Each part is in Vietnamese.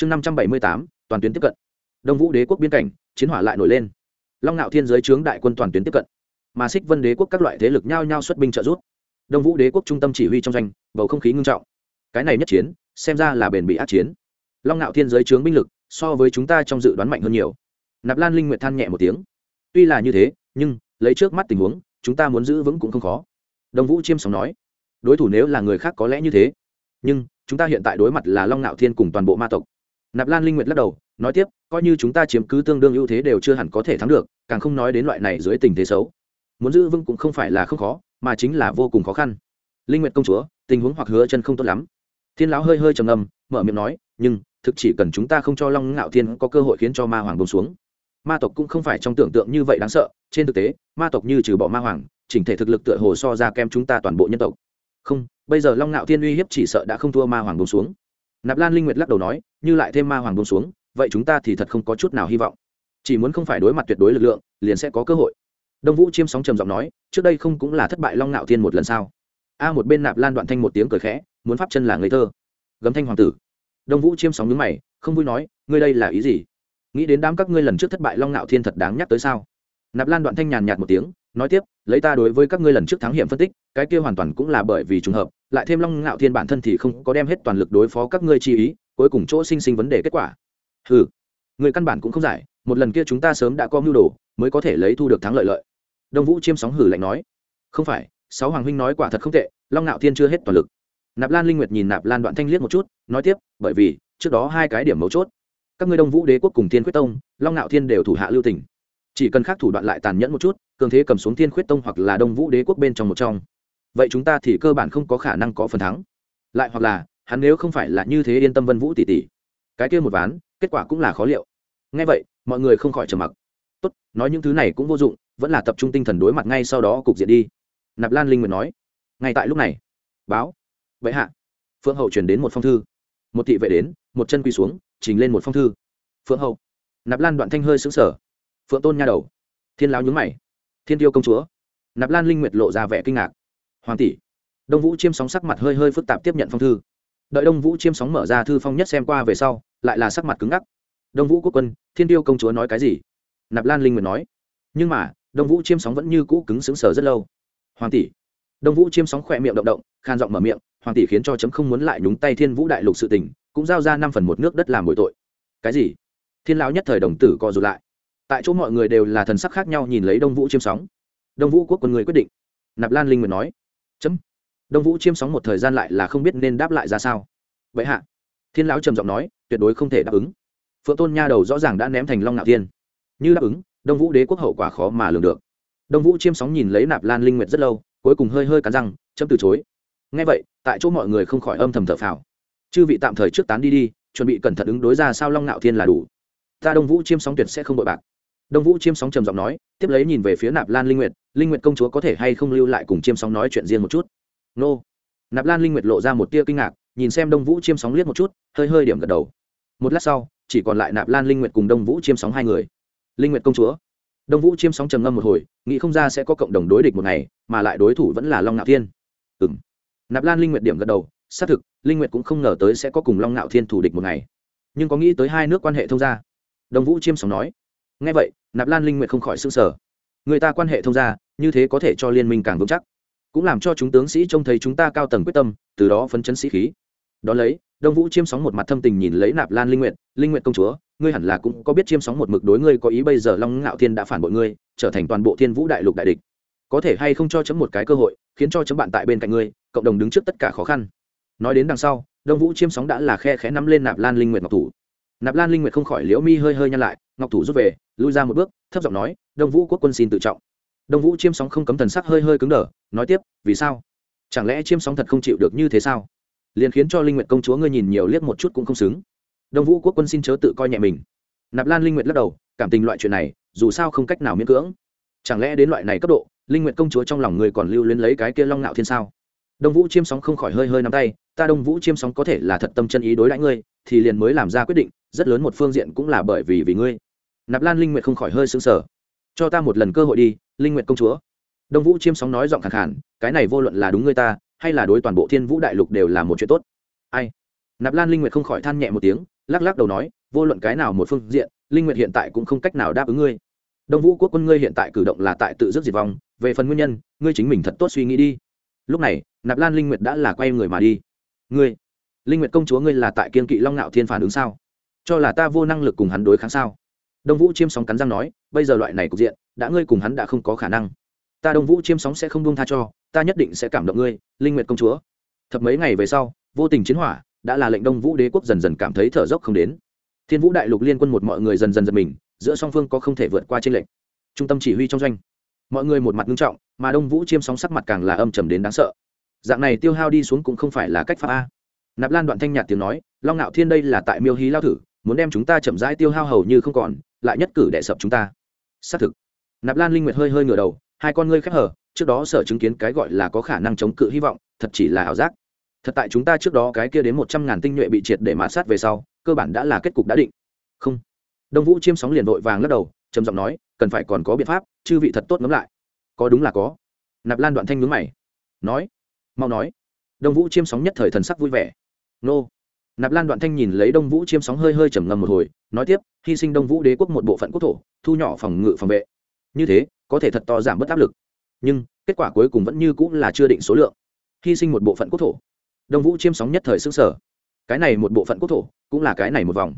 chương năm trăm bảy mươi tám, toàn tuyến tiếp cận. Đông vũ đế quốc biên cảnh, chiến hỏa lại nổi lên. Long ngạo thiên giới chướng đại quân toàn tuyến tiếp cận. Mà xích vân đế quốc các loại thế lực nhao nhao xuất binh trợ giúp. Đông vũ đế quốc trung tâm chỉ huy trong doanh, bầu không khí ngưng trọng. Cái này nhất chiến, xem ra là bền bị át chiến. Long ngạo thiên giới chướng binh lực, so với chúng ta trong dự đoán mạnh hơn nhiều. Nạp lan linh nguyện than nhẹ một tiếng. Tuy là như thế, nhưng, lấy trước mắt tình huống, chúng ta muốn giữ vững cũng không khó. Đông vũ chiêm sóng nói. Đối thủ nếu là người khác có lẽ như thế. Nhưng, chúng ta hiện tại đối mặt là long ngạo thiên cùng toàn bộ ma tộc nạp lan linh nguyệt lắc đầu, nói tiếp, coi như chúng ta chiếm cứ tương đương ưu thế đều chưa hẳn có thể thắng được, càng không nói đến loại này dưới tình thế xấu. Muốn giữ vững cũng không phải là không khó, mà chính là vô cùng khó khăn. Linh nguyệt công chúa, tình huống hoặc hứa chân không tốt lắm. Thiên lão hơi hơi trầm ngâm, mở miệng nói, nhưng, thực chỉ cần chúng ta không cho long ngạo thiên có cơ hội khiến cho ma hoàng bông xuống. Ma tộc cũng không phải trong tưởng tượng như vậy đáng sợ, trên thực tế, ma tộc như trừ bỏ ma hoàng, chỉnh thể thực lực tựa hồ so ra kem chúng ta toàn bộ nhân tộc. Không, bây giờ long ngạo thiên uy hiếp chỉ sợ đã không thua ma hoàng bông xuống nạp lan linh nguyệt lắc đầu nói, như lại thêm ma hoàng bông xuống, vậy chúng ta thì thật không có chút nào hy vọng. Chỉ muốn không phải đối mặt tuyệt đối lực lượng, liền sẽ có cơ hội. Đông vũ chiêm sóng trầm giọng nói, trước đây không cũng là thất bại long Nạo thiên một lần sao? A một bên nạp lan đoạn thanh một tiếng cười khẽ, muốn pháp chân là ngây thơ. Gấm thanh hoàng tử. Đông vũ chiêm sóng nhướng mày, không vui nói, ngươi đây là ý gì? Nghĩ đến đám các ngươi lần trước thất bại long Nạo thiên thật đáng nhắc tới sao? Nạp lan đoạn thanh nhàn nhạt một tiếng, nói tiếp, lấy ta đối với các ngươi lần trước thắng hiểm phân tích, cái kia hoàn toàn cũng là bởi vì trùng hợp lại thêm long ngạo thiên bản thân thì không có đem hết toàn lực đối phó các ngươi chi ý, cuối cùng chỗ sinh sinh vấn đề kết quả. Ừ người căn bản cũng không giải, một lần kia chúng ta sớm đã có mưu đồ, mới có thể lấy thu được thắng lợi lợi. Đông vũ chiêm sóng hử lạnh nói. Không phải, sáu hoàng huynh nói quả thật không tệ, long ngạo thiên chưa hết toàn lực. Nạp lan linh nguyệt nhìn nạp lan đoạn thanh liếc một chút, nói tiếp, bởi vì, trước đó hai cái điểm mấu chốt. Các ngươi đông vũ đế quốc cùng thiên quyết tông, long ngạo thiên đều thủ hạ lưu tỉnh chỉ cần khác thủ đoạn lại tàn nhẫn một chút, cường thế cầm xuống thiên quyết tông hoặc là đông vũ đế quốc bên trong một trong vậy chúng ta thì cơ bản không có khả năng có phần thắng. Lại hoặc là, hắn nếu không phải là như thế yên tâm vân vũ tỷ tỷ cái kia một ván, kết quả cũng là khó liệu. Ngay vậy, mọi người không khỏi trầm mặc. Tốt, nói những thứ này cũng vô dụng, vẫn là tập trung tinh thần đối mặt ngay sau đó cục diện đi. Nạp lan linh nguyện nói. Ngay tại lúc này, báo. Vậy hạ, phượng hậu chuyển đến một phong thư. Một thị vệ đến, một chân quỳ xuống, trình lên một phong thư. Phượng hậu. Nạp lan đoạn thanh hơi xứng sở phượng tôn nha đầu. Thiên lao nhúng mày. Thiên tiêu công chúa. Nạp lan linh nguyệt lộ ra vẻ kinh ngạc hoàng tỷ. Đông vũ chiêm sóng sắc mặt hơi hơi phức tạp tiếp nhận phong thư. Đợi đông vũ chiêm sóng mở ra thư phong nhất xem qua về sau, lại là sắc mặt cứng ngắc. Đông vũ quốc quân, thiên tiêu công chúa nói cái gì? Nạp lan linh nguyệt nói. Nhưng mà, đông vũ chiêm sóng vẫn như cũ cứng xứng sở rất lâu. Hoàng tỷ. Đông vũ chiêm sóng khỏe miệng động động, khan giọng mở miệng, hoàng tỷ khiến cho chấm không muốn lại nhúng tay thiên vũ đại lục sự tình, cũng giao ra năm phần một nước đất làm bội tội. Cái gì? Thiên lão nhất thời đồng tử co rụt lại. Tại chỗ mọi người đều là thần sắc khác nhau nhìn lấy đông vũ chiêm sóng. Đông vũ quốc quân người quyết định. Nạp lan linh nguyệt nói chấm. Đông vũ chiêm sóng một thời gian lại là không biết nên đáp lại ra sao. Vậy hạ. Thiên lão trầm giọng nói, tuyệt đối không thể đáp ứng. Phượng tôn nha đầu rõ ràng đã ném thành long ngạo thiên. Như đáp ứng, đông vũ đế quốc hậu quả khó mà lường được. Đông vũ chiêm sóng nhìn lấy nạp lan linh nguyệt rất lâu, cuối cùng hơi hơi cắn răng, chấm từ chối. Ngay vậy, tại chỗ mọi người không khỏi âm thầm thở phào. Chư vị tạm thời trước tán đi đi, chuẩn bị cẩn thận ứng đối ra sao long ngạo thiên là đủ. Ta đông vũ chiêm sóng tuyệt sẽ không bội bạc. Đông vũ chiêm sóng trầm giọng nói, tiếp lấy nhìn về phía nạp lan linh nguyệt linh nguyệt công chúa có thể hay không lưu lại cùng chiêm sóng nói chuyện riêng một chút? Nô. Nạp lan linh nguyệt lộ ra một tia kinh ngạc, nhìn xem đông vũ chiêm sóng liếc một chút, hơi hơi điểm gật đầu. Một lát sau, chỉ còn lại nạp lan linh nguyệt cùng đông vũ chiêm sóng hai người. Linh nguyệt công chúa. Đông vũ chiêm sóng trầm ngâm một hồi, nghĩ không ra sẽ có cộng đồng đối địch một ngày, mà lại đối thủ vẫn là long ngạo thiên. Ừ m nạp lan linh nguyệt điểm gật đầu, xác thực, linh nguyệt cũng không ngờ tới sẽ có cùng long ngạo thiên thủ địch một ngày. Nhưng có nghĩ tới hai nước quan hệ thông gia? Đông vũ chiêm sóng nói. Ngay vậy, nạp lan linh nguyệt không khỏi s ư n g sở người ta quan hệ thông gia, như thế có thể cho liên minh càng vững chắc. Cũng làm cho chúng tướng sĩ trông thấy chúng ta cao tầng quyết tâm, từ đó phấn chấn sĩ khí. Đ ó lấy, đông vũ chiêm sóng một mặt thâm tình nhìn lấy nạp lan linh nguyệt linh nguyệt công chúa, ngươi hẳn là cũng có biết chiêm sóng một mực đối ngươi có ý bây giờ long ngạo thiên đã phản bội ngươi, trở thành toàn bộ thiên vũ đại lục đại địch. Có thể hay không cho chấm một cái cơ hội, khiến cho chấm bạn tại bên cạnh ngươi, cộng đồng đứng trước tất cả khó khăn. Nói đến đằng sau, đông vũ chiêm sóng đã là khe khẽ nắm lên nạp lan linh nguyệt ngọc thủ. Nạp lan linh nguyệt không khỏi liễu mi hơi hơi nhăn lại ngọc thủ rút về, lui ra một bước, thấp giọng nói, đông vũ quốc quân xin tự trọng. Đông vũ chiêm sóng không cấm thần sắc hơi hơi cứng đờ, nói tiếp, vì sao? Chẳng lẽ chiêm sóng thật không chịu được như thế sao? Liền khiến cho linh nguyện công chúa ngươi nhìn nhiều liếc một chút cũng không xứng. Đông vũ quốc quân xin chớ tự coi nhẹ mình. Nạp lan linh nguyện lắc đầu, cảm tình loại chuyện này, dù sao không cách nào miễn cưỡng. Chẳng lẽ đến loại này cấp độ, linh nguyện công chúa trong lòng người còn lưu luyến lấy cái kia long ngạo thiên sao? Đông vũ chiêm sóng không khỏi hơi hơi nắm tay, ta đông vũ chiêm sóng có thể là thật tâm chân ý đối đãi ngươi, thì liền mới làm ra quyết định, rất lớn một phương diện cũng là bởi vì vì ngươi nạp lan linh nguyệt không khỏi hơi sững sờ. Cho ta một lần cơ hội đi, linh nguyệt công chúa. Đông vũ chiêm sóng nói giọng khẳng khản cái này vô luận là đúng ngươi ta, hay là đối toàn bộ thiên vũ đại lục đều là một chuyện tốt. Ai? Nạp lan linh nguyệt không khỏi than nhẹ một tiếng, lắc lắc đầu nói, vô luận cái nào một phương diện, linh Nguyệt hiện tại cũng không cách nào đáp ứng ngươi. Đông vũ quốc quân ngươi hiện tại cử động là tại tự dứt diệt vong, về phần nguyên nhân, ngươi chính mình thật tốt suy nghĩ đi. Lúc này, nạp lan linh nguyệt đã là quay người mà đi. Ngươi, linh nguyệt công chúa ngươi là tại kiên kỵ long ngạo thiên phản ứng sao? Cho là ta vô năng lực cùng hắn đối kháng sao? Đông vũ chiêm sóng cắn răng nói, bây giờ loại này cục diện, đã ngươi cùng hắn đã không có khả năng. Ta đông vũ chiêm sóng sẽ không buông tha cho, ta nhất định sẽ cảm động ngươi, linh nguyệt công chúa. Thập mấy ngày về sau, vô tình chiến hỏa, đã là lệnh đông vũ đế quốc dần dần cảm thấy thở dốc không đến. Thiên vũ đại lục liên quân một mọi người dần dần giật mình, giữa song phương có không thể vượt qua trên lệnh trung tâm chỉ huy trong doanh, mọi người một mặt nghiêm trọng, mà đông vũ chiêm sóng sắc mặt càng là âm trầm đến đáng sợ. Dạng này tiêu hao đi xuống cũng không phải là cách pháp a. Nạp lan đoạn thanh nhạt tiếng nói, long ngạo thiên đây là tại miêu hí lao thử muốn đem chúng ta chậm rãi tiêu hao hầu như không còn, lại nhất cử đệ sập chúng ta. Xác thực. Nạp lan linh nguyệt hơi hơi ngửa đầu, hai con ngươi khép hở trước đó sở chứng kiến cái gọi là có khả năng chống cự hy vọng, thật chỉ là ảo giác. Thật tại chúng ta trước đó cái kia đến một trăm ngàn tinh nhuệ bị triệt để mã sát về sau, cơ bản đã là kết cục đã định. Không. Đông vũ chiêm sóng liền vội vàng lắc đầu, trầm giọng nói, cần phải còn có biện pháp, chư vị thật tốt ngẫm lại. Có đúng là có. Nạp lan đoạn thanh ngứng mày. Nói. Mau nói. Đông vũ chiêm sóng nhất thời thần sắc vui vẻ. Nô nạp lan đoạn thanh nhìn lấy đông vũ chiêm sóng hơi hơi trầm ngâm một hồi, nói tiếp, hy sinh đông vũ đế quốc một bộ phận quốc thổ, thu nhỏ phòng ngự phòng vệ. Như thế, có thể thật to giảm bớt áp lực. Nhưng, kết quả cuối cùng vẫn như cũng là chưa định số lượng. Hy sinh một bộ phận quốc thổ. Đông vũ chiêm sóng nhất thời xứng sở cái này một bộ phận quốc thổ, cũng là cái này một vòng.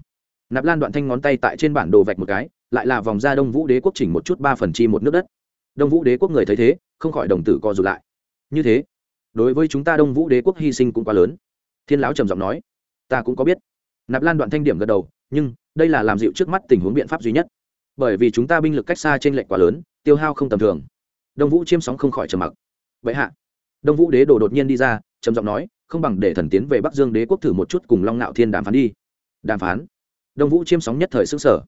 Nạp lan đoạn thanh ngón tay tại trên bản đồ vạch một cái, lại là vòng ra đông vũ đế quốc chỉnh một chút ba phần chi một nước đất. Đông vũ đế quốc người thấy thế, không khỏi đồng tử co rụt lại. Như thế, đối với chúng ta đông vũ đế quốc hy sinh cũng quá lớn. Thiên lão trầm giọng nói ta cũng có biết. Nạp lan đoạn thanh điểm gật đầu, nhưng đây là làm dịu trước mắt tình huống biện pháp duy nhất. Bởi vì chúng ta binh lực cách xa trên lệch quá lớn, tiêu hao không tầm thường. Đông vũ chiêm sóng không khỏi trầm mặc. Vậy hạ, đông vũ đế đồ đột nhiên đi ra, trầm giọng nói, không bằng để thần tiến về bắc dương đế quốc thử một chút cùng long nạo thiên đàm phán đi. Đàm phán? Đông vũ chiêm sóng nhất thời xương sở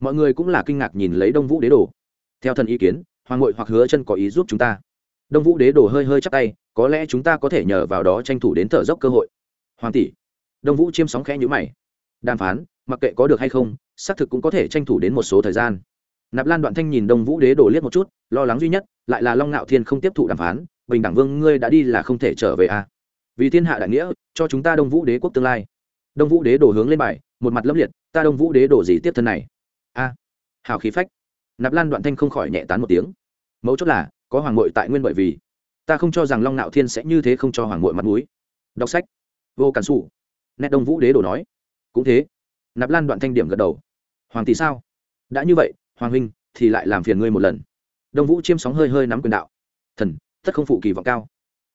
mọi người cũng là kinh ngạc nhìn lấy đông vũ đế đồ. Theo thần ý kiến, hoàng ngội hoặc hứa chân có ý giúp chúng ta. Đông vũ đế đồ hơi hơi chắc tay, có lẽ chúng ta có thể nhờ vào đó tranh thủ đến thở dốc cơ hội. Hoàng tỷ đông vũ chiêm sóng khẽ nhữ mày. Đàm phán, mặc kệ có được hay không, xác thực cũng có thể tranh thủ đến một số thời gian. Nạp lan đoạn thanh nhìn đông vũ đế đổ liếc một chút, lo lắng duy nhất lại là long ngạo thiên không tiếp thụ đàm phán, bình đẳng vương, ngươi đã đi là không thể trở về a à. vì thiên hạ đại nghĩa, cho chúng ta đông vũ đế quốc tương lai. Đông vũ đế đổ hướng lên bài, một mặt lâm liệt, ta đông vũ đế đổ gì tiếp thân này? A, hào khí phách. Nạp lan đoạn thanh không khỏi nhẹ tán một tiếng. Mấu chốt là, có hoàng mội tại nguyên bởi vì, ta không cho rằng long nạo thiên sẽ như thế không cho hoàng mội mặt mũi. Đọc sách, vô cản xù nét đông vũ đế đồ nói. Cũng thế. Nạp lan đoạn thanh điểm gật đầu. Hoàng tỷ sao? Đã như vậy, hoàng huynh, thì lại làm phiền ngươi một lần. Đông vũ chiêm sóng hơi hơi nắm quyền đạo. Thần tất không phụ kỳ vọng cao.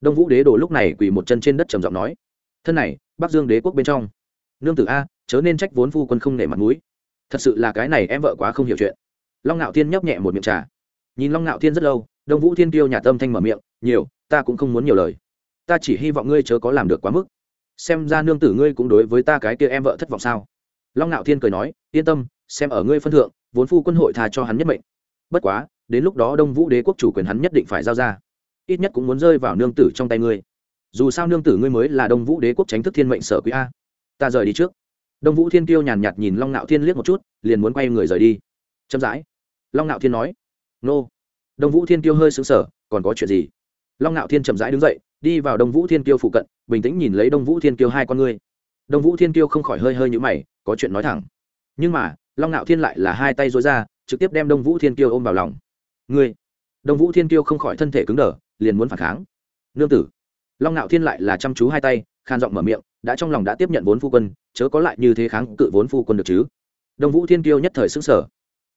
Đông vũ đế đồ lúc này quỳ một chân trên đất trầm giọng nói. Thân này, bắc dương đế quốc bên trong. Nương tử a, chớ nên trách vốn phu quân không nể mặt mũi. Thật sự là cái này em vợ quá không hiểu chuyện. Long ngạo thiên nhấp nhẹ một miệng trà. Nhìn long ngạo thiên rất lâu, đông vũ thiên tiêu nhà tâm thanh mở miệng, nhiều, ta cũng không muốn nhiều lời. Ta chỉ hy vọng ngươi chớ có làm được quá mức xem ra nương tử ngươi cũng đối với ta cái kia em vợ thất vọng sao? Long ngạo thiên cười nói, yên tâm, xem ở ngươi phân thượng, vốn phu quân hội thà cho hắn nhất mệnh. Bất quá, đến lúc đó đông vũ đế quốc chủ quyền hắn nhất định phải giao ra. Ít nhất cũng muốn rơi vào nương tử trong tay ngươi. Dù sao nương tử ngươi mới là đông vũ đế quốc tránh thức thiên mệnh sở quý a. Ta rời đi trước. Đông vũ thiên tiêu nhàn nhạt nhìn long ngạo thiên liếc một chút, liền muốn quay người rời đi. Chậm rãi, long ngạo thiên nói, nô. Đông vũ thiên tiêu hơi xứng sở còn có chuyện gì? Long ngạo thiên chậm rãi đứng dậy, đi vào đông vũ thiên tiêu phụ cận bình tĩnh nhìn lấy đông vũ thiên Kiêu hai con ngươi. Đông vũ thiên Kiêu không khỏi hơi hơi nhũ mày, có chuyện nói thẳng. Nhưng mà, long ngạo thiên lại là hai tay dối ra, trực tiếp đem đông vũ thiên Kiêu ôm vào lòng. Ngươi! Đông vũ thiên Kiêu không khỏi thân thể cứng đờ, liền muốn phản kháng. Nương tử! Long ngạo thiên lại là chăm chú hai tay, khan giọng mở miệng, đã trong lòng đã tiếp nhận vốn phu quân, chớ có lại như thế kháng cự vốn phu quân được chứ? Đông vũ thiên kiêu nhất thời xứng sở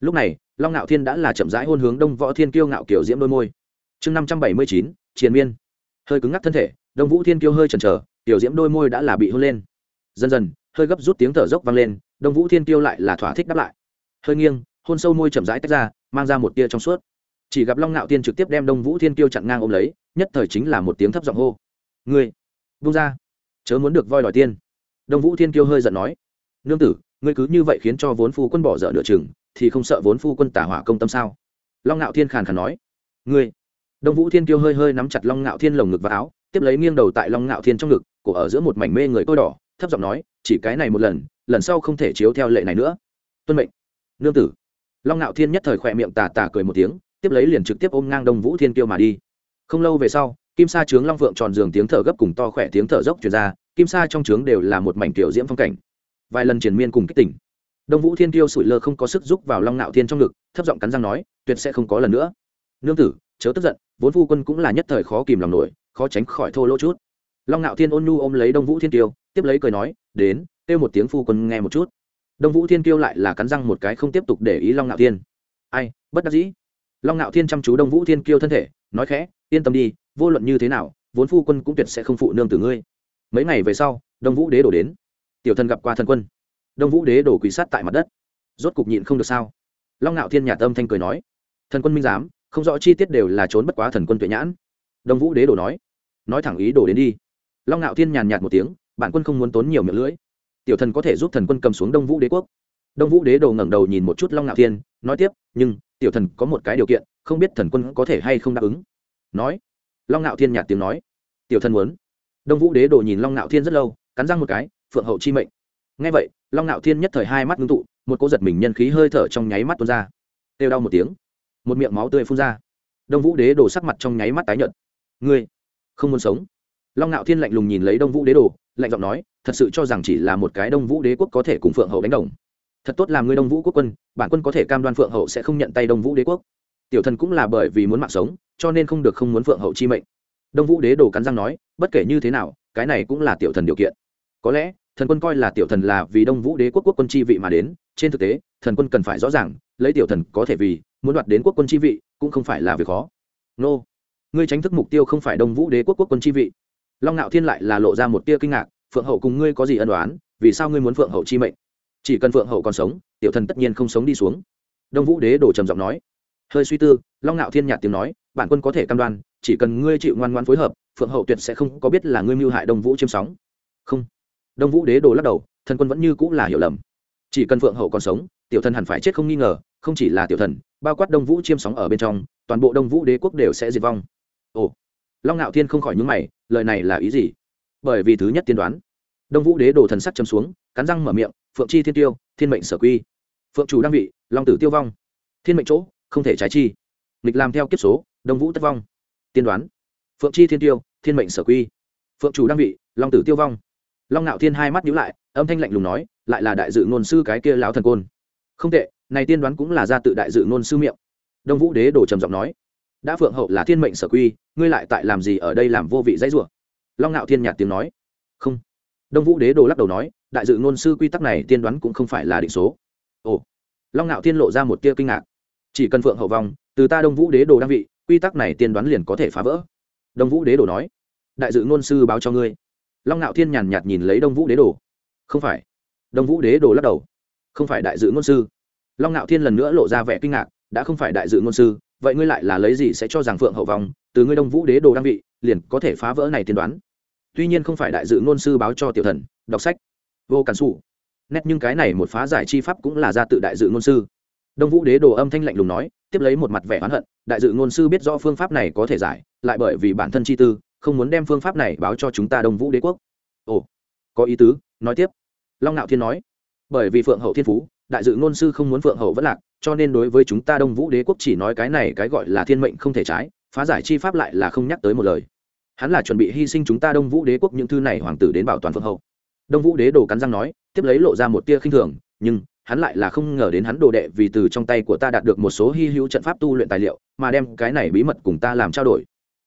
lúc này, long ngạo thiên đã là chậm rãi hôn hướng đông võ thiên kiêu ngạo kiểu diễm đôi môi. Chương năm trăm bảy mươi chín, triền miên. Hơi cứng ngắc thân thể đông vũ thiên kiêu hơi chần chờ, tiểu diễm đôi môi đã là bị hôn lên. Dần dần, hơi gấp rút tiếng thở dốc vang lên, đông vũ thiên kiêu lại là thỏa thích đáp lại. Hơi nghiêng, hôn sâu môi chậm rãi tách ra, mang ra một tia trong suốt. Chỉ gặp long ngạo thiên trực tiếp đem đông vũ thiên kiêu chặn ngang ôm lấy, nhất thời chính là một tiếng thấp giọng hô. Ngươi vung ra, chớ muốn được voi đòi tiên. Đông vũ thiên kiêu hơi giận nói. Nương tử, ngươi cứ như vậy khiến cho vốn phu quân bỏ dở nửa chừng, thì không sợ vốn phu quân tả hỏa công tâm sao? Long ngạo thiên khàn khàn nói. Ngươi. Đông vũ thiên kiêu hơi hơi nắm chặt long ngạo thiên lồng ngực và áo tiếp lấy nghiêng đầu tại long ngạo thiên trong ngực, cổ ở giữa một mảnh mê người tôi đỏ, thấp giọng nói, chỉ cái này một lần lần sau không thể chiếu theo lệ này nữa. Tuân mệnh. Nương tử. Long ngạo thiên nhất thời khỏe miệng tà tà cười một tiếng, tiếp lấy liền trực tiếp ôm ngang đông vũ thiên kiêu mà đi. Không lâu về sau, kim sa trướng long phượng tròn giường tiếng thở gấp cùng to khỏe tiếng thở dốc chuyển ra, kim sa trong trướng đều là một mảnh tiểu diễm phong cảnh. Vài lần triển miên cùng kích tỉnh. Đông vũ thiên kiêu sủi lơ không có sức giúp vào long ngạo thiên trong ngực, thấp giọng cắn răng nói, tuyệt sẽ không có lần nữa. Nương tử, chớ tức giận, vốn phu quân cũng là nhất thời khó kìm lòng nổi khó tránh khỏi thô lỗ chút. Long ngạo thiên ôn nhu ôm lấy đông vũ thiên kiêu, tiếp lấy cười nói, đến, kêu một tiếng phu quân nghe một chút. Đông vũ thiên kiêu lại là cắn răng một cái không tiếp tục để ý long ngạo thiên. Ai, bất đắc dĩ. Long ngạo thiên chăm chú đông vũ thiên kiêu thân thể, nói khẽ, yên tâm đi, vô luận như thế nào, vốn phu quân cũng tuyệt sẽ không phụ nương từ ngươi. Mấy ngày về sau, đông vũ đế đổ đến. Tiểu thần gặp qua thần quân. Đông vũ đế đổ quỳ sát tại mặt đất. Rốt cục nhịn không được sao? Long ngạo thiên nhà tâm thanh cười nói, thần quân minh giám, không rõ chi tiết đều là trốn bất quá thần quân tuệ nhãn đông vũ đế đổ nói nói thẳng ý đổ đến đi. Long ngạo thiên nhàn nhạt một tiếng, bản quân không muốn tốn nhiều miệng lưỡi. Tiểu thần có thể giúp thần quân cầm xuống đông vũ đế quốc. Đông vũ đế đồ ngẩng đầu nhìn một chút long ngạo thiên, nói tiếp, nhưng, tiểu thần có một cái điều kiện, không biết thần quân có thể hay không đáp ứng. Nói, long ngạo thiên nhạt tiếng nói, tiểu thần muốn. Đông vũ đế đồ nhìn long ngạo thiên rất lâu, cắn răng một cái, phượng hậu chi mệnh. Ngay vậy, long ngạo thiên nhất thời hai mắt ngưng tụ, một cô giật mình nhân khí hơi thở trong nháy mắt tuôn ra. Têu đau một tiếng, một miệng máu tươi phun ra. Đông vũ đế đồ sắc mặt trong nháy mắt tái nhợt ngươi không muốn sống. Long ngạo thiên lạnh lùng nhìn lấy đông vũ đế đồ, lạnh giọng nói, thật sự cho rằng chỉ là một cái đông vũ đế quốc có thể cùng phượng hậu đánh đồng. Thật tốt làm ngươi đông vũ quốc quân, bản quân có thể cam đoan phượng hậu sẽ không nhận tay đông vũ đế quốc. Tiểu thần cũng là bởi vì muốn mạng sống, cho nên không được không muốn phượng hậu chi mệnh. Đông vũ đế đồ cắn răng nói, bất kể như thế nào, cái này cũng là tiểu thần điều kiện. Có lẽ, thần quân coi là tiểu thần là vì đông vũ đế quốc quốc quân chi vị mà đến, trên thực tế, thần quân cần phải rõ ràng, lấy tiểu thần có thể vì, muốn đoạt đến quốc quân chi vị, cũng không phải là việc khó. Nô! Ngươi tránh thức mục tiêu không phải đông vũ đế quốc quốc quân chi vị. Long ngạo thiên lại là lộ ra một tia kinh ngạc, phượng hậu cùng ngươi có gì ân đoán vì sao ngươi muốn phượng hậu chi mệnh? Chỉ cần phượng hậu còn sống, tiểu thần tất nhiên không sống đi xuống. Đông vũ đế đổ trầm giọng nói. Hơi suy tư, long ngạo thiên nhạt tiếng nói, bản quân có thể cam đoan, chỉ cần ngươi chịu ngoan ngoan phối hợp, phượng hậu tuyệt sẽ không có biết là ngươi mưu hại đông vũ chiêm sóng. Không. Đông vũ đế đồ lắc đầu, thần quân vẫn như cũng là hiểu lầm. Chỉ cần phượng hậu còn sống, tiểu thần hẳn phải chết không nghi ngờ, không chỉ là tiểu thần, bao quát đông vũ chiêm sóng ở bên trong, toàn bộ đông vũ đế quốc đều sẽ diệt vong ồ. Long ngạo thiên không khỏi nhúng mày, lời này là ý gì? Bởi vì thứ nhất tiên đoán, đông vũ đế đồ thần sắc châm xuống, cắn răng mở miệng, phượng chi thiên tiêu, thiên mệnh sở quy. Phượng chủ đăng vị, long tử tiêu vong. Thiên mệnh chỗ, không thể trái chi. Nghịch làm theo kiếp số, đông vũ tất vong. Tiên đoán, phượng chi thiên tiêu, thiên mệnh sở quy. Phượng chủ đăng vị, long tử tiêu vong. Long ngạo thiên hai mắt nhíu lại, âm thanh lạnh lùng nói, lại là đại dự ngôn sư cái kia lão thần côn. Không tệ, này tiên đoán cũng là ra tự đại dự ngôn sư miệng. Đông vũ đế đổ trầm giọng nói đã phượng hậu là thiên mệnh sở quy, ngươi lại tại làm gì ở đây làm vô vị dãy rủa? Long ngạo thiên nhạt tiếng nói. Không. Đông vũ đế đồ lắc đầu nói, đại dự ngôn sư quy tắc này tiên đoán cũng không phải là định số. Ồ. Long ngạo thiên lộ ra một tia kinh ngạc. Chỉ cần phượng hậu vong, từ ta đông vũ đế đồ đăng vị, quy tắc này tiên đoán liền có thể phá vỡ. Đông vũ đế đồ nói. Đại dự ngôn sư báo cho ngươi. Long ngạo thiên nhàn nhạt nhìn lấy đông vũ đế đồ. Không phải. Đông vũ đế đồ lắc đầu. Không phải đại dự ngôn sư. Long ngạo thiên lần nữa lộ ra vẻ kinh ngạc, đã không phải đại dự ngôn sư vậy ngươi lại là lấy gì sẽ cho rằng phượng hậu vong, từ ngươi đông vũ đế đồ đăng vị, liền có thể phá vỡ này tiên đoán? Tuy nhiên không phải đại dự ngôn sư báo cho tiểu thần, đọc sách, vô cản xù nét nhưng cái này một phá giải chi pháp cũng là ra tự đại dự ngôn sư. Đông vũ đế đồ âm thanh lạnh lùng nói, tiếp lấy một mặt vẻ oán hận, đại dự ngôn sư biết rõ phương pháp này có thể giải, lại bởi vì bản thân chi tư, không muốn đem phương pháp này báo cho chúng ta đông vũ đế quốc. Ồ, có ý tứ, nói tiếp. Long nạo thiên nói, bởi vì phượng hậu thiên phú đại dự ngôn sư không muốn phượng hậu vất lạc, cho nên đối với chúng ta đông vũ đế quốc chỉ nói cái này cái gọi là thiên mệnh không thể trái, phá giải chi pháp lại là không nhắc tới một lời. Hắn là chuẩn bị hy sinh chúng ta đông vũ đế quốc những thư này hoàng tử đến bảo toàn phượng hậu. Đông vũ đế đồ cắn răng nói, tiếp lấy lộ ra một tia khinh thường, nhưng hắn lại là không ngờ đến hắn đồ đệ vì từ trong tay của ta đạt được một số hy hữu trận pháp tu luyện tài liệu, mà đem cái này bí mật cùng ta làm trao đổi.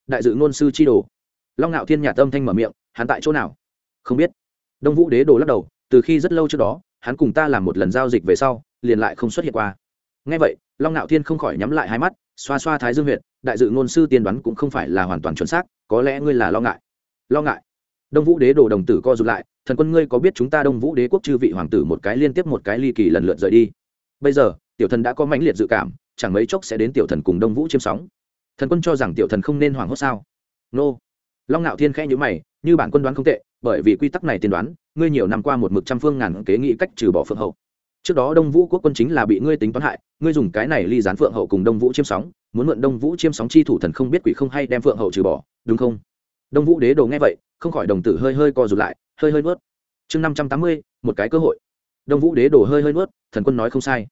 Đại dự ngôn sư chi đồ. Long ngạo thiên nhà tâm thanh mở miệng, hắn tại chỗ nào? Không biết. Đông vũ đế đồ lắc đầu từ khi rất lâu trước đó, hắn cùng ta làm một lần giao dịch về sau, liền lại không xuất hiện qua. Ngay vậy, long ngạo thiên không khỏi nhắm lại hai mắt, xoa xoa thái dương huyện đại dự ngôn sư tiên đoán cũng không phải là hoàn toàn chuẩn xác, có lẽ ngươi là lo ngại lo ngại đông vũ đế đồ đồng tử co rụt lại, thần quân ngươi có biết chúng ta đông vũ đế quốc chư vị hoàng tử một cái liên tiếp một cái ly kỳ lần lượt rời đi? Bây giờ, tiểu thần đã có mãnh liệt dự cảm, chẳng mấy chốc sẽ đến tiểu thần cùng đông vũ chiêm sóng. Thần quân cho rằng tiểu thần không nên hoảng hốt sao? Nô. Long ngạo thiên khẽ nhữ mày, như bản quân đoán không tệ bởi vì quy tắc này tiên đoán, ngươi nhiều năm qua một mực trăm phương ngàn kế nghị cách trừ bỏ phượng hậu. Trước đó đông vũ quốc quân chính là bị ngươi tính toán hại, ngươi dùng cái này ly gián phượng hậu cùng đông vũ chiêm sóng, muốn mượn đông vũ chiêm sóng chi thủ thần không biết quỷ không hay đem phượng hậu trừ bỏ, đúng không? Đông vũ đế đồ nghe vậy, không khỏi đồng tử hơi hơi co rụt lại, hơi hơi nuốt. Chương năm trăm tám mươi, một cái cơ hội. Đông vũ đế đồ hơi hơi nuốt, thần quân nói không sai.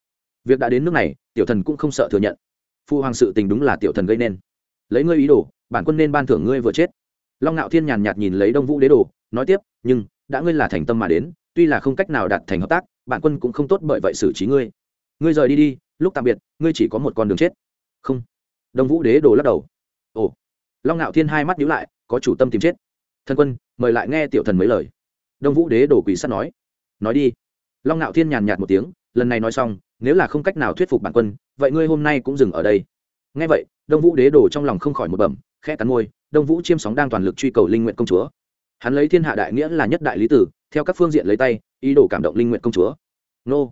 Việc đã đến nước này, tiểu thần cũng không sợ thừa nhận. Phu hoàng sự tình đúng là tiểu thần gây nên. Lấy ngươi ý đồ, bản quân nên ban thưởng ngươi vừa chết long ngạo thiên nhàn nhạt nhìn lấy đông vũ đế đồ, nói tiếp, nhưng, đã ngươi là thành tâm mà đến, tuy là không cách nào đạt thành hợp tác, bản quân cũng không tốt bởi vậy xử trí ngươi. Ngươi rời đi đi, lúc tạm biệt, ngươi chỉ có một con đường chết. Không. Đông vũ đế đồ lắc đầu. Ồ. Long ngạo thiên hai mắt nhíu lại, có chủ tâm tìm chết. Thần quân, mời lại nghe tiểu thần mấy lời. Đông vũ đế đồ quỷ sắt nói. Nói đi. Long ngạo thiên nhàn nhạt một tiếng, lần này nói xong, nếu là không cách nào thuyết phục bản quân, vậy ngươi hôm nay cũng dừng ở đây. Nghe vậy, đông vũ đế đồ trong lòng không khỏi một bẩm, khẽ cắn môi đông vũ chiêm sóng đang toàn lực truy cầu linh nguyện công chúa. Hắn lấy thiên hạ đại nghĩa là nhất đại lý tử, theo các phương diện lấy tay, ý đồ cảm động linh nguyện công chúa. Nô.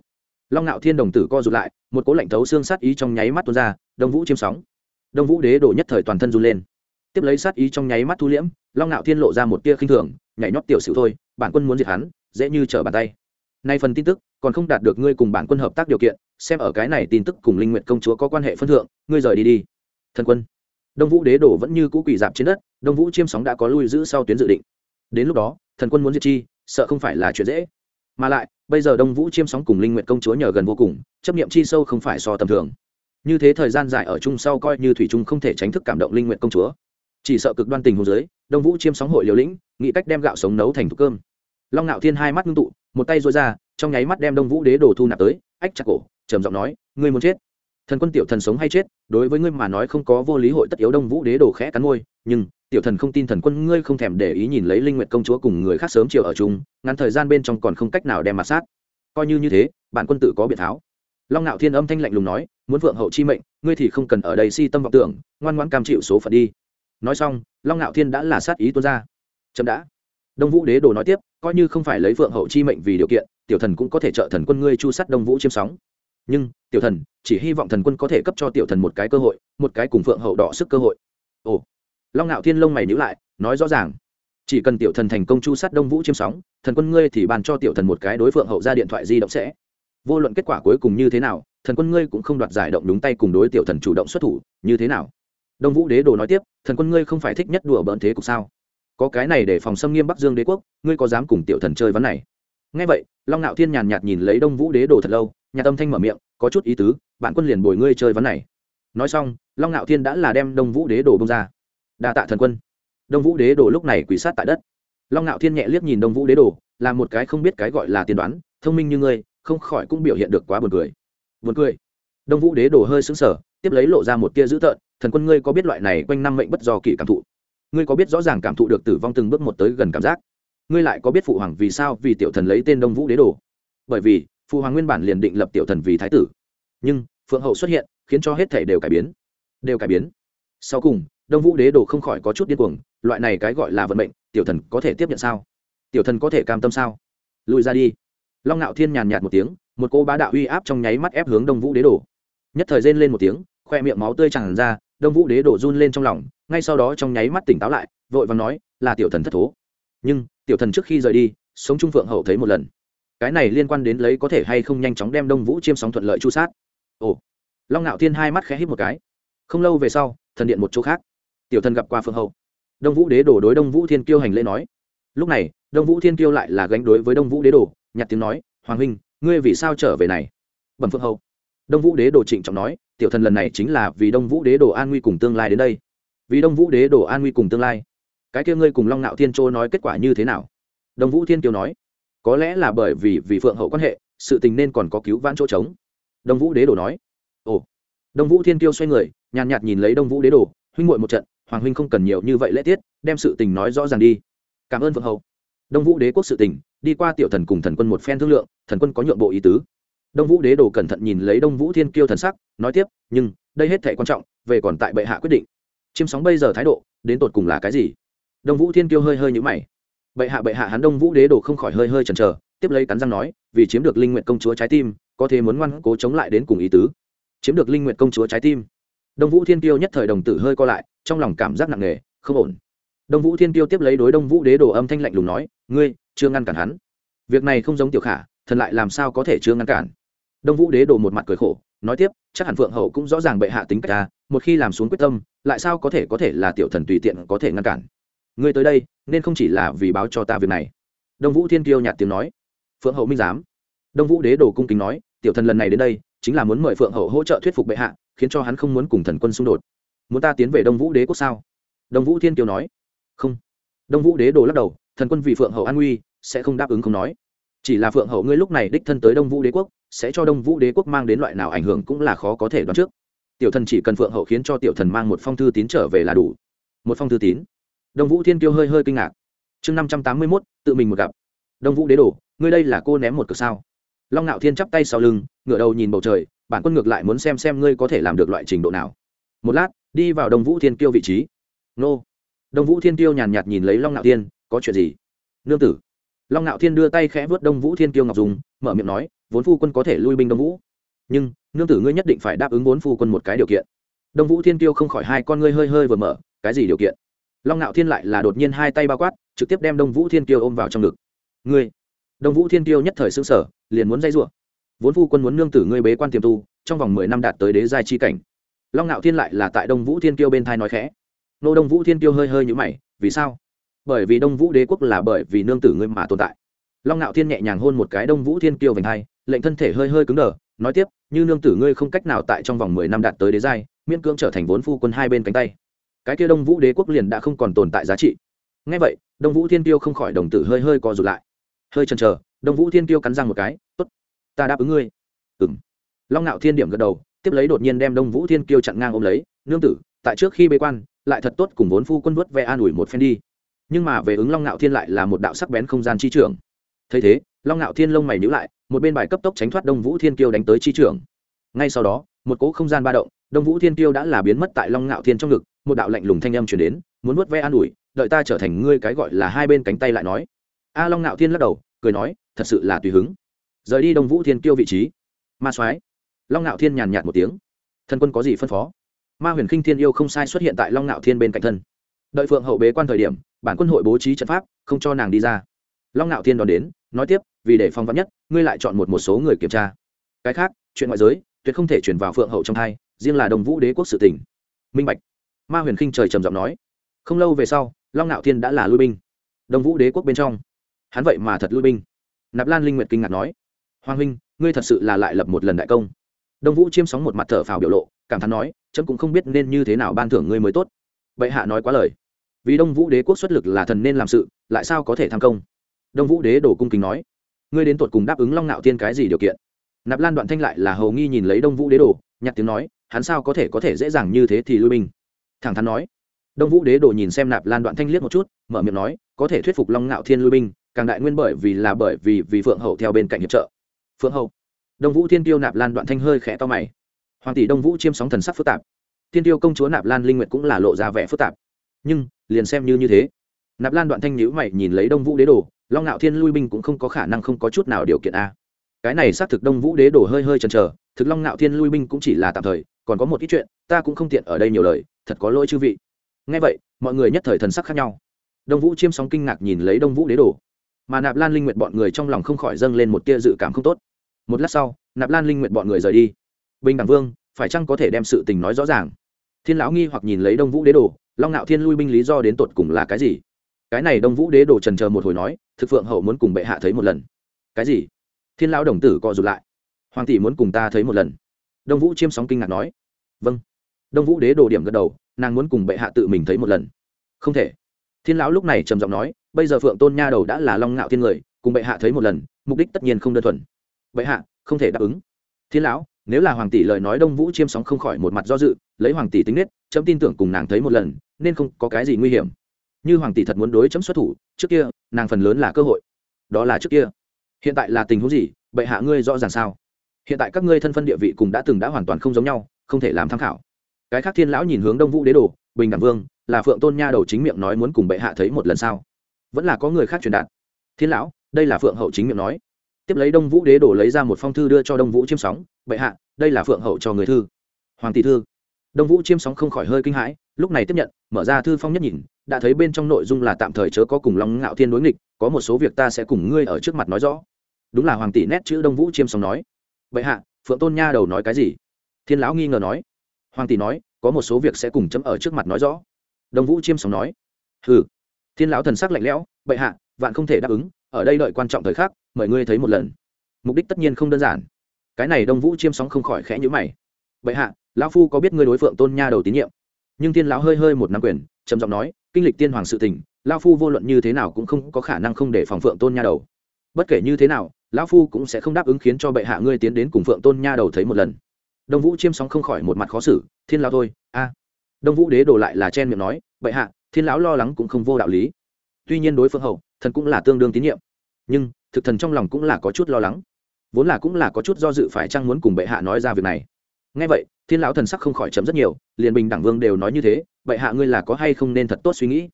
Long ngạo thiên đồng tử co rụt lại, một cố lạnh thấu xương sát ý trong nháy mắt tuôn ra, đông vũ chiêm sóng. Đông vũ đế đổ nhất thời toàn thân run lên. Tiếp lấy sát ý trong nháy mắt thu liễm, long ngạo thiên lộ ra một tia khinh thường, nhảy nhót tiểu sử thôi, bản quân muốn diệt hắn, dễ như trở bàn tay. Nay phần tin tức, còn không đạt được ngươi cùng bản quân hợp tác điều kiện, xem ở cái này tin tức cùng linh nguyện công chúa có quan hệ phân thượng, ngươi rời đi đi. Thần quân đông vũ đế đổ vẫn như cũ quỷ dạp trên đất, đông vũ chiêm sóng đã có lui giữ sau tuyến dự định. Đến lúc đó, thần quân muốn diệt chi, sợ không phải là chuyện dễ. Mà lại, bây giờ đông vũ chiêm sóng cùng linh nguyện công chúa nhờ gần vô cùng, chấp nghiệm chi sâu không phải so tầm thường. Như thế thời gian dài ở chung sau coi như thủy trung không thể tránh thức cảm động linh nguyện công chúa. Chỉ sợ cực đoan tình hồ dưới, đông vũ chiêm sóng hội liều lĩnh, nghĩ cách đem gạo sống nấu thành thục cơm. Long ngạo thiên hai mắt ngưng tụ, một tay dối ra, trong nháy mắt đem đông vũ đế đồ thu nạp tới, ách chặt cổ, trầm giọng nói, ngươi muốn chết? Thần quân tiểu thần sống hay chết, đối với ngươi mà nói không có vô lý hội tất yếu đông vũ đế đồ khẽ cắn môi, nhưng, tiểu thần không tin thần quân ngươi không thèm để ý nhìn lấy linh nguyện công chúa cùng người khác sớm chiều ở chung, ngắn thời gian bên trong còn không cách nào đem mặt sát. Coi như như thế, bản quân tự có biện tháo. Long ngạo thiên âm thanh lạnh lùng nói, muốn vượng hậu chi mệnh, ngươi thì không cần ở đây si tâm vọng tưởng, ngoan ngoãn cam chịu số phận đi. Nói xong, long ngạo thiên đã là sát ý tuôn ra. Chậm đã. Đông vũ đế đồ nói tiếp, coi như không phải lấy vượng hậu chi mệnh vì điều kiện, tiểu thần cũng có thể trợ thần quân ngươi chu sát đông vũ chiêm sóng nhưng tiểu thần chỉ hy vọng thần quân có thể cấp cho tiểu thần một cái cơ hội, một cái cùng phượng hậu đỏ sức cơ hội. Ồ, long ngạo thiên lông mày nhữ lại, nói rõ ràng, chỉ cần tiểu thần thành công chu sát đông vũ chiêm sóng, thần quân ngươi thì bàn cho tiểu thần một cái đối phượng hậu ra điện thoại di động sẽ. Vô luận kết quả cuối cùng như thế nào, thần quân ngươi cũng không đoạt giải động đúng tay cùng đối tiểu thần chủ động xuất thủ, như thế nào? Đông vũ đế đồ nói tiếp, thần quân ngươi không phải thích nhất đùa bỡn thế cục sao? Có cái này để phòng xâm nghiêm bắc dương đế quốc, ngươi có dám cùng tiểu thần chơi vấn này? Ngay vậy, long ngạo thiên nhàn nhạt nhìn lấy đông vũ đế đồ thật lâu nhà tâm thanh mở miệng, có chút ý tứ, bạn quân liền bồi ngươi chơi vấn này. Nói xong, long ngạo thiên đã là đem đông vũ đế đồ bông ra. Đa tạ thần quân. Đông vũ đế đồ lúc này quỷ sát tại đất. Long ngạo thiên nhẹ liếc nhìn đông vũ đế đồ, là một cái không biết cái gọi là tiên đoán, thông minh như ngươi, không khỏi cũng biểu hiện được quá buồn cười. Buồn cười. Đông vũ đế đồ hơi sững sờ, tiếp lấy lộ ra một tia dữ tợn, thần quân ngươi có biết loại này quanh năm mệnh bất do kỳ cảm thụ? Ngươi có biết rõ ràng cảm thụ được tử vong từng bước một tới gần cảm giác? Ngươi lại có biết phụ hoàng vì sao vì tiểu thần lấy tên đông vũ đế đồ? Bởi vì phụ hoàng nguyên bản liền định lập tiểu thần vì thái tử. Nhưng, phượng hậu xuất hiện, khiến cho hết thể đều cải biến. Đều cải biến. Sau cùng, đông vũ đế đồ không khỏi có chút điên cuồng, loại này cái gọi là vận mệnh, tiểu thần có thể tiếp nhận sao? Tiểu thần có thể cam tâm sao? Lùi ra đi. Long ngạo thiên nhàn nhạt một tiếng, một cô bá đạo uy áp trong nháy mắt ép hướng đông vũ đế đồ. Nhất thời rên lên một tiếng, khoe miệng máu tươi tràn ra, đông vũ đế đồ run lên trong lòng, ngay sau đó trong nháy mắt tỉnh táo lại, vội và nói, là tiểu thần thất thố. Nhưng, tiểu thần trước khi rời đi, sống trung phượng hậu thấy một lần cái này liên quan đến lấy có thể hay không nhanh chóng đem đông vũ chiêm sóng thuận lợi chu sát. Ồ, long ngạo thiên hai mắt khẽ hít một cái. Không lâu về sau, thần điện một chỗ khác. Tiểu thần gặp qua phượng hậu. Đông vũ đế đổ đối đông vũ thiên kiêu hành lễ nói. Lúc này, đông vũ thiên kiêu lại là gánh đối với đông vũ đế đồ nhặt tiếng nói, hoàng huynh, ngươi vì sao trở về này? Bẩm phượng hậu. Đông vũ đế đồ trịnh trọng nói, tiểu thần lần này chính là vì đông vũ đế đồ an nguy cùng tương lai đến đây. Vì đông vũ đế đồ an nguy cùng tương lai? Cái kia ngươi cùng long ngạo thiên châu nói kết quả như thế nào? Đông vũ thiên kiêu nói có lẽ là bởi vì vì phượng hậu quan hệ, sự tình nên còn có cứu vãn chỗ trống. Đông vũ đế đồ nói. Ồ. Đông vũ thiên kiêu xoay người, nhàn nhạt nhìn lấy đông vũ đế đồ, huynh muội một trận, hoàng huynh không cần nhiều như vậy lễ tiết, đem sự tình nói rõ ràng đi. Cảm ơn phượng hậu. Đông vũ đế quốc sự tình, đi qua tiểu thần cùng thần quân một phen thương lượng, thần quân có nhượng bộ ý tứ. Đông vũ đế đồ cẩn thận nhìn lấy đông vũ thiên kiêu thần sắc, nói tiếp, nhưng, đây hết thể quan trọng, về còn tại bệ hạ quyết định. Chiêm sóng bây giờ thái độ, đến tột cùng là cái gì? Đông vũ thiên kiêu hơi hơi nhũ mày bệ hạ bệ hạ hắn đông vũ đế đồ không khỏi hơi hơi chần chờ, tiếp lấy cắn răng nói, vì chiếm được linh nguyện công chúa trái tim, có thể muốn ngoan cố chống lại đến cùng ý tứ. Chiếm được linh nguyện công chúa trái tim. Đông vũ thiên Tiêu nhất thời đồng tử hơi co lại, trong lòng cảm giác nặng nề, không ổn. Đông vũ thiên Tiêu tiếp lấy đối đông vũ đế đồ âm thanh lạnh lùng nói, ngươi, chưa ngăn cản hắn. Việc này không giống tiểu khả, thần lại làm sao có thể chưa ngăn cản? Đông vũ đế đồ một mặt cười khổ, nói tiếp, chắc hẳn phượng hậu cũng rõ ràng bệ hạ tính cách ta, một khi làm xuống quyết tâm, lại sao có thể có thể là tiểu thần tùy tiện có thể ngăn cản? Ngươi tới đây, nên không chỉ là vì báo cho ta việc này. Đông vũ thiên kiêu nhạt tiếng nói. Phượng hậu minh giám. Đông vũ đế đồ cung kính nói, tiểu thần lần này đến đây, chính là muốn mời phượng hậu hỗ trợ thuyết phục bệ hạ, khiến cho hắn không muốn cùng thần quân xung đột. Muốn ta tiến về đông vũ đế quốc sao? Đông vũ thiên kiêu nói. Không. Đông vũ đế đồ lắc đầu, thần quân vì phượng hậu an nguy sẽ không đáp ứng không nói. Chỉ là phượng hậu ngươi lúc này đích thân tới đông vũ đế quốc, sẽ cho đông vũ đế quốc mang đến loại nào ảnh hưởng cũng là khó có thể đoán trước. Tiểu thần chỉ cần phượng hậu khiến cho tiểu thần mang một phong thư tín trở về là đủ. Một phong thư tín đông vũ thiên kiêu hơi hơi kinh ngạc. Chương năm trăm tám mươi mốt, tự mình một gặp. Đông vũ đế đồ ngươi đây là cô ném một cực sao? Long ngạo thiên chắp tay sau lưng, ngửa đầu nhìn bầu trời, bản quân ngược lại muốn xem xem ngươi có thể làm được loại trình độ nào. Một lát, đi vào đông vũ thiên kiêu vị trí. Nô. Đông vũ thiên kiêu nhàn nhạt nhìn lấy long ngạo thiên, có chuyện gì? Nương tử. Long ngạo thiên đưa tay khẽ vớt đông vũ thiên kiêu ngọc dùng, mở miệng nói, vốn phu quân có thể lui binh đông vũ. Nhưng, nương tử ngươi nhất định phải đáp ứng vốn phu quân một cái điều kiện. Đông vũ thiên kiêu không khỏi hai con ngươi hơi hơi vừa mở, cái gì điều kiện? Long ngạo thiên lại là đột nhiên hai tay bao quát, trực tiếp đem đông vũ thiên kiêu ôm vào trong ngực. Ngươi! Đông vũ thiên kiêu nhất thời xương sở liền muốn dây rủa. Vốn phu quân muốn nương tử ngươi bế quan tiềm tu, trong vòng mười năm đạt tới đế giai chi cảnh. Long ngạo thiên lại là tại đông vũ thiên kiêu bên thai nói khẽ. Nô đông vũ thiên kiêu hơi hơi nhũ mày, vì sao? Bởi vì đông vũ đế quốc là bởi vì nương tử ngươi mà tồn tại. Long ngạo thiên nhẹ nhàng hôn một cái đông vũ thiên kiêu vành hai, lệnh thân thể hơi hơi cứng đờ, nói tiếp, như nương tử ngươi không cách nào tại trong vòng mười năm đạt tới đế giai, miễn cưỡng trở thành vốn phu quân hai bên cánh tay cái kia đông vũ đế quốc liền đã không còn tồn tại giá trị. Ngay vậy, đông vũ thiên Tiêu không khỏi đồng tử hơi hơi co rụt lại. Hơi chần chờ, đông vũ thiên Tiêu cắn răng một cái, tốt, ta đáp ứng ngươi. Ừng long ngạo thiên điểm gật đầu, tiếp lấy đột nhiên đem đông vũ thiên kiêu chặn ngang ôm lấy, nương tử, tại trước khi bế quan, lại thật tốt cùng vốn phu quân vớt ve an ủi một phen đi. Nhưng mà về ứng long ngạo thiên lại là một đạo sắc bén không gian chi trưởng. Thấy thế, long ngạo thiên lông mày nhữ lại, một bên bài cấp tốc tránh thoát đông vũ thiên kiêu đánh tới chi trưởng. Ngay sau đó, một cỗ không gian ba động, đông vũ thiên kiêu đã là biến mất tại long ngạo thiên trong ngực một đạo lạnh lùng thanh âm chuyển đến, muốn nuốt ve an ủi, đợi ta trở thành ngươi cái gọi là hai bên cánh tay lại nói. A long nạo thiên lắc đầu, cười nói, thật sự là tùy hứng. Rời đi đông vũ thiên kiêu vị trí. Ma soái. Long nạo thiên nhàn nhạt một tiếng. Thần quân có gì phân phó? Ma huyền khinh thiên yêu không sai xuất hiện tại long nạo thiên bên cạnh thân. Đợi phượng hậu bế quan thời điểm, bản quân hội bố trí trận pháp, không cho nàng đi ra. Long nạo thiên đón đến, nói tiếp, vì để phong vắn nhất, ngươi lại chọn một một số người kiểm tra. Cái khác, chuyện ngoại giới, tuyệt không thể chuyển vào phượng hậu trong hai, riêng là đồng vũ đế quốc sự tỉnh minh bạch ma huyền khinh trời trầm giọng nói, không lâu về sau, long ngạo thiên đã là lui binh đồng vũ đế quốc bên trong. Hắn vậy mà thật lui binh. Nạp lan linh nguyệt kinh ngạc nói, hoàng huynh, ngươi thật sự là lại lập một lần đại công. Đông vũ chiêm sóng một mặt thở phào biểu lộ, cảm thán nói trẫm cũng không biết nên như thế nào ban thưởng ngươi mới tốt. Bệ hạ nói quá lời. Vì đông vũ đế quốc xuất lực là thần nên làm sự, lại sao có thể tham công? Đông vũ đế đổ cung kính nói, ngươi đến tột cùng đáp ứng long nạo tiên cái gì điều kiện? Nạp lan đoạn thanh lại là hầu nghi nhìn lấy đông vũ đế đồ nhặt tiếng nói, hắn sao có thể có thể dễ dàng như thế thì lui binh? Thẳng thắn nói. Đông vũ đế đồ nhìn xem nạp lan đoạn thanh liếc một chút, mở miệng nói, có thể thuyết phục long ngạo thiên lui binh, càng đại nguyên bởi vì là bởi vì vì phượng hậu theo bên cạnh hiệp trợ. Phượng hậu. Đông vũ thiên tiêu nạp lan đoạn thanh hơi khẽ to mày. Hoàng tỷ đông vũ chiêm sóng thần sắc phức tạp. Thiên tiêu công chúa nạp lan linh nguyệt cũng là lộ ra vẻ phức tạp. Nhưng, liền xem như như thế. Nạp lan đoạn thanh nhữ mày nhìn lấy đông vũ đế đồ, long ngạo thiên lui binh cũng không có khả năng không có chút nào điều kiện a. Cái này xác thực đông vũ đế đồ hơi hơi chần chờ, thực long ngạo thiên lui binh cũng chỉ là tạm thời, còn có một ít chuyện, ta cũng không tiện ở đây nhiều lời thật có lỗi chư vị. Ngay vậy, mọi người nhất thời thần sắc khác nhau. Đông vũ chiêm sóng kinh ngạc nhìn lấy đông vũ đế đồ. Mà nạp lan linh nguyện bọn người trong lòng không khỏi dâng lên một tia dự cảm không tốt. Một lát sau, nạp lan linh nguyện bọn người rời đi. Bình đẳng vương, phải chăng có thể đem sự tình nói rõ ràng? Thiên lão nghi hoặc nhìn lấy đông vũ đế đồ, long ngạo thiên lui binh lý do đến tột cùng là cái gì? Cái này đông vũ đế đồ trần chờ một hồi nói, thực phượng hậu muốn cùng bệ hạ thấy một lần. Cái gì? Thiên lão đồng tử co rụt lại. Hoàng tỷ muốn cùng ta thấy một lần. Đông vũ chiêm sóng kinh ngạc nói. Vâng đông vũ đế đồ điểm gật đầu, nàng muốn cùng bệ hạ tự mình thấy một lần. Không thể. Thiên lão lúc này trầm giọng nói, bây giờ phượng tôn nha đầu đã là long ngạo thiên người, cùng bệ hạ thấy một lần, mục đích tất nhiên không đơn thuần. Bệ hạ, không thể đáp ứng. Thiên lão, nếu là hoàng tỷ lời nói đông vũ chiêm sóng không khỏi một mặt do dự, lấy hoàng tỷ tính nết, chấm tin tưởng cùng nàng thấy một lần, nên không có cái gì nguy hiểm. Như hoàng tỷ thật muốn đối chấm xuất thủ, trước kia, nàng phần lớn là cơ hội. Đó là trước kia. Hiện tại là tình huống gì, bệ hạ ngươi rõ ràng sao? Hiện tại các ngươi thân phân địa vị cùng đã từng đã hoàn toàn không giống nhau, không thể làm tham khảo cái khác thiên lão nhìn hướng đông vũ đế đồ, bình đẳng vương, là phượng tôn nha đầu chính miệng nói muốn cùng bệ hạ thấy một lần sao? Vẫn là có người khác truyền đạt. Thiên lão, đây là phượng hậu chính miệng nói. Tiếp lấy đông vũ đế đổ lấy ra một phong thư đưa cho đông vũ chiêm sóng, bệ hạ, đây là phượng hậu cho người thư. Hoàng tỷ thư. Đông vũ chiêm sóng không khỏi hơi kinh hãi, lúc này tiếp nhận, mở ra thư phong nhất nhìn, đã thấy bên trong nội dung là tạm thời chớ có cùng long ngạo thiên đối nghịch, có một số việc ta sẽ cùng ngươi ở trước mặt nói rõ. Đúng là hoàng tỷ nét chữ đông vũ chiêm sóng nói. Bệ hạ, phượng tôn nha đầu nói cái gì? Thiên lão nghi ngờ nói hoàng tỷ nói, có một số việc sẽ cùng chấm ở trước mặt nói rõ. Đông vũ chiêm sóng nói, hừ, thiên lão thần sắc lạnh lẽo, bệ hạ, vạn không thể đáp ứng, ở đây đợi quan trọng thời khắc, mời ngươi thấy một lần. Mục đích tất nhiên không đơn giản. Cái này đông vũ chiêm sóng không khỏi khẽ nhữ mày. Bệ hạ, lão phu có biết ngươi đối phượng tôn nha đầu tín nhiệm? Nhưng thiên lão hơi hơi một nắm quyền, trầm giọng nói, kinh lịch tiên hoàng sự tình, lão phu vô luận như thế nào cũng không có khả năng không để phòng phượng tôn nha đầu. Bất kể như thế nào, lão phu cũng sẽ không đáp ứng khiến cho bệ hạ ngươi tiến đến cùng phượng tôn nha đầu thấy một lần đông vũ chiêm sóng không khỏi một mặt khó xử, thiên lão thôi, a. Đông vũ đế đổ lại là chen miệng nói, bệ hạ, thiên lão lo lắng cũng không vô đạo lý. Tuy nhiên đối phương hậu, thần cũng là tương đương tín nhiệm. Nhưng, thực thần trong lòng cũng là có chút lo lắng. Vốn là cũng là có chút do dự phải chăng muốn cùng bệ hạ nói ra việc này. Ngay vậy, thiên lão thần sắc không khỏi chấm rất nhiều, liền bình đẳng vương đều nói như thế, bệ hạ ngươi là có hay không nên thật tốt suy nghĩ?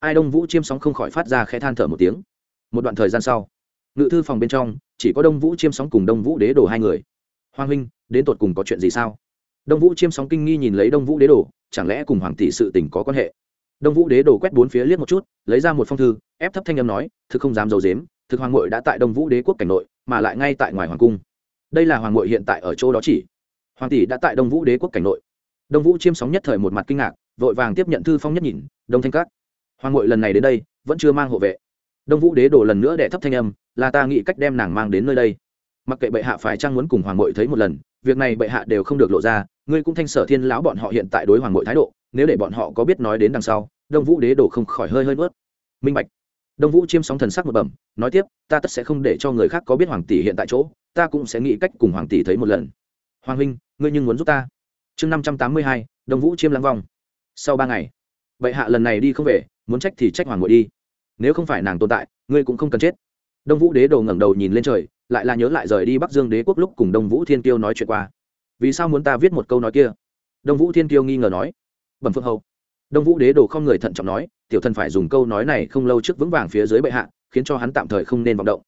Ai đông vũ chiêm sóng không khỏi phát ra khẽ than thở một tiếng. Một đoạn thời gian sau, ngự thư phòng bên trong, chỉ có đông vũ chiêm sóng cùng đông vũ đế đồ hai người hoàng huynh, đến tột cùng có chuyện gì sao? Đông vũ chiêm sóng kinh nghi nhìn lấy đông vũ đế đồ, chẳng lẽ cùng hoàng tỷ sự tình có quan hệ? Đông vũ đế đồ quét bốn phía liếc một chút, lấy ra một phong thư, ép thấp thanh âm nói, thực không dám d i ấ u dếm thực hoàng ngội đã tại đông vũ đế quốc cảnh nội, mà lại ngay tại ngoài hoàng cung. Đây là hoàng ngội hiện tại ở chỗ đó chỉ. Hoàng tỷ đã tại đông vũ đế quốc cảnh nội. Đông vũ chiêm sóng nhất thời một mặt kinh ngạc, vội vàng tiếp nhận thư phong nhất nhìn, đông thanh các, hoàng ngội lần này đến đây, vẫn chưa mang hộ vệ. Đông vũ đế đồ lần nữa để thấp thanh âm, là ta nghĩ cách đem nàng mang đến nơi đây mặc kệ bệ hạ phải trang muốn cùng hoàng mội thấy một lần, việc này bệ hạ đều không được lộ ra, ngươi cũng thanh sở thiên lão bọn họ hiện tại đối hoàng mội thái độ, nếu để bọn họ có biết nói đến đằng sau, đông vũ đế đổ không khỏi hơi hơi bớt minh bạch. Đông vũ chiêm sóng thần sắc một bẩm, nói tiếp, ta tất sẽ không để cho người khác có biết hoàng tỷ hiện tại chỗ, ta cũng sẽ nghĩ cách cùng hoàng tỷ thấy một lần. Hoàng huynh, ngươi nhưng muốn giúp ta. Chương năm trăm tám mươi hai, đông vũ chiêm lắng vong. Sau ba ngày vậy hạ lần này đi không về, muốn trách thì trách hoàng ngội đi. Nếu không phải nàng tồn tại, ngươi cũng không cần chết. Đông vũ đế đồ ngẩng đầu nhìn lên trời lại là nhớ lại rời đi bắc dương đế quốc lúc cùng đông vũ thiên kiêu nói chuyện qua. Vì sao muốn ta viết một câu nói kia? Đông vũ thiên kiêu nghi ngờ nói. Bẩm phượng hầu. Đông vũ đế đồ không người thận trọng nói, tiểu thần phải dùng câu nói này không lâu trước vững vàng phía dưới bệ hạ, khiến cho hắn tạm thời không nên vọng động.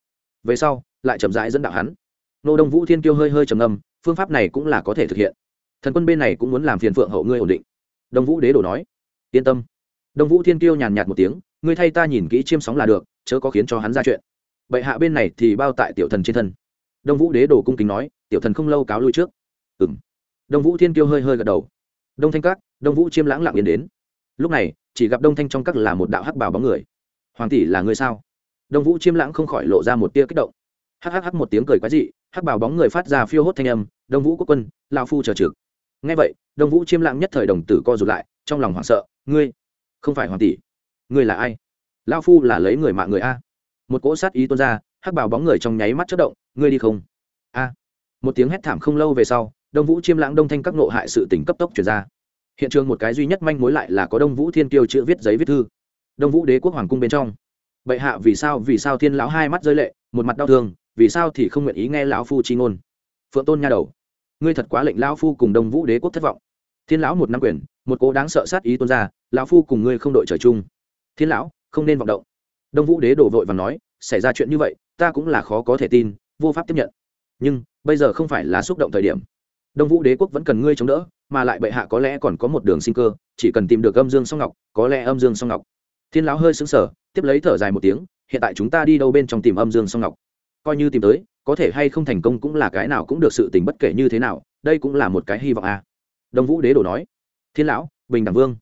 Về sau, lại chậm rãi dẫn đạo hắn. Nô đông vũ thiên kiêu hơi hơi trầm ngâm, phương pháp này cũng là có thể thực hiện. Thần quân bên này cũng muốn làm phiền phượng hậu ngươi ổn định. Đông vũ đế đồ nói, yên tâm. Đông vũ thiên kiêu nhàn nhạt một tiếng, ngươi thay ta nhìn kỹ chiêm sóng là được, chớ có khiến cho hắn ra chuyện bệ hạ bên này thì bao tại tiểu thần trên thân. Đông vũ đế đồ cung kính nói, tiểu thần không lâu cáo lui trước. Ừ m đông vũ thiên kiêu hơi hơi gật đầu. Đông thanh các, đông vũ chiêm lãng lặng yên đến. Lúc này, chỉ gặp đông thanh trong các là một đạo hắc bảo bóng người. Hoàng tỷ là người sao? Đông vũ chiêm lãng không khỏi lộ ra một tia kích động. Hắc hắc hắc một tiếng cười quái dị, hắc bảo bóng người phát ra phiêu hốt thanh âm, đông vũ quốc quân lao phu chờ trực. Ngay vậy, đông vũ chiêm lãng nhất thời đồng tử co rụt lại, trong lòng hoảng sợ, ngươi, không phải hoàng tỷ, ngươi là ai? Lao phu là lấy người mạng người a? Một cỗ sát ý tuôn ra, hắc bảo bóng người trong nháy mắt chất động, ngươi đi không? A. Một tiếng hét thảm không lâu về sau, đông vũ chiêm lãng đông thanh các nộ hại sự tỉnh cấp tốc chuyển ra. Hiện trường một cái duy nhất manh mối lại là có đông vũ thiên kiêu chữ viết giấy viết thư. Đông vũ đế quốc hoàng cung bên trong. Bệ hạ vì sao vì sao thiên lão hai mắt rơi lệ, một mặt đau thương, vì sao thì không nguyện ý nghe lão phu chi ngôn? Phượng tôn nha đầu, ngươi thật quá lệnh lão phu cùng đông vũ đế quốc thất vọng. Thiên lão một năm quyền, một cố đáng sợ sát ý tôn ra, lão phu cùng ngươi không đội trời chung. Thiên lão, không nên vọng động đông vũ đế đổ vội và nói, xảy ra chuyện như vậy, ta cũng là khó có thể tin, vô pháp tiếp nhận. Nhưng, bây giờ không phải là xúc động thời điểm. Đông vũ đế quốc vẫn cần ngươi chống đỡ, mà lại bệ hạ có lẽ còn có một đường sinh cơ, chỉ cần tìm được âm dương song ngọc, có lẽ âm dương song ngọc. Thiên lão hơi xứng sở tiếp lấy thở dài một tiếng, hiện tại chúng ta đi đâu bên trong tìm âm dương song ngọc? Coi như tìm tới, có thể hay không thành công cũng là cái nào cũng được sự tình bất kể như thế nào, đây cũng là một cái hy vọng à. đông vũ đế đổ nói, thiên lão, bình đẳng vương.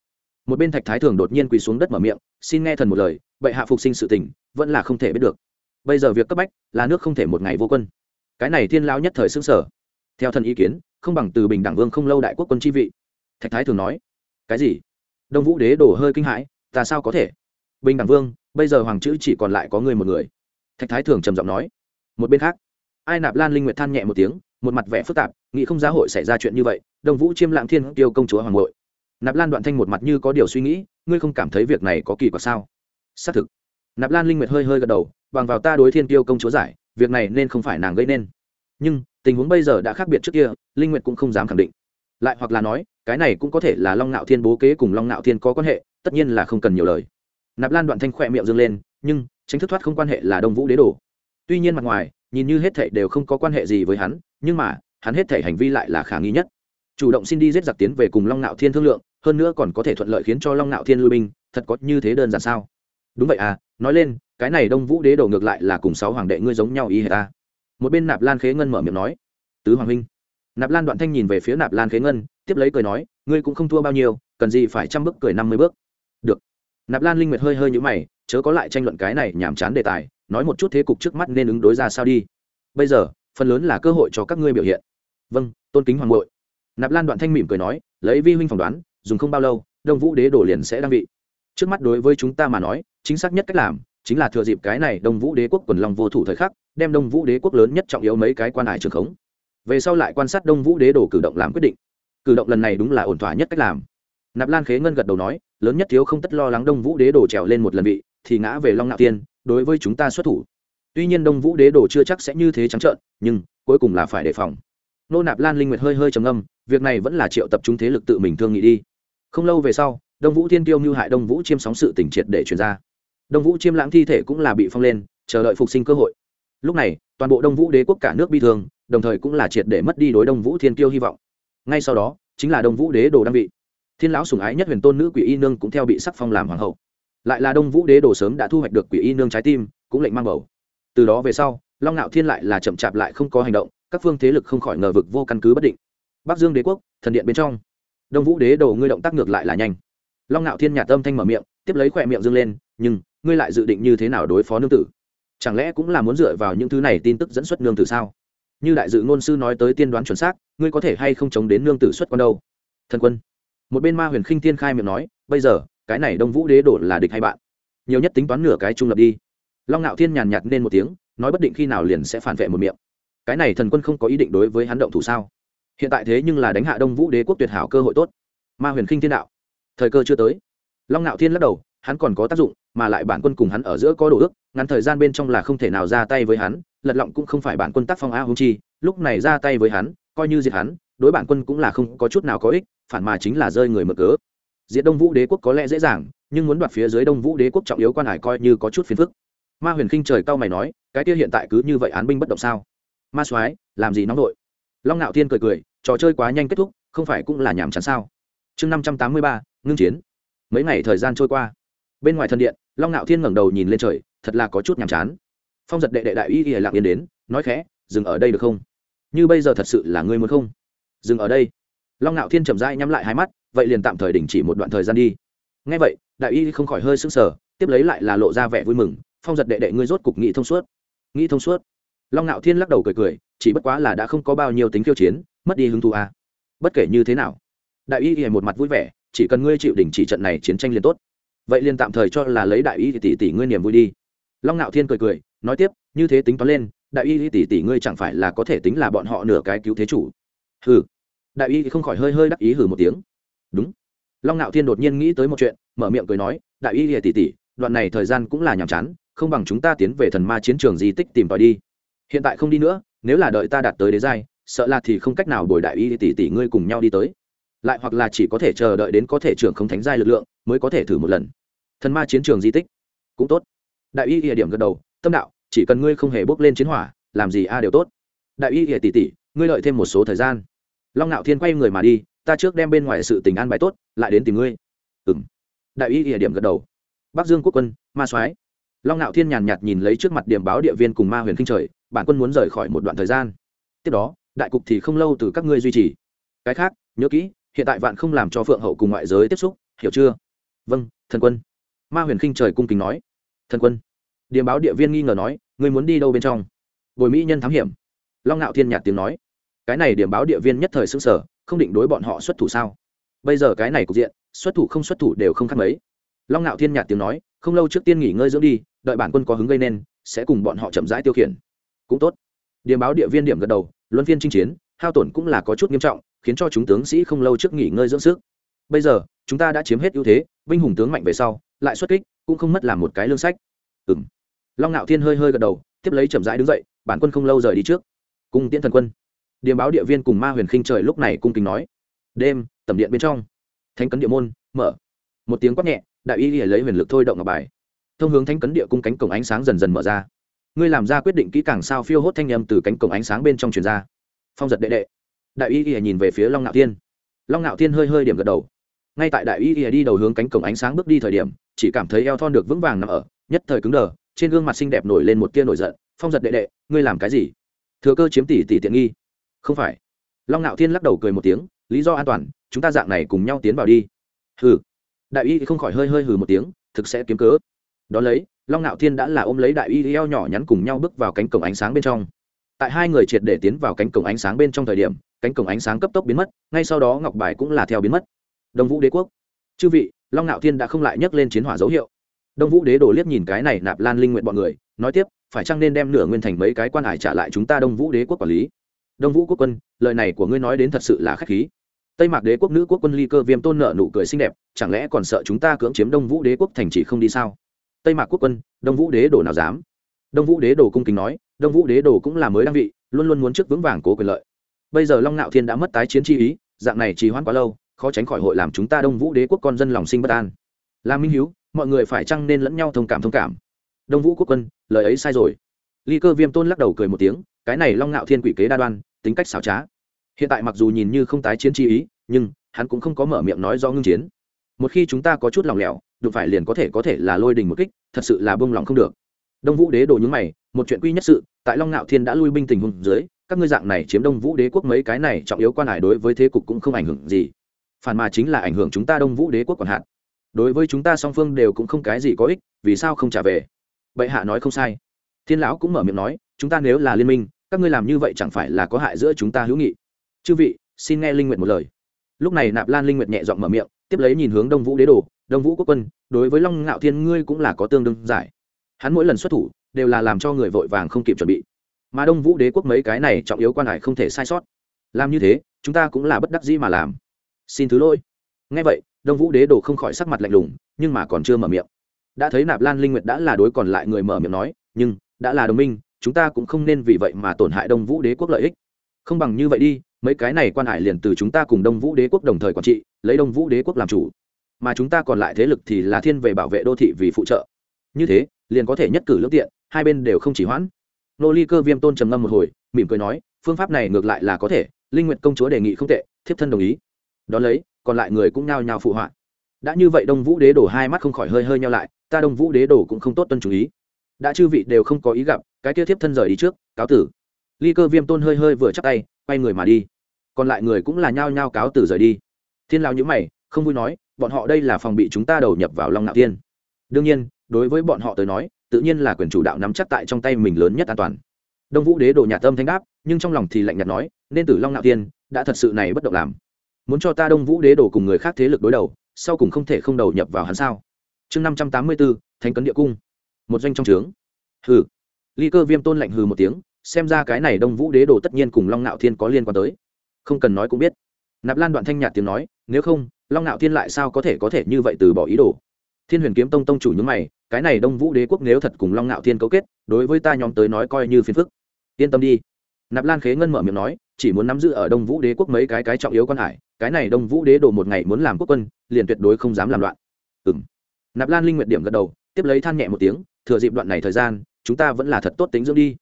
Một bên thạch thái thường đột nhiên quỳ xuống đất mở miệng xin nghe thần một lời, bệ hạ phục sinh sự tình, vẫn là không thể biết được. Bây giờ việc cấp bách là nước không thể một ngày vô quân. Cái này thiên lao nhất thời xứng sở theo thần ý kiến, không bằng từ bình đẳng vương không lâu đại quốc quân chi vị. Thạch thái thường nói, cái gì? Đông vũ đế đổ hơi kinh hãi, ta sao có thể? Bình đẳng vương, bây giờ hoàng chữ chỉ còn lại có người một người. Thạch thái thường trầm giọng nói, một bên khác, ai nạp lan linh nguyệt than nhẹ một tiếng, một mặt vẻ phức tạp, nghĩ không giá hội xảy ra chuyện như vậy, đông vũ chiêm lạng thiên tiêu công chúa hoàng hội nạp lan đoạn thanh một mặt như có điều suy nghĩ ngươi không cảm thấy việc này có kỳ quặc sao? Xác thực. Nạp lan linh nguyệt hơi hơi gật đầu, bằng vào ta đối thiên tiêu công chúa giải, việc này nên không phải nàng gây nên. Nhưng, tình huống bây giờ đã khác biệt trước kia, linh nguyệt cũng không dám khẳng định. Lại hoặc là nói, cái này cũng có thể là long nạo thiên bố kế cùng long nạo thiên có quan hệ, tất nhiên là không cần nhiều lời. Nạp lan đoạn thanh khỏe miệng dâng lên, nhưng, tránh thức thoát không quan hệ là đông vũ đế đồ. Tuy nhiên mặt ngoài, nhìn như hết thảy đều không có quan hệ gì với hắn, nhưng mà, hắn hết thảy hành vi lại là khả nghi nhất. Chủ động xin đi giết giặc tiến về cùng long nạo thiên thương lượng hơn nữa còn có thể thuận lợi khiến cho long nạo thiên lui binh, thật có như thế đơn giản sao? Đúng vậy à nói lên, cái này đông vũ đế đổ ngược lại là cùng sáu hoàng đệ ngươi giống nhau ý hệ ta. Một bên nạp lan khế ngân mở miệng nói, tứ hoàng huynh. Nạp lan đoạn thanh nhìn về phía nạp lan khế ngân, tiếp lấy cười nói, ngươi cũng không thua bao nhiêu, cần gì phải trăm bước cười năm mươi bước. Được. Nạp lan linh nguyệt hơi hơi nhũ mày, chớ có lại tranh luận cái này nhảm chán đề tài, nói một chút thế cục trước mắt nên ứng đối ra sao đi. Bây giờ, phần lớn là cơ hội cho các ngươi biểu hiện. Vâng tôn kính hoàng bội nạp lan đoạn thanh mỉm cười nói, lấy vi huynh phỏng đoán dùng không bao lâu, đông vũ đế đổ liền sẽ đăng vị. Trước mắt đối với chúng ta mà nói, chính xác nhất cách làm, chính là thừa dịp cái này đông vũ đế quốc quần long vô thủ thời khắc, đem đông vũ đế quốc lớn nhất trọng yếu mấy cái quan hải trường khống. Về sau lại quan sát đông vũ đế đổ cử động làm quyết định. Cử động lần này đúng là ổn thỏa nhất cách làm. Nạp lan khế ngân gật đầu nói, lớn nhất thiếu không tất lo lắng đông vũ đế đổ trèo lên một lần vị, thì ngã về long nạo tiên, đối với chúng ta xuất thủ. Tuy nhiên đông vũ đế đổ chưa chắc sẽ như thế trắng trợn, nhưng cuối cùng là phải đề phòng. Nô nạp lan linh nguyệt hơi hơi trầm âm việc này vẫn là triệu tập chúng thế lực tự mình thương nghị đi không lâu về sau, đông vũ thiên tiêu mưu hại đông vũ chiêm sóng sự tỉnh triệt để truyền ra. Đông vũ chiêm lãng thi thể cũng là bị phong lên, chờ đợi phục sinh cơ hội. Lúc này, toàn bộ đông vũ đế quốc cả nước bi thương, đồng thời cũng là triệt để mất đi đối đông vũ thiên tiêu hy vọng. Ngay sau đó, chính là đông vũ đế đồ đăng vị. Thiên lão sùng ái nhất huyền tôn nữ quỷ y nương cũng theo bị sắc phong làm hoàng hậu. Lại là đông vũ đế đồ sớm đã thu hoạch được quỷ y nương trái tim, cũng lệnh mang bầu. Từ đó về sau, long ngạo thiên lại là chậm chạp lại không có hành động, các phương thế lực không khỏi ngờ vực vô căn cứ bất định. Bắc dương đế quốc, thần điện bên trong đông vũ đế đồ ngươi động tác ngược lại là nhanh. Long ngạo thiên nhạt tâm thanh mở miệng, tiếp lấy khỏe miệng dâng lên, nhưng, ngươi lại dự định như thế nào đối phó nương tử? Chẳng lẽ cũng là muốn dựa vào những thứ này tin tức dẫn xuất nương tử sao? Như đại dự ngôn sư nói tới tiên đoán chuẩn xác, ngươi có thể hay không chống đến nương tử xuất con đâu? Thần quân. Một bên ma huyền khinh thiên khai miệng nói, bây giờ, cái này đông vũ đế đổ là địch hay bạn? Nhiều nhất tính toán nửa cái trung lập đi. Long ngạo thiên nhàn nhạt nên một tiếng, nói bất định khi nào liền sẽ phản vệ một miệng. Cái này thần quân không có ý định đối với hắn động thủ sao? Hiện tại thế nhưng là đánh hạ đông vũ đế quốc tuyệt hảo cơ hội tốt. Ma huyền khinh thiên đạo, thời cơ chưa tới. Long ngạo thiên lắc đầu, hắn còn có tác dụng, mà lại bản quân cùng hắn ở giữa có đồ ước, ngắn thời gian bên trong là không thể nào ra tay với hắn, lật lọng cũng không phải bản quân tác phong a hung chi, lúc này ra tay với hắn, coi như diệt hắn, đối bản quân cũng là không có chút nào có ích, phản mà chính là rơi người mở cớ. Diệt đông vũ đế quốc có lẽ dễ dàng, nhưng muốn đoạt phía dưới đông vũ đế quốc trọng yếu quan hải coi như có chút phiền phức. Ma huyền khinh trời cao mày nói, cái kia hiện tại cứ như vậy án binh bất động sao? Ma soái, làm gì nóng nội long ngạo thiên cười cười, trò chơi quá nhanh kết thúc, không phải cũng là nhàm chán sao? Chương năm trăm tám mươi ba, ngưng chiến. Mấy ngày thời gian trôi qua. Bên ngoài thân điện, long ngạo thiên ngẩng đầu nhìn lên trời, thật là có chút nhàm chán. Phong giật đệ đệ đại y y lặng yên đến, nói khẽ, dừng ở đây được không? Như bây giờ thật sự là ngươi muốn không? Dừng ở đây. Long ngạo thiên chậm rãi nhắm lại hai mắt, vậy liền tạm thời đình chỉ một đoạn thời gian đi. Ngay vậy, đại y không khỏi hơi sững sờ, tiếp lấy lại là lộ ra vẻ vui mừng, phong giật đệ đệ ngươi rốt cục nghĩ thông suốt. Nghĩ thông suốt? Long ngạo thiên lắc đầu cười cười chỉ bất quá là đã không có bao nhiêu tính khiêu chiến, mất đi hứng thú à. bất kể như thế nào, đại y y một mặt vui vẻ, chỉ cần ngươi chịu đình chỉ trận này chiến tranh liền tốt. Vậy liền tạm thời cho là lấy đại y tỷ tỷ ngươi niềm vui đi. Long nạo thiên cười cười, nói tiếp, như thế tính toán lên, đại y tỷ tỷ ngươi chẳng phải là có thể tính là bọn họ nửa cái cứu thế chủ. Hừ. Đại y không khỏi hơi hơi đắc ý hừ một tiếng. Đúng. Long nạo thiên đột nhiên nghĩ tới một chuyện, mở miệng cười nói, đại y tỷ tỷ, đoạn này thời gian cũng là nhàm chán, không bằng chúng ta tiến về thần ma chiến trường di tích tìm tòi đi. Hiện tại không đi nữa nếu là đợi ta đạt tới đế giai, sợ là thì không cách nào bồi đại y tỷ tỷ ngươi cùng nhau đi tới. Lại hoặc là chỉ có thể chờ đợi đến có thể trưởng không thánh giai lực lượng, mới có thể thử một lần. Thần ma chiến trường di tích. Cũng tốt. Đại y địa điểm gật đầu, tâm đạo, chỉ cần ngươi không hề bốc lên chiến hỏa, làm gì a đều tốt. Đại y địa tỷ tỷ, ngươi lợi thêm một số thời gian. Long ngạo thiên quay người mà đi, ta trước đem bên ngoài sự tình an bài tốt, lại đến tìm ngươi. Ừng đại y địa điểm gật đầu. Bắc dương quốc quân, ma soái long ngạo thiên nhàn nhạt nhìn lấy trước mặt điểm báo địa viên cùng ma huyền kinh trời, bản quân muốn rời khỏi một đoạn thời gian. Tiếp đó, đại cục thì không lâu từ các ngươi duy trì. Cái khác, nhớ kỹ, hiện tại vạn không làm cho phượng hậu cùng ngoại giới tiếp xúc, hiểu chưa? Vâng thần quân. Ma huyền Kinh trời cung kính nói. Thần quân. Điểm báo địa viên nghi ngờ nói, ngươi muốn đi đâu bên trong? Bồi mỹ nhân thám hiểm. Long ngạo thiên nhạt tiếng nói. Cái này điểm báo địa viên nhất thời xứng sở không định đối bọn họ xuất thủ sao? Bây giờ cái này cục diện, xuất thủ không xuất thủ đều không khác mấy. Long ngạo thiên nhạt tiếng nói, không lâu trước tiên nghỉ ngơi dưỡng đi đợi bản quân có hứng gây nên, sẽ cùng bọn họ chậm rãi tiêu khiển. Cũng tốt. Điểm báo địa viên điểm gật đầu, luân phiên chinh chiến, hao tổn cũng là có chút nghiêm trọng, khiến cho chúng tướng sĩ không lâu trước nghỉ ngơi dưỡng sức. Bây giờ, chúng ta đã chiếm hết ưu thế vinh hùng tướng mạnh về sau, lại xuất kích, cũng không mất làm một cái lương sách. Ừ m long ngạo thiên hơi hơi gật đầu, tiếp lấy chậm rãi đứng dậy, bản quân không lâu rời đi trước. Cung tiễn thần quân. Điềm báo địa viên cùng ma huyền khinh trời lúc này cung kính nói. Đêm, tầm điện bên trong. Thánh cấn địa môn, mở. Một tiếng quát nhẹ, đại y lấy huyền lực thôi động ngọc bài thông hướng thánh cấn địa cung cánh cổng ánh sáng dần dần mở ra. Ngươi làm ra quyết định kỹ càng sao phiêu hốt thanh â m từ cánh cổng ánh sáng bên trong truyền ra. Phong giật đệ đệ. Đại y y nhìn về phía long ngạo thiên. Long ngạo thiên hơi hơi điểm gật đầu. Ngay tại đại y y đi đầu hướng cánh cổng ánh sáng bước đi thời điểm, chỉ cảm thấy eo thon được vững vàng nằm ở, nhất thời cứng đờ, trên gương mặt xinh đẹp nổi lên một tia nổi giận. Phong giật đệ đệ, ngươi làm cái gì? Thừa cơ chiếm tỷ tỷ tiện nghi. Không phải. Long ngạo thiên lắc đầu cười một tiếng, lý do an toàn, chúng ta dạng này cùng nhau tiến vào đi. Hừ. Đại y không khỏi hơi hơi hừ một tiếng, thực sẽ kiếm cớ đ ó lấy, long ngạo thiên đã là ôm lấy đại y eo nhỏ nhắn cùng nhau bước vào cánh cổng ánh sáng bên trong. Tại hai người triệt để tiến vào cánh cổng ánh sáng bên trong thời điểm, cánh cổng ánh sáng cấp tốc biến mất, ngay sau đó ngọc bài cũng là theo biến mất. Đông vũ đế quốc. Chư vị, long ngạo thiên đã không lại nhắc lên chiến hỏa dấu hiệu. Đông vũ đế đổ liếc nhìn cái này nạp lan linh nguyện bọn người, nói tiếp, phải chăng nên đem nửa nguyên thành mấy cái quan hải trả lại chúng ta đông vũ đế quốc quản lý? Đông vũ quốc quân, lời này của ngươi nói đến thật sự là khách khí. Tây mạc đế quốc nữ quốc quân ly cơ viêm tôn nợ nụ cười xinh đẹp, chẳng lẽ còn sợ chúng ta cưỡng chiếm đông vũ đế quốc thành chỉ không đi sao? Tây mạc quốc quân, đông vũ đế đồ nào dám? Đông vũ đế đồ cung kính nói, đông vũ đế đồ cũng là mới đăng vị, luôn luôn muốn trước vững vàng cố quyền lợi. Bây giờ long nạo thiên đã mất tái chiến chi ý, dạng này trì hoãn quá lâu, khó tránh khỏi hội làm chúng ta đông vũ đế quốc con dân lòng sinh bất an. Là minh hiếu, mọi người phải chăng nên lẫn nhau thông cảm thông cảm? Đông vũ quốc quân, lời ấy sai rồi. Ly cơ viêm tôn lắc đầu cười một tiếng, cái này long ngạo thiên quỷ kế đa đoan, tính cách xảo trá. Hiện tại mặc dù nhìn như không tái chiến chi ý, nhưng hắn cũng không có mở miệng nói do ngưng chiến. Một khi chúng ta có chút lòng lẻo đụng phải liền có thể có thể là lôi đình một kích, thật sự là bông lòng không được. Đông vũ đế đồ nhúng mày, một chuyện quy nhất sự, tại long ngạo thiên đã lui binh tình hùng dưới, các ngươi dạng này chiếm đông vũ đế quốc mấy cái này trọng yếu quan hải đối với thế cục cũng không ảnh hưởng gì. Phản mà chính là ảnh hưởng chúng ta đông vũ đế quốc còn hạn. Đối với chúng ta song phương đều cũng không cái gì có ích, vì sao không trả về? Bệ hạ nói không sai. Thiên lão cũng mở miệng nói, chúng ta nếu là liên minh, các ngươi làm như vậy chẳng phải là có hại giữa chúng ta hữu nghị. Chư vị, xin nghe linh nguyện một lời. Lúc này nạp lan linh Nguyệt nhẹ giọng mở miệng tiếp lấy nhìn hướng đông vũ đế đồ, đông vũ quốc quân, đối với long ngạo thiên ngươi cũng là có tương đương giải. Hắn mỗi lần xuất thủ, đều là làm cho người vội vàng không kịp chuẩn bị. Mà đông vũ đế quốc mấy cái này trọng yếu quan hải không thể sai sót. Làm như thế, chúng ta cũng là bất đắc dĩ mà làm. Xin thứ lỗi. Ngay vậy, đông vũ đế đồ không khỏi sắc mặt lạnh lùng, nhưng mà còn chưa mở miệng. Đã thấy nạp lan linh nguyệt đã là đối còn lại người mở miệng nói, nhưng, đã là đồng minh, chúng ta cũng không nên vì vậy mà tổn hại đông vũ đế quốc lợi ích không bằng như vậy đi, mấy cái này quan hải liền từ chúng ta cùng đông vũ đế quốc đồng thời quản trị, lấy đông vũ đế quốc làm chủ. Mà chúng ta còn lại thế lực thì là thiên về bảo vệ đô thị vì phụ trợ. Như thế, liền có thể nhất cử lương tiện, hai bên đều không chỉ hoãn. Nô ly cơ viêm tôn trầm ngâm một hồi, mỉm cười nói, phương pháp này ngược lại là có thể, linh nguyện công chúa đề nghị không tệ, thiếp thân đồng ý. Đón lấy, còn lại người cũng nao nhao phụ họa. Đã như vậy đông vũ đế đổ hai mắt không khỏi hơi hơi nhau lại, ta đông vũ đế đổ cũng không tốt tuân chủ ý. Đã chư vị đều không có ý gặp, cái kia thiếp thân rời đi trước, cáo tử ly cơ viêm tôn hơi hơi vừa chắc tay, quay người mà đi. Còn lại người cũng là nhao nhao cáo từ rời đi. Thiên lao nhữ mày, không vui nói, bọn họ đây là phòng bị chúng ta đầu nhập vào long nạo tiên đương nhiên, đối với bọn họ tới nói, tự nhiên là quyền chủ đạo nắm chắc tại trong tay mình lớn nhất an toàn. Đông vũ đế đồ nhà tâm thanh đáp, nhưng trong lòng thì lạnh nhạt nói, nên tử long nạo tiên đã thật sự này bất động làm. Muốn cho ta đông vũ đế đồ cùng người khác thế lực đối đầu, sau cùng không thể không đầu nhập vào hắn sao? Chương năm trăm tám mươi bốn, thánh cấn địa cung. Một doanh trong trướng. Hừ. Ly cơ viêm tôn lạnh hừ một tiếng xem ra cái này đông vũ đế đồ tất nhiên cùng long nạo thiên có liên quan tới. Không cần nói cũng biết. Nạp lan đoạn thanh nhạt tiếng nói, nếu không, long nạo thiên lại sao có thể có thể như vậy từ bỏ ý đồ? Thiên huyền kiếm tông tông chủ những mày, cái này đông vũ đế quốc nếu thật cùng long nạo thiên cấu kết, đối với ta nhóm tới nói coi như phiền phức. Yên tâm đi. Nạp lan khế ngân mở miệng nói, chỉ muốn nắm giữ ở đông vũ đế quốc mấy cái cái trọng yếu quan hải, cái này đông vũ đế đồ một ngày muốn làm quốc quân, liền tuyệt đối không dám làm loạn. Ừ m nạp lan linh nguyện điểm gật đầu, tiếp lấy than nhẹ một tiếng, thừa dịp đoạn này thời gian, chúng ta vẫn là thật tốt tính dưỡng đi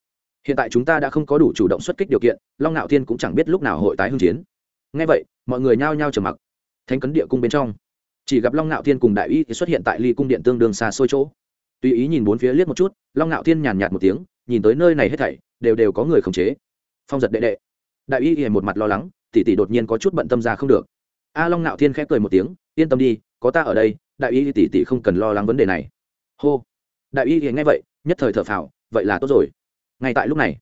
hiện tại chúng ta đã không có đủ chủ động xuất kích điều kiện, long ngạo thiên cũng chẳng biết lúc nào hội tái hưng chiến. Ngay vậy, mọi người nhao nhao trầm mặc. Thanh cấn địa cung bên trong, chỉ gặp long ngạo thiên cùng đại y xuất hiện tại ly cung điện tương đương xa xôi chỗ. Tùy ý nhìn bốn phía liếc một chút, long ngạo thiên nhàn nhạt một tiếng, nhìn tới nơi này hết thảy, đều đều có người khống chế. Phong giật đệ đệ. Đại y y một mặt lo lắng, tỷ tỷ đột nhiên có chút bận tâm ra không được. A long ngạo thiên khép cười một tiếng, yên tâm đi, có ta ở đây, đại y tỷ tỷ không cần lo lắng vấn đề này. Hô. Đại y y nghe vậy, nhất thời thở phào, vậy là tốt rồi ngay tại lúc này,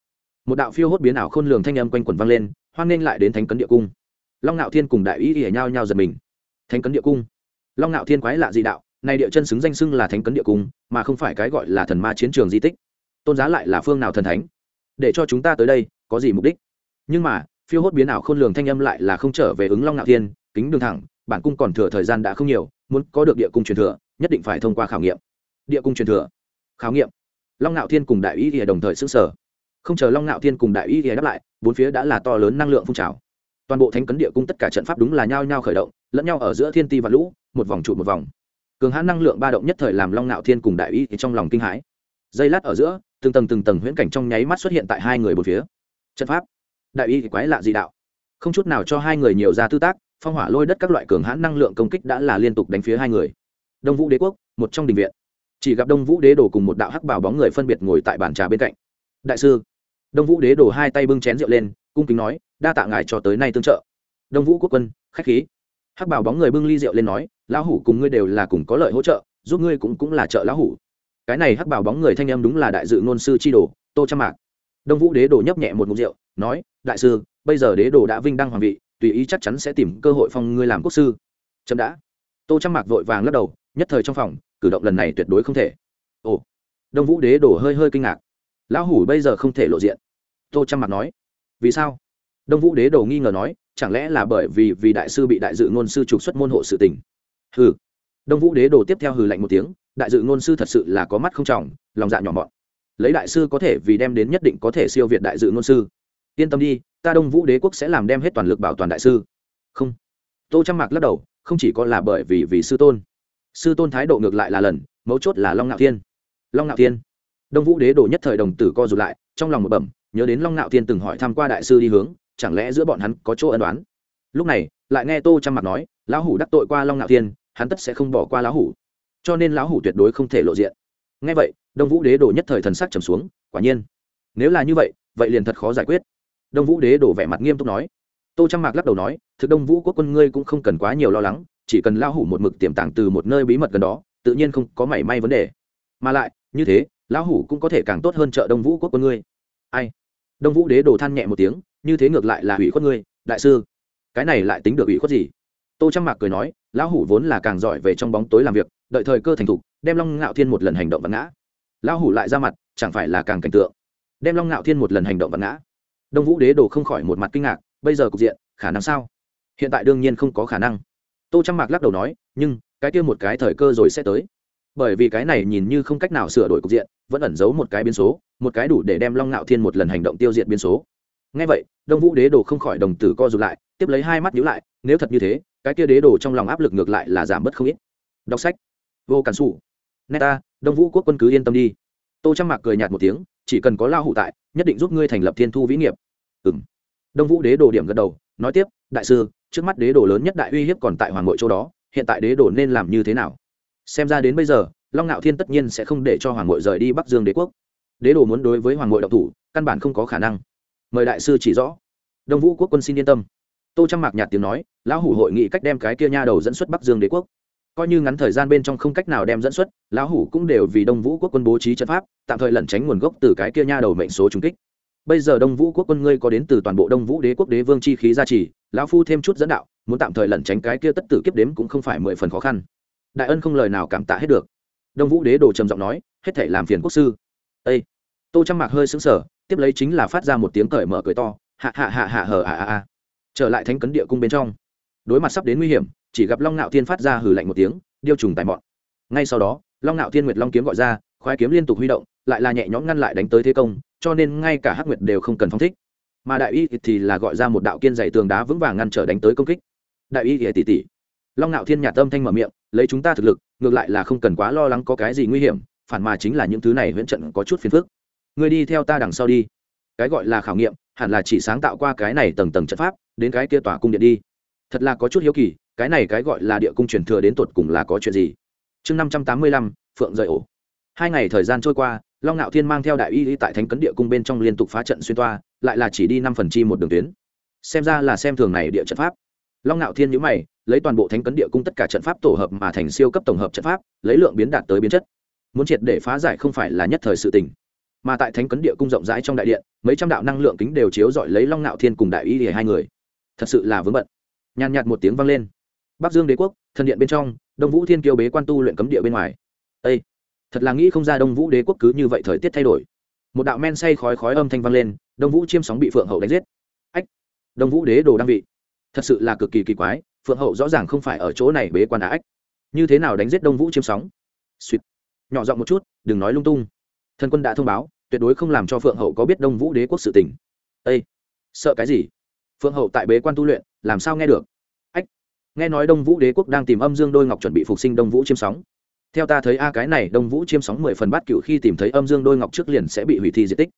một đạo phiêu hốt biến ảo khôn lường thanh âm quanh quẩn vang lên, hoan nghênh lại đến thánh cấn địa cung. Long ngạo thiên cùng đại ý ỉa nhau nhau giật mình. Thánh cấn địa cung? Long ngạo thiên quái lạ dị đạo, này địa chân xứng danh xưng là thánh cấn địa cung, mà không phải cái gọi là thần ma chiến trường di tích. Tôn giá lại là phương nào thần thánh? Để cho chúng ta tới đây, có gì mục đích? Nhưng mà, phiêu hốt biến ảo khôn lường thanh âm lại là không trở về ứng long ngạo thiên, kính đường thẳng, bản cung còn thừa thời gian đã không nhiều, muốn có được địa cung truyền thừa, nhất định phải thông qua khảo nghiệm. Địa cung truyền thừa. Khảo nghiệm long ngạo thiên cùng đại y ỉa đồng thời xứng sở không chờ long ngạo thiên cùng đại y ỉa đáp lại, bốn phía đã là to lớn năng lượng phun trào. Toàn bộ thánh cấn địa cung tất cả trận pháp đúng là nhao nhao khởi động, lẫn nhau ở giữa thiên ti và lũ, một vòng trụ một vòng. Cường hãn năng lượng ba động nhất thời làm long ngạo thiên cùng đại y trong lòng kinh hãi. Giây lát ở giữa, từng tầng từng tầng huyễn cảnh trong nháy mắt xuất hiện tại hai người bốn phía. Trận pháp. Đại y quái lạ dị đạo. Không chút nào cho hai người nhiều ra tư tác, phong hỏa lôi đất các loại cường hãn năng lượng công kích đã là liên tục đánh phía hai người. Đông vũ đế quốc, một trong đình viện chỉ gặp đông vũ đế đồ cùng một đạo hắc bảo bóng người phân biệt ngồi tại bàn trà bên cạnh. Đại sư. Đông vũ đế đồ hai tay bưng chén rượu lên, cung kính nói, đa tạ ngài cho tới nay tương trợ. Đông vũ quốc quân, khách khí. Hắc bảo bóng người bưng ly rượu lên nói, lão hủ cùng ngươi đều là cùng có lợi hỗ trợ, giúp ngươi cũng cũng là trợ lão hủ. Cái này hắc bảo bóng người thanh em đúng là đại dự ngôn sư chi đồ, tô trăm mạc. Đông vũ đế đồ nhấp nhẹ một ngụm rượu, nói, đại sư, bây giờ đế đồ đã vinh đăng hoàng vị, tùy ý chắc chắn sẽ tìm cơ hội phong ngươi làm quốc sư. Chậm đã. Tô trăm mạc vội vàng lắc đầu, nhất thời trong phòng cử động lần này tuyệt đối không thể. Ồ, đông vũ đế đổ hơi hơi kinh ngạc. Lão hủ bây giờ không thể lộ diện. Tô trăng mặt nói, vì sao? Đông vũ đế đổ nghi ngờ nói, chẳng lẽ là bởi vì vì đại sư bị đại dự ngôn sư trục xuất môn hộ sự tình? Hừ. Đông vũ đế đổ tiếp theo hừ lạnh một tiếng, đại dự ngôn sư thật sự là có mắt không tròng lòng dạ nhỏ mọn. Lấy đại sư có thể vì đem đến nhất định có thể siêu việt đại dự ngôn sư. Yên tâm đi, ta đông vũ đế quốc sẽ làm đem hết toàn lực bảo toàn đại sư. Không. Tô trăng mạc lắc đầu, không chỉ có là bởi vì vì sư tôn sư tôn thái độ ngược lại là lần, mấu chốt là long ngạo thiên. Long ngạo thiên. Đông vũ đế đồ nhất thời đồng tử co rụt lại, trong lòng một bẩm, nhớ đến long ngạo thiên từng hỏi tham q u a đại sư đi hướng, chẳng lẽ giữa bọn hắn có chỗ ân đoán lúc này, lại nghe tô trăng mặt nói, lão hủ đắc tội qua long ngạo thiên, hắn tất sẽ không bỏ qua lão hủ. Cho nên lão hủ tuyệt đối không thể lộ diện. Nghe vậy, đông vũ đế đồ nhất thời thần sắc trầm xuống, quả nhiên, nếu là như vậy vậy liền thật khó giải quyết. Đông vũ đế đổ vẻ mặt nghiêm túc nói. Tô trăng mạc lắc đầu nói, thực đông vũ quốc quân ngươi cũng không cần quá nhiều lo lắng chỉ cần lao hủ một mực tiềm tàng từ một nơi bí mật gần đó, tự nhiên không có mảy may vấn đề. Mà lại, như thế, lão hủ cũng có thể càng tốt hơn trợ đông vũ quốc quân ngươi. Ai? Đông vũ đế đồ than nhẹ một tiếng, như thế ngược lại là ủy khuất ngươi, đại sư. Cái này lại tính được ủy khuất gì? Tô trăng mạc cười nói, lão hủ vốn là càng giỏi về trong bóng tối làm việc, đợi thời cơ thành thục, đem long ngạo thiên một lần hành động và ngã. Lão hủ lại ra mặt, chẳng phải là càng cảnh tượng. Đem long ngạo thiên một lần hành động và ngã. Đông vũ đế đồ không khỏi một mặt kinh ngạc, bây giờ cục diện, khả năng sao? Hiện tại đương nhiên không có khả năng tô trăng mạc lắc đầu nói, nhưng, cái kia một cái thời cơ rồi sẽ tới. Bởi vì cái này nhìn như không cách nào sửa đổi cục diện, vẫn ẩn giấu một cái biến số, một cái đủ để đem long ngạo thiên một lần hành động tiêu diệt biến số. Ngay vậy, đông vũ đế đồ không khỏi đồng tử co rụt lại, tiếp lấy hai mắt nhíu lại, nếu thật như thế, cái kia đế đồ trong lòng áp lực ngược lại là giảm bớt không ít. Đọc sách. Vô cản xù neta đông vũ quốc quân cứ yên tâm đi. Tô trăng mạc cười nhạt một tiếng, chỉ cần có lao hụ tại, nhất định giúp ngươi thành lập thiên thu vĩ nghiệp. Ừ m đông vũ đế đồ điểm gật đầu, nói tiếp, đại sư trước mắt đế đồ lớn nhất đại uy hiếp còn tại hoàng nội châu đó, hiện tại đế đồ nên làm như thế nào? Xem ra đến bây giờ, long ngạo thiên tất nhiên sẽ không để cho hoàng nội rời đi bắc dương đế quốc. Đế đồ muốn đối với hoàng nội độc thủ, căn bản không có khả năng. Mời đại sư chỉ rõ. Đông vũ quốc quân xin yên tâm. Tô trăng mạc nhạt tiếng nói, lão hủ hội nghị cách đem cái kia nha đầu dẫn xuất bắc dương đế quốc. Coi như ngắn thời gian bên trong không cách nào đem dẫn xuất, lão hủ cũng đều vì đông vũ quốc quân bố trí trận pháp, tạm thời lẩn tránh nguồn gốc từ cái kia nha đầu mệnh số trùng kích. Bây giờ đông vũ quốc quân ngươi có đến từ toàn bộ đông vũ đế quốc đế vương chi khí gia trì lão phu thêm chút dẫn đạo, muốn tạm thời lẩn tránh cái kia tất tử kiếp đếm cũng không phải mười phần khó khăn. Đại ân không lời nào cảm tạ hết được. Đông vũ đế đồ trầm giọng nói, hết thể làm phiền quốc sư. Ây tô trăng mạc hơi xứng sở tiếp lấy chính là phát ra một tiếng cởi mở cười to, hạ hạ hạ hạ hờ à à à trở lại thánh cấn địa cung bên trong. Đối mặt sắp đến nguy hiểm, chỉ gặp long nạo thiên phát ra hừ lạnh một tiếng, điêu trùng tài mọn. Ngay sau đó, long nạo thiên nguyệt long kiếm gọi ra, khoái kiếm liên tục huy động, lại là nhẹ nhõm ngăn lại đánh tới thế công, cho nên ngay cả hắc nguyệt đều không cần phong thích mà đại y thì là gọi ra một đạo kiên dày tường đá vững vàng ngăn trở đánh tới công kích. Đại y thì tỷ tỷ long ngạo thiên nhà tâm thanh mở miệng, lấy chúng ta thực lực, ngược lại là không cần quá lo lắng có cái gì nguy hiểm, phản mà chính là những thứ này huyễn trận có chút phiền phức. Người đi theo ta đằng sau đi. Cái gọi là khảo nghiệm, hẳn là chỉ sáng tạo qua cái này tầng tầng trận pháp, đến cái kia tòa cung điện đi. Thật là có chút hiếu kỳ, cái này cái gọi là địa cung truyền thừa đến tột cùng là có chuyện gì? Chương năm trăm tám mươi lăm, phượng rời ổ. Hai ngày thời gian trôi qua long ngạo thiên mang theo đại y tại thánh cấn địa cung bên trong liên tục phá trận xuyên toa, lại là chỉ đi năm phần chi một đường tuyến. Xem ra là xem thường này địa trận pháp. Long ngạo thiên nhữ mày, lấy toàn bộ thánh cấn địa cung tất cả trận pháp tổ hợp mà thành siêu cấp tổng hợp trận pháp, lấy lượng biến đạt tới biến chất. Muốn triệt để phá giải không phải là nhất thời sự tình. Mà tại thánh cấn địa cung rộng rãi trong đại điện, mấy trăm đạo năng lượng kính đều chiếu dọi lấy long ngạo thiên cùng đại y để hai người. Thật sự là vướng bận. Nhàn nhạt một tiếng vang lên. Bắc dương đế quốc, thần điện bên trong, đông vũ thiên kiêu bế quan tu luyện cấm địa bên ngoài. Ây thật là nghĩ không ra đông vũ đế quốc cứ như vậy thời tiết thay đổi. Một đạo men say khói khói âm thanh vang lên, đông vũ chiêm sóng bị phượng hậu đánh giết. Ách, đông vũ đế đồ đăng vị. Thật sự là cực kỳ kỳ quái, phượng hậu rõ ràng không phải ở chỗ này bế quan á ách. Như thế nào đánh giết đông vũ chiêm sóng? Suýt. Nhỏ giọng một chút, đừng nói lung tung. Thần quân đã thông báo, tuyệt đối không làm cho phượng hậu có biết đông vũ đế quốc sự tình. Ây sợ cái gì? Phượng hậu tại bế quan tu luyện, làm sao nghe được? Ách, nghe nói đông vũ đế quốc đang tìm âm dương đôi ngọc chuẩn bị phục sinh đông vũ chiêm sóng theo ta thấy a cái này đông vũ chiêm sóng mười phần bát cựu khi tìm thấy âm dương đôi ngọc trước liền sẽ bị hủy thi di tích.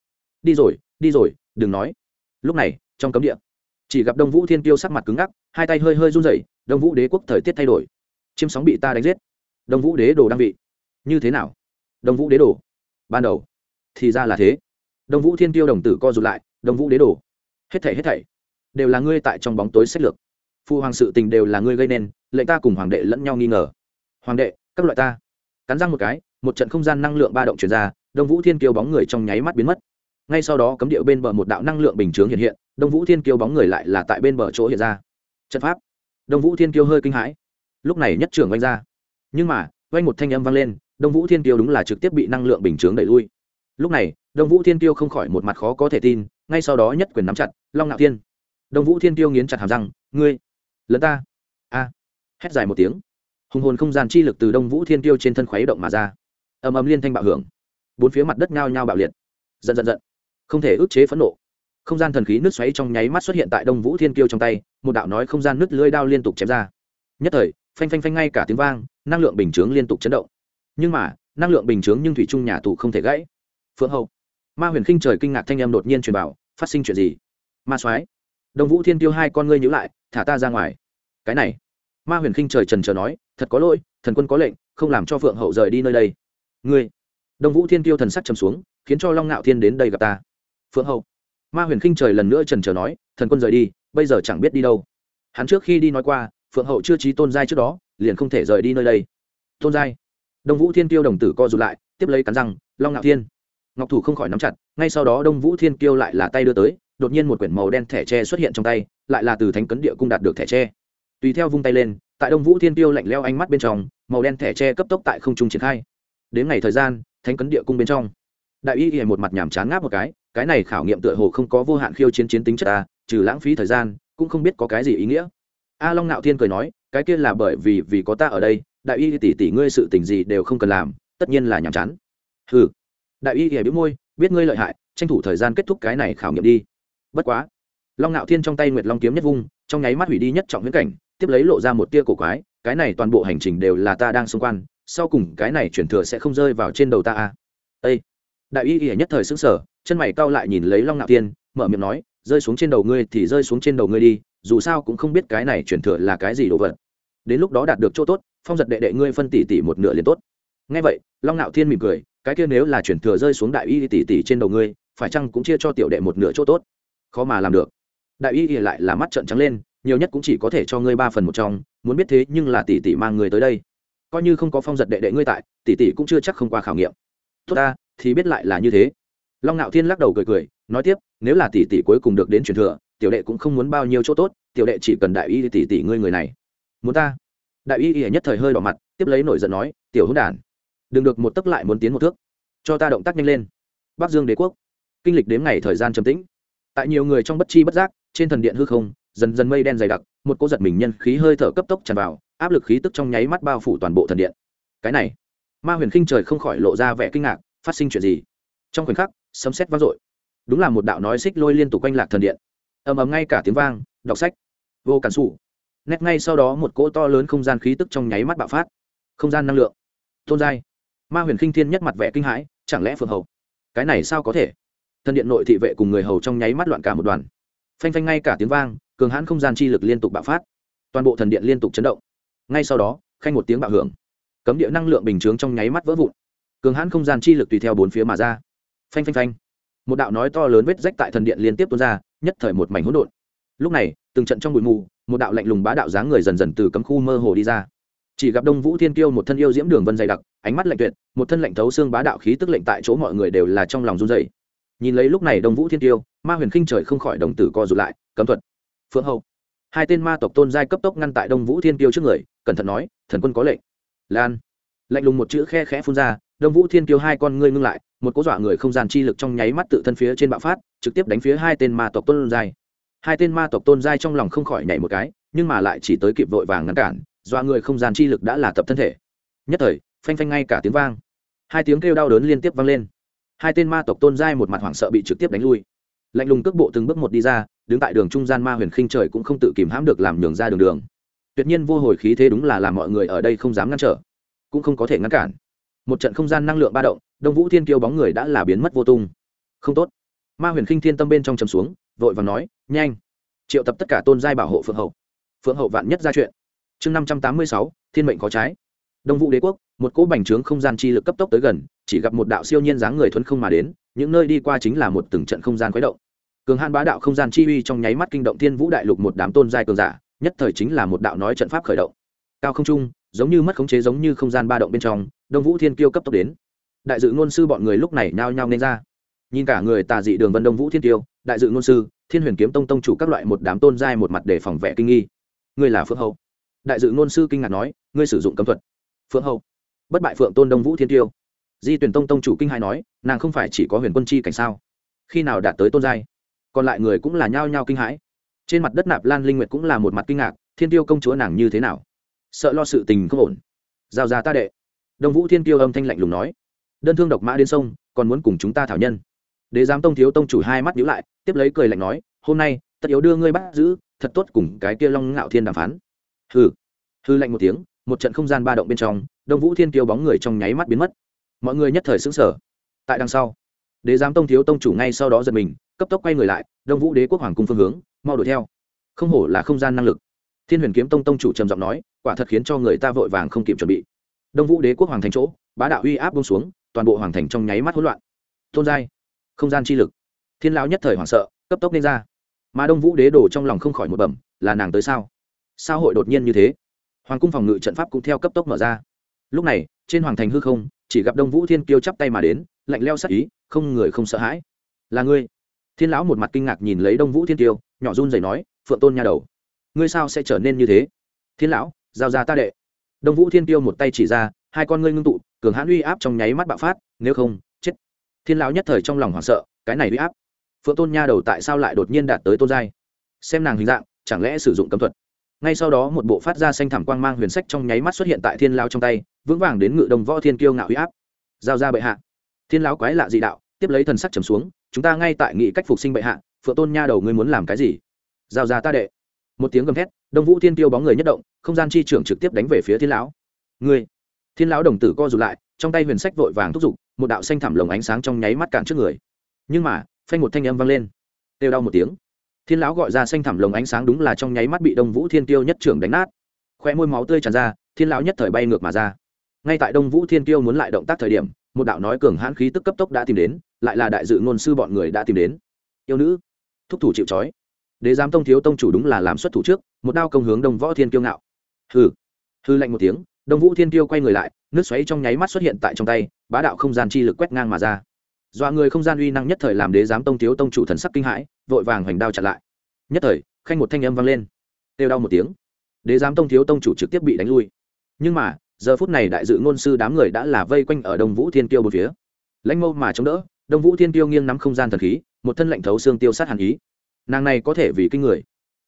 Đi rồi đi rồi, đừng nói. Lúc này, trong cấm địa, chỉ gặp đông vũ thiên tiêu sắc mặt cứng ngắc, hai tay hơi hơi run rẩy, đông vũ đế quốc thời tiết thay đổi. Chiêm sóng bị ta đánh giết. Đông vũ đế đồ đang vị. Như thế nào? Đông vũ đế đồ. Ban đầu, thì ra là thế. Đông vũ thiên tiêu đồng tử co rụt lại, đông vũ đế đồ. Hết thảy hết thảy, đều là ngươi tại trong bóng tối sách lược. Phu hoàng sự tình đều là ngươi gây nên, lệnh ta cùng hoàng đệ lẫn nhau nghi ngờ. Hoàng đệ, các loại ta cắn răng một cái, một trận không gian năng lượng ba động chuyển ra, đông vũ thiên kiêu bóng người trong nháy mắt biến mất. Ngay sau đó, cấm điệu bên bờ một đạo năng lượng bình chướng hiện hiện, đông vũ thiên kiêu bóng người lại là tại bên bờ chỗ hiện ra. Trận pháp. Đông vũ thiên kiêu hơi kinh hãi. Lúc này nhất trưởng oanh ra. Nhưng mà vang một thanh âm vang lên, đông vũ thiên Kiêu đúng là trực tiếp bị năng lượng bình chướng đẩy lui. Lúc này, đông vũ thiên Kiêu không khỏi một mặt khó có thể tin, ngay sau đó nhất quyền nắm chặt, long ngạo thiên. Đông vũ thiên Kiêu nghiến chặt hàm răng, ngươi, lẫn ta. A. Hét dài một tiếng hùng hồn không gian chi lực từ đông vũ thiên tiêu trên thân khuấy động mà ra ầm ầm liên thanh bạo hưởng bốn phía mặt đất nhao nhao bạo liệt giận giận giận không thể ức chế phẫn nộ không gian thần khí nước xoáy trong nháy mắt xuất hiện tại đông vũ thiên kiêu trong tay một đạo nói không gian nước lưỡi đao liên tục chém ra nhất thời phanh phanh phanh ngay cả tiếng vang năng lượng bình chướng liên tục chấn động nhưng mà năng lượng bình chướng nhưng thủy trung nhà tù không thể gãy phượng hậu ma huyền khinh trời kinh ngạc thanh em đột nhiên truyền bảo phát sinh chuyện gì ma soái đông vũ thiên tiêu hai con ngươi nhữ lại thả ta ra ngoài cái này ma huyền khinh trời trần trờ nói, thật có lỗi, thần quân có lệnh, không làm cho phượng hậu rời đi nơi đây. Ngươi? Đông vũ thiên tiêu thần sắc trầm xuống, khiến cho long ngạo thiên đến đây gặp ta. Phượng hậu? Ma huyền khinh trời lần nữa trần trờ nói, thần quân rời đi, bây giờ chẳng biết đi đâu. Hắn trước khi đi nói qua, phượng hậu chưa trí tôn giai trước đó, liền không thể rời đi nơi đây. Tôn giai? Đông vũ thiên tiêu đồng tử co rụt lại, tiếp lấy cắn răng, long ngạo thiên. Ngọc thủ không khỏi nắm chặt, ngay sau đó đông vũ thiên kiêu lại là tay đưa tới, đột nhiên một quyển màu đen thẻ tre xuất hiện trong tay, lại là từ thánh cấn địa cung đạt được thẻ tre tùy theo vung tay lên, tại đông vũ thiên tiêu lạnh leo ánh mắt bên trong, màu đen thẻ tre cấp tốc tại không trung triển khai. Đến ngày thời gian, thánh cấn địa cung bên trong, đại y hiện một mặt nhàm chán ngáp một cái cái này khảo nghiệm tựa hồ không có vô hạn khiêu chiến chiến tính chất ta trừ lãng phí thời gian, cũng không biết có cái gì ý nghĩa. A long nạo thiên cười nói, cái kia là bởi vì vì có ta ở đây, đại y tỷ tỷ ngươi sự tình gì đều không cần làm, tất nhiên là nhàm chán. Ừ đại y hề biết môi, biết ngươi lợi hại, tranh thủ thời gian kết thúc cái này khảo nghiệm đi. Bất quá. Long Nạo thiên trong tay nguyệt long kiếm nhất vung, trong nháy mắt hủy đi nhất trọng huyễn cảnh tiếp lấy lộ ra một tia cổ quái, cái này toàn bộ hành trình đều là ta đang xung quanh, sau cùng cái này chuyển thừa sẽ không rơi vào trên đầu ta à. Ê! đại y y nhất thời xứng sở chân mày cau lại nhìn lấy long ngạo thiên, mở miệng nói, rơi xuống trên đầu ngươi thì rơi xuống trên đầu ngươi đi, dù sao cũng không biết cái này chuyển thừa là cái gì đồ vật đến lúc đó đạt được chỗ tốt, phong giật đệ đệ ngươi phân tỷ tỷ một nửa liền tốt ngay vậy, long ngạo thiên mỉm cười, cái kia nếu là chuyển thừa rơi xuống đại y tỷ tỷ trên đầu ngươi, phải chăng cũng chia cho tiểu đệ một nửa chỗ tốt khó mà làm được đại y lại là mắt trợn trắng lên nhiều nhất cũng chỉ có thể cho ngươi ba phần một trong, muốn biết thế nhưng là tỷ tỷ mang người tới đây. Coi như không có phong giật đệ đệ ngươi tại, tỷ tỷ cũng chưa chắc không qua khảo nghiệm. Tốt ta, thì biết lại là như thế. Long ngạo thiên lắc đầu cười cười, nói tiếp, nếu là tỷ tỷ cuối cùng được đến truyền thừa, tiểu đệ cũng không muốn bao nhiêu chỗ tốt, tiểu đệ chỉ cần đại y tỷ tỷ ngươi người này. Muốn ta? Đại y y nhất thời hơi đỏ mặt, tiếp lấy nổi giận nói, tiểu hữu đản, đừng được một tấc lại muốn tiến một thước. Cho ta động tác nhanh lên. Bắc dương đế quốc. Kinh lịch đến ngày thời gian trầm tĩnh. Tại nhiều người trong bất chi bất giác, trên thần điện hư không dần dần mây đen dày đặc, một cô giật mình nhân khí hơi thở cấp tốc tràn vào, áp lực khí tức trong nháy mắt bao phủ toàn bộ thần điện. Cái này, ma huyền khinh trời không khỏi lộ ra vẻ kinh ngạc, phát sinh chuyện gì? Trong khoảnh khắc, sấm sét vang dội. Đúng là một đạo nói xích lôi liên tục quanh lạc thần điện. Ầm ầm ngay cả tiếng vang, đọc sách, vô cản sủ. Nét ngay sau đó một cỗ to lớn không gian khí tức trong nháy mắt bạo phát. Không gian năng lượng. Tôn giai. Ma huyền khinh thiên nhất mặt vẻ kinh hãi, chẳng lẽ phượng hầu? Cái này sao có thể? Thân điện nội thị vệ cùng người hầu trong nháy mắt loạn cả một đoàn. Phanh phanh ngay cả tiếng vang cường hãn không gian chi lực liên tục bạo phát, toàn bộ thần điện liên tục chấn động. Ngay sau đó, khanh một tiếng bạo hưởng, cấm địa năng lượng bình chướng trong nháy mắt vỡ vụn, cường hãn không gian chi lực tùy theo bốn phía mà ra. Phanh phanh phanh, một đạo nói to lớn vết rách tại thần điện liên tiếp tuôn ra, nhất thời một mảnh hỗn độn. Lúc này, từng trận trong bụi mù, một đạo lạnh lùng bá đạo dáng người dần dần từ cấm khu mơ hồ đi ra. Chỉ gặp đông vũ thiên kiêu một thân yêu diễm đường vân dày đặc, ánh mắt lạnh tuyệt, một thân lạnh thấu xương bá đạo khí tức lệnh tại chỗ mọi người đều là trong lòng run dày nhìn lấy lúc này đông vũ thiên kiêu, ma huyền khinh trời không khỏi đồng tử co rụt lại, cấm thuật phượng hậu. Hai tên ma tộc tôn giai cấp tốc ngăn tại đông vũ thiên kiêu trước người, cẩn thận nói, thần quân có lệnh. Lan. Lạnh lùng một chữ khe khẽ phun ra, đông vũ thiên kiêu hai con ngươi ngưng lại, một cố dọa người không gian chi lực trong nháy mắt tự thân phía trên bạo phát, trực tiếp đánh phía hai tên ma tộc tôn giai. Hai tên ma tộc tôn giai trong lòng không khỏi nhảy một cái, nhưng mà lại chỉ tới kịp vội vàng ngăn cản, dọa người không gian chi lực đã là tập thân thể. Nhất thời, phanh phanh ngay cả tiếng vang. Hai tiếng kêu đau đớn liên tiếp vang lên. Hai tên ma tộc tôn giai một mặt hoảng sợ bị trực tiếp đánh lui lạnh lùng cước bộ từng bước một đi ra, đứng tại đường trung gian ma huyền khinh trời cũng không tự kìm hãm được làm nhường ra đường đường. Tuyệt nhiên vô hồi khí thế đúng là làm mọi người ở đây không dám ngăn trở, cũng không có thể ngăn cản. Một trận không gian năng lượng ba động, đông vũ thiên kiêu bóng người đã là biến mất vô tung. Không tốt. Ma huyền khinh thiên tâm bên trong chầm xuống, vội và nói, nhanh, triệu tập tất cả tôn giai bảo hộ phượng hậu. Phượng hậu vạn nhất ra chuyện. Chương năm trăm tám mươi sáu, thiên mệnh có trái. Đông vũ đế quốc, một cỗ bành trướng không gian chi lực cấp tốc tới gần, chỉ gặp một đạo siêu nhiên dáng người thuấn không mà đến những nơi đi qua chính là một từng trận không gian khuấy động. Cường han bá đạo không gian chi uy trong nháy mắt kinh động thiên vũ đại lục một đám tôn giai cường giả, nhất thời chính là một đạo nói trận pháp khởi động. Cao không trung, giống như mất khống chế giống như không gian ba động bên trong, đông vũ thiên kiêu cấp tốc đến. Đại dự ngôn sư bọn người lúc này nhao nhao nên ra. Nhìn cả người tà dị đường vân đông vũ thiên kiêu, đại dự ngôn sư, thiên huyền kiếm tông tông chủ các loại một đám tôn giai một mặt để phòng vệ kinh nghi. Ngươi là phượng hậu đại dự ngôn sư kinh ngạc nói, ngươi sử dụng cấm thuật. Phượng hậu bất bại phượng tôn đông vũ thiên tiêu di tuyển tông tông chủ kinh hai nói, nàng không phải chỉ có huyền quân chi cảnh sao? Khi nào đạt tới tôn giai? Còn lại người cũng là nhao nhao kinh hãi. Trên mặt đất nạp lan linh nguyệt cũng là một mặt kinh ngạc, thiên tiêu công chúa nàng như thế nào? Sợ lo sự tình không ổn. Giao ra ta đệ. Đông vũ thiên tiêu âm thanh lạnh lùng nói, đơn thương độc mã đến sông, còn muốn cùng chúng ta thảo nhân. Đế giám tông thiếu tông chủ hai mắt nhíu lại, tiếp lấy cười lạnh nói, hôm nay, tất yếu đưa ngươi bắt giữ, thật tốt cùng cái kia long ngạo thiên đàm phán. Hừ. Hư lạnh một tiếng, một trận không gian ba động bên trong, đông vũ thiên tiêu bóng người trong nháy mắt biến mất mọi người nhất thời xứng sở tại đằng sau, đế giám tông thiếu tông chủ ngay sau đó giật mình, cấp tốc quay người lại, đông vũ đế quốc hoàng cung phương hướng, mau đuổi theo. Không hổ là không gian năng lực. Thiên huyền kiếm tông tông chủ trầm giọng nói, quả thật khiến cho người ta vội vàng không kịp chuẩn bị. Đông vũ đế quốc hoàng thành chỗ, bá đạo uy áp bông xuống, toàn bộ hoàng thành trong nháy mắt hỗn loạn. Tôn giai, không gian chi lực. Thiên lão nhất thời hoảng sợ, cấp tốc nên ra. Mà đông vũ đế đổ trong lòng không khỏi một bẩm, là nàng tới sao? Sao hội đột nhiên như thế? Hoàng cung phòng ngự trận pháp cũng theo cấp tốc mở ra. Lúc này, trên hoàng thành hư không chỉ gặp đông vũ thiên kiêu chắp tay mà đến, lạnh leo sắc ý, không người không sợ hãi. Là ngươi? Thiên lão một mặt kinh ngạc nhìn lấy đông vũ thiên kiêu, nhỏ run rẩy nói, phượng tôn nha đầu, ngươi sao sẽ trở nên như thế? Thiên lão, giao ra ta đệ. Đông vũ thiên kiêu một tay chỉ ra, hai con ngươi ngưng tụ, cường hãn uy áp trong nháy mắt bạo phát, nếu không, chết. Thiên lão nhất thời trong lòng hoảng sợ, cái này uy áp, phượng tôn nha đầu tại sao lại đột nhiên đạt tới tôn giai? Xem nàng hình dạng, chẳng lẽ sử dụng cấm thuật? Ngay sau đó một bộ phát ra xanh thảm quang mang huyền sách trong nháy mắt xuất hiện tại thiên lao trong tay vững vàng đến ngự đồng võ thiên kiêu ngạo huy áp. Giao ra bệ hạ. Thiên lão quái lạ dị đạo, tiếp lấy thần sắc trầm xuống, chúng ta ngay tại nghị cách phục sinh bệ hạ, phượng tôn nha đầu ngươi muốn làm cái gì? Giao ra ta đệ. Một tiếng gầm thét, đông vũ thiên tiêu bóng người nhất động, không gian chi trưởng trực tiếp đánh về phía thiên lão. Ngươi. Thiên lão đồng tử co rụt lại, trong tay huyền sách vội vàng thúc giục, một đạo xanh thảm lồng ánh sáng trong nháy mắt cản trước người. Nhưng mà, phanh một thanh âm vang lên. Kêu đau một tiếng. Thiên lão gọi ra xanh thảm lồng ánh sáng đúng là trong nháy mắt bị đông vũ thiên tiêu nhất trưởng đánh nát. Khoe môi máu tươi tràn ra, thiên lão nhất thời bay ngược mà ra ngay tại đông vũ thiên tiêu muốn lại động tác thời điểm, một đạo nói cường hãn khí tức cấp tốc đã tìm đến, lại là đại dự ngôn sư bọn người đã tìm đến. Yêu nữ, thúc thủ chịu trói. Đế giám tông thiếu tông chủ đúng là làm xuất thủ trước, một đao công hướng đông võ thiên kiêu ngạo. Hừ. Hư lạnh một tiếng, đông vũ thiên Kiêu quay người lại, nước xoáy trong nháy mắt xuất hiện tại trong tay, bá đạo không gian chi lực quét ngang mà ra. Dọa người không gian uy năng nhất thời làm đế giám tông thiếu tông chủ thần sắc kinh hãi, vội vàng hoành đao chặn lại. Nhất thời, khanh một thanh âm vang lên. Têu đau một tiếng. Đế giám tông thiếu tông chủ trực tiếp bị đánh lui. Nhưng mà giờ phút này đại dự ngôn sư đám người đã là vây quanh ở đông vũ thiên tiêu một phía. Lãnh mâu mà chống đỡ, đông vũ thiên tiêu nghiêng nắm không gian thần khí, một thân lệnh thấu xương tiêu sát hàn ý. Nàng này có thể vì kinh người.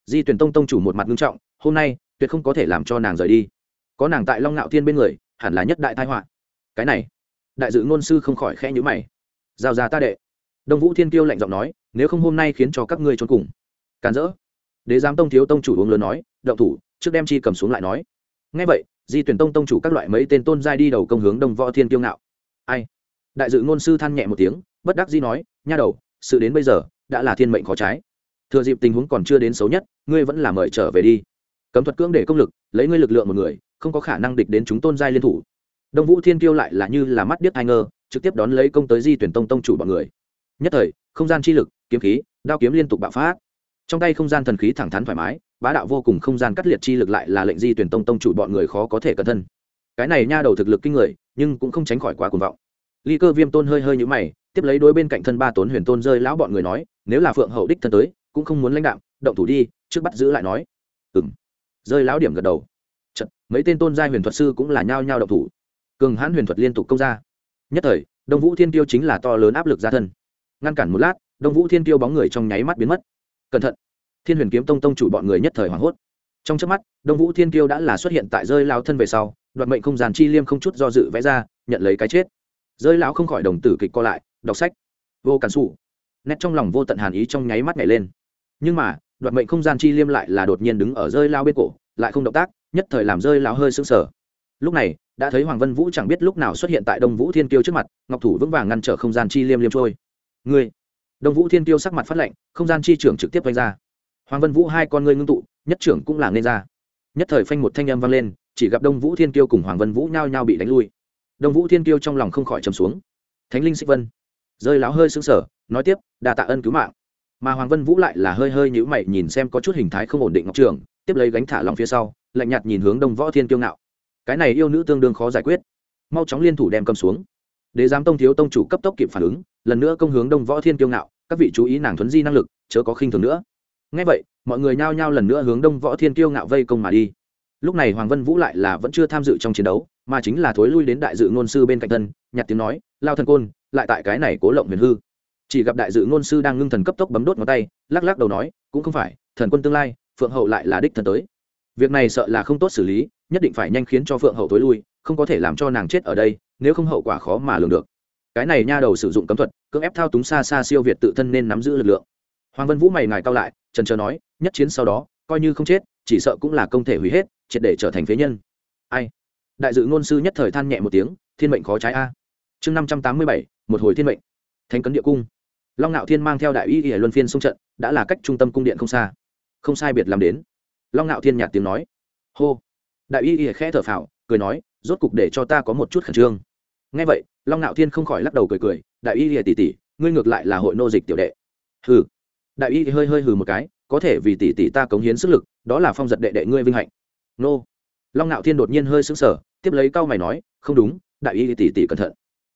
Di tuyển tông tông chủ một mặt nghiêm trọng, hôm nay, tuyệt không có thể làm cho nàng rời đi. Có nàng tại long ngạo thiên bên người, hẳn là nhất đại thái họa. Cái này, đại dự ngôn sư không khỏi khẽ nhữ mày. Giao ra ta đệ. Đông vũ thiên tiêu lạnh giọng nói, nếu không hôm nay khiến cho các ngươi trốn cùng. Càn rỡ. Đế giám tông thiếu tông chủ uống lớn nói, động thủ, trước đem chi cầm xuống lại nói. Ngay vậy di tuyển tông tông chủ các loại mấy tên tôn giai đi đầu công hướng đông võ thiên kiêu ngạo. Ai? Đại dự ngôn sư than nhẹ một tiếng, bất đắc di nói, nha đầu, sự đến bây giờ, đã là thiên mệnh khó trái. Thừa dịp tình huống còn chưa đến xấu nhất, ngươi vẫn là mời trở về đi. Cấm thuật cưỡng để công lực, lấy ngươi lực lượng một người, không có khả năng địch đến chúng tôn giai liên thủ. Đông vũ thiên kiêu lại là như là mắt điếc ai ngơ trực tiếp đón lấy công tới di tuyển tông tông chủ bọn người. Nhất thời, không gian chi lực, kiếm khí, đao kiếm liên tục bạo phát. Trong tay không gian thần khí thẳng thắn thoải mái bá đạo vô cùng không gian cắt liệt chi lực lại là lệnh di tuyển tông tông chủ bọn người khó có thể cẩn thân. Cái này nha đầu thực lực kinh người nhưng cũng không tránh khỏi quá cuồng vọng. Ly cơ viêm tôn hơi hơi nhũ mày tiếp lấy đối bên cạnh thân ba tốn huyền tôn rơi lão bọn người nói nếu là phượng hậu đích thân tới cũng không muốn lãnh đạo, động thủ đi trước bắt giữ lại nói. Ừng rơi lão điểm gật đầu. Chật, mấy tên tôn giai huyền thuật sư cũng là nhao nhao động thủ. Cường hãn huyền thuật liên tục công ra. Nhất thời đông vũ thiên tiêu chính là to lớn áp lực ra thân. Ngăn cản một lát đông vũ thiên tiêu bóng người trong nháy mắt biến mất. Cẩn thận thiên huyền kiếm tông tông chủ bọn người nhất thời hoảng hốt. Trong trước mắt, đông vũ thiên Kiêu đã là xuất hiện tại rơi lao thân về sau, đoạt mệnh không gian chi liêm không chút do dự vẽ ra, nhận lấy cái chết. Rơi lão không khỏi đồng tử kịch co lại, đọc sách. Vô cản xù nét trong lòng vô tận hàn ý trong nháy mắt nhảy lên. Nhưng mà, đoạt mệnh không gian chi liêm lại là đột nhiên đứng ở rơi lao bên cổ, lại không động tác, nhất thời làm rơi lão hơi sững sờ. Lúc này, đã thấy hoàng vân vũ chẳng biết lúc nào xuất hiện tại đông vũ thiên kiêu trước mặt, ngọc thủ vững vàng ngăn trở không gian chi liêm liêm trôi. Ngươi! Đông vũ thiên kiêu sắc mặt phát lệnh, không gian chi trưởng trực tiếp vanh ra hoàng vân vũ hai con ngươi ngưng tụ, nhất trưởng cũng là nên ra. Nhất thời phanh một thanh âm vang lên, chỉ gặp đông vũ thiên kiêu cùng hoàng vân vũ nhao nhao bị đánh lui. Đông vũ thiên kiêu trong lòng không khỏi trầm xuống. Thánh linh xích vân. Rơi láo hơi xứng sở nói tiếp đà tạ ân cứu mạng. Mà hoàng vân vũ lại là hơi hơi nhữ mày nhìn xem có chút hình thái không ổn định ngọc trường, tiếp lấy gánh thả lòng phía sau, lạnh nhạt nhìn hướng đông võ thiên kiêu ngạo. Cái này yêu nữ tương đương khó giải quyết. Mau chóng liên thủ đem cầm xuống. Đế giám tông thiếu tông chủ cấp tốc kịp phản ứng, lần nữa công hướng đông võ thiên kiêu ngạo, các vị chú ý nàng thuấn di năng lực, chớ có khinh thường nữa ngay vậy, mọi người nhao nhao lần nữa hướng đông võ thiên kiêu ngạo vây công mà đi. Lúc này hoàng vân vũ lại là vẫn chưa tham dự trong chiến đấu, mà chính là thối lui đến đại dự ngôn sư bên cạnh thân, nhặt tiếng nói, lao thần côn, lại tại cái này cố lộng huyền hư. Chỉ gặp đại dự ngôn sư đang ngưng thần cấp tốc bấm đốt ngón tay, lắc lắc đầu nói, cũng không phải, thần quân tương lai, phượng hậu lại là đích thần tới. Việc này sợ là không tốt xử lý, nhất định phải nhanh khiến cho phượng hậu thối lui, không có thể làm cho nàng chết ở đây, nếu không hậu quả khó mà lường được. Cái này nha đầu sử dụng cấm thuật, cưỡng ép thao túng xa xa siêu việt tự thân nên nắm giữ lực lượng hoàng vân vũ mày ngài cao lại, trần trờ nói, nhất chiến sau đó, coi như không chết, chỉ sợ cũng là công thể hủy hết, triệt để trở thành phế nhân. Ai? Đại dự ngôn sư nhất thời than nhẹ một tiếng, thiên mệnh khó trái a. Chương năm trăm tám mươi bảy, một hồi thiên mệnh. Thánh cấn địa cung. Long ngạo thiên mang theo đại y y luân phiên xung trận, đã là cách trung tâm cung điện không xa. Không sai biệt làm đến. Long ngạo thiên nhạt tiếng nói. Hô. Đại y y khẽ thở phào, cười nói, rốt cục để cho ta có một chút khẩn trương. Ngay vậy, long ngạo thiên không khỏi lắc đầu cười cười, đại y y tỷ tỷ, ngươi ngược lại là hội nô dịch tiểu đệ. Hừ đại y hơi hơi hừ một cái, có thể vì tỷ tỷ ta cống hiến sức lực, đó là phong giật đệ đệ ngươi vinh hạnh. Nô. Long ngạo thiên đột nhiên hơi sững sờ, tiếp lấy cau mày nói, không đúng, đại y tỷ tỷ cẩn thận.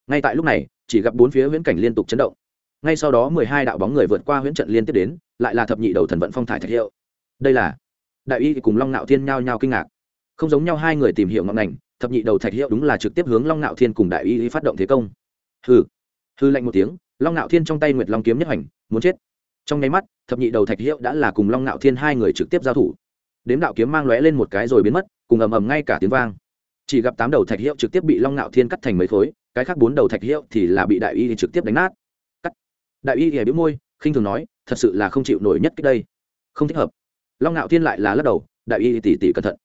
Ngay tại lúc này, chỉ gặp bốn phía huyễn cảnh liên tục chấn động. Ngay sau đó mười hai đạo bóng người vượt qua huyễn trận liên tiếp đến, lại là thập nhị đầu thần vận phong thải thạch hiệu. Đây là đại y cùng long ngạo thiên nhao nhao kinh ngạc. Không giống nhau hai người tìm hiểu ngọn ngành, thập nhị đầu thạch hiệu đúng là trực tiếp hướng long ngạo thiên cùng đại y phát động thế công. Hừ. hư lạnh một tiếng, long ngạo thiên trong tay nguyệt long kiếm nhất hành muốn chết trong nháy mắt, thập nhị đầu thạch hiệu đã là cùng long ngạo thiên hai người trực tiếp giao thủ. Đếm đạo kiếm mang lóe lên một cái rồi biến mất, cùng ầm ầm ngay cả tiếng vang. Chỉ gặp tám đầu thạch hiệu trực tiếp bị long ngạo thiên cắt thành mấy khối, cái khác bốn đầu thạch hiệu thì là bị đại y trực tiếp đánh nát. Cắt. Đại y ghẻ biếu môi, khinh thường nói, thật sự là không chịu nổi nhất cách đây. Không thích hợp. Long ngạo thiên lại là lắc đầu, đại y tỉ tỉ cẩn thận.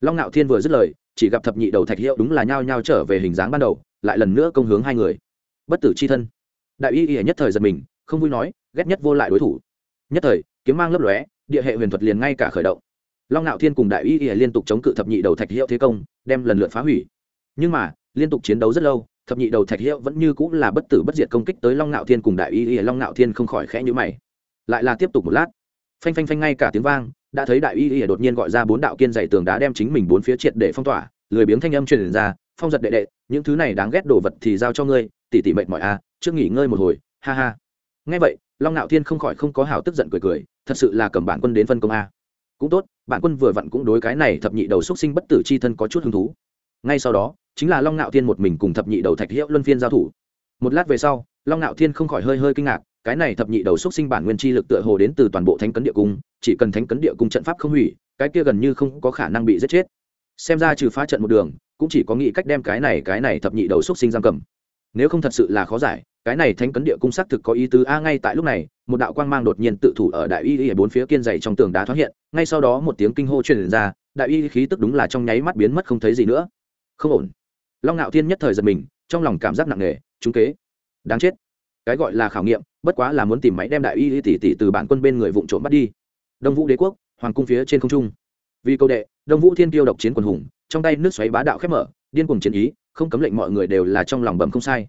Long ngạo thiên vừa dứt lời, chỉ gặp thập nhị đầu thạch hiệu đúng là nhao nhao trở về hình dáng ban đầu, lại lần nữa công hướng hai người. Bất tử c h i thân. Đại y y nhất thời giật mình, không vui nói ghét nhất vô lại đối thủ. Nhất thời kiếm mang lấp lóe địa hệ huyền thuật liền ngay cả khởi động. Long ngạo thiên cùng đại y y liên tục chống cự thập nhị đầu thạch hiệu thế công đem lần lượt phá hủy. Nhưng mà liên tục chiến đấu rất lâu thập nhị đầu thạch hiệu vẫn như cũng là bất tử bất diệt công kích tới long ngạo thiên cùng đại y y long ngạo thiên không khỏi khẽ nhữ mày. Lại là tiếp tục một lát. Phanh phanh phanh ngay cả tiếng vang đã thấy đại y y đột nhiên gọi ra bốn đạo kiên dày tường đá đem chính mình bốn phía triệt để phong tỏa lười biếng thanh âm truyền ra phong giật đệ đệ những thứ này đáng ghét đồ vật thì giao cho ngươi tỉ tỉ mệt mỏi a à, trước nghỉ ngơi một hồi ha ha. Ngay vậy long ngạo thiên không khỏi không có hào tức giận cười cười, thật sự là cầm bản quân đến phân công a. Cũng tốt, bản quân vừa vặn cũng đối cái này thập nhị đầu xúc sinh bất tử c h i thân có chút hứng thú. Ngay sau đó, chính là long ngạo thiên một mình cùng thập nhị đầu thạch hiệu luân phiên giao thủ. Một lát về sau, long ngạo thiên không khỏi hơi hơi kinh ngạc, cái này thập nhị đầu xúc sinh bản nguyên chi lực tựa hồ đến từ toàn bộ thánh cấn địa cung, chỉ cần thánh cấn địa cung trận pháp không hủy, cái kia gần như không có khả năng bị giết chết. Xem ra trừ phá trận một đường, cũng chỉ có nghĩ cách đem cái này cái này thập nhị đầu xúc sinh giam cầm. Nếu không thật sự là khó giải cái này thánh cấn địa cung xác thực có ý tứ a, ngay tại lúc này, một đạo quang mang đột nhiên tự thủ ở đại y y bốn phía kiên dày trong tường đá thoát hiện, ngay sau đó một tiếng kinh hô truyền ra, đại y khí tức đúng là trong nháy mắt biến mất không thấy gì nữa. Không ổn. Long ngạo thiên nhất thời giật mình, trong lòng cảm giác nặng nề, trúng kế. Đáng chết. Cái gọi là khảo nghiệm, bất quá là muốn tìm máy đem đại y tỷ tỷ từ bản quân bên người vụng trộm bắt đi. Đông vũ đế quốc, hoàng cung phía trên không trung. Vì câu đệ, đông vũ thiên tiêu độc chiến quần hùng, trong tay nước xoáy bá đạo khép mở, điên cuồng chiến ý, không cấm lệnh mọi người đều là trong lòng bầm không sai.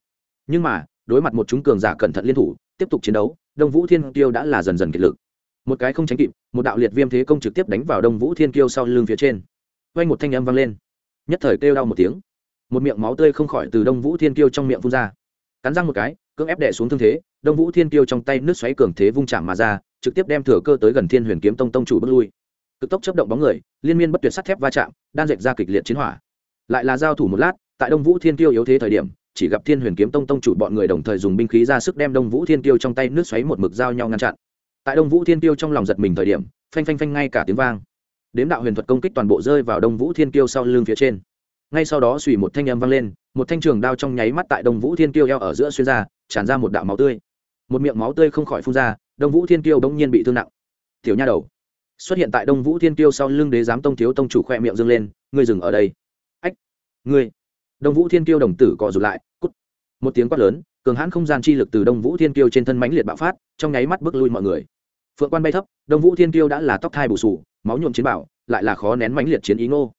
Nhưng mà đối mặt một chúng cường giả cẩn thận liên thủ, tiếp tục chiến đấu, đông vũ thiên tiêu đã là dần dần kiệt lực. Một cái không tránh kịp, một đạo liệt viêm thế công trực tiếp đánh vào đông vũ thiên kiêu sau lưng phía trên. Quanh một thanh âm vang lên. Nhất thời kêu đau một tiếng. Một miệng máu tươi không khỏi từ đông vũ thiên kiêu trong miệng phun ra. Cắn răng một cái, cưỡng ép đè xuống thương thế, đông vũ thiên kiêu trong tay nước xoáy cường thế vung chạm mà ra, trực tiếp đem thừa cơ tới gần thiên huyền kiếm tông tông chủ bước lui. Cực tốc chấp động bóng người, liên miên bất tuyệt sắt thép va chạm, đan dệt ra kịch liệt chiến hỏa. Lại là giao thủ một lát, tại đông vũ thiên kiêu yếu thế thời điểm chỉ gặp thiên huyền kiếm tông tông chủ bọn người đồng thời dùng binh khí ra sức đem đông vũ thiên tiêu trong tay nước xoáy một mực giao nhau ngăn chặn. Tại đông vũ thiên tiêu trong lòng giật mình thời điểm, phanh phanh phanh ngay cả tiếng vang. Đếm đạo huyền thuật công kích toàn bộ rơi vào đông vũ thiên tiêu sau lưng phía trên. Ngay sau đó suy một thanh âm vang lên, một thanh trường đao trong nháy mắt tại đông vũ thiên tiêu eo ở giữa xuyên ra, tràn ra một đạo máu tươi. Một miệng máu tươi không khỏi phun ra, đông vũ thiên tiêu bỗng nhiên bị thương nặng. Tiểu nha đầu. Xuất hiện tại đông vũ thiên tiêu sau lưng đế giám tông thiếu tông chủ khoe miệng dâng lên, ngươi dừng ở đây. Ách, ngươi đông vũ thiên kiêu đồng tử cọ rụt lại, cút. Một tiếng quát lớn, cường hãn không gian chi lực từ đông vũ thiên kiêu trên thân mãnh liệt bạo phát, trong nháy mắt bước lui mọi người. Phượng quan bay thấp, đông vũ thiên kiêu đã là tóc thai bù sù, máu nhuộm chiến bảo, lại là khó nén mãnh liệt chiến ý ngô.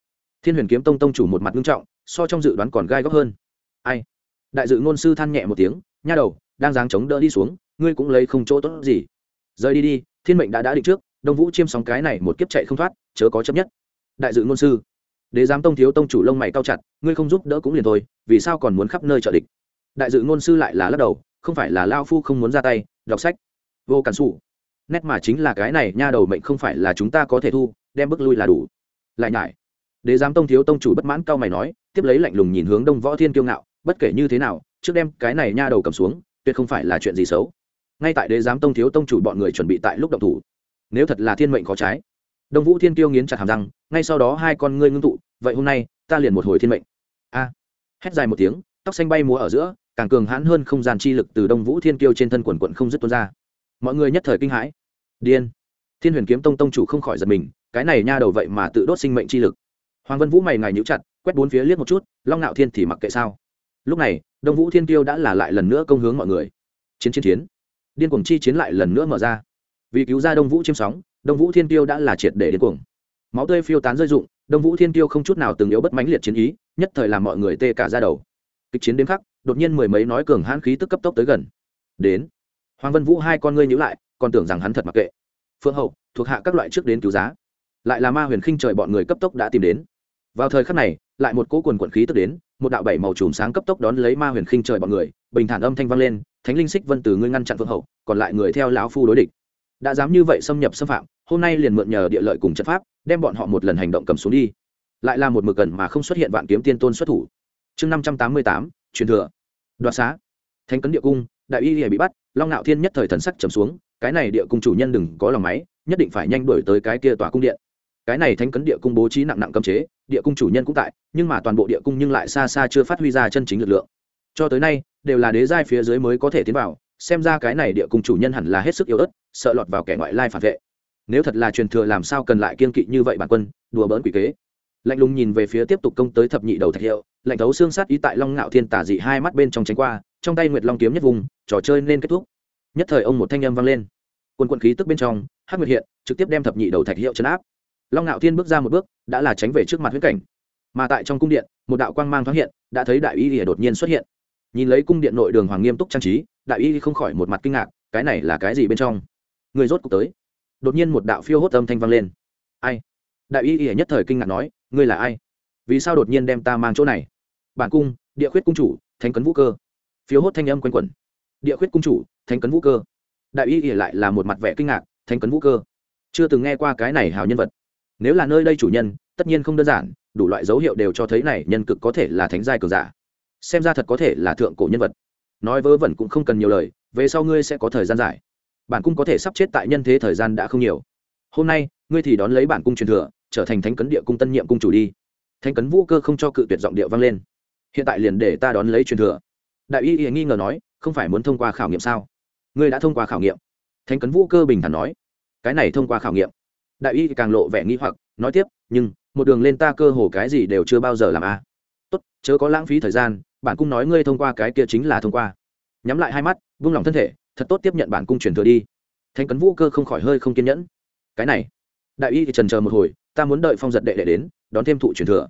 Thiên huyền kiếm tông tông chủ một mặt nghiêm trọng, so trong dự đoán còn gai góc hơn. Ai? Đại dự ngôn sư than nhẹ một tiếng, nha đầu, đang dáng chống đỡ đi xuống, ngươi cũng lấy không chỗ tốt gì. Rời đi đi, thiên mệnh đã đã định trước, đông vũ chiêm sóng cái này một kiếp chạy không thoát, chớ có chấp nhất. Đại dự ngôn sư đế giám tông thiếu tông chủ lông mày cao chặt, ngươi không giúp đỡ cũng liền thôi, vì sao còn muốn khắp nơi trợ địch? Đại dự ngôn sư lại là lắc đầu, không phải là lao phu không muốn ra tay, đọc sách. Vô cản xù nét mà chính là cái này, nha đầu mệnh không phải là chúng ta có thể thu, đem bước lui là đủ. Lại nhải. Đế giám tông thiếu tông chủ bất mãn cao mày nói, tiếp lấy lạnh lùng nhìn hướng đông võ thiên kiêu ngạo, bất kể như thế nào, trước đem cái này nha đầu cầm xuống, tuyệt không phải là chuyện gì xấu. Ngay tại đế giám tông thiếu tông chủ bọn người chuẩn bị tại lúc động thủ. Nếu thật là thiên mệnh khó trái đông vũ thiên kiêu nghiến chặt hàm răng, ngay sau đó hai con ngươi ngưng tụ, vậy hôm nay, ta liền một hồi thiên mệnh. A. Hét dài một tiếng, tóc xanh bay múa ở giữa, càng cường hãn hơn không gian chi lực từ đông vũ thiên kiêu trên thân quần quận không dứt tuôn ra. Mọi người nhất thời kinh hãi. Điên. Thiên huyền kiếm tông tông chủ không khỏi giật mình, cái này nha đầu vậy mà tự đốt sinh mệnh chi lực. Hoàng vân vũ mày ngài nhíu chặt, quét bốn phía liếc một chút, long ngạo thiên thì mặc kệ sao? Lúc này, đông vũ thiên kiêu đã là lại lần nữa công hướng mọi người. Chiến chiến chiến. Điên cuồng chi chiến lại lần nữa mở ra. Vì cứu ra đông vũ chiêm sóng đông vũ thiên Tiêu đã là triệt để đến cuồng. Máu tươi phiêu tán rơi rụng, đông vũ thiên Tiêu không chút nào từng yếu bất mãnh liệt chiến ý, nhất thời làm mọi người tê cả ra đầu. Kịch chiến đến khắc, đột nhiên mười mấy nói cường hãn khí tức cấp tốc tới gần. Đến, hoàng vân vũ hai con ngươi nhíu lại, còn tưởng rằng hắn thật mặc kệ. Phương hậu, thuộc hạ các loại trước đến cứu giá. Lại là ma huyền khinh trời bọn người cấp tốc đã tìm đến. Vào thời khắc này, lại một cỗ quần quận khí tức đến, một đạo bảy màu chùm sáng cấp tốc đón lấy ma huyền khinh trời bọn người, bình thản âm thanh vang lên, thánh linh xích vân từ ngươi ngăn chặn phương hậu, còn lại người theo lão phu đối địch đã dám như vậy xâm nhập xâm phạm, hôm nay liền mượn nhờ địa lợi cùng trận pháp, đem bọn họ một lần hành động cầm xuống đi. Lại là một mực gần mà không xuất hiện vạn kiếm tiên tôn xuất thủ. Chương năm trăm tám mươi tám, truyền thừa. Đoạt xá. Thánh cấn địa cung, đại y bị bắt, long ngạo thiên nhất thời thần sắc trầm xuống, cái này địa cung chủ nhân đừng có lòng máy, nhất định phải nhanh đuổi tới cái kia tòa cung điện. Cái này thánh cấn địa cung bố trí nặng nặng cấm chế, địa cung chủ nhân cũng tại, nhưng mà toàn bộ địa cung nhưng lại xa xa chưa phát huy ra chân chính lực lượng. Cho tới nay, đều là đế giai phía dưới mới có thể tiến vào xem ra cái này địa cung chủ nhân hẳn là hết sức yếu ớt, sợ lọt vào kẻ ngoại lai phản vệ. Nếu thật là truyền thừa làm sao cần lại kiên kỵ như vậy bản quân, đùa bỡn quỷ kế. Lạnh lùng nhìn về phía tiếp tục công tới thập nhị đầu thạch hiệu, lạnh thấu xương sát ý tại long ngạo thiên tả dị hai mắt bên trong tránh qua, trong tay nguyệt long kiếm nhất vùng, trò chơi nên kết thúc. Nhất thời ông một thanh âm vang lên. Quân quận khí tức bên trong, hắc nguyệt hiện, trực tiếp đem thập nhị đầu thạch hiệu chấn áp. Long ngạo thiên bước ra một bước, đã là tránh về trước mặt huyết cảnh. Mà tại trong cung điện, một đạo quang mang thoáng hiện, đã thấy đại y lìa đột nhiên xuất hiện. Nhìn lấy cung điện nội đường hoàng nghiêm túc trang trí đại y không khỏi một mặt kinh ngạc, cái này là cái gì bên trong? Người rốt cuộc tới. Đột nhiên một đạo phiêu hốt âm thanh vang lên. Ai? Đại y y nhất thời kinh ngạc nói, ngươi là ai? Vì sao đột nhiên đem ta mang chỗ này? Bản cung, địa khuyết cung chủ, thánh cấn vũ cơ. Phiếu hốt thanh âm quanh quẩn. Địa khuyết cung chủ, thánh cấn vũ cơ. Đại y y lại là một mặt vẻ kinh ngạc, thánh cấn vũ cơ. Chưa từng nghe qua cái này hào nhân vật. Nếu là nơi đây chủ nhân, tất nhiên không đơn giản, đủ loại dấu hiệu đều cho thấy này nhân cực có thể là thánh giai cường giả. Xem ra thật có thể là thượng cổ nhân vật nói vớ vẩn cũng không cần nhiều lời, về sau ngươi sẽ có thời gian dài bản cung có thể sắp chết tại nhân thế thời gian đã không nhiều. Hôm nay, ngươi thì đón lấy bản cung truyền thừa, trở thành thánh cấn địa cung tân nhiệm cung chủ đi. Thánh cấn vũ cơ không cho cự tuyệt giọng địa vang lên. Hiện tại liền để ta đón lấy truyền thừa. Đại y y nghi ngờ nói, không phải muốn thông qua khảo nghiệm sao? Ngươi đã thông qua khảo nghiệm. Thánh cấn vũ cơ bình thản nói, cái này thông qua khảo nghiệm. Đại y càng lộ vẻ nghi hoặc, nói tiếp, nhưng, một đường lên ta cơ hồ cái gì đều chưa bao giờ làm a. À. tốt, chớ có lãng phí thời gian bản cung nói ngươi thông qua cái kia chính là thông qua. Nhắm lại hai mắt, vung lòng thân thể, thật tốt tiếp nhận bản cung truyền thừa đi. Thanh cấn vũ cơ không khỏi hơi không kiên nhẫn. Cái này, đại y thì trần chờ một hồi, ta muốn đợi phong giật đệ đệ đến, đón thêm thụ truyền thừa.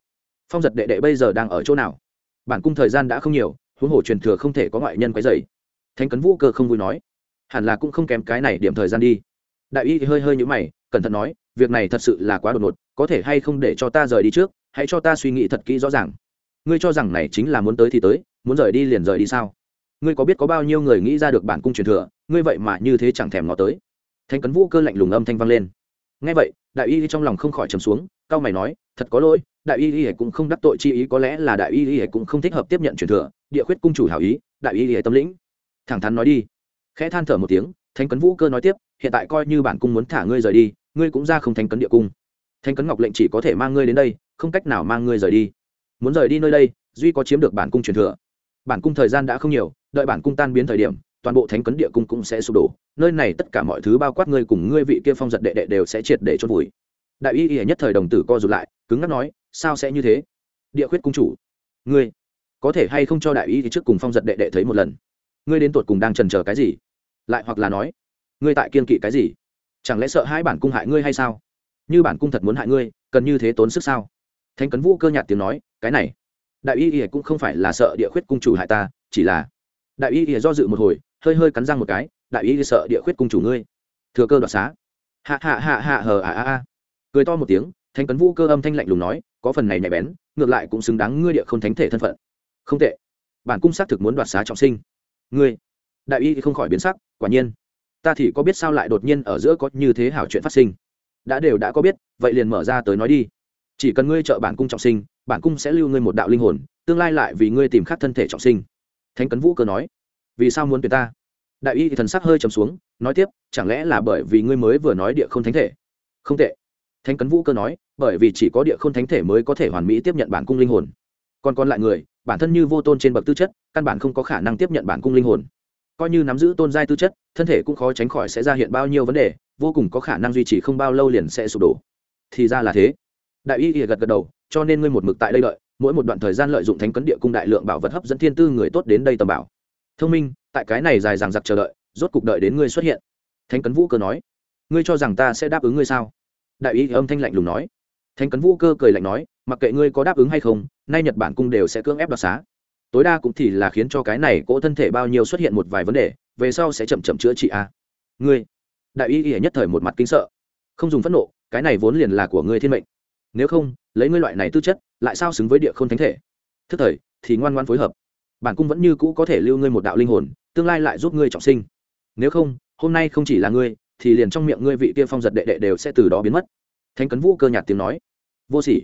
Phong giật đệ đệ bây giờ đang ở chỗ nào? Bản cung thời gian đã không nhiều, huống hồ truyền thừa không thể có ngoại nhân quấy dày thanh cấn vũ cơ không vui nói. Hẳn là cũng không kém cái này điểm thời gian đi. Đại y thì hơi hơi nhũ mày, cẩn thận nói, việc này thật sự là quá đột ngột, có thể hay không để cho ta rời đi trước, hãy cho ta suy nghĩ thật kỹ rõ ràng ngươi cho rằng này chính là muốn tới thì tới, muốn rời đi liền rời đi sao? Ngươi có biết có bao nhiêu người nghĩ ra được bản cung truyền thừa, ngươi vậy mà như thế chẳng thèm ngó tới. Thanh cấn vũ cơ lạnh lùng âm thanh vang lên. Ngay vậy, đại y trong lòng không khỏi trầm xuống, cao mày nói, thật có lỗi, đại y y cũng không đắc tội chi ý, có lẽ là đại y y cũng không thích hợp tiếp nhận truyền thừa, địa khuyết cung chủ hảo ý, đại y y tâm lĩnh. Thẳng thắn nói đi. Khẽ than thở một tiếng, thanh cấn vũ cơ nói tiếp, hiện tại coi như bản cung muốn thả ngươi rời đi, ngươi cũng ra không thanh cấn địa cung. Thanh cấn ngọc lệnh chỉ có thể mang ngươi đến đây, không cách nào mang ngươi rời đi muốn rời đi nơi đây, duy có chiếm được bản cung truyền thừa. Bản cung thời gian đã không nhiều, đợi bản cung tan biến thời điểm, toàn bộ thánh cấn địa cung cũng sẽ sụp đổ. Nơi này tất cả mọi thứ bao quát ngươi cùng ngươi vị kia phong giật đệ đệ đều sẽ triệt để chôn vùi. Đại y y nhất thời đồng tử co rụt lại, cứng ngắc nói, sao sẽ như thế? Địa khuyết cung chủ, ngươi có thể hay không cho đại y thì trước cùng phong giật đệ đệ thấy một lần? Ngươi đến tột cùng đang trần chờ cái gì? Lại hoặc là nói, ngươi tại kiên kỵ cái gì? Chẳng lẽ sợ hai bản cung hại ngươi hay sao? Như bản cung thật muốn hại ngươi, cần như thế tốn sức sao? Thánh cấn vũ cơ nhạt tiếng nói cái này, đại y ỉa cũng không phải là sợ địa khuyết cung chủ hại ta, chỉ là, đại y ỉa do dự một hồi, hơi hơi cắn răng một cái, đại y sợ địa khuyết cung chủ ngươi. Thừa cơ đoạt xá. Hạ hạ hạ hạ hờ à à à cười to một tiếng thanh cấn vũ cơ âm thanh lạnh lùng nói, có phần này nhạy bén, ngược lại cũng xứng đáng ngươi địa không thánh thể thân phận. Không tệ. Bản cung xác thực muốn đoạt xá trọng sinh. Ngươi, đại y không khỏi biến sắc, quả nhiên. Ta thì có biết sao lại đột nhiên ở giữa có như thế hảo chuyện phát sinh. Đã đều đã có biết, vậy liền mở ra tới nói đi chỉ cần ngươi trợ bản cung trọng sinh, bản cung sẽ lưu ngươi một đạo linh hồn, tương lai lại vì ngươi tìm khắc thân thể trọng sinh. Thánh cấn vũ cơ nói. Vì sao muốn tuyệt ta? Đại y thần sắc hơi trầm xuống, nói tiếp, chẳng lẽ là bởi vì ngươi mới vừa nói địa không thánh thể? Không tệ. Thánh cấn vũ cơ nói, bởi vì chỉ có địa không thánh thể mới có thể hoàn mỹ tiếp nhận bản cung linh hồn. Còn còn lại người, bản thân như vô tôn trên bậc tư chất, căn bản không có khả năng tiếp nhận bản cung linh hồn. Coi như nắm giữ tôn giai tư chất, thân thể cũng khó tránh khỏi sẽ ra hiện bao nhiêu vấn đề, vô cùng có khả năng duy trì không bao lâu liền sẽ sụp đổ. Thì ra là thế đại y gật gật đầu, cho nên ngươi một mực tại đây đợi, mỗi một đoạn thời gian lợi dụng thánh cấn địa cung đại lượng bảo vật hấp dẫn thiên tư người tốt đến đây tầm bảo. Thông minh, tại cái này dài dằng dặc chờ đợi, rốt cục đợi đến ngươi xuất hiện. Thánh cấn vũ cơ nói. Ngươi cho rằng ta sẽ đáp ứng ngươi sao? Đại y âm thanh lạnh lùng nói. Thánh cấn vũ cơ cười lạnh nói, mặc kệ ngươi có đáp ứng hay không, nay nhật bản cung đều sẽ cưỡng ép đoạt xá. Tối đa cũng thì là khiến cho cái này cỗ thân thể bao nhiêu xuất hiện một vài vấn đề, về sau sẽ chậm chậm chữa trị a. Ngươi? Đại y y nhất thời một mặt kinh sợ. Không dùng phẫn nộ, cái này vốn liền là của ngươi thiên mệnh nếu không, lấy ngươi loại này tư chất, lại sao xứng với địa khôn thánh thể? Thức thời, thì ngoan ngoan phối hợp. Bản cung vẫn như cũ có thể lưu ngươi một đạo linh hồn, tương lai lại giúp ngươi trọng sinh. Nếu không, hôm nay không chỉ là ngươi, thì liền trong miệng ngươi vị kia phong giật đệ đệ đều sẽ từ đó biến mất. Thánh cấn vũ cơ nhạt tiếng nói. Vô sỉ.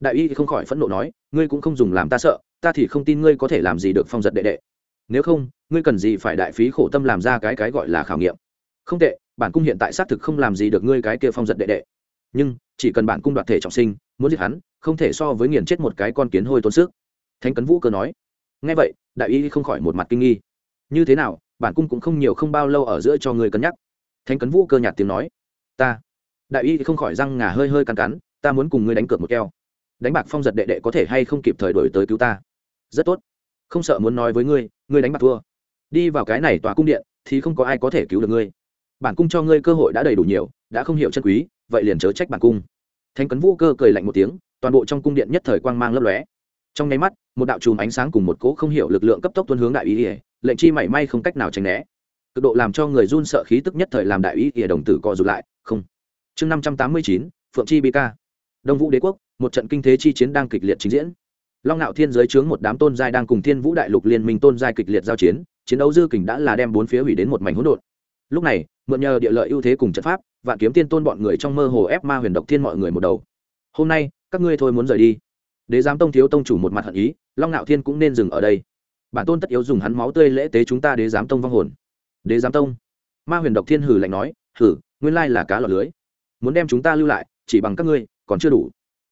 Đại y không khỏi phẫn nộ nói, ngươi cũng không dùng làm ta sợ, ta thì không tin ngươi có thể làm gì được phong giật đệ đệ. Nếu không, ngươi cần gì phải đại phí khổ tâm làm ra cái cái gọi là khảo nghiệm? Không tệ, bản cung hiện tại xác thực không làm gì được ngươi cái kia phong giật đệ đệ nhưng chỉ cần bản cung đoạt thể trọng sinh, muốn giết hắn, không thể so với nghiền chết một cái con kiến hôi tốn sức. Thánh cấn vũ cơ nói. Ngay vậy, đại y không khỏi một mặt kinh nghi. Như thế nào, bản cung cũng không nhiều không bao lâu ở giữa cho người cân nhắc. Thánh cấn vũ cơ nhạt tiếng nói. Ta. Đại y không khỏi răng ngà hơi hơi cắn cắn, ta muốn cùng ngươi đánh cược một keo. Đánh bạc phong giật đệ đệ có thể hay không kịp thời đổi tới cứu ta? Rất tốt. Không sợ muốn nói với ngươi ngươi đánh bạc thua. Đi vào cái này tòa cung điện, thì không có ai có thể cứu được ngươi. Bản cung cho ngươi cơ hội đã đầy đủ nhiều, đã không hiểu chân quý vậy liền chớ trách bản cung. Thánh cấn vũ cơ cười lạnh một tiếng, toàn bộ trong cung điện nhất thời quang mang lấp lóe. Trong nháy mắt, một đạo chùm ánh sáng cùng một cỗ không hiểu lực lượng cấp tốc tuân hướng đại ý ỉa, lệnh chi mảy may không cách nào tránh né. Cực độ làm cho người run sợ khí tức nhất thời làm đại ý ỉa đồng tử co rụt lại, không. Chương năm trăm tám mươi chín, phượng chi bi ca. Đông vũ đế quốc, một trận kinh thế chi chiến đang kịch liệt trình diễn. Long nạo thiên giới chướng một đám tôn giai đang cùng thiên vũ đại lục liên minh tôn giai kịch liệt giao chiến chiến đấu dư kình đã là đem bốn phía hủy đến một mảnh hỗn độn lúc này, mượn nhờ địa lợi ưu thế cùng trận pháp, vạn kiếm tiên tôn bọn người trong mơ hồ ép ma huyền độc thiên mọi người một đầu. Hôm nay, các ngươi thôi muốn rời đi. Đế giám tông thiếu tông chủ một mặt hận ý, long nạo thiên cũng nên dừng ở đây. Bản tôn tất yếu dùng hắn máu tươi lễ tế chúng ta đế giám tông vong hồn. Đế giám tông, ma huyền độc thiên hử lạnh nói hử nguyên lai là cá lọt lưới. Muốn đem chúng ta lưu lại, chỉ bằng các ngươi, còn chưa đủ.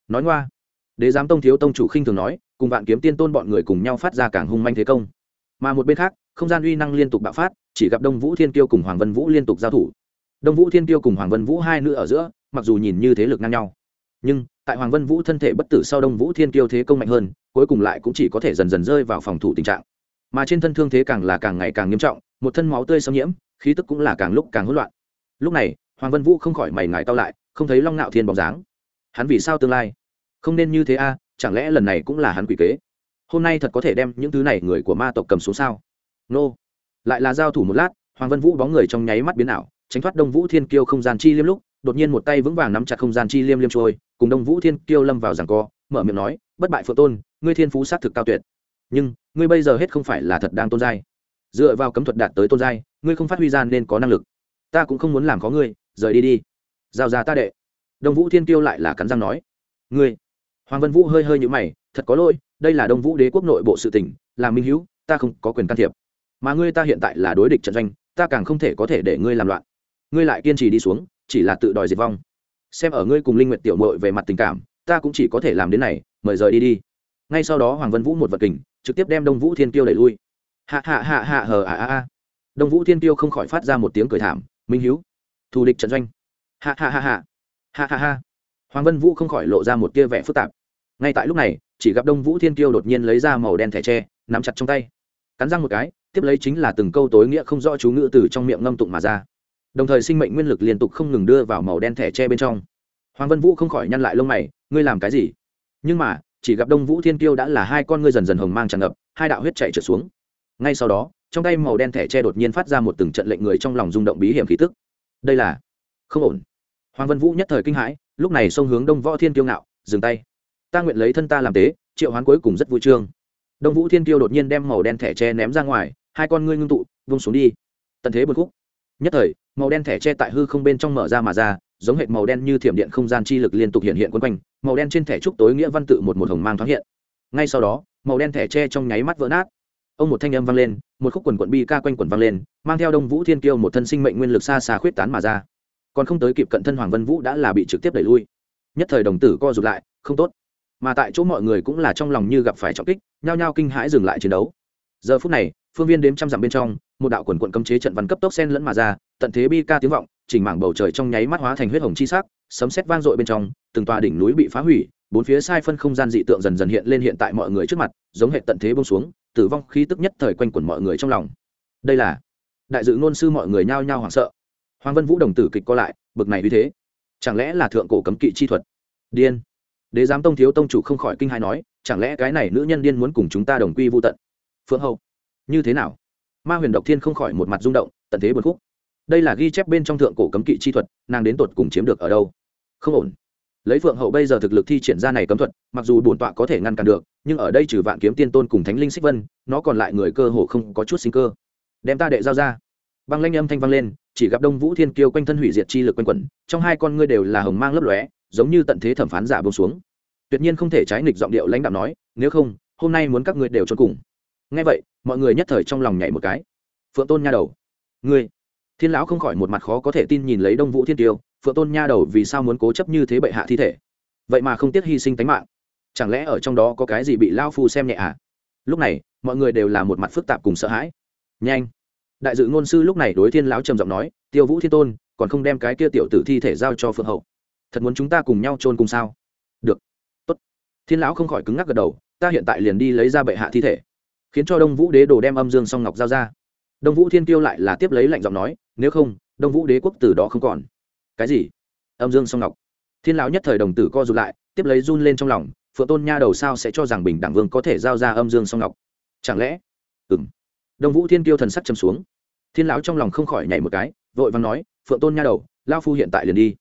Nói ngoa, đế giám tông thiếu tông chủ khinh thường nói, cùng vạn kiếm tiên tôn bọn người cùng nhau phát ra càng hung manh thế công. Mà một bên khác, không gian uy năng liên tục bạo phát chỉ gặp đông vũ thiên kiêu cùng hoàng vân vũ liên tục giao thủ. Đông vũ thiên kiêu cùng hoàng vân vũ hai nữ ở giữa, mặc dù nhìn như thế lực ngang nhau, nhưng tại hoàng vân vũ thân thể bất tử sau đông vũ thiên kiêu thế công mạnh hơn, cuối cùng lại cũng chỉ có thể dần dần rơi vào phòng thủ tình trạng. Mà trên thân thương thế càng là càng ngày càng nghiêm trọng, một thân máu tươi xâm nhiễm, khí tức cũng là càng lúc càng hỗn loạn. Lúc này, hoàng vân vũ không khỏi mày ngại cao lại, không thấy long nạo thiên bóng dáng. Hắn vì sao tương lai? Không nên như thế a, chẳng lẽ lần này cũng là hắn quỷ kế? Hôm nay thật có thể đem những thứ này người của ma tộc cầm xuống sao? Nô! Lại là giao thủ một lát, hoàng vân vũ bóng người trong nháy mắt biến ảo, tránh thoát đông vũ thiên kiêu không gian chi liêm lúc, đột nhiên một tay vững vàng nắm chặt không gian chi liêm liêm trôi, cùng đông vũ thiên kiêu lâm vào giảng co, mở miệng nói, bất bại phượng tôn, ngươi thiên phú sát thực cao tuyệt. Nhưng, ngươi bây giờ hết không phải là thật đang tôn giai. Dựa vào cấm thuật đạt tới tôn giai, ngươi không phát huy ra nên có năng lực. Ta cũng không muốn làm có ngươi, rời đi đi. Giao ra ta đệ. Đông vũ thiên kiêu lại là cắn răng nói, ngươi. Hoàng vân vũ hơi hơi nhũ mày, thật có lỗi, đây là đông vũ đế quốc nội bộ sự tỉnh là minh hữu, ta không có quyền can thiệp mà ngươi ta hiện tại là đối địch trận doanh ta càng không thể có thể để ngươi làm loạn. Ngươi lại kiên trì đi xuống chỉ là tự đòi diệt vong. Xem ở ngươi cùng linh nguyện tiểu mội về mặt tình cảm ta cũng chỉ có thể làm đến này mời rời đi đi. Ngay sau đó hoàng vân vũ một vật kình trực tiếp đem đông vũ thiên tiêu đẩy lui. Hạ hạ hạ hạ hờ à à à đông vũ thiên tiêu không khỏi phát ra một tiếng cười thảm minh hiếu, thù địch trận doanh. Hạ hạ hạ hạ hạ hạ hạ hoàng vân vũ không khỏi lộ ra một tia vẻ phức tạp. Ngay tại lúc này chỉ gặp đông vũ thiên tiêu đột nhiên lấy ra màu đen thẻ tre nắm chặt trong tay. Cắn răng một cái tiếp lấy chính là từng câu tối nghĩa không rõ chú ngữ từ trong miệng ngâm tụng mà ra. Đồng thời sinh mệnh nguyên lực liên tục không ngừng đưa vào màu đen thẻ tre bên trong. Hoàng vân vũ không khỏi nhăn lại lông mày, ngươi làm cái gì? Nhưng mà, chỉ gặp đông vũ thiên tiêu đã là hai con ngươi dần dần hồng mang tràn ngập, hai đạo huyết chạy trở xuống. Ngay sau đó, trong tay màu đen thẻ tre đột nhiên phát ra một từng trận lệnh người trong lòng rung động bí hiểm khí tức. Đây là không ổn. Hoàng vân vũ nhất thời kinh hãi, lúc này xông hướng đông võ thiên tiêu ngạo, dừng tay. Ta nguyện lấy thân ta làm tế, triệu hoán cuối cùng rất vui trương đông vũ thiên tiêu đột nhiên đem màu đen thẻ tre ném ra ngoài, hai con ngươi ngưng tụ, vung xuống đi. Tận thế bật khúc. Nhất thời, màu đen thẻ tre tại hư không bên trong mở ra mà ra, giống hệt màu đen như thiểm điện không gian chi lực liên tục hiện hiện quấn quanh, màu đen trên thẻ trúc tối nghĩa văn tự một một hồng mang thoáng hiện. Ngay sau đó, màu đen thẻ tre trong nháy mắt vỡ nát. Ông một thanh âm vang lên, một khúc quần quận bi ca quanh quần vang lên, mang theo đông vũ thiên kiêu một thân sinh mệnh nguyên lực xa xa khuyết tán mà ra. Còn không tới kịp cận thân hoàng vân vũ đã là bị trực tiếp đẩy lui. Nhất thời đồng tử co rụt lại, không tốt mà tại chỗ mọi người cũng là trong lòng như gặp phải trọng kích, nhao nhao kinh hãi dừng lại chiến đấu. Giờ phút này, phương viên đếm trăm dặm bên trong, một đạo quần quận cấm chế trận văn cấp tốc sen lẫn mà ra, tận thế bi ca tiếng vọng, chỉnh mảng bầu trời trong nháy mắt hóa thành huyết hồng chi sắc, sấm sét vang dội bên trong, từng tòa đỉnh núi bị phá hủy, bốn phía sai phân không gian dị tượng dần dần hiện lên hiện tại mọi người trước mặt, giống hệ tận thế bông xuống, tử vong khí tức nhất thời quanh quẩn mọi người trong lòng. Đây là đại dự ngôn sư mọi người nhao nhao hoảng sợ. Hoàng vân vũ đồng tử kịch co lại, bực này như thế, chẳng lẽ là thượng cổ cấm kỵ chi thuật? Điên đế giám tông thiếu tông chủ không khỏi kinh hai nói, chẳng lẽ cái này nữ nhân điên muốn cùng chúng ta đồng quy vô tận? Phượng hậu như thế nào? Ma huyền độc thiên không khỏi một mặt rung động, tận thế buồn khúc. Đây là ghi chép bên trong thượng cổ cấm kỵ chi thuật, nàng đến tột cùng chiếm được ở đâu? Không ổn. Lấy phượng hậu bây giờ thực lực thi triển ra này cấm thuật, mặc dù bổn tọa có thể ngăn cản được, nhưng ở đây trừ vạn kiếm tiên tôn cùng thánh linh xích vân, nó còn lại người cơ hồ không có chút sinh cơ. Đem ta đệ giao ra. Băng lanh âm thanh vang lên, chỉ gặp đông vũ thiên kiêu quanh thân hủy diệt chi lực quanh quẩn, trong hai con ngươi đều là hồng mang lấp lóe giống như tận thế thẩm phán giả bông xuống. Tuyệt nhiên không thể trái nghịch giọng điệu lãnh đạo nói, nếu không, hôm nay muốn các ngươi đều cho cùng. Ngay vậy, mọi người nhất thời trong lòng nhảy một cái. Phượng tôn nha đầu, ngươi, thiên lão không khỏi một mặt khó có thể tin nhìn lấy đông vũ thiên tiêu, phượng tôn nha đầu vì sao muốn cố chấp như thế bệ hạ thi thể? Vậy mà không tiếc hy sinh tính mạng. Chẳng lẽ ở trong đó có cái gì bị lao phu xem nhẹ à? Lúc này, mọi người đều là một mặt phức tạp cùng sợ hãi. Nhanh. Đại dự ngôn sư lúc này đối thiên lão trầm giọng nói, tiêu vũ thiên tôn, còn không đem cái kia tiểu tử thi thể giao cho phượng hậu thật muốn chúng ta cùng nhau chôn cùng sao? Được. Tốt. Thiên lão không khỏi cứng ngắc gật đầu, ta hiện tại liền đi lấy ra bệ hạ thi thể. Khiến cho đông vũ đế đồ đem âm dương song ngọc giao ra. Đông vũ thiên tiêu lại là tiếp lấy lạnh giọng nói, nếu không, đông vũ đế quốc từ đó không còn. Cái gì? Âm dương song ngọc. Thiên lão nhất thời đồng tử co r ụ t lại, tiếp lấy run lên trong lòng, phượng tôn nha đầu sao sẽ cho rằng bình đẳng vương có thể giao ra âm dương song ngọc? Chẳng lẽ? Ừng đông vũ thiên tiêu thần sắc châm xuống. Thiên lão trong lòng không khỏi nhảy một cái, vội vàng nói, phượng tôn nha đầu lao phu hiện tại liền đi.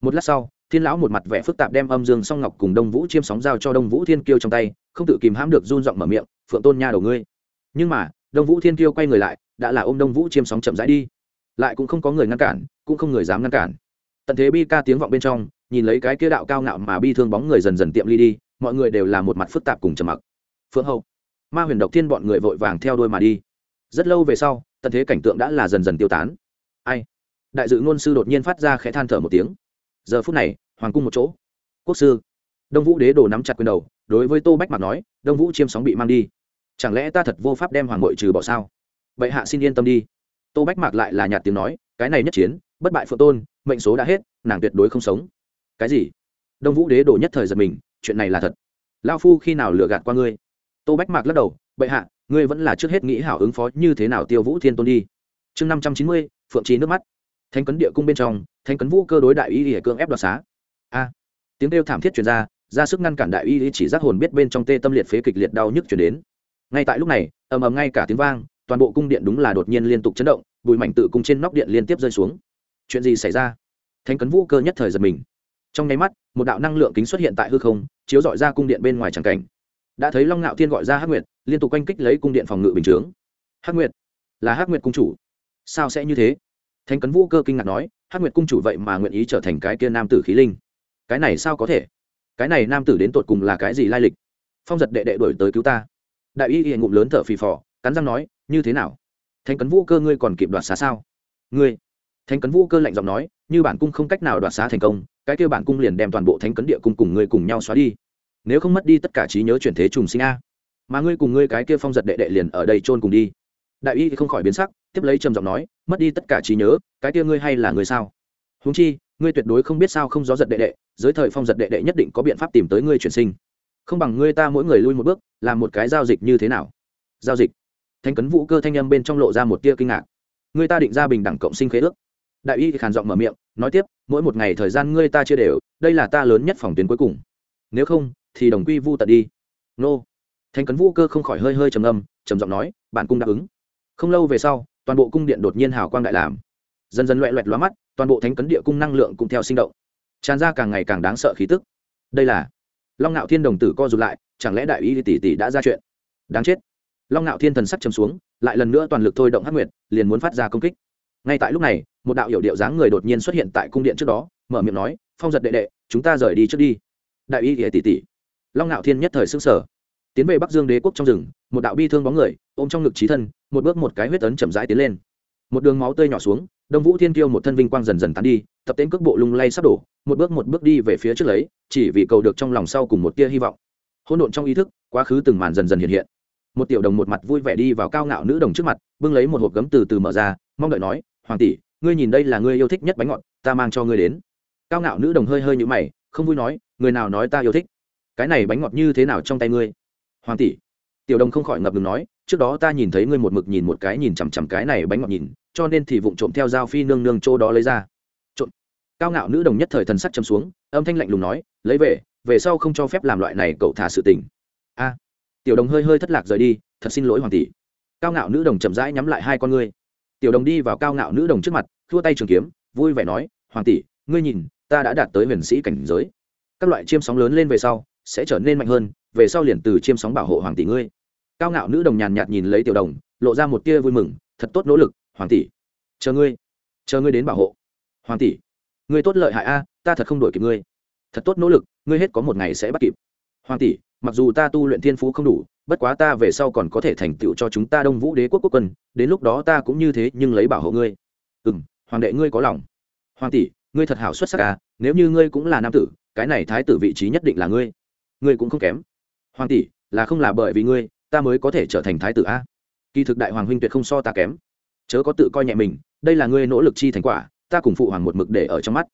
Một lát sau thiên lão một mặt vẻ phức tạp đem âm dương song ngọc cùng đông vũ chiêm sóng giao cho đông vũ thiên kiêu trong tay, không tự kìm hãm được run giọng mở miệng, phượng tôn nha đầu ngươi. Nhưng mà, đông vũ thiên kiêu quay người lại, đã là ôm đông vũ chiêm sóng chậm rãi đi. Lại cũng không có người ngăn cản, cũng không người dám ngăn cản. Tận thế bi ca tiếng vọng bên trong, nhìn lấy cái kia đạo cao ngạo mà bi thương bóng người dần dần tiệm ly đi, mọi người đều là một mặt phức tạp cùng trầm mặc. Phượng hậu. Ma huyền độc thiên bọn người vội vàng theo đôi mà đi. Rất lâu về sau, tận thế cảnh tượng đã là dần dần tiêu tán. Ai? Đại dự ngôn sư đột nhiên phát ra khẽ than thở một tiếng. Giờ phút này hoàng cung một chỗ. Quốc sư, đông vũ đế đồ nắm chặt quyền đầu, đối với tô bách mặt nói, đông vũ chiêm sóng bị mang đi. Chẳng lẽ ta thật vô pháp đem hoàng ngội trừ bỏ sao? Vậy hạ xin yên tâm đi. Tô bách mạc lại là nhạt tiếng nói, cái này nhất chiến, bất bại phượng tôn, mệnh số đã hết, nàng tuyệt đối không sống. Cái gì? Đông vũ đế đồ nhất thời giật mình, chuyện này là thật. Lao phu khi nào lừa gạt qua ngươi? Tô bách mạc lắc đầu, bệ hạ, ngươi vẫn là trước hết nghĩ hảo ứng phó như thế nào tiêu vũ thiên tôn đi. Chương năm trăm chín mươi, phượng trí nước mắt. Thanh cấn địa cung bên trong thanh cấn vũ cơ đối đại ý ỉa cương ép đoạt xá tiếng kêu thảm thiết chuyển ra ra sức ngăn cản đại y chỉ giác hồn biết bên trong tê tâm liệt phế kịch liệt đau nhức chuyển đến. Ngay tại lúc này, ầm ầm ngay cả tiếng vang, toàn bộ cung điện đúng là đột nhiên liên tục chấn động, bụi mảnh tự cung trên nóc điện liên tiếp rơi xuống. Chuyện gì xảy ra? Thanh cấn vũ cơ nhất thời giật mình. Trong nháy mắt, một đạo năng lượng kính xuất hiện tại hư không, chiếu dọi ra cung điện bên ngoài tràng cảnh. Đã thấy long ngạo thiên gọi ra hắc nguyệt, liên tục quanh kích lấy cung điện phòng ngự bình chướng. Hắc nguyệt? Là hắc nguyệt cung chủ. Sao sẽ như thế? Thanh cấn vũ cơ kinh ngạc nói, hắc nguyệt cung chủ vậy mà nguyện ý trở thành cái kia nam tử khí linh cái này sao có thể? Cái này nam tử đến tột cùng là cái gì lai lịch? Phong giật đệ đệ đổi tới cứu ta. Đại y hiện ngụm lớn thở phì phò, cắn răng nói, như thế nào? Thanh cấn vũ cơ ngươi còn kịp đoạt xá sao? Ngươi? Thanh cấn vũ cơ lạnh giọng nói, như bản cung không cách nào đoạt xá thành công, cái kêu bản cung liền đem toàn bộ thánh cấn địa cung cùng ngươi cùng nhau xóa đi. Nếu không mất đi tất cả trí nhớ chuyển thế trùng sinh a. Mà ngươi cùng ngươi cái kia phong giật đệ đệ liền ở đây chôn cùng đi. Đại y thì không khỏi biến sắc, tiếp lấy trầm giọng nói, mất đi tất cả trí nhớ, cái kia ngươi hay là người sao? Húng chi ngươi tuyệt đối không biết sao không gió giật đệ đệ, Dưới thời phong giật đệ đệ nhất định có biện pháp tìm tới ngươi chuyển sinh. Không bằng ngươi ta mỗi người lui một bước, làm một cái giao dịch như thế nào? Giao dịch. Thanh cấn vũ cơ thanh âm bên trong lộ ra một tia kinh ngạc. Ngươi ta định ra bình đẳng cộng sinh khế ước. Đại y khàn giọng mở miệng, nói tiếp, mỗi một ngày thời gian ngươi ta chia đều, đây là ta lớn nhất phòng tuyến cuối cùng. Nếu không, thì đồng quy vu tận đi. Nô. Thanh cấn vũ cơ không khỏi hơi hơi trầm âm trầm giọng nói bạn cung đáp ứng. Không lâu về sau, toàn bộ cung điện đột nhiên hào quang đại làm dần dần loẹ loẹt lóa mắt, toàn bộ thánh cấn địa cung năng lượng cũng theo sinh động. Tràn ra càng ngày càng đáng sợ khí tức. Đây là long ngạo thiên đồng tử co rụt lại, chẳng lẽ đại y tỷ tỷ đã ra chuyện? Đáng chết. Long ngạo thiên thần sắc chấm xuống, lại lần nữa toàn lực thôi động hắc nguyệt, liền muốn phát ra công kích. Ngay tại lúc này, một đạo hiểu điệu dáng người đột nhiên xuất hiện tại cung điện trước đó, mở miệng nói, phong giật đệ đệ, chúng ta rời đi trước đi. Đại y tỷ tỷ. Long ngạo thiên nhất thời xưng sở tiến về bắc dương đế quốc trong rừng, một đạo bi thương bóng người, ôm trong ngực trí thân, một bước một cái huyết tấn chậm rãi tiến lên một đường máu tươi nhỏ xuống, đông vũ thiên kiêu một thân vinh quang dần dần tán đi, tập tên cước bộ lung lay sắp đổ, một bước một bước đi về phía trước lấy, chỉ vì cầu được trong lòng sau cùng một tia hy vọng. Hỗn độn trong ý thức, quá khứ từng màn dần dần hiện hiện. Một tiểu đồng một mặt vui vẻ đi vào cao ngạo nữ đồng trước mặt, bưng lấy một hộp gấm từ từ mở ra, mong đợi nói, hoàng tỷ, ngươi nhìn đây là ngươi yêu thích nhất bánh ngọt, ta mang cho ngươi đến. Cao ngạo nữ đồng hơi hơi nhũ mày, không vui nói, người nào nói ta yêu thích? Cái này bánh ngọt như thế nào trong tay ngươi? Hoàng tỷ. Tiểu đồng không khỏi ngập ngừng nói trước đó ta nhìn thấy ngươi một mực nhìn một cái nhìn chằm chằm cái này bánh ngọt nhìn, cho nên thì vụng trộm theo dao phi nương nương chỗ đó lấy ra. Trộm. Cao ngạo nữ đồng nhất thời thần sắc châm xuống, âm thanh lạnh lùng nói, lấy về về sau không cho phép làm loại này cậu thả sự tình. A. Tiểu đồng hơi hơi thất lạc rời đi, thật xin lỗi hoàng tỷ. Cao ngạo nữ đồng chậm rãi nhắm lại hai con ngươi. Tiểu đồng đi vào cao ngạo nữ đồng trước mặt thua tay trường kiếm, vui vẻ nói, hoàng tỷ, ngươi nhìn, ta đã đạt tới huyền sĩ cảnh giới. Các loại chiêm sóng lớn lên về sau, sẽ trở nên mạnh hơn, về sau liền từ chiêm sóng bảo hộ hoàng tỷ ngươi cao ngạo nữ đồng nhàn nhạt nhìn lấy tiểu đồng, lộ ra một tia vui mừng, thật tốt nỗ lực, hoàng tỷ. Chờ ngươi chờ ngươi đến bảo hộ. Hoàng tỷ, ngươi tốt lợi hại a, ta thật không đổi kịp ngươi. Thật tốt nỗ lực, ngươi hết có một ngày sẽ bắt kịp. Hoàng tỷ, mặc dù ta tu luyện thiên phú không đủ, bất quá ta về sau còn có thể thành tựu cho chúng ta đông vũ đế quốc quốc quân, đến lúc đó ta cũng như thế, nhưng lấy bảo hộ ngươi. Ừ m hoàng đệ ngươi có lòng. Hoàng tỷ, ngươi thật hảo xuất sắc à nếu như ngươi cũng là nam tử, cái này thái tử vị trí nhất định là ngươi. Ngươi cũng không kém. Hoàng tỷ, là không là bởi vì ngươi ta mới có thể trở thành thái tử a. Kỳ thực đại hoàng huynh tuyệt không so ta kém. Chớ có tự coi nhẹ mình, đây là ngươi nỗ lực chi thành quả, ta cùng phụ hoàng một mực để ở trong mắt.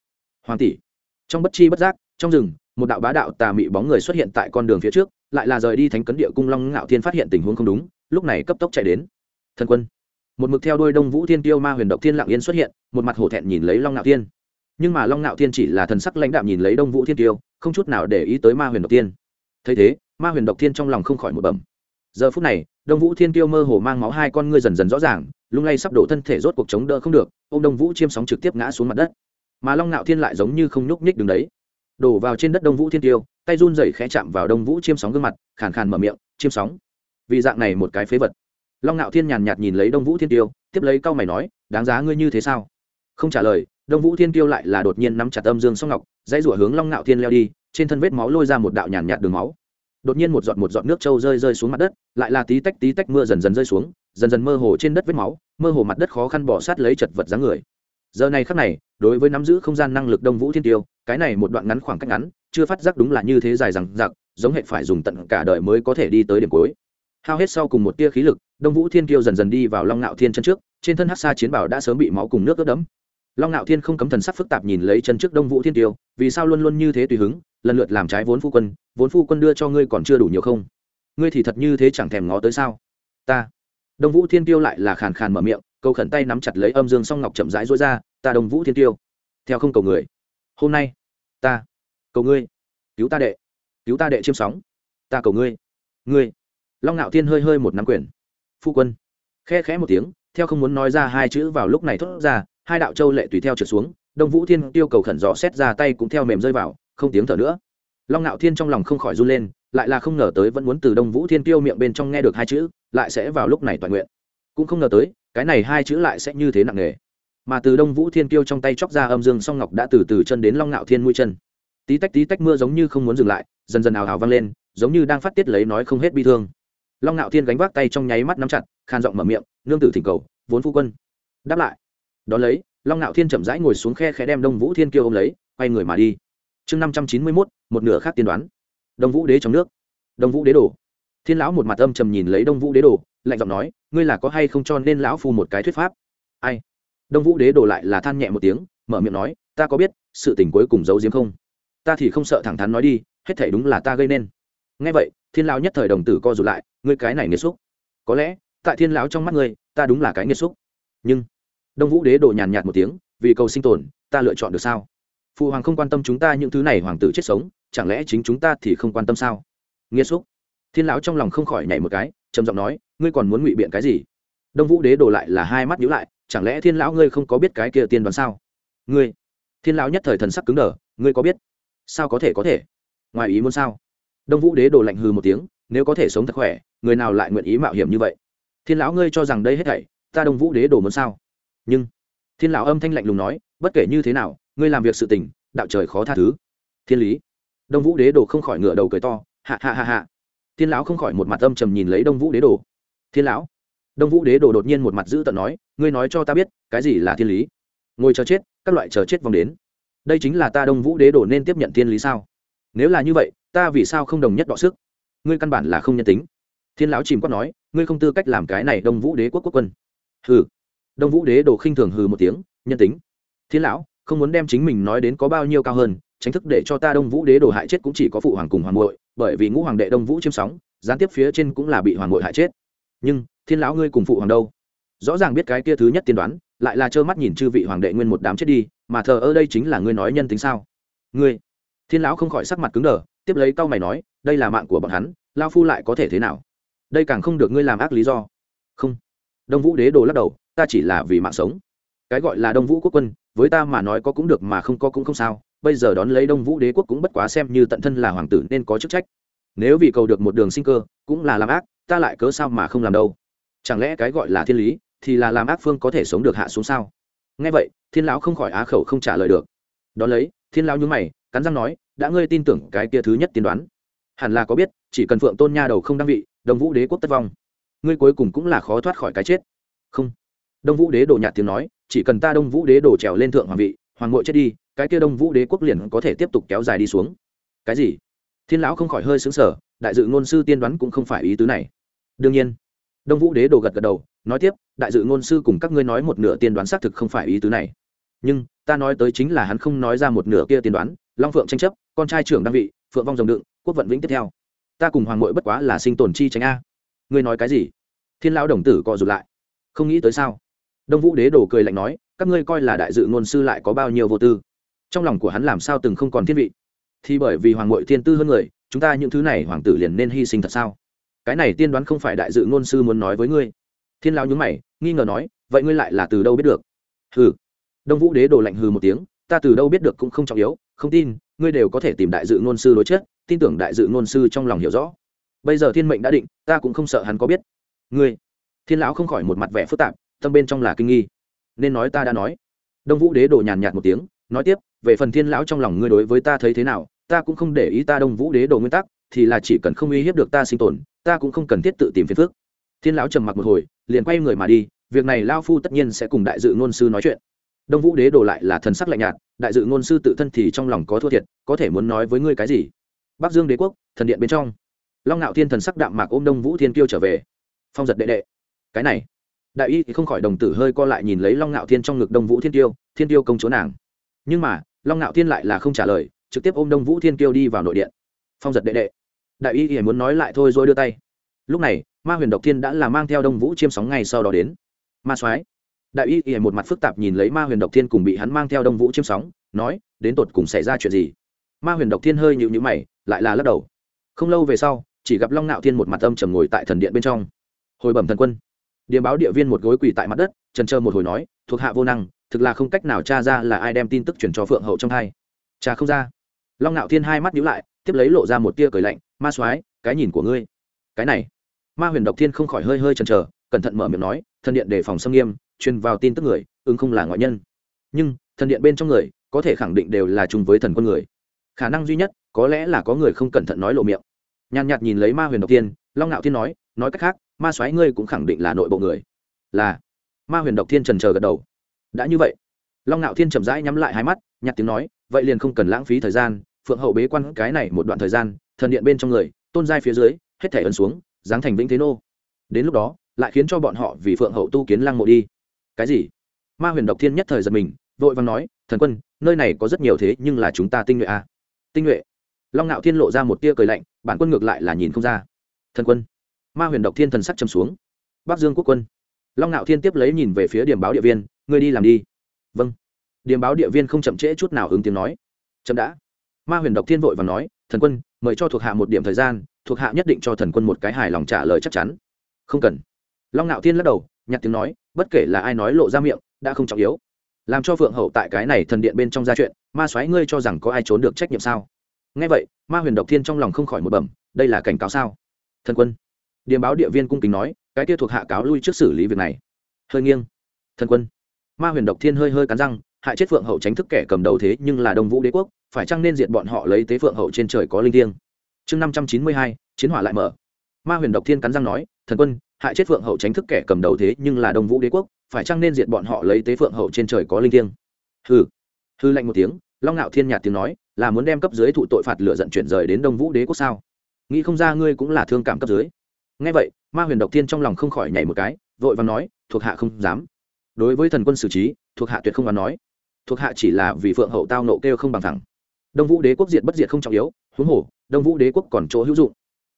Hoàng tỷ, trong bất chi bất giác, trong rừng, một đạo bá đạo tà mị bóng người xuất hiện tại con đường phía trước, lại là rời đi thánh cấn địa cung long ngạo thiên phát hiện tình huống không đúng, lúc này cấp tốc chạy đến. Thần quân, một mực theo đôi đông vũ thiên tiêu ma huyền độc thiên lạng yên xuất hiện, một mặt hổ thẹn nhìn lấy long ngạo thiên. Nhưng mà long ngạo thiên chỉ là thần sắc lãnh đạm nhìn lấy đông vũ thiên tiêu, không chút nào để ý tới ma huyền độc thiên. Thấy thế, ma huyền độc thiên trong lòng không khỏi một bẩm giờ phút này, đông vũ thiên tiêu mơ hồ mang máu hai con ngươi dần dần rõ ràng, lung lay sắp đổ thân thể rốt cuộc chống đỡ không được ô m đông vũ chiêm sóng trực tiếp ngã xuống mặt đất. Mà long ngạo thiên lại giống như không nhúc nhích đứng đấy. Đổ vào trên đất đông vũ thiên tiêu tay run rẩy khẽ chạm vào đông vũ chiêm sóng gương mặt, khàn khàn mở miệng, chiêm sóng? Vì dạng này một cái phế vật. Long ngạo thiên nhàn nhạt nhìn lấy đông vũ thiên tiêu tiếp lấy cau mày nói, đáng giá ngươi như thế sao? Không trả lời, đông vũ thiên tiêu lại là đột nhiên nắm chặt âm dương song ngọc, dãy rủa hướng long ngạo thiên leo đi, trên thân vết máu lôi ra một đạo nhàn nhạt đường máu đột nhiên một giọt một giọt nước trâu rơi rơi xuống mặt đất, lại là tí tách tí tách mưa dần dần rơi xuống, dần dần mơ hồ trên đất vết máu, mơ hồ mặt đất khó khăn bỏ sát lấy chật vật dáng người. Giờ này khắc này, đối với nắm giữ không gian năng lực đông vũ thiên tiêu, cái này một đoạn ngắn khoảng cách ngắn, chưa phát giác đúng là như thế dài rằng giặc giống hệ phải dùng tận cả đời mới có thể đi tới điểm cuối. Hao hết sau cùng một tia khí lực, đông vũ thiên tiêu dần dần đi vào long ngạo thiên chân trước, trên thân hát xa chiến bảo đã sớm bị máu cùng nước ướt đẫm. Long ngạo thiên không cấm thần sắc phức tạp nhìn lấy chân trước đông vũ thiên tiêu vì sao luôn luôn như thế tùy hứng, lần lượt làm trái vốn phu quân vốn phu quân đưa cho ngươi còn chưa đủ nhiều không? Ngươi thì thật như thế chẳng thèm ngó tới sao? Ta. Đông vũ thiên tiêu lại là khàn khàn mở miệng, cầu khẩn tay nắm chặt lấy âm dương song ngọc chậm rãi rối ra, ta đông vũ thiên tiêu, theo không cầu người. Hôm nay, ta cầu ngươi, cứu ta đệ, cứu ta đệ chiêm sóng. Ta cầu ngươi ngươi. Long ngạo thiên hơi hơi một nắm quyền. Phu quân. Khe khẽ một tiếng, theo không muốn nói ra hai chữ vào lúc này thốt ra, hai đạo châu lệ tùy theo trượt xuống. Đông vũ thiên tiêu cầu khẩn dò xét ra tay cũng theo mềm rơi vào, không tiếng thở nữa long ngạo thiên trong lòng không khỏi run lên, lại là không ngờ tới vẫn muốn từ đông vũ thiên tiêu miệng bên trong nghe được hai chữ, lại sẽ vào lúc này toàn nguyện. Cũng không ngờ tới, cái này hai chữ lại sẽ như thế nặng nề. Mà từ đông vũ thiên tiêu trong tay chóc ra âm dương song ngọc đã từ từ chân đến long ngạo thiên mũi chân. Tí tách tí tách mưa giống như không muốn dừng lại, dần dần ào ào vang lên, giống như đang phát tiết lấy nói không hết bi thương. Long ngạo thiên gánh vác tay trong nháy mắt nắm chặt, khan giọng mở miệng, nương tử thỉnh cầu, vốn phu quân. Đáp lại. Đón lấy, long ngạo thiên chậm rãi ngồi xuống khe khẽ đem đông vũ thiên kiêu ôm lấy, quay người mà đi chương năm trăm chín mươi mốt, một nửa khác tiên đoán. Đông vũ đế trong nước. Đông vũ đế đồ. Thiên lão một mặt âm trầm nhìn lấy đông vũ đế đồ, lạnh giọng nói, ngươi là có hay không cho nên lão phu một cái thuyết pháp? Ai? Đông vũ đế đồ lại là than nhẹ một tiếng, mở miệng nói, ta có biết, sự tình cuối cùng giấu giếm không? Ta thì không sợ thẳng thắn nói đi, hết thể đúng là ta gây nên. Ngay vậy, thiên lão nhất thời đồng tử co rụt lại, ngươi cái này nghiệt xúc. Có lẽ, tại thiên lão trong mắt ngươi, ta đúng là cái nghiệt xúc. Nhưng đông vũ đế đồ nhàn nhạt một tiếng, vì cầu sinh tồn, ta lựa chọn được sao? Phụ hoàng không quan tâm chúng ta những thứ này, hoàng tử chết sống, chẳng lẽ chính chúng ta thì không quan tâm sao? Nghiêm xúc thiên lão trong lòng không khỏi nhảy một cái, trầm giọng nói, ngươi còn muốn ngụy biện cái gì? Đông vũ đế đổ lại là hai mắt nhíu lại, chẳng lẽ thiên lão ngươi không có biết cái kia tiên đoán sao? Ngươi, thiên lão nhất thời thần sắc cứng đờ, ngươi có biết? Sao có thể có thể? Ngoài ý muốn sao? Đông vũ đế đổ lạnh hư một tiếng, nếu có thể sống thật khỏe, người nào lại nguyện ý mạo hiểm như vậy? Thiên lão ngươi cho rằng đây hết thảy, ta đông vũ đế đổ muốn sao? Nhưng, thiên lão âm thanh lạnh lùng nói, bất kể như thế nào ngươi làm việc sự tình, đạo trời khó tha thứ. Thiên lý. Đông vũ đế đồ không khỏi ngửa đầu cười to hạ hạ hạ hạ thiên lão không khỏi một mặt âm trầm nhìn lấy đông vũ đế đồ. Thiên lão. Đông vũ đế đồ đột nhiên một mặt giữ tận nói, ngươi nói cho ta biết, cái gì là thiên lý? Ngồi chờ chết, các loại chờ chết vòng đến. Đây chính là ta đông vũ đế đồ nên tiếp nhận thiên lý sao? Nếu là như vậy, ta vì sao không đồng nhất đọ sức? Ngươi căn bản là không nhân tính. Thiên lão chìm quát nói, ngươi không tư cách làm cái này đông vũ đế quốc quốc quân. Hừ. Đông vũ đế đồ khinh thường hừ một tiếng, nhân tính. Thiên lão không muốn đem chính mình nói đến có bao nhiêu cao hơn, tránh thức để cho ta đông vũ đế đồ hại chết cũng chỉ có phụ hoàng cùng hoàng muội, bởi vì ngũ hoàng đệ đông vũ chiếm sóng, gián tiếp phía trên cũng là bị hoàng muội hại chết. Nhưng, thiên lão ngươi cùng phụ hoàng đâu? Rõ ràng biết cái kia thứ nhất tiên đoán, lại là trơ mắt nhìn chư vị hoàng đệ nguyên một đám chết đi, mà thờ ơ đây chính là ngươi nói nhân tính sao? Ngươi! Thiên lão không khỏi sắc mặt cứng đờ, tiếp lấy cau mày nói, đây là mạng của bọn hắn, lao phu lại có thể thế nào? Đây càng không được ngươi làm ác lý do. Không! Đông vũ đế đồ lắc đầu, ta chỉ là vì mạng sống cái gọi là đông vũ quốc quân, với ta mà nói có cũng được mà không có cũng không sao, bây giờ đón lấy đông vũ đế quốc cũng bất quá xem như tận thân là hoàng tử nên có chức trách. Nếu vì cầu được một đường sinh cơ, cũng là làm ác, ta lại cớ sao mà không làm đâu? Chẳng lẽ cái gọi là thiên lý, thì là làm ác phương có thể sống được hạ xuống sao? Nghe vậy, thiên lão không khỏi á khẩu không trả lời được. Đón lấy, thiên lão nhún mày, cắn răng nói, đã ngươi tin tưởng cái kia thứ nhất tiên đoán, hẳn là có biết, chỉ cần phượng tôn nha đầu không đăng vị, đông vũ đế quốc tất vong. Ngươi cuối cùng cũng là khó thoát khỏi cái chết. Không đông vũ đế đồ nhạt tiếng nói, chỉ cần ta đông vũ đế đồ trèo lên thượng hoàng vị, hoàng ngội chết đi, cái kia đông vũ đế quốc liền có thể tiếp tục kéo dài đi xuống. Cái gì? Thiên lão không khỏi hơi xứng sở đại dự ngôn sư tiên đoán cũng không phải ý tứ này. Đương nhiên, đông vũ đế đồ gật gật đầu, nói tiếp, đại dự ngôn sư cùng các ngươi nói một nửa tiên đoán xác thực không phải ý tứ này. Nhưng, ta nói tới chính là hắn không nói ra một nửa kia tiên đoán, long phượng tranh chấp, con trai trưởng đăng vị, phượng vong rồng đựng, quốc vận vĩnh tiếp theo. Ta cùng hoàng ngội bất quá là sinh tồn chi tránh a. Ngươi nói cái gì? Thiên lão đồng tử co rụt lại. Không nghĩ tới sao? Đông vũ đế đồ cười lạnh nói, các ngươi coi là đại dự ngôn sư lại có bao nhiêu vô tư? Trong lòng của hắn làm sao từng không còn thiên vị? Thì bởi vì hoàng ngội thiên tư hơn người, chúng ta những thứ này hoàng tử liền nên hy sinh thật sao? Cái này tiên đoán không phải đại dự ngôn sư muốn nói với ngươi. Thiên lão nhúng mày, nghi ngờ nói, vậy ngươi lại là từ đâu biết được? Hừ. Đông vũ đế đồ lạnh hừ một tiếng, ta từ đâu biết được cũng không trọng yếu, không tin, ngươi đều có thể tìm đại dự ngôn sư đối chết tin tưởng đại dự ngôn sư trong lòng hiểu rõ. Bây giờ thiên mệnh đã định, ta cũng không sợ hắn có biết. Ngươi? Thiên lão không khỏi một mặt vẻ phức tạp tâm bên trong là kinh nghi. Nên nói ta đã nói. Đông vũ đế đồ nhàn nhạt một tiếng, nói tiếp, về phần thiên lão trong lòng ngươi đối với ta thấy thế nào, ta cũng không để ý ta đông vũ đế đồ nguyên tắc, thì là chỉ cần không uy hiếp được ta sinh tồn, ta cũng không cần thiết tự tìm phiền phước thiên lão trầm mặc một hồi, liền quay người mà đi, việc này lao phu tất nhiên sẽ cùng đại dự ngôn sư nói chuyện. Đông vũ đế đồ lại là thần sắc lạnh nhạt, đại dự ngôn sư tự thân thì trong lòng có thua thiệt, có thể muốn nói với ngươi cái gì? Bắc dương đế quốc, thần điện bên trong. Long ngạo thiên thần sắc đạm mạc ôm đông vũ thiên kiêu trở về. Phong giật đệ đệ. Cái này đại y thì không khỏi đồng tử hơi co lại nhìn lấy long ngạo thiên trong ngực đông vũ thiên tiêu thiên tiêu công chúa nàng. Nhưng mà, long ngạo thiên lại là không trả lời, trực tiếp ôm đông vũ thiên tiêu đi vào nội điện. Phong giật đệ đệ. Đại y thì muốn nói lại thôi rồi đưa tay. Lúc này, ma huyền độc thiên đã là mang theo đông vũ chiêm sóng ngay sau đó đến. Ma soái. Đại y thì một mặt phức tạp nhìn lấy ma huyền độc thiên cùng bị hắn mang theo đông vũ chiêm sóng, nói, đến tột cùng xảy ra chuyện gì? Ma huyền độc thiên hơi nhịu nhữ mày, lại là lắc đầu. Không lâu về sau, chỉ gặp long ngạo thiên một mặt âm trầm ngồi tại thần điện bên trong. Hồi bẩm thần quân điềm báo địa viên một gối quỳ tại mặt đất, trần trơ một hồi nói, thuộc hạ vô năng, thực là không cách nào tra ra là ai đem tin tức chuyển cho phượng hậu trong hai. Cha không ra. Long ngạo thiên hai mắt nhíu lại, tiếp lấy lộ ra một tia cười lạnh, ma soái, cái nhìn của ngươi. Cái này? Ma huyền độc thiên không khỏi hơi hơi chần chờ, cẩn thận mở miệng nói, thần điện đề phòng xâm nghiêm, truyền vào tin tức người, ứng không là ngoại nhân. Nhưng, thần điện bên trong người, có thể khẳng định đều là chung với thần quân người. Khả năng duy nhất, có lẽ là có người không cẩn thận nói lộ miệng. Nhàn nhạt nhìn lấy ma huyền độc tiên long ngạo thiên nói nói cách khác ma soái ngươi cũng khẳng định là nội bộ người. Là. Ma huyền độc thiên trần chờ gật đầu. Đã như vậy. Long ngạo thiên chậm rãi nhắm lại hai mắt, nhặt tiếng nói, vậy liền không cần lãng phí thời gian, phượng hậu bế quan cái này một đoạn thời gian, thần điện bên trong người, tôn giai phía dưới, hết thể ấn xuống, giáng thành vĩnh thế nô. Đến lúc đó, lại khiến cho bọn họ vì phượng hậu tu kiến lăng mộ đi. Cái gì? Ma huyền độc thiên nhất thời giật mình, vội vàng nói, thần quân, nơi này có rất nhiều thế, nhưng là chúng ta tinh nhuệ à. tinh nhuệ? Long ngạo thiên lộ ra một tia cười lạnh, bản quân ngược lại là nhìn không ra. Thần quân ma huyền độc thiên thần sắc châm xuống. Bắc dương quốc quân. Long ngạo thiên tiếp lấy nhìn về phía điểm báo địa viên, ngươi đi làm đi. Vâng. Điểm báo địa viên không chậm trễ chút nào ứng tiếng nói. Chậm đã. Ma huyền độc thiên vội và nói, thần quân, mời cho thuộc hạ một điểm thời gian, thuộc hạ nhất định cho thần quân một cái hài lòng trả lời chắc chắn. Không cần. Long ngạo thiên lắc đầu, nhặt tiếng nói, bất kể là ai nói lộ ra miệng, đã không trọng yếu. Làm cho phượng hậu tại cái này thần điện bên trong ra chuyện, ma soái ngươi cho rằng có ai trốn được trách nhiệm sao? Nghe vậy, ma huyền độc thiên trong lòng không khỏi một bẩm, đây là cảnh cáo sao? Thần quân điềm báo địa viên cung kính nói, cái kia thuộc hạ cáo lui trước xử lý việc này. Hơi nghiêng. Thần quân. Ma huyền độc thiên hơi hơi cắn răng, hại chết phượng hậu tránh thức kẻ cầm đầu thế nhưng là đông vũ đế quốc, phải chăng nên diện bọn họ lấy tế phượng hậu trên trời có linh thiêng? Chương năm trăm chín mươi hai, chiến hỏa lại mở. Ma huyền độc thiên cắn răng nói, thần quân, hại chết phượng hậu tránh thức kẻ cầm đầu thế nhưng là đông vũ đế quốc, phải chăng nên diện bọn họ lấy tế phượng hậu trên trời có linh thiêng? Hư hư lạnh một tiếng, long ngạo thiên nhạt tiếng nói, là muốn đem cấp dưới thụ tội phạt lựa dận chuyển rời đến đông vũ đế quốc sao? Nghĩ không ra ngươi cũng là thương cảm cấp dưới ngay vậy, ma huyền độc thiên trong lòng không khỏi nhảy một cái, vội và nói, thuộc hạ không dám. Đối với thần quân xử trí, thuộc hạ tuyệt không dám nói. Thuộc hạ chỉ là vì phượng hậu tao nộ kêu không bằng thẳng. Đông vũ đế quốc diệt bất diệt không trọng yếu, huống hồ, đông vũ đế quốc còn chỗ hữu dụng.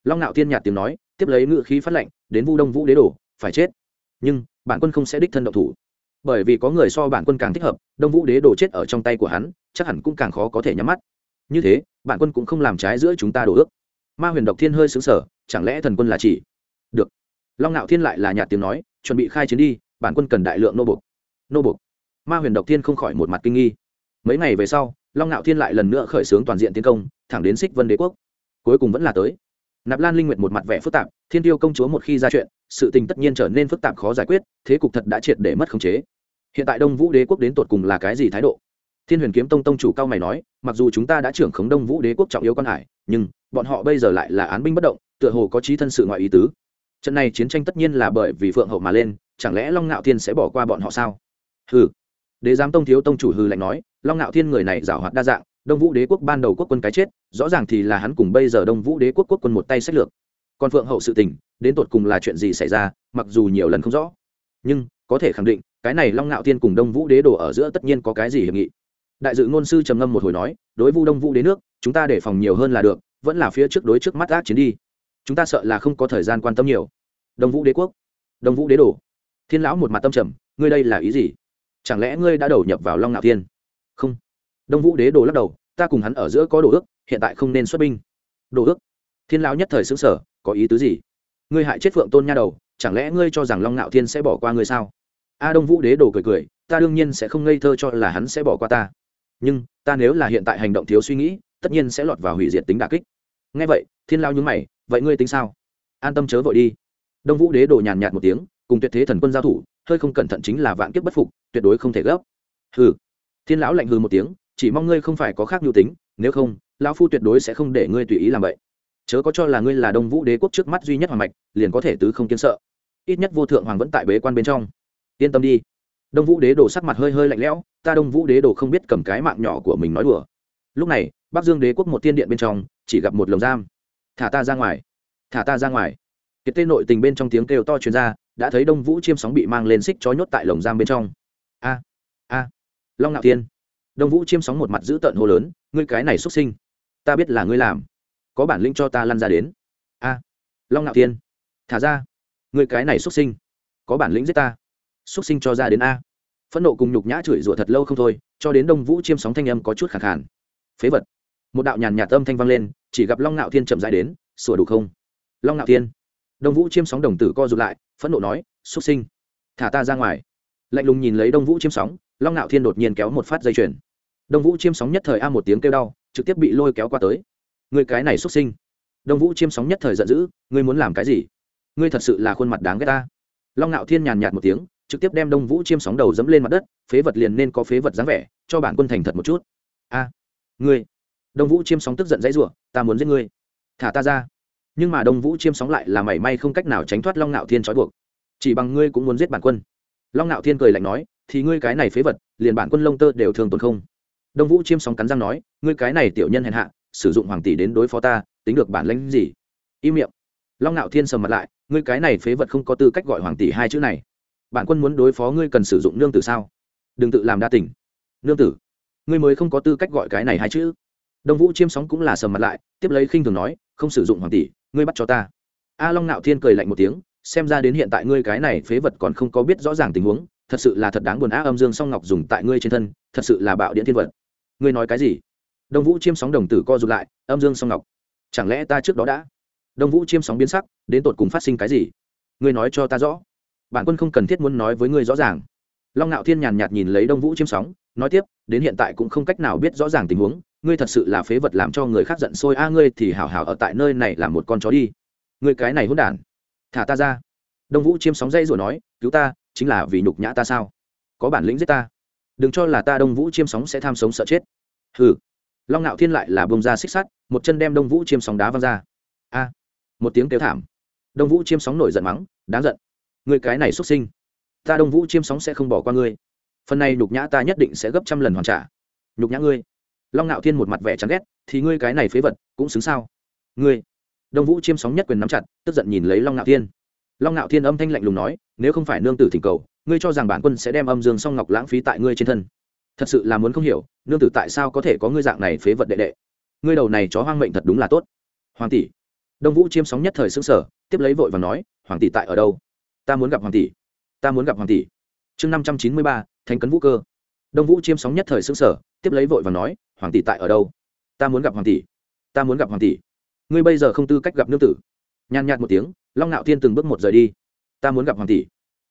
Long nạo thiên nhạt tiếng nói, tiếp lấy ngự khí phát lệnh, đến vu đông vũ đế đổ, phải chết. Nhưng, bản quân không sẽ đích thân động thủ. Bởi vì có người so bản quân càng thích hợp, đông vũ đế đổ chết ở trong tay của hắn, chắc hẳn cũng càng khó có thể nhắm mắt. Như thế, bản quân cũng không làm trái giữa chúng ta đổ ước. Ma huyền độc thiên hơi xứng sở chẳng lẽ thần quân là chỉ được. Long ngạo thiên lại là nhạt tiếng nói, chuẩn bị khai chiến đi, bản quân cần đại lượng nô bục nô bục ma huyền độc thiên không khỏi một mặt kinh nghi. Mấy ngày về sau, long ngạo thiên lại lần nữa khởi xướng toàn diện tiến công, thẳng đến xích vân đế quốc. Cuối cùng vẫn là tới. Nạp lan linh nguyệt một mặt vẻ phức tạp, thiên tiêu công chúa một khi ra chuyện, sự tình tất nhiên trở nên phức tạp khó giải quyết, thế cục thật đã triệt để mất khống chế. Hiện tại đông vũ đế quốc đến tột cùng là cái gì thái độ? Thiên huyền kiếm tông tông chủ cao mày nói, mặc dù chúng ta đã trưởng khống đông vũ đế quốc trọng yếu quan hải, nhưng bọn họ bây giờ lại là án binh bất động, tựa hồ có trí thân sự ngoại ý tứ trận này chiến tranh tất nhiên là bởi vì phượng hậu mà lên, chẳng lẽ long ngạo thiên sẽ bỏ qua bọn họ sao? Hừ. Đế giám tông thiếu tông chủ hư lạnh nói, long ngạo thiên người này giảo hoạt đa dạng, đông vũ đế quốc ban đầu quốc quân cái chết, rõ ràng thì là hắn cùng bây giờ đông vũ đế quốc quốc quân một tay sách lược. Còn phượng hậu sự tình, đến tột cùng là chuyện gì xảy ra, mặc dù nhiều lần không rõ. Nhưng, có thể khẳng định, cái này long ngạo thiên cùng đông vũ đế đồ ở giữa tất nhiên có cái gì hiệp nghị. Đại dự ngôn sư trầm ngâm một hồi nói, đối vu đông vũ đế nước, chúng ta để phòng nhiều hơn là được, vẫn là phía trước đối trước mắt ác chiến đi chúng ta sợ là không có thời gian quan tâm nhiều. Đông vũ đế quốc. Đông vũ đế đồ thiên lão một mặt tâm trầm, ngươi đây là ý gì? Chẳng lẽ ngươi đã đầu nhập vào long ngạo thiên? Không. Đông vũ đế đồ lắc đầu, ta cùng hắn ở giữa có đồ ước, hiện tại không nên xuất binh. Đồ ước? Thiên lão nhất thời xứng sở có ý tứ gì? Ngươi hại chết phượng tôn nha đầu, chẳng lẽ ngươi cho rằng long ngạo thiên sẽ bỏ qua ngươi sao? A đông vũ đế đồ cười cười, ta đương nhiên sẽ không ngây thơ cho là hắn sẽ bỏ qua ta. Nhưng, ta nếu là hiện tại hành động thiếu suy nghĩ, tất nhiên sẽ lọt vào hủy diệt tính đà kích nghe vậy, thiên lao nhúng mày, vậy ngươi tính sao? An tâm chớ vội đi. Đông vũ đế đồ nhàn nhạt một tiếng, cùng tuyệt thế thần quân giao thủ, hơi không cẩn thận chính là vạn kiếp bất phục, tuyệt đối không thể gấp. Hừ. Thiên lão lạnh hừ một tiếng, chỉ mong ngươi không phải có khác nhu tính, nếu không, lão phu tuyệt đối sẽ không để ngươi tùy ý làm vậy. Chớ có cho là ngươi là đông vũ đế quốc trước mắt duy nhất hoàng mạch, liền có thể tứ không kiên sợ. Ít nhất vô thượng hoàng vẫn tại bế quan bên trong. Yên tâm đi. Đông vũ đế đồ sắc mặt hơi hơi lạnh lẽo, ta đông vũ đế đồ không biết cầm cái mạng nhỏ của mình nói đùa. Lúc này bắc dương đế quốc một tiên điện bên trong, chỉ gặp một lồng giam. Thả ta ra ngoài. Thả ta ra ngoài. Kiệt Tê nội tình bên trong tiếng kêu to chuyên r a đã thấy đông vũ chiêm sóng bị mang lên xích chó nhốt tại lồng giam bên trong. A a. Long ngạo tiên đông vũ chiêm sóng một mặt giữ tợn hô lớn, ngươi cái này xuất sinh, ta biết là ngươi làm. Có bản lĩnh cho ta lăn ra đến. A. Long ngạo tiên thả ra. Ngươi cái này xuất sinh, có bản lĩnh giết ta. Xuất sinh cho ra đến a. Phẫn nộ cùng nhục nhã chửi rủa thật lâu không thôi, cho đến đông vũ chiêm sóng thanh âm có chút khẳng khàn. Phế vật một đạo nhàn nhạt âm thanh vang lên, chỉ gặp long ngạo thiên chậm dãi đến, sủa đủ không? Long ngạo thiên. Đông vũ chiêm sóng đồng tử co rụt lại, phẫn nộ nói xuất sinh, thả ta ra ngoài. Lạnh lùng nhìn lấy đông vũ chiêm sóng, long ngạo thiên đột nhiên kéo một phát dây chuyền. Đông vũ chiêm sóng nhất thời a một tiếng kêu đau, trực tiếp bị lôi kéo qua tới. Người cái này xuất sinh. Đông vũ chiêm sóng nhất thời giận dữ, ngươi muốn làm cái gì? Ngươi thật sự là khuôn mặt đáng ghét ta. Long ngạo thiên nhàn nhạt một tiếng, trực tiếp đem đông vũ chiêm sóng đầu dẫm lên mặt đất, phế vật liền nên có phế vật dáng vẻ, cho bản quân thành thật một chút. A, ngươi đông vũ chiêm sóng tức giận dãy rủa, ta muốn giết ngươi. Thả ta ra. Nhưng mà đông vũ chiêm sóng lại là mảy may không cách nào tránh thoát long ngạo thiên trói buộc. Chỉ bằng ngươi cũng muốn giết bản quân. Long ngạo thiên cười lạnh nói, thì ngươi cái này phế vật, liền bản quân lông tơ đều thường tồn không? Đông vũ chiêm sóng cắn răng nói, ngươi cái này tiểu nhân hèn hạ, sử dụng hoàng tỷ đến đối phó ta, tính được bản lãnh gì? Im miệng. Long ngạo thiên sầm mặt lại, ngươi cái này phế vật không có tư cách gọi hoàng tỷ hai chữ này. Bản quân muốn đối phó ngươi cần sử dụng nương tử sao? Đừng tự làm đa tình. Nương tử, ngươi mới không có tư cách gọi cái này hai chữ đông vũ chiêm sóng cũng là sầm mặt lại, tiếp lấy khinh thường nói, không sử dụng hoàng tỷ, ngươi bắt cho ta. A long nạo thiên cười lạnh một tiếng, xem ra đến hiện tại ngươi cái này phế vật còn không có biết rõ ràng tình huống, thật sự là thật đáng buồn á, âm dương song ngọc dùng tại ngươi trên thân, thật sự là bạo điện thiên vật. Ngươi nói cái gì? Đông vũ chiêm sóng đồng tử co r ụ t lại, âm dương song ngọc, chẳng lẽ ta trước đó đã? Đông vũ chiêm sóng biến sắc, đến tột cùng phát sinh cái gì? Ngươi nói cho ta rõ. Bản quân không cần thiết muốn nói với ngươi rõ ràng. Long ngạo thiên nhàn nhạt nhìn lấy đông vũ chiêm sóng, nói tiếp, đến hiện tại cũng không cách nào biết rõ ràng tình huống ngươi thật sự là phế vật làm cho người khác giận sôi, a, ngươi thì hảo hảo ở tại nơi này làm một con chó đi. Ngươi cái này hỗn đản. Thả ta ra. Đông vũ chiêm sóng dây rồi nói, cứu ta, chính là vì nhục nhã ta sao? Có bản lĩnh giết ta. Đừng cho là ta đông vũ chiêm sóng sẽ tham sống sợ chết. Hừ. Long ngạo thiên lại là bông ra xích sắt, một chân đem đông vũ chiêm sóng đá văng ra. A. Một tiếng kêu thảm. Đông vũ chiêm sóng nổi giận mắng, đáng giận. Người cái này xuất sinh. Ta đông vũ chiêm sóng sẽ không bỏ qua ngươi. Phần này nhục nhã ta nhất định sẽ gấp trăm lần hoàn trả. Nhục nhã ngươi long ngạo thiên một mặt vẻ chán ghét, thì ngươi cái này phế vật, cũng xứng sao? Ngươi. Đông vũ chiêm sóng nhất quyền nắm chặt, tức giận nhìn lấy long ngạo thiên. Long ngạo thiên âm thanh lạnh lùng nói, nếu không phải nương tử thỉnh cầu, ngươi cho rằng bản quân sẽ đem âm dương song ngọc lãng phí tại ngươi trên thân. Thật sự là muốn không hiểu, nương tử tại sao có thể có ngươi dạng này phế vật đệ đệ? Ngươi đầu này chó hoang mệnh thật đúng là tốt. Hoàng tỷ. Đông vũ chiêm sóng nhất thời xứng sở tiếp lấy vội và nói, hoàng tỷ tại ở đâu? Ta muốn gặp hoàng tỷ. Ta muốn gặp hoàng tỷ. Chương năm trăm chín mươi ba thành cấn vũ cơ đông vũ chiêm sóng nhất thời xứng sở tiếp lấy vội và nói, hoàng tỷ tại ở đâu? Ta muốn gặp hoàng tỷ, ta muốn gặp hoàng tỷ. Ngươi bây giờ không tư cách gặp nương tử. Nhàn nhạt một tiếng, long ngạo thiên từng bước một rời đi. Ta muốn gặp hoàng tỷ.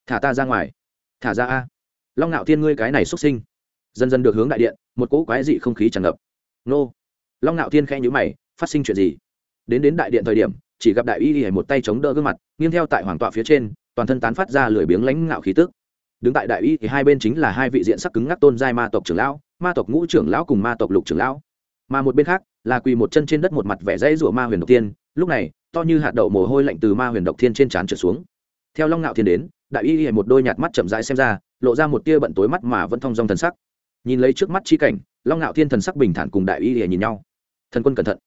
Thả ta ra ngoài. Thả ra a? Long ngạo thiên, ngươi cái này xuất sinh. Dần dần được hướng đại điện, một cỗ quái dị không khí tràn ngập. Nô. Long ngạo thiên khẽ nhữ mày, phát sinh chuyện gì? Đến đến đại điện thời điểm, chỉ gặp đại y y một tay chống đỡ gương mặt, nghiêng theo tại hoàng tọa phía trên, toàn thân tán phát ra lười biếng lãnh ngạo khí tức đứng tại đại y thì hai bên chính là hai vị diện sắc cứng ngắc tôn giai ma tộc trưởng lão, ma tộc ngũ trưởng lão cùng ma tộc lục trưởng lão. Mà một bên khác, là quỳ một chân trên đất một mặt vẻ dãy rủa ma huyền độc thiên, lúc này, to như hạt đậu mồ hôi lạnh từ ma huyền độc thiên trên trán trở xuống. Theo long ngạo thiên đến, đại y hề một đôi nhạt mắt chậm rãi xem ra, lộ ra một tia bận tối mắt mà vẫn thong dong thần sắc. Nhìn lấy trước mắt chi cảnh, long ngạo thiên thần sắc bình thản cùng đại y hề nhìn nhau. Thần quân cẩn thận.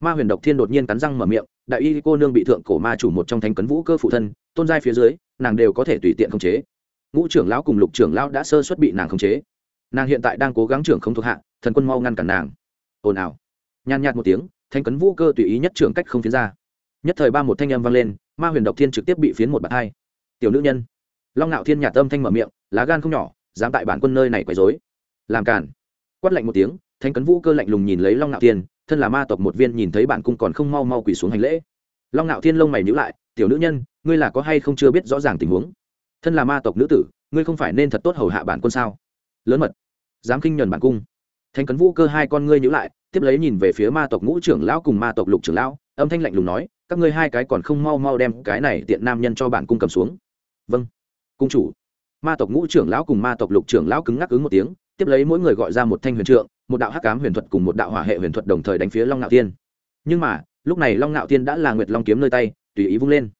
Ma huyền độc thiên đột nhiên cắn răng mở miệng, đại y cô nương bị thượng cổ ma chủ một trong thánh cấn vũ cơ phụ thân, tôn giai phía dưới, nàng đều có thể tùy tiện khống chế ngũ trưởng lão cùng lục trưởng lão đã sơ xuất bị nàng khống chế. Nàng hiện tại đang cố gắng trưởng không thuộc hạ, thần quân mau ngăn cản nàng. Ồn ào. Nhàn nhạt một tiếng, thanh cấn vũ cơ tùy ý nhất trưởng cách không phiến ra. Nhất thời ba một thanh âm vang lên, ma huyền độc thiên trực tiếp bị phiến một bạt hai. Tiểu nữ nhân. Long ngạo thiên nhà tâm thanh mở miệng, lá gan không nhỏ, dám tại bản quân nơi này quấy dối làm cản quát lạnh một tiếng, thanh cấn vũ cơ lạnh lùng nhìn lấy long ngạo thiên, thân là ma tộc một viên nhìn thấy bản cung còn không mau mau quỳ xuống hành lễ. Long ngạo thiên lông mày nhữ lại, tiểu nữ nhân, ngươi là có hay không chưa biết rõ ràng tình huống? Thân là ma tộc nữ tử, ngươi không phải nên thật tốt hầu hạ bản quân sao? Lớn mật, dám kinh nhuần bản cung. Thanh cấn vũ cơ hai con ngươi nhữ lại, tiếp lấy nhìn về phía ma tộc ngũ trưởng lão cùng ma tộc lục trưởng lão, âm thanh lạnh lùng nói, các ngươi hai cái còn không mau mau đem cái này tiện nam nhân cho bản cung cầm xuống. Vâng cung chủ. Ma tộc ngũ trưởng lão cùng ma tộc lục trưởng lão cứng ngắc ứng một tiếng, tiếp lấy mỗi người gọi ra một thanh huyền trượng, một đạo hắc cám huyền thuật cùng một đạo hỏa hệ huyền thuật đồng thời đánh phía long ngạo tiên. nhưng mà, lúc này long ngạo tiên đã là nguyệt long kiếm nơi tay, tùy ý vung lên.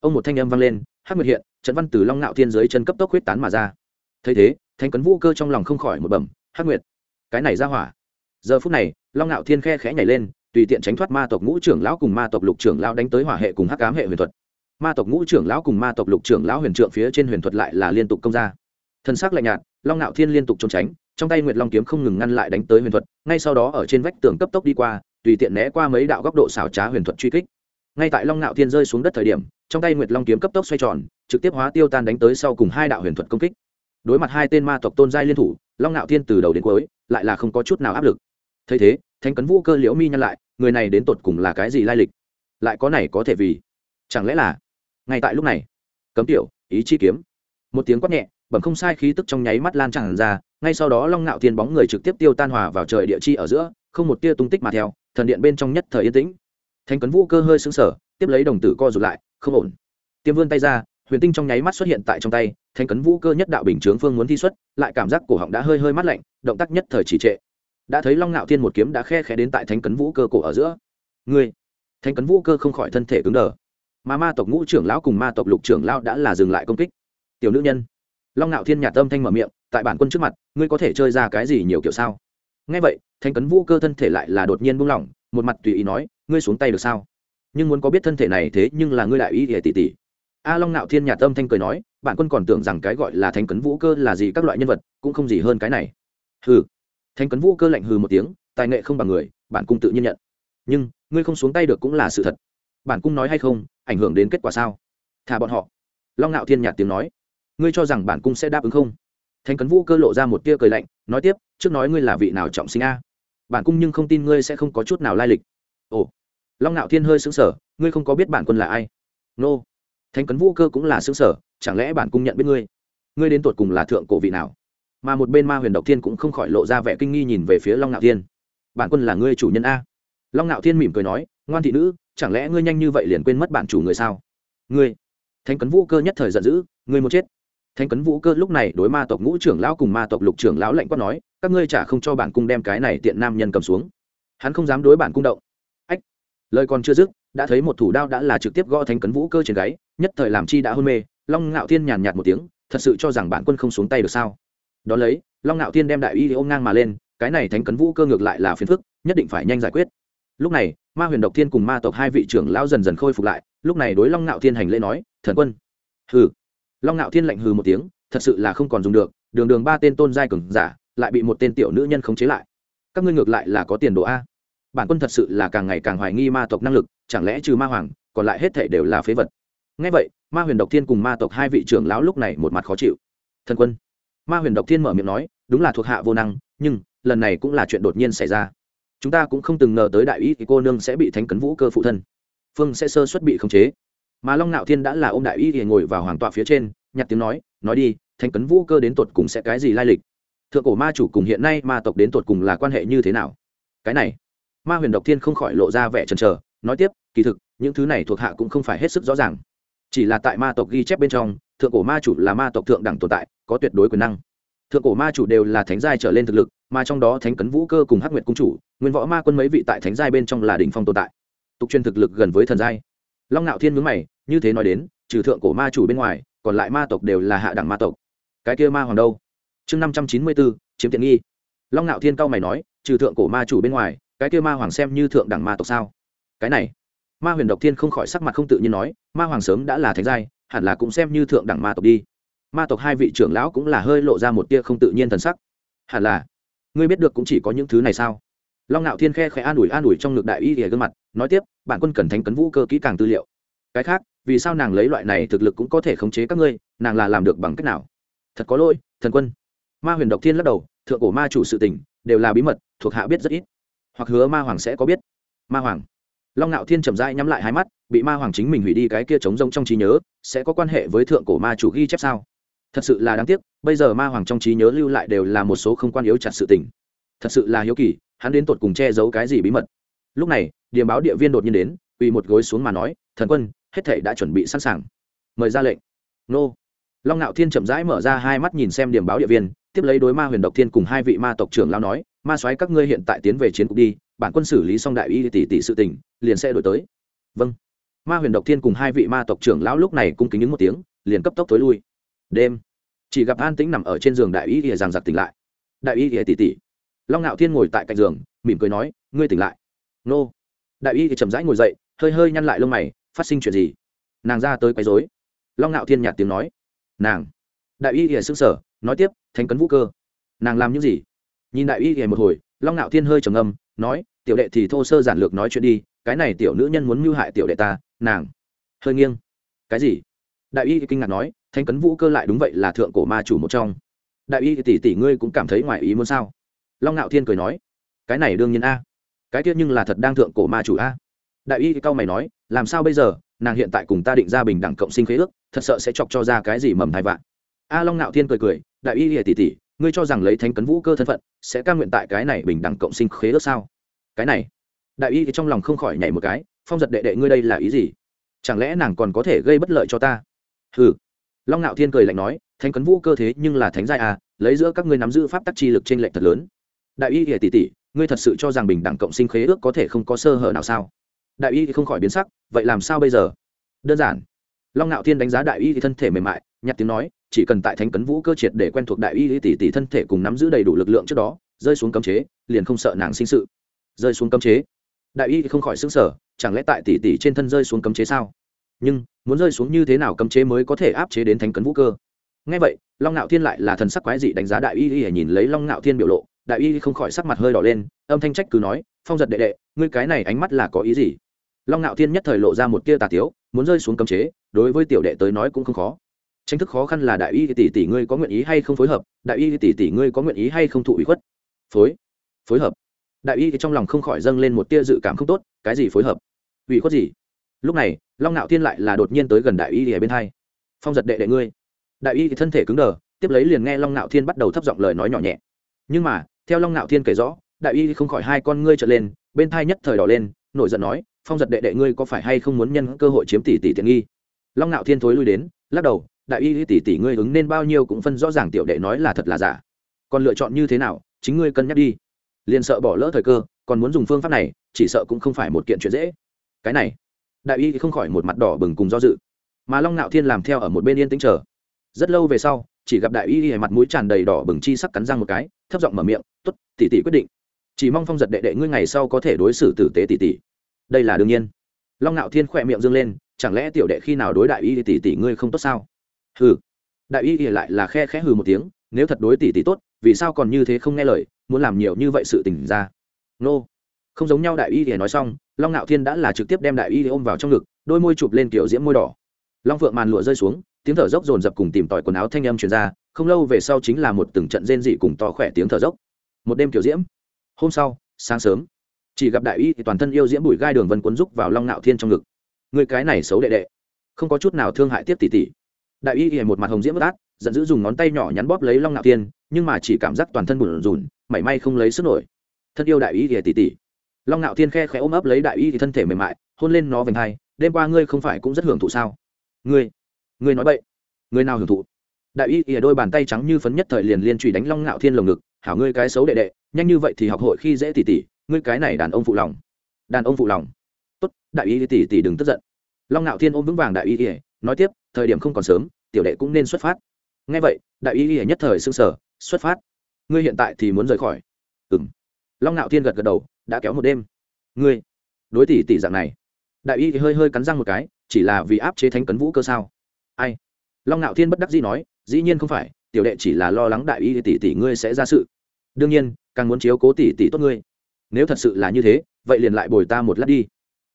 Ông một thanh âm vang lên, hắc nguyệt hiện trận văn từ long ngạo thiên dưới chân cấp tốc huyết tán mà ra. Thấy thế thanh cấn vũ cơ trong lòng không khỏi một bẩm, hắc nguyệt, cái này ra hỏa. Giờ phút này, long ngạo thiên khe khẽ nhảy lên, tùy tiện tránh thoát ma tộc ngũ trưởng lão cùng ma tộc lục trưởng lão đánh tới hỏa hệ cùng hắc cám hệ huyền thuật. Ma tộc ngũ trưởng lão cùng ma tộc lục trưởng lão huyền trượng phía trên huyền thuật lại là liên tục công ra. Thân xác lạnh nhạt, long ngạo thiên liên tục trốn tránh, trong tay nguyệt long kiếm không ngừng ngăn lại đánh tới huyền thuật, ngay sau đó ở trên vách tường cấp tốc đi qua, tùy tiện né qua mấy đạo góc độ xảo trá huyền thuật truy kích. Ngay tại long ngạo thiên rơi xuống đất thời điểm trong tay nguyệt long kiếm cấp tốc xoay tròn, trực tiếp hóa tiêu tan đánh tới sau cùng hai đạo huyền thuật công kích. Đối mặt hai tên ma tộc tôn giai liên thủ, long ngạo thiên từ đầu đến cuối lại là không có chút nào áp lực. Thấy thế thanh cấn vũ cơ liễu mi nhăn lại, người này đến tột cùng là cái gì lai lịch? Lại có này có thể vì? Chẳng lẽ là ngay tại lúc này, cấm tiểu, ý chi kiếm. Một tiếng quát nhẹ, bẩm không sai khí tức trong nháy mắt lan tràn ra, ngay sau đó long ngạo thiên bóng người trực tiếp tiêu tan hòa vào trời địa chi ở giữa, không một tia tung tích mà theo, thần điện bên trong nhất thời yên tĩnh. Thanh cấn vũ cơ hơi xứng sở tiếp lấy đồng tử co rụt lại không ổn. Tiêm vươn tay ra, huyền tinh trong nháy mắt xuất hiện tại trong tay, thanh cấn vũ cơ nhất đạo bình chướng phương muốn thi xuất, lại cảm giác cổ họng đã hơi hơi mát lạnh, động tác nhất thời trì trệ. Đã thấy long ngạo thiên một kiếm đã khe khẽ đến tại thanh cấn vũ cơ cổ ở giữa. Ngươi, thanh cấn vũ cơ không khỏi thân thể cứng đờ. Mà ma tộc ngũ trưởng lão cùng ma tộc lục trưởng lão đã là dừng lại công kích. Tiểu nữ nhân. Long ngạo thiên nhạt tâm thanh mở miệng, tại bản quân trước mặt, ngươi có thể chơi ra cái gì nhiều kiểu sao? Ngay vậy, thanh cấn vũ cơ thân thể lại là đột nhiên buông lỏng, một mặt tùy ý nói, ngươi xuống tay được sao? Nhưng muốn có biết thân thể này thế nhưng là ngươi đại ý ỉa tỷ tỷ a long Nạo thiên nhà tâm thanh cười nói, bản quân còn tưởng rằng cái gọi là thanh cấn vũ cơ là gì các loại nhân vật, cũng không gì hơn cái này. Hừ. Thanh cấn vũ cơ lạnh hừ một tiếng, tài nghệ không bằng người, bản cung tự nhiên nhận. Nhưng, ngươi không xuống tay được cũng là sự thật. Bản cung nói hay không, ảnh hưởng đến kết quả sao? Thả bọn họ. Long Nạo thiên nhạt tiếng nói. Ngươi cho rằng bản cung sẽ đáp ứng không? Thanh cấn vũ cơ lộ ra một tia cười lạnh, nói tiếp, trước nói ngươi là vị nào trọng sinh a? Bản cung nhưng không tin ngươi sẽ không có chút nào lai lịch. Ồ long ngạo thiên hơi xứng sở ngươi không có biết bản quân là ai? Nô、no. Thánh cấn vũ cơ cũng là xứng sở chẳng lẽ bản cung nhận biết ngươi? Ngươi đến tột cùng là thượng cổ vị nào? Mà một bên ma huyền độc thiên cũng không khỏi lộ ra vẻ kinh nghi nhìn về phía long ngạo thiên. Bản quân là ngươi chủ nhân a. Long ngạo thiên mỉm cười nói, ngoan thị nữ, chẳng lẽ ngươi nhanh như vậy liền quên mất bản chủ người sao? Ngươi. Thánh cấn vũ cơ nhất thời giận dữ, ngươi muốn chết. Thánh cấn vũ cơ lúc này đối ma tộc ngũ trưởng lão cùng ma tộc lục trưởng lão lạnh quát nói, các ngươi chả không cho bản cung đem cái này tiện nam nhân cầm xuống. Hắn không dám đối bản cung động lời còn chưa dứt, đã thấy một thủ đao đã là trực tiếp gõ thành cấn vũ cơ trên gáy, nhất thời làm chi đã hôn mê, long ngạo thiên nhàn nhạt một tiếng, thật sự cho rằng bản quân không xuống tay được sao? Đón lấy, long ngạo thiên đem đại y ôm ngang mà lên, cái này thánh cấn vũ cơ ngược lại là phiền phức, nhất định phải nhanh giải quyết. Lúc này, ma huyền độc thiên cùng ma tộc hai vị trưởng lão dần dần khôi phục lại, lúc này đối long ngạo thiên hành lễ nói, thần quân. Hừ. Long ngạo thiên lạnh hừ một tiếng, thật sự là không còn dùng được, đường đường ba tên tôn giai cường giả, lại bị một tên tiểu nữ nhân khống chế lại. Các ngươi ngược lại là có tiền đồ a? Bản quân thật sự là càng ngày càng hoài nghi ma tộc năng lực, chẳng lẽ trừ ma hoàng, còn lại hết thể đều là phế vật? Ngay vậy, ma huyền độc thiên cùng ma tộc hai vị trưởng lão lúc này một mặt khó chịu. Thần quân. Ma huyền độc thiên mở miệng nói, đúng là thuộc hạ vô năng, nhưng, lần này cũng là chuyện đột nhiên xảy ra. Chúng ta cũng không từng ngờ tới đại ý thì cô nương sẽ bị thánh cấn vũ cơ phụ thân. Phương sẽ sơ xuất bị khống chế. Mà long nạo thiên đã là ô m đại ý thì ngồi vào hoàng tọa phía trên, nhặt tiếng nói nói đi, thánh cấn vũ cơ đến tột cùng sẽ cái gì lai lịch? Thượng cổ ma chủ cùng hiện nay ma tộc đến tột cùng là quan hệ như thế nào? Cái này ma huyền độc thiên không khỏi lộ ra vẻ trần trờ nói tiếp, kỳ thực, những thứ này thuộc hạ cũng không phải hết sức rõ ràng. Chỉ là tại ma tộc ghi chép bên trong, thượng cổ ma chủ là ma tộc thượng đẳng tồn tại, có tuyệt đối quyền năng. Thượng cổ ma chủ đều là thánh giai trở lên thực lực, mà trong đó thánh cấn vũ cơ cùng hắc nguyệt cung chủ, nguyên võ ma quân mấy vị tại thánh giai bên trong là đỉnh phong tồn tại. Tục truyền thực lực gần với thần giai. Long ngạo thiên mướn mày, như thế nói đến, trừ thượng cổ ma chủ bên ngoài, còn lại ma tộc đều là hạ đẳng ma tộc. Cái kia ma hoàng đâu? Chương năm trăm chín mươi bốn, chiếm tiện nghi. Long ngạo thiên cao mày nói, trừ thượng cổ ma chủ bên ngoài cái kia ma hoàng xem như thượng đẳng ma tộc sao? Cái này, ma huyền độc thiên không khỏi sắc mặt không tự nhiên nói, ma hoàng sớm đã là thánh giai, hẳn là cũng xem như thượng đẳng ma tộc đi. Ma tộc hai vị trưởng lão cũng là hơi lộ ra một tia không tự nhiên thần sắc. Hẳn là, ngươi biết được cũng chỉ có những thứ này sao? Long ngạo thiên khe khẽ an ủi an ủi trong ngực đại y ghề gương mặt, nói tiếp, bản quân cần thánh cấn vũ cơ kỹ càng tư liệu. Cái khác, vì sao nàng lấy loại này thực lực cũng có thể khống chế các ngươi, nàng là làm được bằng cách nào? Thật có lỗi, thần quân. Ma huyền độc thiên lắc đầu, thượng cổ ma chủ sự tình, đều là bí mật, thuộc hạ biết rất ít hoặc hứa ma hoàng sẽ có biết. Ma hoàng. Long ngạo thiên chậm rãi nhắm lại hai mắt, bị ma hoàng chính mình hủy đi cái kia trống rông trong trí nhớ, sẽ có quan hệ với thượng cổ ma chủ ghi chép sao? Thật sự là đáng tiếc, bây giờ ma hoàng trong trí nhớ lưu lại đều là một số không quan yếu chặt sự tình. Thật sự là hiếu kỳ, hắn đến tột cùng che giấu cái gì bí mật. Lúc này điểm báo địa viên đột nhiên đến, quỳ một gối xuống mà nói, thần quân, hết thảy đã chuẩn bị sẵn sàng. Mời ra lệnh. Nô. Long ngạo thiên chậm rãi mở ra hai mắt nhìn xem điểm báo địa viên, tiếp lấy đối ma huyền độc thiên cùng hai vị ma tộc trưởng lao nói ma soái các ngươi hiện tại tiến về chiến cục đi, bản quân xử lý xong đại y tỷ tỷ sự tình, liền sẽ đổi tới. Vâng. Ma huyền độc thiên cùng hai vị ma tộc trưởng lão lúc này cung kính những một tiếng, liền cấp tốc tối lui. Đêm, chỉ gặp an tĩnh nằm ở trên giường đại y ỉa giằng giặc tỉnh lại. Đại y ỉa tỷ tỷ. Long ngạo thiên ngồi tại cạnh giường, mỉm cười nói, ngươi tỉnh lại. Nô. Đại y thì chậm rãi ngồi dậy, hơi hơi nhăn lại lông mày, phát sinh chuyện gì? Nàng ra tới quấy rối. Long ngạo thiên nhạt tiếng nói, nàng. Đại y thì xưng sở nói tiếp, thánh cấn vũ cơ. Nàng làm những gì? Nhìn đại y hề một hồi, long ngạo thiên hơi trầm ngâm, nói, tiểu đệ thì thô sơ giản lược nói chuyện đi, cái này tiểu nữ nhân muốn mưu hại tiểu đệ ta, nàng. Hơi nghiêng. Cái gì? Đại y kinh ngạc nói, thanh cấn vũ cơ lại đúng vậy là thượng cổ ma chủ một trong. Đại y tỷ tỷ ngươi cũng cảm thấy ngoài ý muốn sao? Long ngạo thiên cười nói, cái này đương nhiên a. Cái tiết nhưng là thật đang thượng cổ ma chủ a. Đại y cao mày nói, làm sao bây giờ? Nàng hiện tại cùng ta định ra bình đẳng cộng sinh khế ước, thật sợ sẽ chọc cho ra cái gì mầm thai vạn a long ngạo thiên cười cười, đại y tỷ tỷ ngươi cho rằng lấy thánh cấn vũ cơ thân phận sẽ ca nguyện tại cái này bình đẳng cộng sinh khế ước sao? Cái này, đại y trong lòng không khỏi nhảy một cái, phong giật đệ đệ ngươi đây là ý gì? Chẳng lẽ nàng còn có thể gây bất lợi cho ta? Hừ. Long ngạo thiên cười lạnh nói, thánh cấn vũ cơ thế nhưng là thánh giai à lấy giữa các ngươi nắm giữ pháp tắc chi lực trên lệnh thật lớn. Đại y thì tỷ tỷ ngươi thật sự cho rằng bình đẳng cộng sinh khế ước có thể không có sơ hở nào sao? Đại y thì không khỏi biến sắc, vậy làm sao bây giờ? Đơn giản. Long ngạo thiên đánh giá đại y thì thân thể mềm mại, nhặt tiếng nói chỉ cần tại thánh cấn vũ cơ triệt để quen thuộc đại y lý tỷ tỷ thân thể cùng nắm giữ đầy đủ lực lượng trước đó, rơi xuống cấm chế, liền không sợ nàng sinh sự. Rơi xuống cấm chế? Đại y không khỏi xứng sở chẳng lẽ tại tỷ tỷ trên thân rơi xuống cấm chế sao? Nhưng, muốn rơi xuống như thế nào cấm chế mới có thể áp chế đến thánh cấn vũ cơ? Ngay vậy, long ngạo thiên lại là thần sắc quái dị đánh giá đại y y nhìn lấy long ngạo thiên biểu lộ, đại y không khỏi sắc mặt hơi đỏ lên, âm thanh trách cứ nói, phong giật đệ đệ, ngươi cái này ánh mắt là có ý gì? Long ngạo thiên nhất thời lộ ra một tia tà tiếu, muốn rơi xuống cấm chế, đối với tiểu đệ tới nói cũng không khó tranh thức khó khăn là đại y tỷ tỷ ngươi có nguyện ý hay không phối hợp, đại y tỷ tỷ ngươi có nguyện ý hay không thụ ủy khuất? Phối phối hợp. Đại y trong lòng không khỏi dâng lên một tia dự cảm không tốt, cái gì phối hợp? Ủy khuất gì? Lúc này, long ngạo thiên lại là đột nhiên tới gần đại y ở bên hai. Phong giật đệ đệ ngươi. Đại y thì thân thể cứng đờ, tiếp lấy liền nghe long ngạo thiên bắt đầu thấp giọng lời nói nhỏ nhẹ. Nhưng mà, theo long ngạo thiên kể rõ, đại y không khỏi hai con ngươi trở lên, bên thai nhất thời đỏ lên, nổi giận nói, phong giật đệ đệ ngươi có phải hay không muốn nhân cơ hội chiếm tỷ tỷ tiện nghi? Long ngạo thiên thối lui đến, lắc đầu đại y tỷ tỷ ngươi ứng nên bao nhiêu cũng phân rõ ràng tiểu đệ nói là thật là giả. Còn lựa chọn như thế nào, chính ngươi cân nhắc đi. Liền sợ bỏ lỡ thời cơ, còn muốn dùng phương pháp này, chỉ sợ cũng không phải một kiện chuyện dễ. Cái này, đại y không khỏi một mặt đỏ bừng cùng do dự. Mà long nạo thiên làm theo ở một bên yên tĩnh chờ. Rất lâu về sau, chỉ gặp đại y mặt mũi tràn đầy đỏ bừng chi sắc cắn răng một cái, thấp giọng mở miệng t ố t tỷ tỷ quyết định. Chỉ mong phong giật đệ đệ ngươi ngày sau có thể đối xử tử tế tỷ tỷ. Đây là đương nhiên. Long nạo thiên khỏe miệng dâng lên, chẳng lẽ tiểu đệ khi nào đối đại y tỷ tỷ ngươi không tốt sao? Hừ. Đại y lại là khe khẽ hừ một tiếng, nếu thật đối tỷ tỷ tốt, vì sao còn như thế không nghe lời, muốn làm nhiều như vậy sự tình ra? Nô. Không giống nhau đại y ỉa nói xong, long nạo thiên đã là trực tiếp đem đại y ôm vào trong ngực, đôi môi chụp lên kiểu diễm môi đỏ. Long phượng màn lụa rơi xuống, tiếng thở dốc dồn dập cùng tìm tòi quần áo thanh âm truyền ra, không lâu về sau chính là một từng trận rên dị cùng to khỏe tiếng thở dốc. Một đêm kiểu diễm. Hôm sau, sáng sớm, chỉ gặp đại y thì toàn thân yêu diễm bụi gai đường vân cuốn rúc vào long nạo thiên trong ngực. Người cái này xấu đệ đệ. Không có chút nào thương hại tiếp tỷ tỷ đại y y một mặt hồng diễm bất át, giận dữ dùng ngón tay nhỏ nhắn bóp lấy long nạo thiên, nhưng mà chỉ cảm giác toàn thân bùn rùn, mảy may không lấy sức nổi. Thân yêu đại y y tỷ tỷ. Long nạo thiên khe khẽ ôm ấp lấy đại y thì thân thể mềm mại, hôn lên nó vành hai, đêm qua ngươi không phải cũng rất hưởng thụ sao? Ngươi ngươi nói vậy ngươi nào hưởng thụ? Đại y ỉa đôi bàn tay trắng như phấn nhất thời liền liên truy đánh long ngạo thiên lồng ngực, hảo ngươi cái xấu đệ đệ, nhanh như vậy thì học hội khi dễ tỉ tỉ ngươi cái này đàn ông phụ lòng. Đàn ông phụ lòng? Tốt, đại y tỉ tỉ đừng tức giận. Long ngạo thiên ôm vững vàng đại y ỉa nói tiếp thời điểm không còn sớm, tiểu đệ cũng nên xuất phát. Ngay vậy, đại y y nhất thời s sở xuất phát. Ngươi hiện tại thì muốn rời khỏi. Ừ m long ngạo thiên gật gật đầu, đã kéo một đêm. Ngươi, đối tỷ tỷ dạng này. Đại y thì hơi hơi cắn răng một cái, chỉ là vì áp chế thánh cấn vũ cơ sao? Ai? Long ngạo thiên bất đắc dĩ nói, dĩ nhiên không phải, tiểu đệ chỉ là lo lắng đại y tỷ tỷ ngươi sẽ ra sự. Đương nhiên, càng muốn chiếu cố tỷ tỷ tốt ngươi. Nếu thật sự là như thế, vậy liền lại bồi ta một lát đi.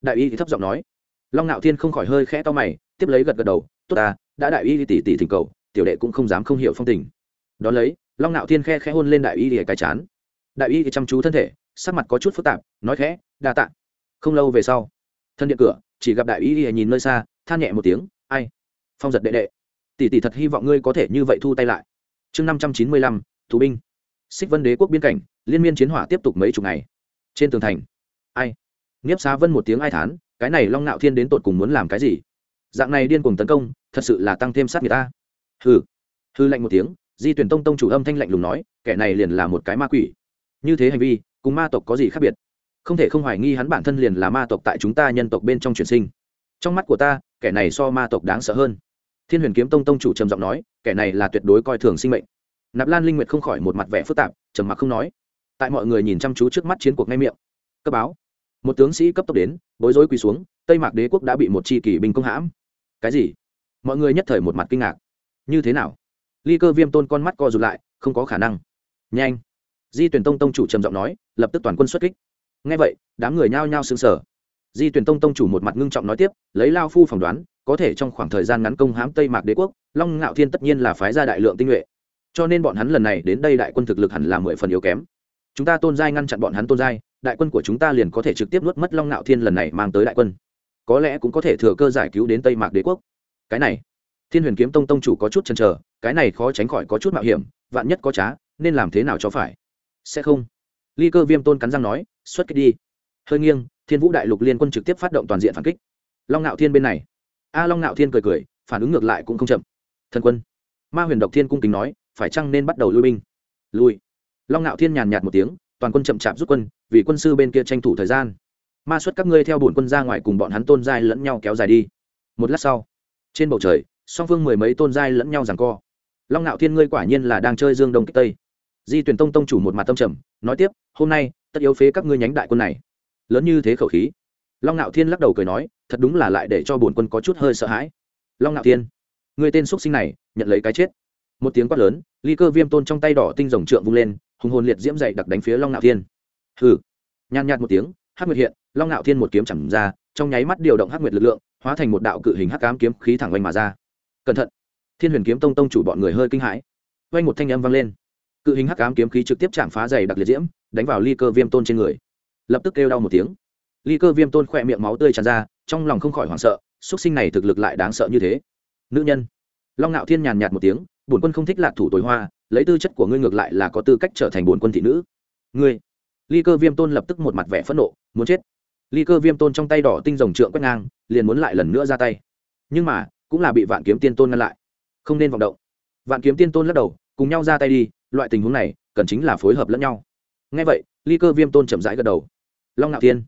Đại y thì thấp giọng nói. Long ngạo thiên không khỏi hơi khẽ to mày, tiếp lấy gật gật đầu tốt ta, đã đại y tỷ tỷ thỉnh cầu, tiểu đệ cũng không dám không hiểu phong tình. Đón lấy, long nạo thiên khe khẽ hôn lên đại y lìa cái chán. Đại y thì chăm chú thân thể, sắc mặt có chút phức tạp, nói khẽ, đa tạ. Không lâu về sau, thân điện cửa, chỉ gặp đại y lìa nhìn nơi xa, than nhẹ một tiếng, ai? Phong giật đệ đệ. Tỷ tỷ thật hy vọng ngươi có thể như vậy thu tay lại. Chương năm trăm chín mươi lăm, thủ binh. Xích vân đế quốc biên cảnh, liên miên chiến hỏa tiếp tục mấy chục ngày. Trên tường thành, ai? Nghiếp xá vân một tiếng ai thán, cái này long nạo thiên đến tột cùng muốn làm cái gì? Dạng này điên cuồng tấn công thật sự là tăng thêm sát người ta. Hừ. Hư lạnh một tiếng, di tuyển tông tông chủ âm thanh lạnh lùng nói, kẻ này liền là một cái ma quỷ. Như thế hành vi, cùng ma tộc có gì khác biệt? Không thể không hoài nghi hắn bản thân liền là ma tộc tại chúng ta nhân tộc bên trong truyền sinh. Trong mắt của ta, kẻ này so ma tộc đáng sợ hơn. Thiên huyền kiếm tông tông chủ trầm giọng nói, kẻ này là tuyệt đối coi thường sinh mệnh. Nạp lan linh nguyệt không khỏi một mặt vẻ phức tạp, trầm mặc không nói. Tại mọi người nhìn chăm chú trước mắt chiến cuộc ngay miệng. Cấp báo. Một tướng sĩ cấp tốc đến, bối rối quỳ xuống, tây mạc đế quốc đã bị một chi kỷ binh công hãm. Cái gì? Mọi người nhất thời một mặt kinh ngạc. Như thế nào? Ly cơ viêm tôn con mắt co rụt lại, không có khả năng. Nhanh. Di tuyển tông tông chủ trầm giọng nói, lập tức toàn quân xuất kích. Ngay vậy, đám người nhao nhao xứng sở di tuyển tông tông chủ một mặt ngưng trọng nói tiếp, lấy lao phu phỏng đoán, có thể trong khoảng thời gian ngắn công hãm tây mạc đế quốc, long ngạo thiên tất nhiên là phái gia đại lượng tinh nhuệ. Cho nên bọn hắn lần này đến đây đại quân thực lực hẳn là mười phần yếu kém. Chúng ta tôn giai ngăn chặn bọn hắn tôn giai, đại quân của chúng ta liền có thể trực tiếp nuốt mất long ngạo thiên lần này mang tới đại quân. Có lẽ cũng có thể thừa cơ giải cứu đến tây mạc đế quốc cái này, thiên huyền kiếm tông tông chủ có chút chần chờ, cái này khó tránh khỏi có chút mạo hiểm, vạn nhất có trá, nên làm thế nào cho phải? Sẽ không. Ly cơ viêm tôn cắn răng nói, xuất kích đi. Hơi nghiêng, thiên vũ đại lục liên quân trực tiếp phát động toàn diện phản kích. Long ngạo thiên bên này. A long ngạo thiên cười cười, phản ứng ngược lại cũng không chậm. Thần quân. Ma huyền độc thiên cung kính nói, phải chăng nên bắt đầu lui binh? Lui. Long ngạo thiên nhàn nhạt một tiếng, toàn quân chậm chạp rút quân, vì quân sư bên kia tranh thủ thời gian. Ma xuất các ngươi theo bổn quân ra ngoài cùng bọn hắn tôn giai lẫn nhau kéo dài đi. Một lát sau trên bầu trời, song phương mười mấy tôn giai lẫn nhau rằng co. Long ngạo thiên ngươi quả nhiên là đang chơi dương đông kích tây. Di tuyển tông tông chủ một mặt tâm trầm, nói tiếp, hôm nay, tất yếu phế các ngươi nhánh đại quân này. Lớn như thế khẩu khí. Long ngạo thiên lắc đầu cười nói, thật đúng là lại để cho bổn quân có chút hơi sợ hãi. Long ngạo thiên người tên xúc sinh này, nhận lấy cái chết. Một tiếng quát lớn, ly cơ viêm tôn trong tay đỏ tinh rồng trượng vung lên, hùng hồn liệt diễm dậy đặc đánh phía long ngạo thiên. Hừ. Nhàn nhạt một tiếng, hắc nguyệt hiện, long ngạo thiên một kiếm chẳng ra, trong nháy mắt điều động hắc nguyệt lực lượng hóa thành một đạo cự hình hắc ám kiếm khí thẳng oanh mà ra. Cẩn thận. Thiên huyền kiếm tông tông chủ bọn người hơi kinh hãi. Oanh một thanh âm vang lên. Cự hình hắc ám kiếm khí trực tiếp chạm phá dày đặc liệt diễm, đánh vào ly cơ viêm tôn trên người. Lập tức kêu đau một tiếng. Ly cơ viêm tôn khỏe miệng máu tươi tràn ra, trong lòng không khỏi hoảng sợ xuất sinh này thực lực lại đáng sợ như thế. Nữ nhân. Long ngạo thiên nhàn nhạt một tiếng, bổn quân không thích lạc thủ tối hoa, lấy tư chất của ngươi ngược lại là có tư cách trở thành bổn quân thị nữ. Ngươi. Ly cơ viêm tôn lập tức một mặt vẻ phẫn nộ, muốn chết ly cơ viêm tôn trong tay đỏ tinh rồng trượng quét ngang, liền muốn lại lần nữa ra tay. Nhưng mà, cũng là bị vạn kiếm tiên tôn ngăn lại. Không nên vọng động. Vạn kiếm tiên tôn lắc đầu, cùng nhau ra tay đi, loại tình huống này, cần chính là phối hợp lẫn nhau. Ngay vậy, ly cơ viêm tôn chậm rãi gật đầu. Long ngạo thiên.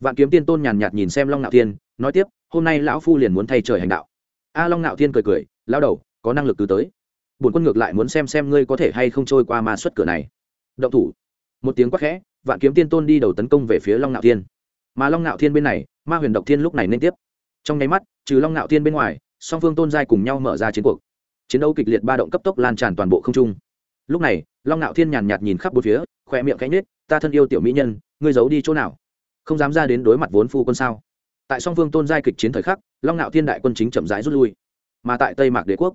Vạn kiếm tiên tôn nhàn nhạt nhìn xem long ngạo thiên, nói tiếp, hôm nay lão phu liền muốn thay trời hành đạo. A long ngạo thiên cười cười lao đầu, có năng lực cứ tới. Bổn quân ngược lại muốn xem xem ngươi có thể hay không trôi qua ma xuất cửa này. Động thủ. Một tiếng quát khẽ, vạn kiếm tiên tôn đi đầu tấn công về phía long ngạo thiên mà long ngạo thiên bên này, ma huyền độc thiên lúc này nên tiếp. Trong nháy mắt, trừ long ngạo thiên bên ngoài, song phương tôn giai cùng nhau mở ra chiến cuộc. Chiến đấu kịch liệt ba động cấp tốc lan tràn toàn bộ không trung. Lúc này, long ngạo thiên nhàn nhạt nhìn khắp bốn phía khoe miệng cánh nết ta thân yêu tiểu mỹ nhân, ngươi giấu đi chỗ nào? Không dám ra đến đối mặt vốn phu quân sao? Tại song phương tôn giai kịch chiến thời khắc, long ngạo thiên đại quân chính chậm rãi rút lui. Mà tại tây mạc đế quốc,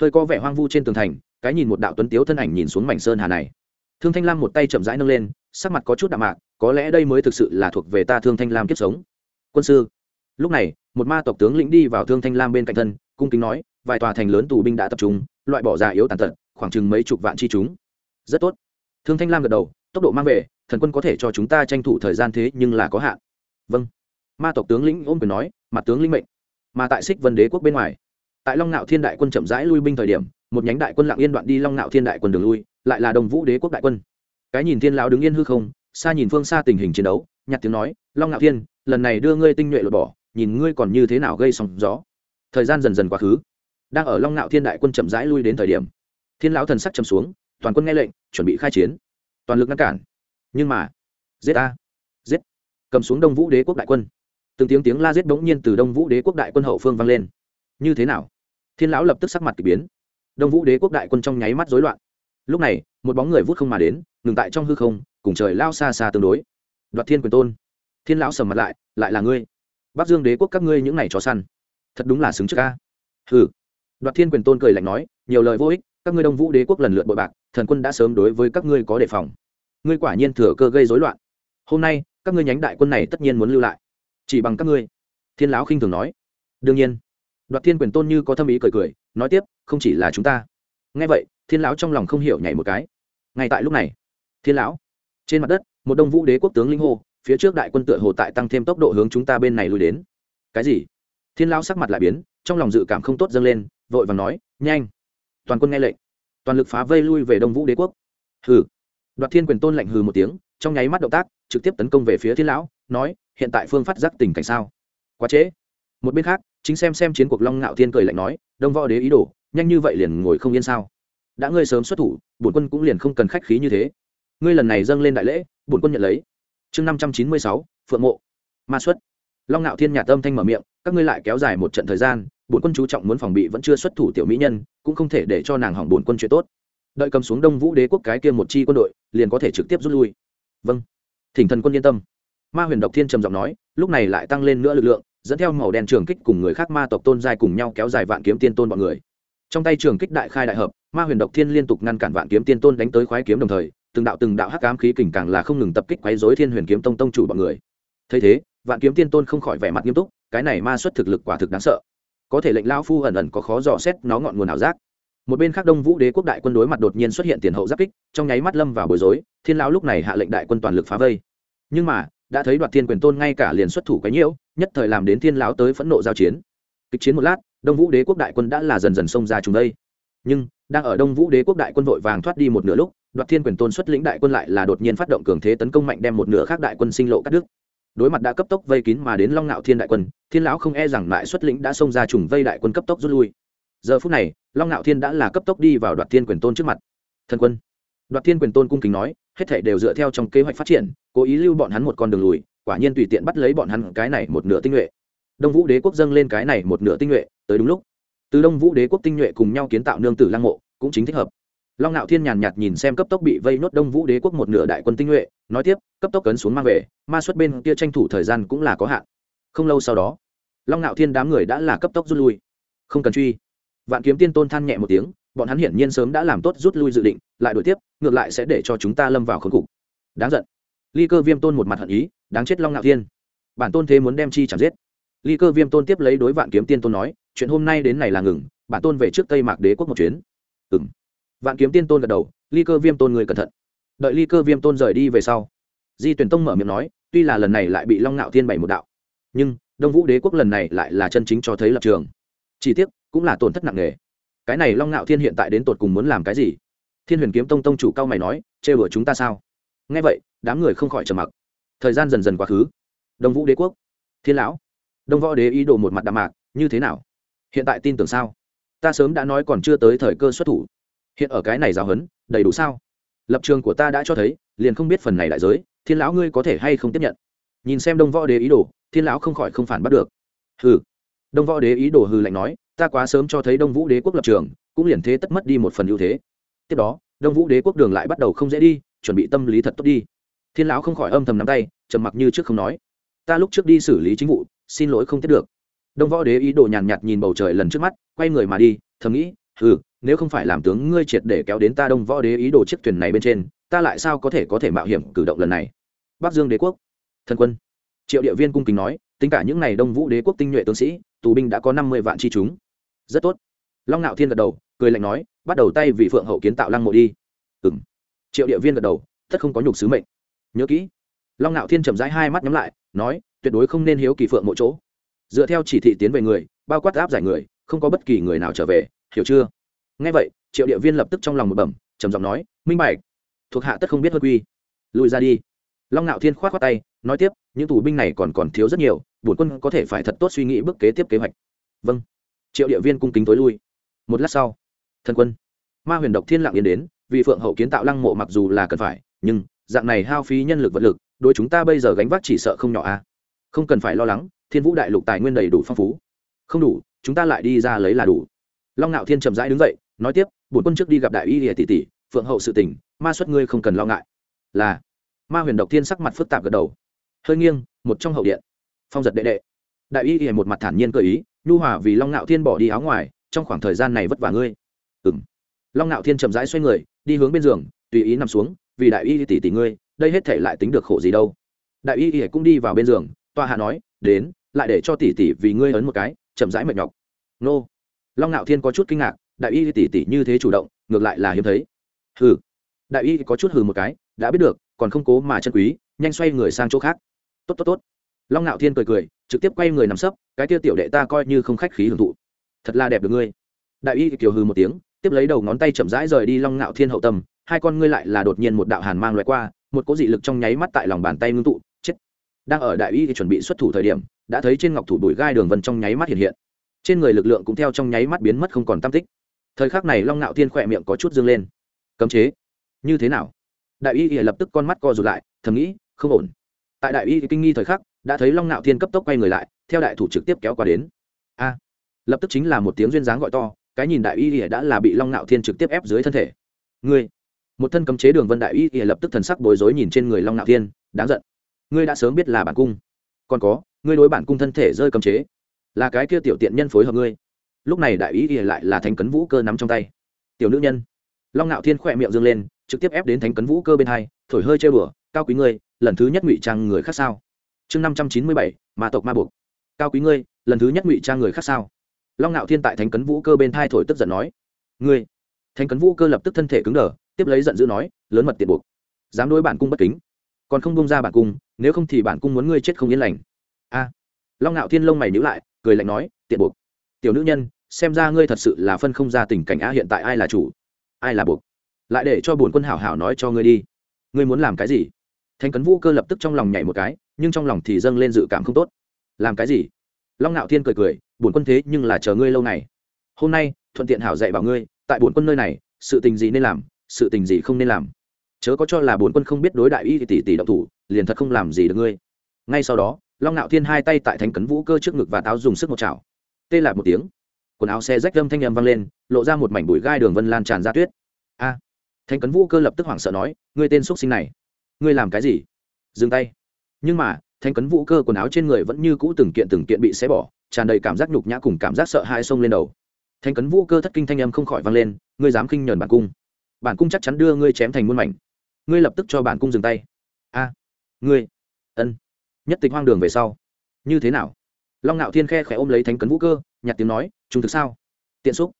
hơi có vẻ hoang vu trên tường thành, cái nhìn một đạo tuấn tiếu thân ảnh nhìn xuống mảnh sơn hà này thương thanh lam một tay chậm rãi nâng lên, sắc mặt có chút đạm mạc, có lẽ đây mới thực sự là thuộc về ta thương thanh lam kiếp sống. Quân sư. Lúc này, một ma tộc tướng lĩnh đi vào thương thanh lam bên cạnh thân, cung kính nói, vài tòa thành lớn tù binh đã tập trung, loại bỏ già yếu tàn tật, khoảng chừng mấy chục vạn chi chúng. Rất tốt. Thương thanh lam gật đầu, tốc độ mang về, thần quân có thể cho chúng ta tranh thủ thời gian thế nhưng là có hạn. Vâng. Ma tộc tướng lĩnh ôm quyền nói, mặt tướng lĩnh mệnh. Mà tại xích vân đế quốc bên ngoài, tại long Nạo thiên đại quân chậm rãi lui binh thời điểm, một nhánh đại quân lặng yên đoạn đi long Nạo thiên đại quân đường lui lại là đồng vũ đế quốc đại quân. Cái nhìn thiên lão đứng yên hư không, xa nhìn phương xa tình hình chiến đấu, nhặt tiếng nói, long ngạo thiên, lần này đưa ngươi tinh nhuệ lột bỏ, nhìn ngươi còn như thế nào gây sóng gió. Thời gian dần dần quá khứ. Đang ở long ngạo thiên đại quân chậm rãi lui đến thời điểm, thiên lão thần sắc chầm xuống, toàn quân nghe lệnh, chuẩn bị khai chiến. Toàn lực ngăn cản. Nhưng mà, giết a. Giết. Cầm xuống đông vũ đế quốc đại quân. Từng tiếng tiếng la giết bỗng nhiên từ đông vũ đế quốc đại quân hậu phương vang lên. Như thế nào? Thiên lão lập tức sắc mặt k ỳ biến. Đông vũ đế quốc đại quân trong nháy mắt rối loạn lúc này, một bóng người vút không mà đến, ngừng tại trong hư không, cùng trời lao xa xa tương đối. Đoạt thiên quyền tôn. Thiên lão sầm mặt lại lại là ngươi? Bắc dương đế quốc các ngươi những n à y chó săn, thật đúng là xứng trước ca hừ. Đoạt thiên quyền tôn cười lạnh nói, nhiều lời vô ích, các ngươi đông vũ đế quốc lần lượt bội bạc, thần quân đã sớm đối với các ngươi có đề phòng. Ngươi quả nhiên thừa cơ gây rối loạn. Hôm nay, các ngươi nhánh đại quân này tất nhiên muốn lưu lại. Chỉ bằng các ngươi. Thiên lão khinh thường nói. Đương nhiên. Đoạt thiên quyền tôn như có thâm ý cười cười, nói tiếp, không chỉ là chúng ta. Nghe vậy thiên lão trong lòng không hiểu nhảy một cái. Ngay tại lúc này, thiên lão, trên mặt đất, một đông vũ đế quốc tướng linh hô, phía trước đại quân tựa hồ tại tăng thêm tốc độ hướng chúng ta bên này lui đến. Cái gì? Thiên lão sắc mặt lại biến, trong lòng dự cảm không tốt dâng lên, vội và nói, nhanh, toàn quân nghe lệnh, toàn lực phá vây lui về đông vũ đế quốc. Hừ. Đoạt thiên quyền tôn lạnh hừ một tiếng, trong nháy mắt động tác, trực tiếp tấn công về phía thiên lão, nói, hiện tại phương phát giác tình cảnh sao? Quá trễ. Một bên khác, chính xem xem chiến cuộc long ngạo thiên cười lạnh nói, đông võ đế ý đồ, nhanh như vậy liền ngồi không yên sao? Đã ngươi sớm xuất thủ, bổn quân cũng liền không cần khách khí như thế. Ngươi lần này dâng lên đại lễ, bổn quân nhận lấy. Chương năm trăm chín mươi sáu, phượng mộ. Ma xuất. Long ngạo thiên nhà tâm thanh mở miệng, các ngươi lại kéo dài một trận thời gian, bổn quân chú trọng muốn phòng bị vẫn chưa xuất thủ tiểu mỹ nhân, cũng không thể để cho nàng hỏng bổn quân chuyện tốt. Đợi cầm xuống đông vũ đế quốc cái kia một chi quân đội, liền có thể trực tiếp rút lui. Vâng. Thỉnh thần quân yên tâm. Ma huyền độc thiên trầm giọng nói, lúc này lại tăng lên nữa lực lượng, dẫn theo màu đen trường kích cùng người khác ma tộc tôn giai cùng nhau kéo dài vạn kiếm tiên tôn bọn người trong tay trường kích đại khai đại hợp, ma huyền độc thiên liên tục ngăn cản vạn kiếm tiên tôn đánh tới khoái kiếm đồng thời, từng đạo từng đạo hắc ám khí kình càng là không ngừng tập kích quấy rối thiên huyền kiếm tông tông chủ bọn người. Thấy thế, vạn kiếm tiên tôn không khỏi vẻ mặt nghiêm túc, cái này ma xuất thực lực quả thực đáng sợ. Có thể lệnh lao phu ẩn ẩn có khó dò xét nó ngọn nguồn ảo giác. Một bên khác đông vũ đế quốc đại quân đối mặt đột nhiên xuất hiện tiền hậu giáp kích, trong nháy mắt lâm vào bối rối, thiên lão lúc này hạ lệnh đại quân toàn lực phá vây. Nhưng mà, đã thấy đoạt thiên quyền tôn ngay cả liền xuất thủ cái nhiễu, nhất thời làm đến thiên lão tới phẫn nộ giao chiến. Kịch chiến một lát đông vũ đế quốc đại quân đã là dần dần xông ra chúng đây. Nhưng, đang ở đông vũ đế quốc đại quân vội vàng thoát đi một nửa lúc, đoạt thiên quyền tôn xuất lĩnh đại quân lại là đột nhiên phát động cường thế tấn công mạnh đem một nửa khác đại quân sinh lộ cắt đứt. Đối mặt đã cấp tốc vây kín mà đến long ngạo thiên đại quân, thiên lão không e rằng lại xuất lĩnh đã xông ra trùng vây đại quân cấp tốc rút lui. Giờ phút này, long ngạo thiên đã là cấp tốc đi vào đoạt thiên quyền tôn trước mặt. Thần quân. Đoạt thiên quyền tôn cung kính nói, hết thể đều dựa theo trong kế hoạch phát triển, cố ý lưu bọn hắn một con đường lùi, quả nhiên tùy tiện bắt lấy bọn hắn cái này một nửa tinh nhuệ. Đông vũ đế quốc dâng lên cái này một nửa tinh nhuệ tới đúng lúc. Từ đông vũ đế quốc tinh nhuệ cùng nhau kiến tạo nương tử lăng mộ, cũng chính thích hợp. Long ngạo thiên nhàn nhạt nhìn xem cấp tốc bị vây nốt đông vũ đế quốc một nửa đại quân tinh nhuệ, nói tiếp, cấp tốc cấn xuống mang về, ma xuất bên kia tranh thủ thời gian cũng là có hạn. Không lâu sau đó, long ngạo thiên đám người đã là cấp tốc rút lui. Không cần truy. Vạn kiếm tiên tôn than nhẹ một tiếng, bọn hắn hiển nhiên sớm đã làm tốt rút lui dự định, lại đổi tiếp, ngược lại sẽ để cho chúng ta lâm vào khốn cục. Đáng giận. Ly cơ viêm tôn một mặt hận ý, đáng chết long ngạo thiên. Bản tôn thế muốn đem chi chẳng giết ly cơ viêm tôn tiếp lấy đối vạn kiếm tiên tôn nói, chuyện hôm nay đến này là ngừng, bản tôn về trước tây mạc đế quốc một chuyến. Ừ m vạn kiếm tiên tôn gật đầu, ly cơ viêm tôn người cẩn thận. Đợi ly cơ viêm tôn rời đi về sau, di tuyển tông mở miệng nói, tuy là lần này lại bị long ngạo thiên bày một đạo, nhưng đông vũ đế quốc lần này lại là chân chính cho thấy lập trường. Chỉ tiếc cũng là tổn thất nặng nề. Cái này long ngạo thiên hiện tại đến tột cùng muốn làm cái gì? Thiên huyền kiếm tông tông chủ cao mày nói chê bửa chúng ta sao? Nghe vậy, đám người không khỏi trầm mặc. Thời gian dần dần quá khứ. Đông vũ đế quốc, thiên lão đông võ đế ý đồ một mặt đạm mạc như thế nào? Hiện tại tin tưởng sao? Ta sớm đã nói còn chưa tới thời cơ xuất thủ. Hiện ở cái này giáo hấn, đầy đủ sao? Lập trường của ta đã cho thấy liền không biết phần này đại giới thiên lão ngươi có thể hay không tiếp nhận? Nhìn xem đông võ đế ý đồ thiên lão không khỏi không phản bắt được. Hừ. Đông võ đế ý đồ hừ lạnh nói ta quá sớm cho thấy đông vũ đế quốc lập trường cũng liền thế tất mất đi một phần ưu thế. Tiếp đó đông vũ đế quốc đường lại bắt đầu không dễ đi chuẩn bị tâm lý thật tốt đi. Thiên lão không khỏi âm thầm nắm tay trầm mặc như trước không nói. Ta lúc trước đi xử lý chính vụ xin lỗi không tiếp được. Đông võ đế ý đồ nhàn nhạt nhìn bầu trời lần trước mắt, quay người mà đi, thầm nghĩ ừ nếu không phải làm tướng ngươi triệt để kéo đến ta đông võ đế ý đồ chiếc thuyền này bên trên, ta lại sao có thể có thể mạo hiểm cử động lần này? Bắc dương đế quốc, thần quân. Triệu địa viên cung kính nói, tính cả những n à y đông vũ đế quốc tinh nhuệ tướng sĩ, tù binh đã có năm mươi vạn chi chúng. Rất tốt. Long ngạo thiên gật đầu, cười lạnh nói, bắt đầu tay vì phượng hậu kiến tạo lăng mộ đi. Ừ m triệu địa viên gật đầu, tất không có nhục sứ mệnh. Nhớ kỹ. Long ngạo thiên chậm rãi hai mắt nhắm lại, nói tuyệt đối không nên hiếu kỳ phượng mỗi chỗ. Dựa theo chỉ thị tiến về người, bao quát áp giải người, không có bất kỳ người nào trở về, hiểu chưa? Ngay vậy, triệu địa viên lập tức trong lòng một bẩm, trầm giọng nói, minh bạch, thuộc hạ tất không biết hơn quy. Lùi ra đi. Long ngạo thiên k h o á t khoác tay, nói tiếp, những tù binh này còn còn thiếu rất nhiều, bổn quân có thể phải thật tốt suy nghĩ bước kế tiếp kế hoạch. Vâng. Triệu địa viên cung kính tối lui. Một lát sau, thần quân, ma huyền độc thiên lặng yên đến, vì phượng hậu kiến tạo lăng mộ mặc dù là cần phải, nhưng, dạng này hao phí nhân lực vật lực, đối chúng ta bây giờ gánh vác chỉ sợ không nhỏ a à? Không cần phải lo lắng, thiên vũ đại lục tài nguyên đầy đủ phong phú. Không đủ, chúng ta lại đi ra lấy là đủ. Long ngạo thiên chậm rãi đứng dậy, nói tiếp, bổn quân trước đi gặp đại y lìa tỷ tỷ, phượng hậu sự tỉnh ma xuất ngươi không cần lo ngại. Là. Ma huyền độc thiên sắc mặt phức tạp gật đầu. Hơi nghiêng, một trong hậu điện. Phong giật đệ đệ. Đại y lìa một mặt thản nhiên cơ ý, nhu hòa vì long ngạo thiên bỏ đi áo ngoài, trong khoảng thời gian này vất vả ngươi. Ừng long ngạo thiên chậm rãi xoay người, đi hướng bên giường, tùy ý nằm xuống, vì đại y tỷ tỷ ngươi, đây hết thể lại tính được khổ gì đâu. Đại y y cũng đi vào bên giường toa hạ nói, đến, lại để cho tỷ tỷ vì ngươi ấn một cái, chậm rãi mệt nhọc. Nô. Long ngạo thiên có chút kinh ngạc, đại y tỷ tỷ như thế chủ động, ngược lại là hiếm thấy. Hừ. Đại y có chút hừ một cái, đã biết được, còn không cố mà chân quý, nhanh xoay người sang chỗ khác. Tốt tốt tốt. Long ngạo thiên cười cười, trực tiếp quay người nằm sấp, cái tiêu tiểu đệ ta coi như không khách khí hưởng thụ. Thật là đẹp được ngươi. Đại y kiều hừ một tiếng, tiếp lấy đầu ngón tay chậm rãi rời đi long ngạo thiên hậu tâm, hai con ngươi lại là đột nhiên một đạo hàn mang loại qua, một cỗ dị lực trong nháy mắt tại lòng bàn tay ngưng tụ đang ở đại y thì chuẩn bị xuất thủ thời điểm, đã thấy trên ngọc thủ bụi gai đường vân trong nháy mắt hiện hiện. Trên người lực lượng cũng theo trong nháy mắt biến mất không còn tam tích. Thời khắc này long ngạo thiên khỏe miệng có chút dương lên. Cấm chế? Như thế nào? Đại y thì lập tức con mắt co rụt lại, thầm nghĩ, không ổn. Tại đại y thì kinh nghi thời khắc, đã thấy long ngạo thiên cấp tốc quay người lại, theo đại thủ trực tiếp kéo qua đến. A! Lập tức chính là một tiếng duyên dáng gọi to, cái nhìn đại y thì đã là bị long ngạo thiên trực tiếp ép dưới thân thể. Ngươi! Một thân cấm chế đường vân đại y thì lập tức thần sắc bối rối nhìn trên người long ngạo thiên, đáng giận ngươi đã sớm biết là bản cung. Còn có, ngươi đối bản cung thân thể rơi cấm chế. Là cái kia tiểu tiện nhân phối hợp ngươi. Lúc này đại ý ỉa lại là thánh cấn vũ cơ nắm trong tay. Tiểu nữ nhân. Long ngạo thiên khỏe miệng dương lên, trực tiếp ép đến thánh cấn vũ cơ bên hai, thổi hơi chơi bừa cao quý ngươi, lần thứ nhất ngụy trang người khác sao? Chương năm trăm chín mươi bảy, ma tộc ma buộc. Cao quý ngươi, lần thứ nhất ngụy trang người khác sao? Long ngạo thiên tại thánh cấn vũ cơ bên thai thổi tức giận nói, ngươi. Thánh cấn vũ cơ lập tức thân thể cứng đờ, tiếp lấy giận dữ nói, lớn mật tiện buộc. Dám đối bản cung bất kính còn không bông ra bản cung, nếu không thì bản cung muốn ngươi chết không yên lành. A. Long ngạo thiên lông mày nhữ lại, cười lạnh nói, tiện buộc. Tiểu nữ nhân, xem ra ngươi thật sự là phân không ra tình cảnh a hiện tại ai là chủ? Ai là buộc? Lại để cho bổn quân hảo hảo nói cho ngươi đi. Ngươi muốn làm cái gì? Thanh cấn vũ cơ lập tức trong lòng nhảy một cái, nhưng trong lòng thì dâng lên dự cảm không tốt. Làm cái gì? Long ngạo thiên cười cười, bổn quân thế nhưng là chờ ngươi lâu này hôm nay, thuận tiện hảo dạy bảo ngươi, tại bổn quân nơi này, sự tình gì nên làm, sự tình gì không nên làm chớ có cho là bốn quân không biết đối đại y tỷ tỷ động thủ liền thật không làm gì được ngươi. Ngay sau đó long nạo thiên hai tay tại thánh cấn vũ cơ trước ngực và táo dùng sức một chảo. Tê lại một tiếng quần áo xe rách lâm thanh â m vang lên lộ ra một mảnh bụi gai đường vân lan tràn ra tuyết. A! À, thánh cấn vũ cơ lập tức hoảng sợ nói ngươi tên x sinh này ngươi làm cái gì? Dừng tay. Nhưng mà thanh cấn vũ cơ quần áo trên người vẫn như cũ từng kiện từng kiện bị xé bỏ tràn đầy cảm giác nhục nhã cùng cảm giác sợ hai sông lên đầu. Thanh cấn vũ cơ thất kinh thanh âm không khỏi vang lên ngươi dám khinh nhờn bản cung. Bản cung chắc chắn đưa ngươi chém thành muôn mảnh ngươi lập tức cho bản cung dừng tay. A, ngươi, ân. Nhất tịch hoang đường về sau, như thế nào? Long ngạo thiên khe khẽ ôm lấy thánh cấn vũ cơ nhặt tiếng nói, trung thực sao? Tiện xúc.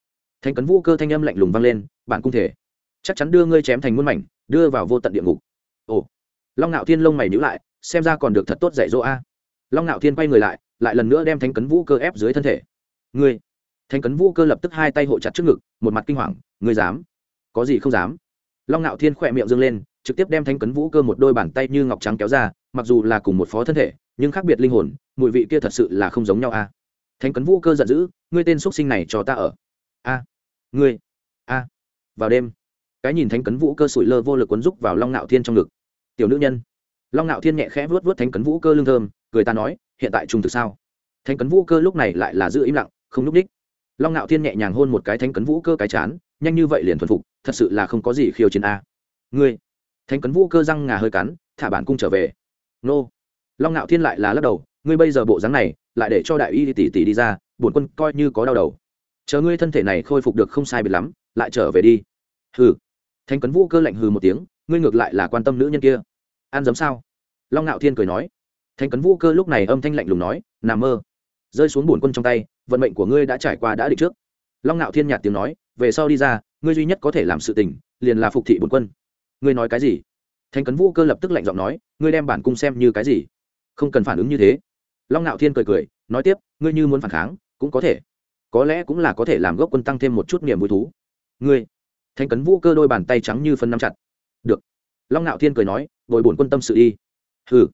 Thánh cấn vũ cơ thanh âm lạnh lùng vang lên, bản cung thể, chắc chắn đưa ngươi chém thành muôn mảnh, đưa vào vô tận địa ngục. Ồ. Long ngạo thiên lông mày nhữ lại, xem ra còn được thật tốt dạy dỗ a. Long ngạo thiên quay người lại lại lần nữa đem thánh cấn vũ cơ ép dưới thân thể. Ngươi. Thánh cấn vũ cơ lập tức hai tay hộ chặt trước ngực, một mặt kinh hoàng, ngươi dám? Có gì không dám? Long ngạo thiên khỏe miệng dâng lên trực tiếp đem thanh cấn vũ cơ một đôi bàn tay như ngọc trắng kéo ra, mặc dù là cùng một phó thân thể, nhưng khác biệt linh hồn, mùi vị kia thật sự là không giống nhau a. À? thanh cấn vũ cơ giận dữ, ngươi tên x sinh này cho ta ở. A. Ngươi. A. Vào đêm, cái nhìn thanh cấn vũ cơ sủi lơ vô lực quấn rúc vào long nạo thiên trong ngực. Tiểu nữ nhân. Long nạo thiên nhẹ khẽ vuốt vuốt thanh cấn vũ cơ lương thơm, cười ta nói, hiện tại trung thực sao? Thanh cấn vũ cơ lúc này lại là giữ im lặng, không n ú c đích long nạo thiên nhẹ nhàng hôn một cái thanh cấn vũ cơ cái chán, nhanh như vậy liền thuần phục, thật sự là không có gì khiêu chiến a. Ngươi thanh cấn vũ cơ răng ngà hơi cắn, thả bản cung trở về. Nô. Long ngạo thiên lại là lắc đầu, ngươi bây giờ bộ dáng này, lại để cho đại y tỷ tỷ đi ra, bổn quân coi như có đau đầu. Chờ ngươi thân thể này khôi phục được không sai biệt lắm, lại trở về đi. Hừ. Thanh cấn vũ cơ lạnh hừ một tiếng, ngươi ngược lại là quan tâm nữ nhân kia. An giấm sao? Long ngạo thiên cười nói. Thanh cấn vũ cơ lúc này âm thanh lạnh lùng nói nằm mơ. Rơi xuống bổn quân trong tay, vận mệnh của ngươi đã trải qua đã định trước. Long ngạo thiên nhạt tiếng nói, về sau đi ra, ngươi duy nhất có thể làm sự tình, liền là phục thị bổn quân ngươi nói cái gì? Thanh cấn vũ cơ lập tức lạnh giọng nói, ngươi đem bản cung xem như cái gì? Không cần phản ứng như thế. Long ngạo thiên cười cười, nói tiếp, ngươi như muốn phản kháng, cũng có thể. Có lẽ cũng là có thể làm gốc quân tăng thêm một chút niềm vui thú. Ngươi. Thanh cấn vũ cơ đôi bàn tay trắng như phân nắm chặt. Được. Long ngạo thiên cười nói, bồi bổn quân tâm sự đi. Hừ.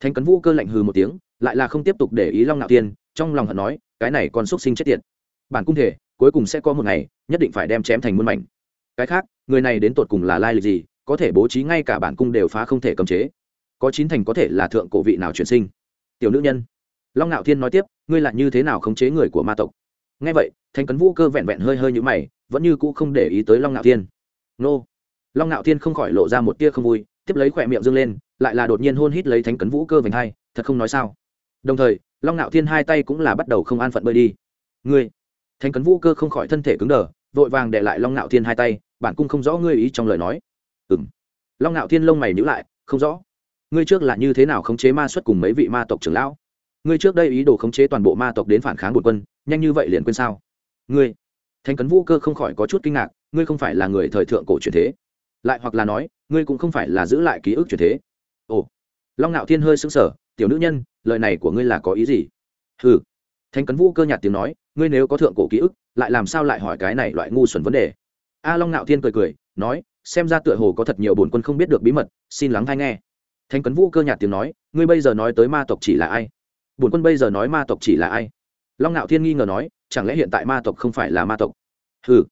Thanh cấn vũ cơ lạnh hừ một tiếng, lại là không tiếp tục để ý long ngạo thiên, trong lòng hận nói, cái này còn xúc sinh chết tiệt. Bản cung thể, cuối cùng sẽ có một ngày, nhất định phải đem chém thành muôn mảnh. Cái khác, người này đến tột cùng là lai lịch gì? Có thể bố trí ngay cả bản cung đều phá không thể cấm chế. Có chín thành có thể là thượng cổ vị nào chuyển sinh. Tiểu nữ nhân. Long ngạo thiên nói tiếp, ngươi là như thế nào khống chế người của ma tộc? Ngay vậy thanh cấn vũ cơ vẹn vẹn hơi hơi như mày, vẫn như cũ không để ý tới long ngạo thiên. Nô. Long ngạo thiên không khỏi lộ ra một tia không vui, tiếp lấy khỏe miệng dâng lên, lại là đột nhiên hôn hít lấy thanh cấn vũ cơ vành hai, thật không nói sao. Đồng thời, long ngạo thiên hai tay cũng là bắt đầu không an phận bơi đi. Ngươi. Thanh cấn vũ cơ không khỏi thân thể cứng đờ, vội vàng để lại long ngạo thiên hai tay, bản cung không rõ ngươi ý trong lời nói ừ m long ngạo thiên lông mày nhữ lại, không rõ. Ngươi trước là như thế nào khống chế ma xuất cùng mấy vị ma tộc trưởng lão? Ngươi trước đây ý đồ khống chế toàn bộ ma tộc đến phản kháng bột quân, nhanh như vậy liền quên sao? Ngươi. Thanh cấn vũ cơ không khỏi có chút kinh ngạc, ngươi không phải là người thời thượng cổ truyền thế. Lại hoặc là nói, ngươi cũng không phải là giữ lại ký ức truyền thế. Ồ. Long ngạo thiên hơi sững sờ, tiểu nữ nhân, lời này của ngươi là có ý gì? Ừ thanh cấn vũ cơ nhạt tiếng nói, ngươi nếu có thượng cổ ký ức, lại làm sao lại hỏi cái này loại ngu xuẩn vấn đề? A long ngạo thiên cười cười, nói xem ra tựa hồ có thật nhiều bổn quân không biết được bí mật, xin lắng hay nghe. Thanh cấn vũ cơ nhạt tiếng nói, ngươi bây giờ nói tới ma tộc chỉ là ai? Bổn quân bây giờ nói ma tộc chỉ là ai? Long ngạo thiên nghi ngờ nói, chẳng lẽ hiện tại ma tộc không phải là ma tộc? Hừ.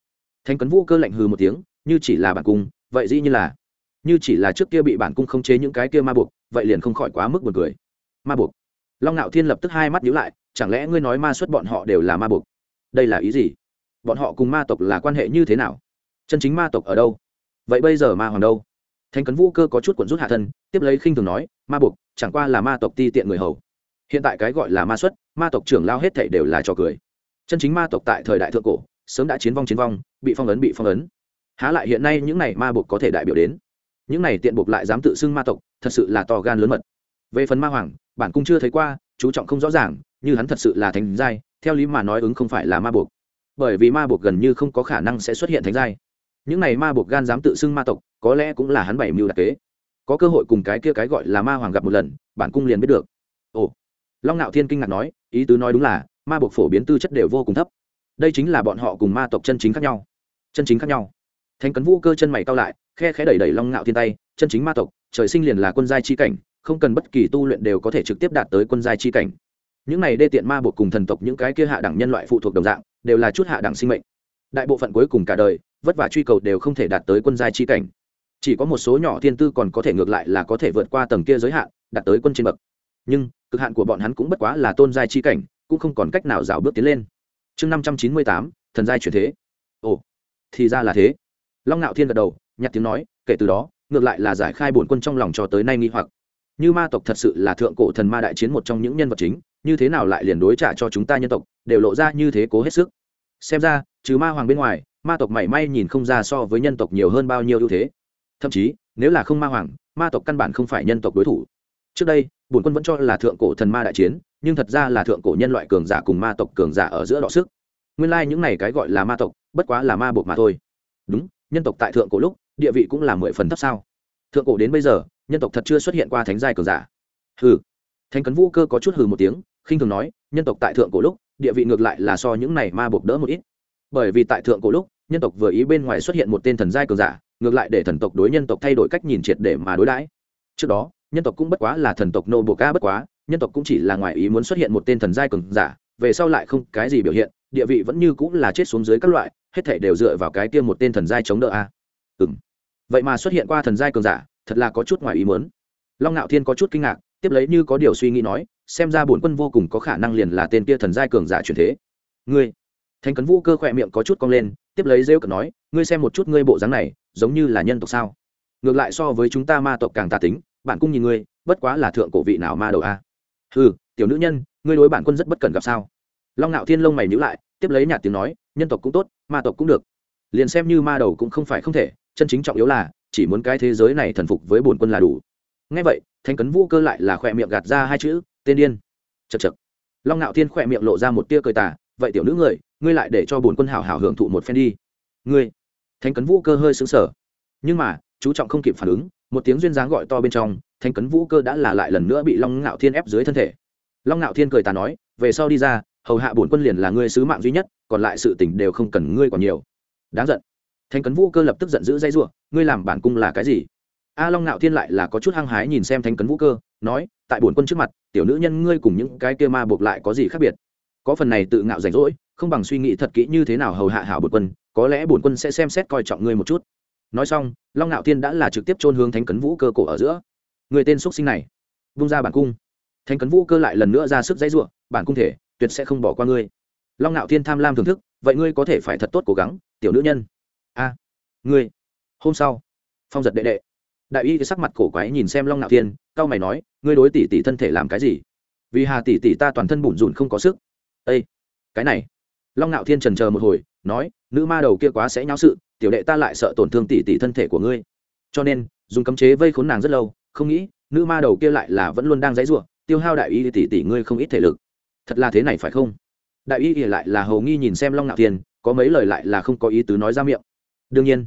Thanh cấn vũ cơ lạnh hừ một tiếng, như chỉ là bản cung, vậy dĩ như là, như chỉ là trước kia bị bản cung khống chế những cái kia ma buộc, vậy liền không khỏi quá mức buồn cười. Ma buộc. Long ngạo thiên lập tức hai mắt nhíu lại, chẳng lẽ ngươi nói ma xuất bọn họ đều là ma buộc? Đây là ý gì? Bọn họ cùng ma tộc là quan hệ như thế nào? Chân chính ma tộc ở đâu? Vậy bây giờ ma hoàng đâu? Thanh cấn vũ cơ có chút cuộn rút hạ thân, tiếp lấy khinh thường nói, ma buộc, chẳng qua là ma tộc ti tiện người hầu. Hiện tại cái gọi là ma xuất, ma tộc trưởng lao hết thể đều là trò cười. Chân chính ma tộc tại thời đại thượng cổ, sớm đã chiến vong chiến vong, bị phong ấn bị phong ấn. Há lại hiện nay những này ma buộc có thể đại biểu đến? Những này tiện buộc lại dám tự xưng ma tộc, thật sự là to gan lớn mật. Về phần ma hoàng, bản cung chưa thấy qua, chú trọng không rõ ràng, như hắn thật sự là thánh giai, theo lý mà nói ứng không phải là ma buộc. Bởi vì ma buộc gần như không có khả năng sẽ xuất hiện thánh giai những này ma buộc gan dám tự xưng ma tộc, có lẽ cũng là hắn bảy mưu đặc kế. Có cơ hội cùng cái kia cái gọi là ma hoàng gặp một lần, bản cung liền biết được. Ồ. Long ngạo thiên kinh ngạc nói, ý tứ nói đúng là, ma buộc phổ biến tư chất đều vô cùng thấp. Đây chính là bọn họ cùng ma tộc chân chính khác nhau. Chân chính khác nhau. Thanh cấn vũ cơ chân mày cao lại, khe khẽ đẩy đẩy long ngạo thiên tay, chân chính ma tộc, trời sinh liền là quân giai chi cảnh, không cần bất kỳ tu luyện đều có thể trực tiếp đạt tới quân giai chi cảnh. Những này đê tiện ma buộc cùng thần tộc những cái kia hạ đẳng nhân loại phụ thuộc đồng dạng, đều là chút hạ đẳng sinh mệnh. Đại bộ phận cuối cùng cả đời vất vả truy cầu đều không thể đạt tới quân giai chi cảnh. Chỉ có một số nhỏ thiên tư còn có thể ngược lại là có thể vượt qua tầng kia giới hạn, đạt tới quân trên bậc. Nhưng, cực hạn của bọn hắn cũng bất quá là tôn giai chi cảnh, cũng không còn cách nào rào bước tiến lên. Chương năm trăm chín mươi tám, thần giai chuyển thế. Ồ, thì ra là thế. Long ngạo thiên gật đầu, nhặt tiếng nói, kể từ đó, ngược lại là giải khai bổn quân trong lòng cho tới nay nghi hoặc. Như ma tộc thật sự là thượng cổ thần ma đại chiến một trong những nhân vật chính, như thế nào lại liền đối trả cho chúng ta nhân tộc, đều lộ ra như thế cố hết sức. Xem ra, trừ ma hoàng bên ngoài ma tộc mảy may nhìn không ra so với nhân tộc nhiều hơn bao nhiêu ưu thế. Thậm chí, nếu là không ma hoàng, ma tộc căn bản không phải nhân tộc đối thủ. Trước đây, bổn quân vẫn cho là thượng cổ thần ma đại chiến, nhưng thật ra là thượng cổ nhân loại cường giả cùng ma tộc cường giả ở giữa đọ sức. Nguyên lai、like、những này cái gọi là ma tộc, bất quá là ma bột mà thôi. Đúng, nhân tộc tại thượng cổ lúc, địa vị cũng là mười phần thấp sao. Thượng cổ đến bây giờ, nhân tộc thật chưa xuất hiện qua thánh giai cường giả. Hừ. Thanh cấn vũ cơ có chút hừ một tiếng, khinh thường nói, nhân tộc tại thượng cổ lúc, địa vị ngược lại là so những này ma bột đỡ một ít. Bởi vì tại thượng cổ lúc nhân tộc vừa ý bên ngoài xuất hiện một tên thần giai cường giả, ngược lại để thần tộc đối nhân tộc thay đổi cách nhìn triệt để mà đối đãi. Trước đó, nhân tộc cũng bất quá là thần tộc nô buộc ca bất quá, nhân tộc cũng chỉ là ngoài ý muốn xuất hiện một tên thần giai cường giả, về sau lại không cái gì biểu hiện, địa vị vẫn như cũng là chết xuống dưới các loại, hết thể đều dựa vào cái kia một tên thần giai chống đỡ a. Ừ m vậy mà xuất hiện qua thần giai cường giả, thật là có chút ngoài ý muốn. Long ngạo thiên có chút kinh ngạc, tiếp lấy như có điều suy nghĩ nói, xem ra bổn quân vô cùng có khả năng liền là tên kia thần giai cường giả truyền thế. Ngươi thanh cấn vũ cơ khỏe miệng có chút cong lên, tiếp lấy rêu cờ nói, ngươi xem một chút ngươi bộ dáng này, giống như là nhân tộc sao? Ngược lại so với chúng ta ma tộc càng tà tính, bạn cung nhìn ngươi, bất quá là thượng cổ vị nào ma đầu a? Ừ tiểu nữ nhân, ngươi đối bản quân rất bất cần gặp sao? Long ngạo thiên lông mày nhữ lại, tiếp lấy nhạt tiếng nói, nhân tộc cũng tốt, ma tộc cũng được. Liền xem như ma đầu cũng không phải không thể, chân chính trọng yếu là, chỉ muốn cái thế giới này thần phục với bổn quân là đủ. Ngay vậy, thanh cấn vũ cơ lại là khỏe miệng gạt ra hai chữ, tên điên. Chật chật long ngạo thiên khỏe miệng lộ ra một tia cười tả vậy tiểu nữ người ngươi lại để cho bổn quân hảo hảo hưởng thụ một phen đi. Ngươi thanh cấn vũ cơ hơi xứng sở nhưng mà, chú trọng không kịp phản ứng, một tiếng duyên dáng gọi to bên trong thanh cấn vũ cơ đã là lại lần nữa bị long ngạo thiên ép dưới thân thể. Long ngạo thiên cười ta nói, về sau đi ra, hầu hạ bổn quân liền là ngươi sứ mạng duy nhất, còn lại sự tình đều không cần ngươi còn nhiều. Đáng giận. Thanh cấn vũ cơ lập tức giận dữ dây giụa, ngươi làm bản cung là cái gì? A long ngạo thiên lại là có chút hăng hái nhìn xem thanh cấn vũ cơ, nói, tại bổn quân trước mặt, tiểu nữ nhân ngươi cùng những cái kia ma buộc lại có gì khác biệt? Có phần này tự ngạo rảnh rỗi không bằng suy nghĩ thật kỹ như thế nào hầu hạ hảo bột quân, có lẽ bổn quân sẽ xem xét coi trọng ngươi một chút. Nói xong, long ngạo thiên đã là trực tiếp chôn hướng thánh cấn vũ cơ cổ ở giữa. Người tên x sinh này, vung ra bản cung. Thánh cấn vũ cơ lại lần nữa ra sức dãy ruộng, bản cung thể, tuyệt sẽ không bỏ qua ngươi. Long ngạo thiên tham lam thưởng thức, vậy ngươi có thể phải thật tốt cố gắng, tiểu nữ nhân. A à, ngươi, hôm sau, phong giật đệ đệ. Đại y sắc mặt cổ quái nhìn xem long ngạo thiên cao mày nói, ngươi đối tỷ tỷ thân thể làm cái gì? Vì hà tỷ tỷ ta toàn thân bủn rủn không có sức. Ây cái này long ngạo thiên trần chờ một hồi, nói, nữ ma đầu kia quá sẽ nháo sự, tiểu đệ ta lại sợ tổn thương tỷ tỷ thân thể của ngươi. Cho nên, dùng cấm chế vây khốn nàng rất lâu, không nghĩ, nữ ma đầu kia lại là vẫn luôn đang dãy rủa, tiêu hao đại y tỷ tỷ ngươi không ít thể lực. Thật là thế này phải không? Đại y lại là hầu nghi nhìn xem long ngạo thiên, có mấy lời lại là không có ý tứ nói ra miệng. Đương nhiên,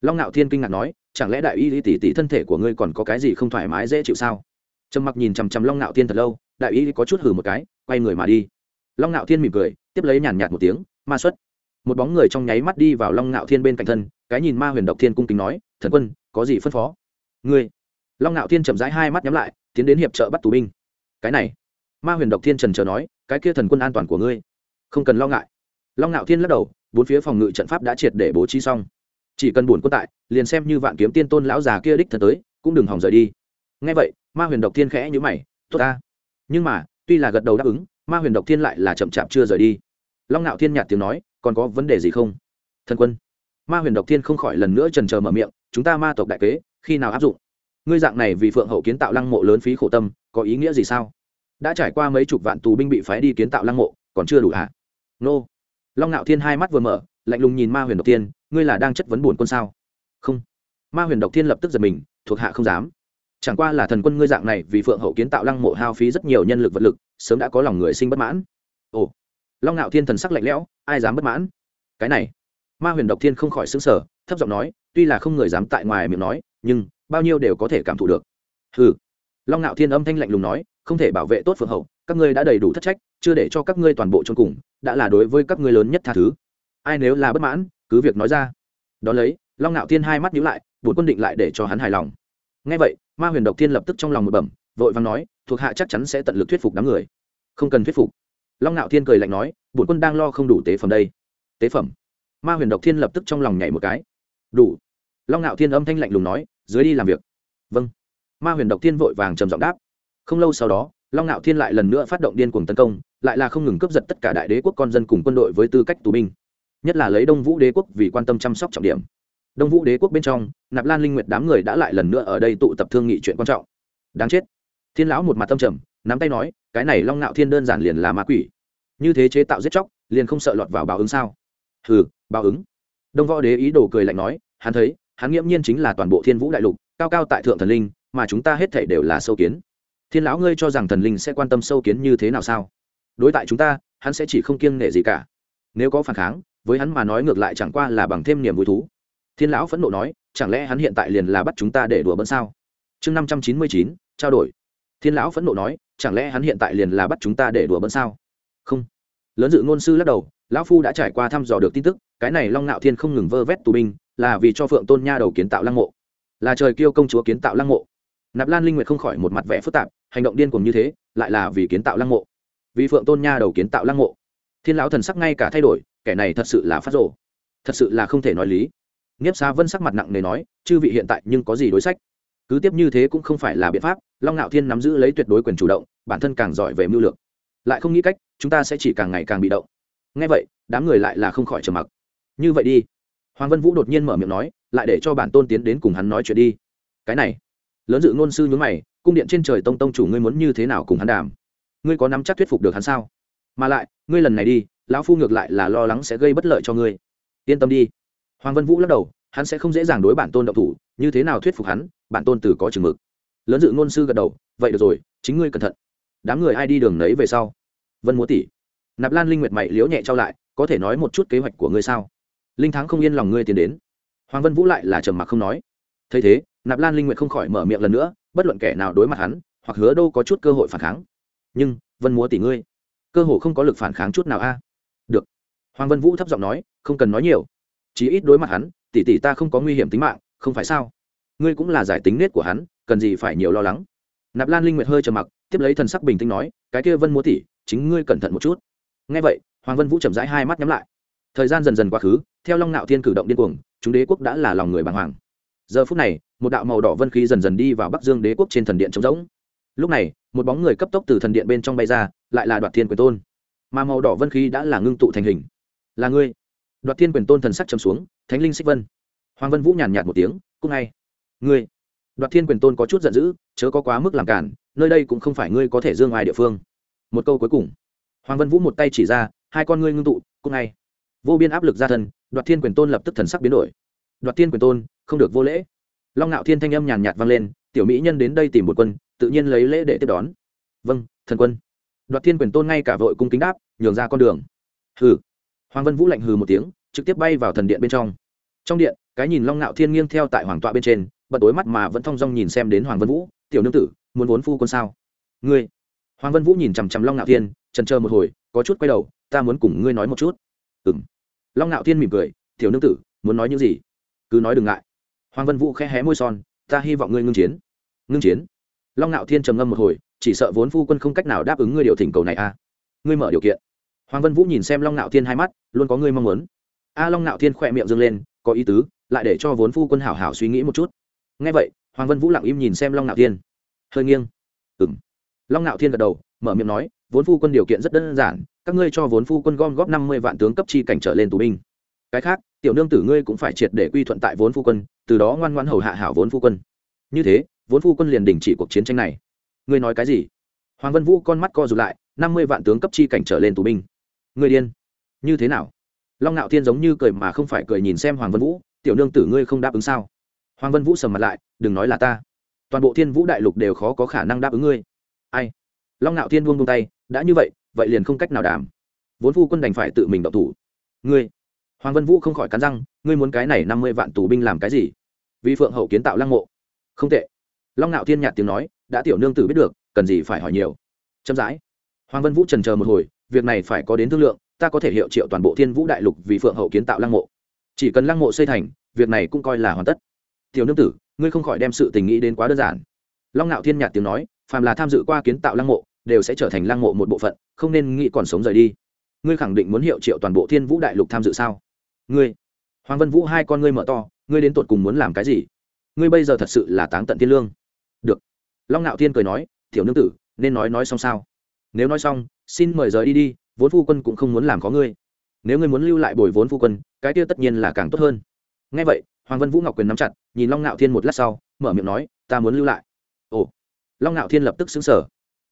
long ngạo thiên kinh ngạc nói, chẳng lẽ đại y tỷ tỷ thân thể của ngươi còn có cái gì không thoải mái dễ chịu sao? Trầm mặc nhìn chằm chằm long ngạo thiên thật lâu, đại y có chút hử một cái, quay người mà đi long ngạo thiên mỉm cười, tiếp lấy nhàn nhạt một tiếng, ma xuất. Một bóng người trong nháy mắt đi vào long ngạo thiên bên cạnh thân, cái nhìn ma huyền độc thiên cung kính nói, thần quân, có gì phân phó? Ngươi. Long ngạo thiên chậm rãi hai mắt nhắm lại, tiến đến hiệp trợ bắt tù binh. Cái này. Ma huyền độc thiên trần trờ nói, cái kia thần quân an toàn của ngươi. Không cần lo ngại. Long ngạo thiên lắc đầu, bốn phía phòng ngự trận pháp đã triệt để bố trí xong. Chỉ cần buồn quân tại, liền xem như vạn kiếm tiên tôn lão già kia đích thần tới, cũng đừng hòng rời đi. Ngay vậy, ma huyền độc thiên khẽ nhữ mày, tốt ta. Nhưng mà, tuy là gật đầu đáp ứng ma huyền độc thiên lại là chậm chạp chưa rời đi. Long ngạo thiên nhạt tiếng nói, còn có vấn đề gì không? Thần quân. Ma huyền độc thiên không khỏi lần nữa trần trờ mở miệng, chúng ta ma tộc đại kế, khi nào áp dụng? Ngươi dạng này vì phượng hậu kiến tạo lăng mộ lớn phí khổ tâm, có ý nghĩa gì sao? Đã trải qua mấy chục vạn tù binh bị phái đi kiến tạo lăng mộ, còn chưa đủ hả? Nô. Long ngạo thiên hai mắt vừa mở, lạnh lùng nhìn ma huyền độc thiên, ngươi là đang chất vấn bổn quân sao? Không. Ma huyền độc thiên lập tức giật mình, thuộc hạ không dám. Chẳng qua là thần quân ngươi dạng này vì phượng hậu kiến tạo lăng mộ hao phí rất nhiều nhân lực vật lực sớm đã có lòng người sinh bất mãn. Ồ, long ngạo thiên thần sắc lạnh lẽo, ai dám bất mãn? Cái này, ma huyền độc thiên không khỏi xứng sở thấp giọng nói, tuy là không người dám tại ngoài miệng nói, nhưng bao nhiêu đều có thể cảm thụ được. Ừ long ngạo thiên âm thanh lạnh lùng nói, không thể bảo vệ tốt phượng hậu, các ngươi đã đầy đủ thất trách, chưa để cho các ngươi toàn bộ trong cùng, đã là đối với các ngươi lớn nhất tha thứ. Ai nếu là bất mãn, cứ việc nói ra. Đón lấy, long ngạo thiên hai mắt nhíu lại bột quân định lại để cho hắn hài lòng. Ngay vậy, ma huyền độc thiên lập tức trong lòng một bẩm, vội vàng nói thuộc hạ chắc chắn sẽ tận lực thuyết phục đám người. Không cần thuyết phục. Long ngạo thiên cười lạnh nói, bổn quân đang lo không đủ tế phẩm đây. Tế phẩm? Ma huyền độc thiên lập tức trong lòng nhảy một cái. Đủ. Long ngạo thiên âm thanh lạnh lùng nói, dưới đi làm việc. Vâng. Ma huyền độc thiên vội vàng trầm giọng đáp. Không lâu sau đó, long ngạo thiên lại lần nữa phát động điên cuồng tấn công, lại là không ngừng cướp giật tất cả đại đế quốc con dân cùng quân đội với tư cách tù binh. Nhất là lấy đông vũ đế quốc vì quan tâm chăm sóc trọng điểm. Đông vũ đế quốc bên trong, nạp lan linh nguyệt đám người đã lại lần nữa ở đây tụ tập thương nghị chuyện quan trọng. Đáng chết thiên lão một mặt tâm trầm, nắm tay nói, cái này long ngạo thiên đơn giản liền là ma quỷ. Như thế chế tạo giết chóc, liền không sợ lọt vào báo ứng sao? Hừ, báo ứng. Đông võ đế ý đồ cười lạnh nói, hắn thấy, hắn nghiễm nhiên chính là toàn bộ thiên vũ đại lục, cao cao tại thượng thần linh, mà chúng ta hết thảy đều là sâu kiến. Thiên lão ngươi cho rằng thần linh sẽ quan tâm sâu kiến như thế nào sao? Đối tại chúng ta, hắn sẽ chỉ không kiêng nể gì cả. Nếu có phản kháng, với hắn mà nói ngược lại chẳng qua là bằng thêm niềm vui thú. Thiên lão phẫn nộ nói, chẳng lẽ hắn hiện tại liền là bắt chúng ta để đùa bỡn sao? Chương năm trăm chín mươi chín, trao đổi thiên lão phẫn nộ nói, chẳng lẽ hắn hiện tại liền là bắt chúng ta để đùa bỡn sao? Không. Lớn dự ngôn sư lắc đầu, lão phu đã trải qua thăm dò được tin tức, cái này long ngạo thiên không ngừng vơ vét tù binh, là vì cho phượng tôn nha đầu kiến tạo lăng mộ, là trời kêu công chúa kiến tạo lăng mộ. Nạp lan linh nguyệt không khỏi một mặt vẻ phức tạp, hành động điên cuồng như thế, lại là vì kiến tạo lăng mộ. Vì phượng tôn nha đầu kiến tạo lăng mộ. Thiên lão thần sắc ngay cả thay đổi, kẻ này thật sự là phát rồ. Thật sự là không thể nói lý. Nghiếp xa vân sắc mặt nặng nề nói, chư vị hiện tại nhưng có gì đối sách? Cứ tiếp như thế cũng không phải là biện pháp, long ngạo thiên nắm giữ lấy tuyệt đối quyền chủ động, bản thân càng giỏi về mưu lược. Lại không nghĩ cách, chúng ta sẽ chỉ càng ngày càng bị động. Ngay vậy, đám người lại là không khỏi trầm mặc. Như vậy đi. Hoàng vân vũ đột nhiên mở miệng nói, lại để cho bản tôn tiến đến cùng hắn nói chuyện đi. Cái này. Lớn dự ngôn sư nhướng mày, cung điện trên trời tông tông chủ ngươi muốn như thế nào cùng hắn đàm? Ngươi có nắm chắc thuyết phục được hắn sao? Mà lại, ngươi lần này đi, lão phu ngược lại là lo lắng sẽ gây bất lợi cho ngươi. Yên tâm đi. Hoàng vân vũ lắc đầu hắn sẽ không dễ dàng đối bản tôn động thủ, như thế nào thuyết phục hắn, bản tôn từ có chừng mực. Lớn dự ngôn sư gật đầu, vậy được rồi, chính ngươi cẩn thận. Đám người ai đi đường nấy về sau. Vân múa tỷ nạp lan linh nguyệt mày liếu nhẹ trao lại, có thể nói một chút kế hoạch của ngươi sao? Linh thắng không yên lòng ngươi tiến đến. Hoàng vân vũ lại là trầm mặc không nói. Thấy thế, nạp lan linh nguyệt không khỏi mở miệng lần nữa, bất luận kẻ nào đối mặt hắn, hoặc hứa đâu có chút cơ hội phản kháng. Nhưng, vân múa tỷ ngươi, cơ hồ không có lực phản kháng chút nào a. Được. Hoàng vân vũ thấp giọng nói, không cần nói nhiều. Chỉ ít đối mặt hắn tỷ tỷ ta không có nguy hiểm tính mạng, không phải sao? Ngươi cũng là giải tính nết của hắn, cần gì phải nhiều lo lắng? Nạp lan linh nguyệt hơi trầm mặc, tiếp lấy thần sắc bình tĩnh nói, cái kia vân múa tỷ, chính ngươi cẩn thận một chút. Ngay vậy, hoàng vân vũ chậm rãi hai mắt nhắm lại. Thời gian dần dần quá khứ, theo long nạo thiên cử động điên cuồng, chúng đế quốc đã là lòng người bàng hoàng. Giờ phút này, một đạo màu đỏ vân khí dần dần đi vào bắc dương đế quốc trên thần điện trống rỗng. Lúc này, một bóng người cấp tốc từ thần điện bên trong bay ra, lại là đoạt thiên quyền tôn. Mà màu đỏ vân khí đã là ngưng tụ thành hình. Là ngươi. Đoạt thiên quyền tôn thần sắc chấm xuống thánh linh xích vân. Hoàng vân vũ nhàn nhạt một tiếng, cũng ngay. Ngươi, đoạt thiên quyền tôn có chút giận dữ, chớ có quá mức làm cản, nơi đây cũng không phải ngươi có thể dương ai địa phương. Một câu cuối cùng. Hoàng vân vũ một tay chỉ ra, hai con ngươi ngưng tụ, cũng ngay. Vô biên áp lực ra thân, đoạt thiên quyền tôn lập tức thần sắc biến đổi. Đoạt thiên quyền tôn, không được vô lễ. Long ngạo thiên thanh âm nhàn nhạt vang lên, tiểu mỹ nhân đến đây tìm một quân, tự nhiên lấy lễ để tiếp đón. Vâng thần quân. Đoạt thiên quyền tôn ngay cả vội cung kính đáp, nhường ra con đường. Hừ. Hoàng vân vũ lạnh hừ một tiếng trực tiếp bay vào thần điện bên trong. Trong điện, cái nhìn long ngạo thiên nghiêng theo tại hoàng tọa bên trên, bật tối mắt mà vẫn thong dong nhìn xem đến hoàng vân vũ, tiểu nương tử, muốn vốn phu quân sao? Ngươi. Hoàng vân vũ nhìn chằm chằm long ngạo thiên trần chờ một hồi, có chút quay đầu, ta muốn cùng ngươi nói một chút. Ừ m long ngạo thiên mỉm cười, tiểu nương tử, muốn nói những gì? Cứ nói đừng ngại. Hoàng vân vũ khẽ hé môi son, ta hy vọng ngươi ngưng chiến. Ngưng chiến? Long ngạo thiên trầm ngâm một hồi, chỉ sợ vốn phu quân không cách nào đáp ứng ngươi điều thỉnh cầu này a à? ngươi mở điều kiện. Hoàng vân vũ nhìn xem long ngạo thiên hai mắt, luôn có ngươi mong muốn a long Nạo thiên khỏe miệng dâng lên, có ý tứ, lại để cho vốn phu quân hảo hảo suy nghĩ một chút. Ngay vậy, hoàng vân vũ lặng im nhìn xem long Nạo thiên. Hơi nghiêng. Ừng long Nạo thiên gật đầu, mở miệng nói, vốn phu quân điều kiện rất đơn giản, các ngươi cho vốn phu quân gom góp năm mươi vạn tướng cấp chi cảnh trở lên tù binh. Cái khác, tiểu nương tử ngươi cũng phải triệt để quy thuận tại vốn phu quân, từ đó ngoan ngoan hầu hạ hảo vốn phu quân. Như thế, vốn phu quân liền đình chỉ cuộc chiến tranh này. Ngươi nói cái gì? Hoàng vân vũ con mắt co rụt lại, năm mươi vạn tướng cấp chi cảnh trở lên tù binh. Ngươi điên. Như thế nào? Long ngạo thiên giống như cười mà không phải cười nhìn xem hoàng vân vũ, tiểu nương tử ngươi không đáp ứng sao? Hoàng vân vũ sầm mặt lại, đừng nói là ta. Toàn bộ thiên vũ đại lục đều khó có khả năng đáp ứng ngươi. Ai? Long ngạo thiên buông buông tay, đã như vậy vậy liền không cách nào đảm vốn phu quân đành phải tự mình độc thủ. Ngươi? Hoàng vân vũ không khỏi cắn răng, ngươi muốn cái này năm mươi vạn tù binh làm cái gì? Vì phượng hậu kiến tạo lăng mộ. Không tệ. Long ngạo thiên nhạt tiếng nói, đã tiểu nương tử biết được, cần gì phải hỏi nhiều. Chậm rãi. Hoàng vân vũ trần chờ một hồi, việc này phải có đến thương lượng ta có thể hiệu triệu toàn bộ thiên vũ đại lục vì phượng hậu kiến tạo lăng mộ. Chỉ cần lăng mộ xây thành, việc này cũng coi là hoàn tất. Tiểu nương tử, ngươi không khỏi đem sự tình nghĩ đến quá đơn giản. Long ngạo thiên nhạt tiếng nói, phàm là tham dự qua kiến tạo lăng mộ, đều sẽ trở thành lăng mộ một bộ phận, không nên nghĩ còn sống rời đi. Ngươi khẳng định muốn hiệu triệu toàn bộ thiên vũ đại lục tham dự sao? Ngươi, hoàng vân vũ hai con ngươi mở to, ngươi đến tột cùng muốn làm cái gì? Ngươi bây giờ thật sự là táng tận thiên lương. Được. Long ngạo thiên cười nói, tiểu nương tử, nên nói nói xong sao? Nếu nói xong, xin mời rời đi đi vốn phu quân cũng không muốn làm có ngươi. Nếu ngươi muốn lưu lại bồi vốn phu quân, cái kia tất nhiên là càng tốt hơn. Ngay vậy, hoàng vân vũ ngọc quyền nắm chặt, nhìn long ngạo thiên một lát sau, mở miệng nói, ta muốn lưu lại. Ồ. Long ngạo thiên lập tức xứng sở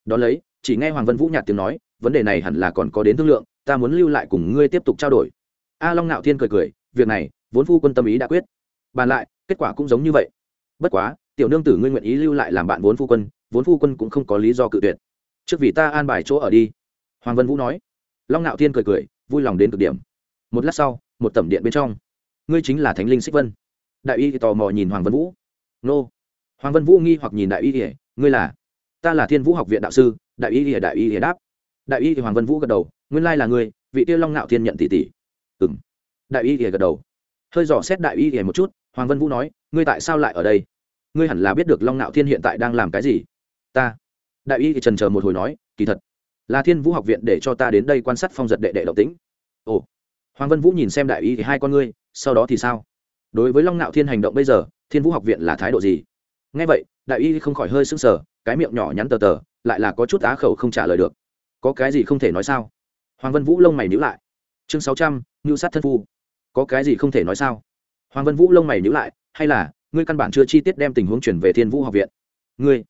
đón lấy, chỉ nghe hoàng vân vũ nhạt tiếng nói, vấn đề này hẳn là còn có đến thương lượng, ta muốn lưu lại cùng ngươi tiếp tục trao đổi. A long ngạo thiên cười cười, việc này, vốn phu quân tâm ý đã quyết. Bàn lại, kết quả cũng giống như vậy. Bất quá, tiểu nương tử ngươi nguyện ý lưu lại làm bạn vốn phu quân, vốn phu quân cũng không có lý do cự tuyệt. Trước vì ta an bài chỗ ở đi. Hoàng vân vũ nói long ngạo thiên cười cười, vui lòng đến cực điểm. Một lát sau, một tẩm điện bên trong. Ngươi chính là thánh linh xích vân. Đại y tò mò nhìn hoàng vân vũ. Nô. Hoàng vân vũ nghi hoặc nhìn đại y ỉa ngươi là? Ta là thiên vũ học viện đạo sư. Đại y ỉa đại y ỉa đáp. Đại y thì hoàng vân vũ gật đầu, nguyên lai là ngươi, vị tiêu long ngạo thiên nhận tỷ tỷ. Ừ m đại y ỉa gật đầu. Hơi dò xét đại y ỉa một chút, hoàng vân vũ nói, ngươi tại sao lại ở đây? Ngươi hẳn là biết được long ngạo thiên hiện tại đang làm cái gì. Ta. Đại y thì trần chờ một hồi nói, kỳ thật là thiên vũ học viện để cho ta đến đây quan sát phong giật đệ đệ động tĩnh. Ồ, hoàng vân vũ nhìn xem đại y thì hai con ngươi, sau đó thì sao? Đối với long ngạo thiên hành động bây giờ, thiên vũ học viện là thái độ gì? Ngay vậy, đại y không khỏi hơi sưng sờ, cái miệng nhỏ nhắn tờ tờ, lại là có chút á khẩu không trả lời được. Có cái gì không thể nói sao? Hoàng vân vũ lông mày nhữ lại. Chương sáu trăm, ngưu sát thân phu. Có cái gì không thể nói sao? Hoàng vân vũ lông mày nhữ lại, hay là, ngươi căn bản chưa chi tiết đem tình huống chuyển về thiên vũ học viện? Ngươi.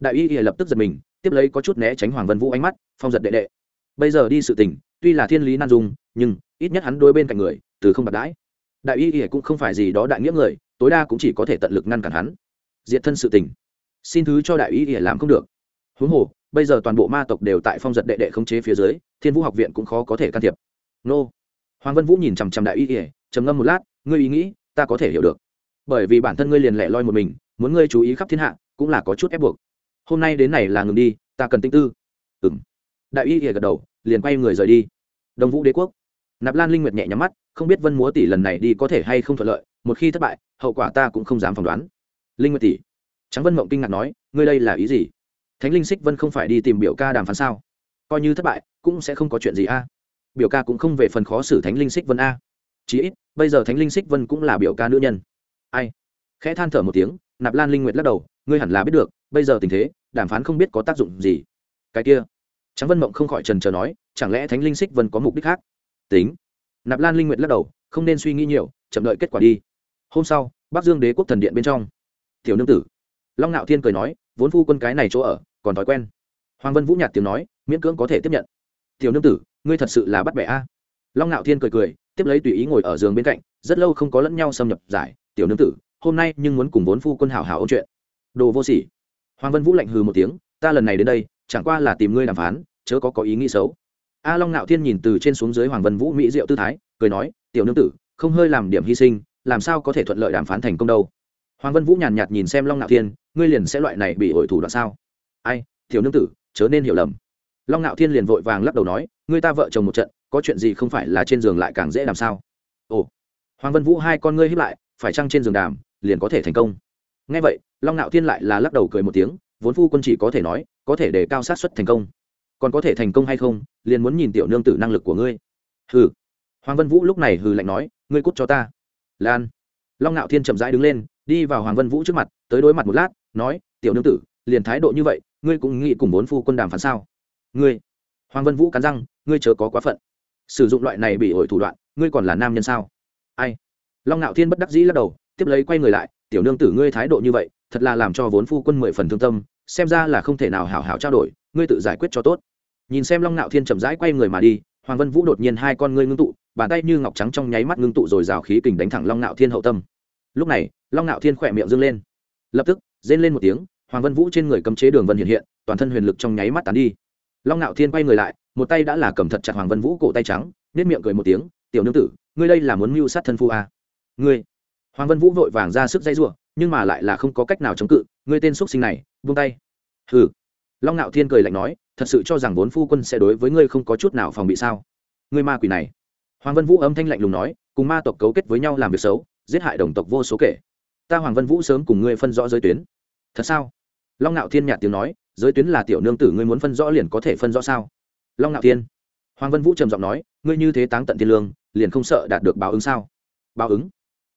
Đại y lập tức giật mình tiếp lấy có chút né tránh hoàng vân vũ ánh mắt, phong giật đệ đệ. Bây giờ đi sự tình, tuy là thiên lý nan dung, nhưng ít nhất hắn đôi bên cạnh người, từ không bạc đãi. Đại y cũng không phải gì đó đại nghĩa người, tối đa cũng chỉ có thể tận lực ngăn cản hắn. Diệt thân sự tình, xin thứ cho đại y làm không được. Huống hồ, bây giờ toàn bộ ma tộc đều tại phong giật đệ đệ khống chế phía dưới, thiên vũ học viện cũng khó có thể can thiệp. Nô. Hoàng vân vũ nhìn chằm chằm đại y ỉa trầm ngâm một lát, ngươi ý nghĩ, ta có thể hiểu được. Bởi vì bản thân ngươi liền lẻ loi một mình, muốn ngươi chú ý khắp thiên hạ, cũng là có chút ép buộc hôm nay đến này là ngừng đi, ta cần tinh tư. Ừ m đại y ỉa gật đầu, liền quay người rời đi. Đồng vũ đế quốc. Nạp lan linh nguyệt nhẹ nhắm mắt, không biết vân múa tỷ lần này đi có thể hay không thuận lợi, một khi thất bại, hậu quả ta cũng không dám phỏng đoán. Linh nguyệt tỷ. Trắng vân mộng kinh ngạc nói, ngươi đây là ý gì? Thánh linh xích vân không phải đi tìm biểu ca đàm phán sao? Coi như thất bại, cũng sẽ không có chuyện gì a. Biểu ca cũng không về phần khó xử thánh linh xích vân a. Chí ít, bây giờ thánh linh xích vân cũng là biểu ca nữ nhân. Ai? Khẽ than thở một tiếng, nạp lan linh nguyệt lắc đầu, ngươi hẳn là biết được bây giờ tình thế, đàm phán không biết có tác dụng gì. Cái kia. Trắng vân mộng không khỏi trần trờ nói, chẳng lẽ thánh linh xích vân có mục đích khác? Tính. Nạp lan linh nguyệt lắc đầu, không nên suy nghĩ nhiều, chậm đợi kết quả đi. Hôm sau, bắc dương đế quốc thần điện bên trong. Tiểu nương tử. Long ngạo thiên cười nói, vốn phu quân cái này chỗ ở, còn thói quen. Hoàng vân vũ nhạt tiếng nói, miễn cưỡng có thể tiếp nhận. Tiểu nương tử, ngươi thật sự là bắt bẻ a. Long ngạo thiên cười cười, tiếp lấy tùy ý ngồi ở giường bên cạnh, rất lâu không có lẫn nhau xâm nhập giải. Tiểu nương tử, hôm nay nhưng muốn cùng vốn phu quân hảo hảo ôn chuyện. Đồ vô sỉ hoàng vân vũ lạnh hừ một tiếng, ta lần này đến đây, chẳng qua là tìm ngươi đàm phán, chớ có có ý nghĩ xấu. A long Nạo thiên nhìn từ trên xuống dưới hoàng vân vũ mỹ diệu tư thái, cười nói, tiểu nương tử, không hơi làm điểm hy sinh, làm sao có thể thuận lợi đàm phán thành công đâu? Hoàng vân vũ nhàn nhạt nhìn xem long Nạo thiên, ngươi liền sẽ loại này bị ổi thủ đoạn sao? Ai, tiểu nương tử, chớ nên hiểu lầm. Long Nạo thiên liền vội vàng lắc đầu nói, ngươi ta vợ chồng một trận, có chuyện gì không phải là trên giường lại càng dễ làm sao? Ồ. Hoàng vân vũ hai con ngươi hiếp lại, phải chăng trên giường đàm, liền có thể thành công? Ngay vậy, long ngạo thiên lại là lắc đầu cười một tiếng, vốn phu quân chỉ có thể nói, có thể để cao sát xuất thành công. Còn có thể thành công hay không, liền muốn nhìn tiểu nương tử năng lực của ngươi. Hừ. Hoàng vân vũ lúc này hừ lạnh nói, ngươi cút cho ta. Lan. Long ngạo thiên chậm rãi đứng lên, đi vào hoàng vân vũ trước mặt, tới đối mặt một lát, nói, tiểu nương tử, liền thái độ như vậy, ngươi cũng nghĩ cùng vốn phu quân đàm phán sao? Ngươi. Hoàng vân vũ cắn răng, ngươi chớ có quá phận. Sử dụng loại này bị ổi thủ đoạn, ngươi còn là nam nhân sao? Ai? Long ngạo thiên bất đắc dĩ lắc đầu, tiếp lấy quay người lại tiểu nương tử ngươi thái độ như vậy, thật là làm cho vốn phu quân mười phần thương tâm, xem ra là không thể nào hảo hảo trao đổi, ngươi tự giải quyết cho tốt. Nhìn xem long Nạo thiên chậm rãi quay người mà đi, hoàng vân vũ đột nhiên hai con ngươi ngưng tụ, bàn tay như ngọc trắng trong nháy mắt ngưng tụ rồi rào khí kình đánh thẳng long Nạo thiên hậu tâm. Lúc này, long Nạo thiên khỏe miệng dâng lên. Lập tức, rên lên một tiếng, hoàng vân vũ trên người cấm chế đường vân hiện hiện, toàn thân huyền lực trong nháy mắt tán đi. Long Nạo thiên quay người lại, một tay đã là cầm thật chặt hoàng vân vũ cổ tay trắng nếp miệng cười một tiếng, tiểu nương tử, ngươi đây là muốn mưu sát thân phu à? ngươi hoàng vân vũ vội vàng ra sức dây giụa nhưng mà lại là không có cách nào chống cự, ngươi tên x sinh này, buông tay. Hừ. Long ngạo thiên cười lạnh nói, thật sự cho rằng vốn phu quân sẽ đối với ngươi không có chút nào phòng bị sao? Ngươi ma quỷ này. Hoàng vân vũ âm thanh lạnh lùng nói, cùng ma tộc cấu kết với nhau làm việc xấu, giết hại đồng tộc vô số kể. Ta hoàng vân vũ sớm cùng ngươi phân rõ giới tuyến. Thật sao? Long ngạo thiên nhạt tiếng nói, giới tuyến là tiểu nương tử ngươi muốn phân rõ liền có thể phân rõ sao? Long ngạo thiên, hoàng vân vũ trầm giọng nói, ngươi như thế táng tận thiên lương, liền không sợ đạt được báo ứng sao? Báo ứng?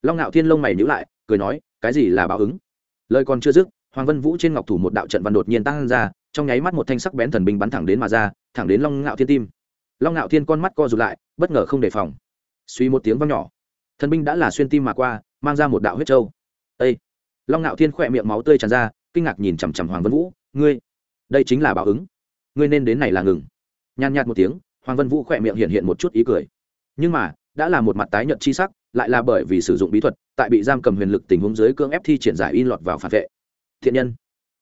Long ngạo thiên lông mày nhữ lại, cười nói, cái gì là báo ứng? Lời còn chưa dứt, hoàng vân vũ trên ngọc thủ một đạo trận văn đột nhiên tăng ra, trong nháy mắt một thanh sắc bén thần binh bắn thẳng đến mà ra, thẳng đến long ngạo thiên tim. Long ngạo thiên con mắt co rụt lại, bất ngờ không đề phòng. Suy một tiếng văng nhỏ, thần binh đã là xuyên tim mà qua, mang ra một đạo huyết trâu ây long ngạo thiên khỏe miệng máu tươi tràn ra, kinh ngạc nhìn chằm chằm hoàng vân vũ, ngươi, đây chính là báo ứng. Ngươi nên đến này là ngừng. Nhàn nhạt một tiếng, hoàng vân vũ khỏe miệng hiện hiện một chút ý cười. Nhưng mà, đã là một mặt tái nhợt chi sắc lại là bởi vì sử dụng bí thuật, tại bị giam cầm huyền lực tình huống dưới cưỡng ép thi triển giải in lọt vào phản vệ. Thiện nhân.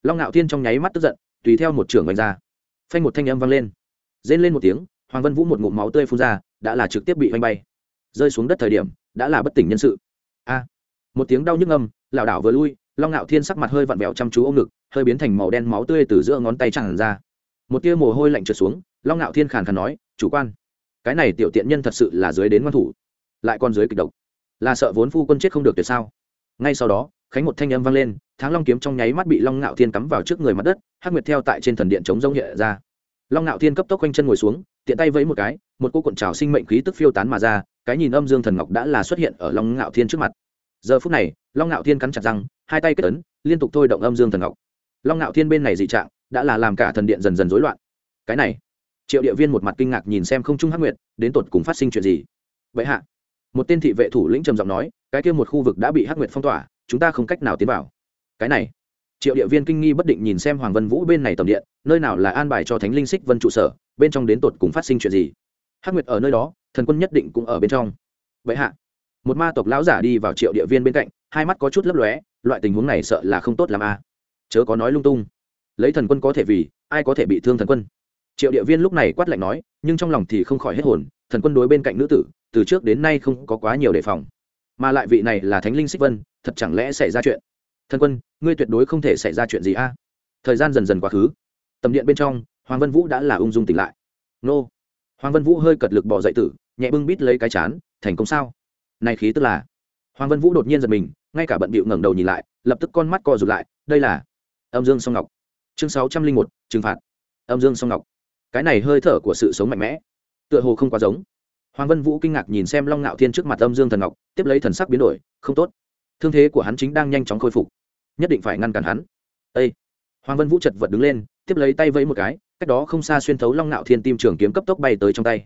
Long ngạo thiên trong nháy mắt tức giận, tùy theo một trưởng đánh ra. Phanh một thanh âm vang lên. Rên lên một tiếng, hoàng vân vũ một ngụm máu tươi phun ra, đã là trực tiếp bị vanh bay. Rơi xuống đất thời điểm, đã là bất tỉnh nhân sự. A. Một tiếng đau nhức âm lảo đảo vừa lui, long ngạo thiên sắc mặt hơi vặn vẹo chăm chú ôm ngực, hơi biến thành màu đen máu tươi từ giữa ngón tay tràn ra. Một tia mồ hôi lạnh trượt xuống, long ngạo thiên khàn khàn nói, chủ quan. Cái này tiểu tiện nhân thật sự là dưới đến ngoan thủ. Lại còn dưới kịch độc là sợ vốn phu quân chết không được tuyệt sao? Ngay sau đó, khánh một thanh âm vang lên, tháng long kiếm trong nháy mắt bị long ngạo thiên cắm vào trước người mặt đất, hắc nguyệt theo tại trên thần điện chống rông nhẹ ra. Long ngạo thiên cấp tốc quanh chân ngồi xuống, tiện tay vẫy một cái, một cô cuộn trào sinh mệnh khí tức phiêu tán mà ra, cái nhìn âm dương thần ngọc đã là xuất hiện ở long ngạo thiên trước mặt. Giờ phút này, long ngạo thiên cắn chặt răng, hai tay kết ấn, liên tục thôi động âm dương thần ngọc. Long ngạo thiên bên này dị trạng, đã là làm cả thần điện dần dần rối loạn. Cái này, triệu địa viên một mặt kinh ngạc nhìn xem không trung hắc nguyệt, đến tột cùng phát sinh chuyện gì? Vậy hạ một tên thị vệ thủ lĩnh trầm giọng nói, cái kia một khu vực đã bị hắc nguyệt phong tỏa, chúng ta không cách nào tiến vào. Cái này, triệu địa viên kinh nghi bất định nhìn xem hoàng vân vũ bên này tầm điện, nơi nào là an bài cho thánh linh xích vân trụ sở, bên trong đến tột cùng phát sinh chuyện gì? Hắc nguyệt ở nơi đó, thần quân nhất định cũng ở bên trong. Vậy hạ, một ma tộc lão giả đi vào triệu địa viên bên cạnh, hai mắt có chút lấp lóe, loại tình huống này sợ là không tốt làm a à. chớ có nói lung tung. Lấy thần quân có thể vì, ai có thể bị thương thần quân? Triệu địa viên lúc này quát lạnh nói, nhưng trong lòng thì không khỏi hết hồn, thần quân đối bên cạnh nữ tử từ trước đến nay không có quá nhiều đề phòng. Mà lại vị này là thánh linh xích vân, thật chẳng lẽ xảy ra chuyện? Thần quân, ngươi tuyệt đối không thể xảy ra chuyện gì a? Thời gian dần dần quá khứ. Tầm điện bên trong, hoàng vân vũ đã là ung dung tỉnh lại. Nô! Hoàng vân vũ hơi cật lực bỏ dậy tử, nhẹ bưng bít lấy cái chán, thành công sao? Này khí tức là. Hoàng vân vũ đột nhiên giật mình, ngay cả bận bịu ngẩng đầu nhìn lại, lập tức con mắt co rụt lại, đây là âm dương song ngọc. Chương sáu trăm linh một, trừng phạt. Âm dương song ngọc. Cái này hơi thở của sự sống mạnh mẽ, tựa hồ không quá giống hoàng vân vũ kinh ngạc nhìn xem long ngạo thiên trước mặt âm dương thần ngọc, tiếp lấy thần sắc biến đổi, không tốt. Thương thế của hắn chính đang nhanh chóng khôi phục. Nhất định phải ngăn cản hắn. Ê! hoàng vân vũ chật vật đứng lên, tiếp lấy tay vẫy một cái, cách đó không xa xuyên thấu long ngạo thiên tim trường kiếm cấp tốc bay tới trong tay.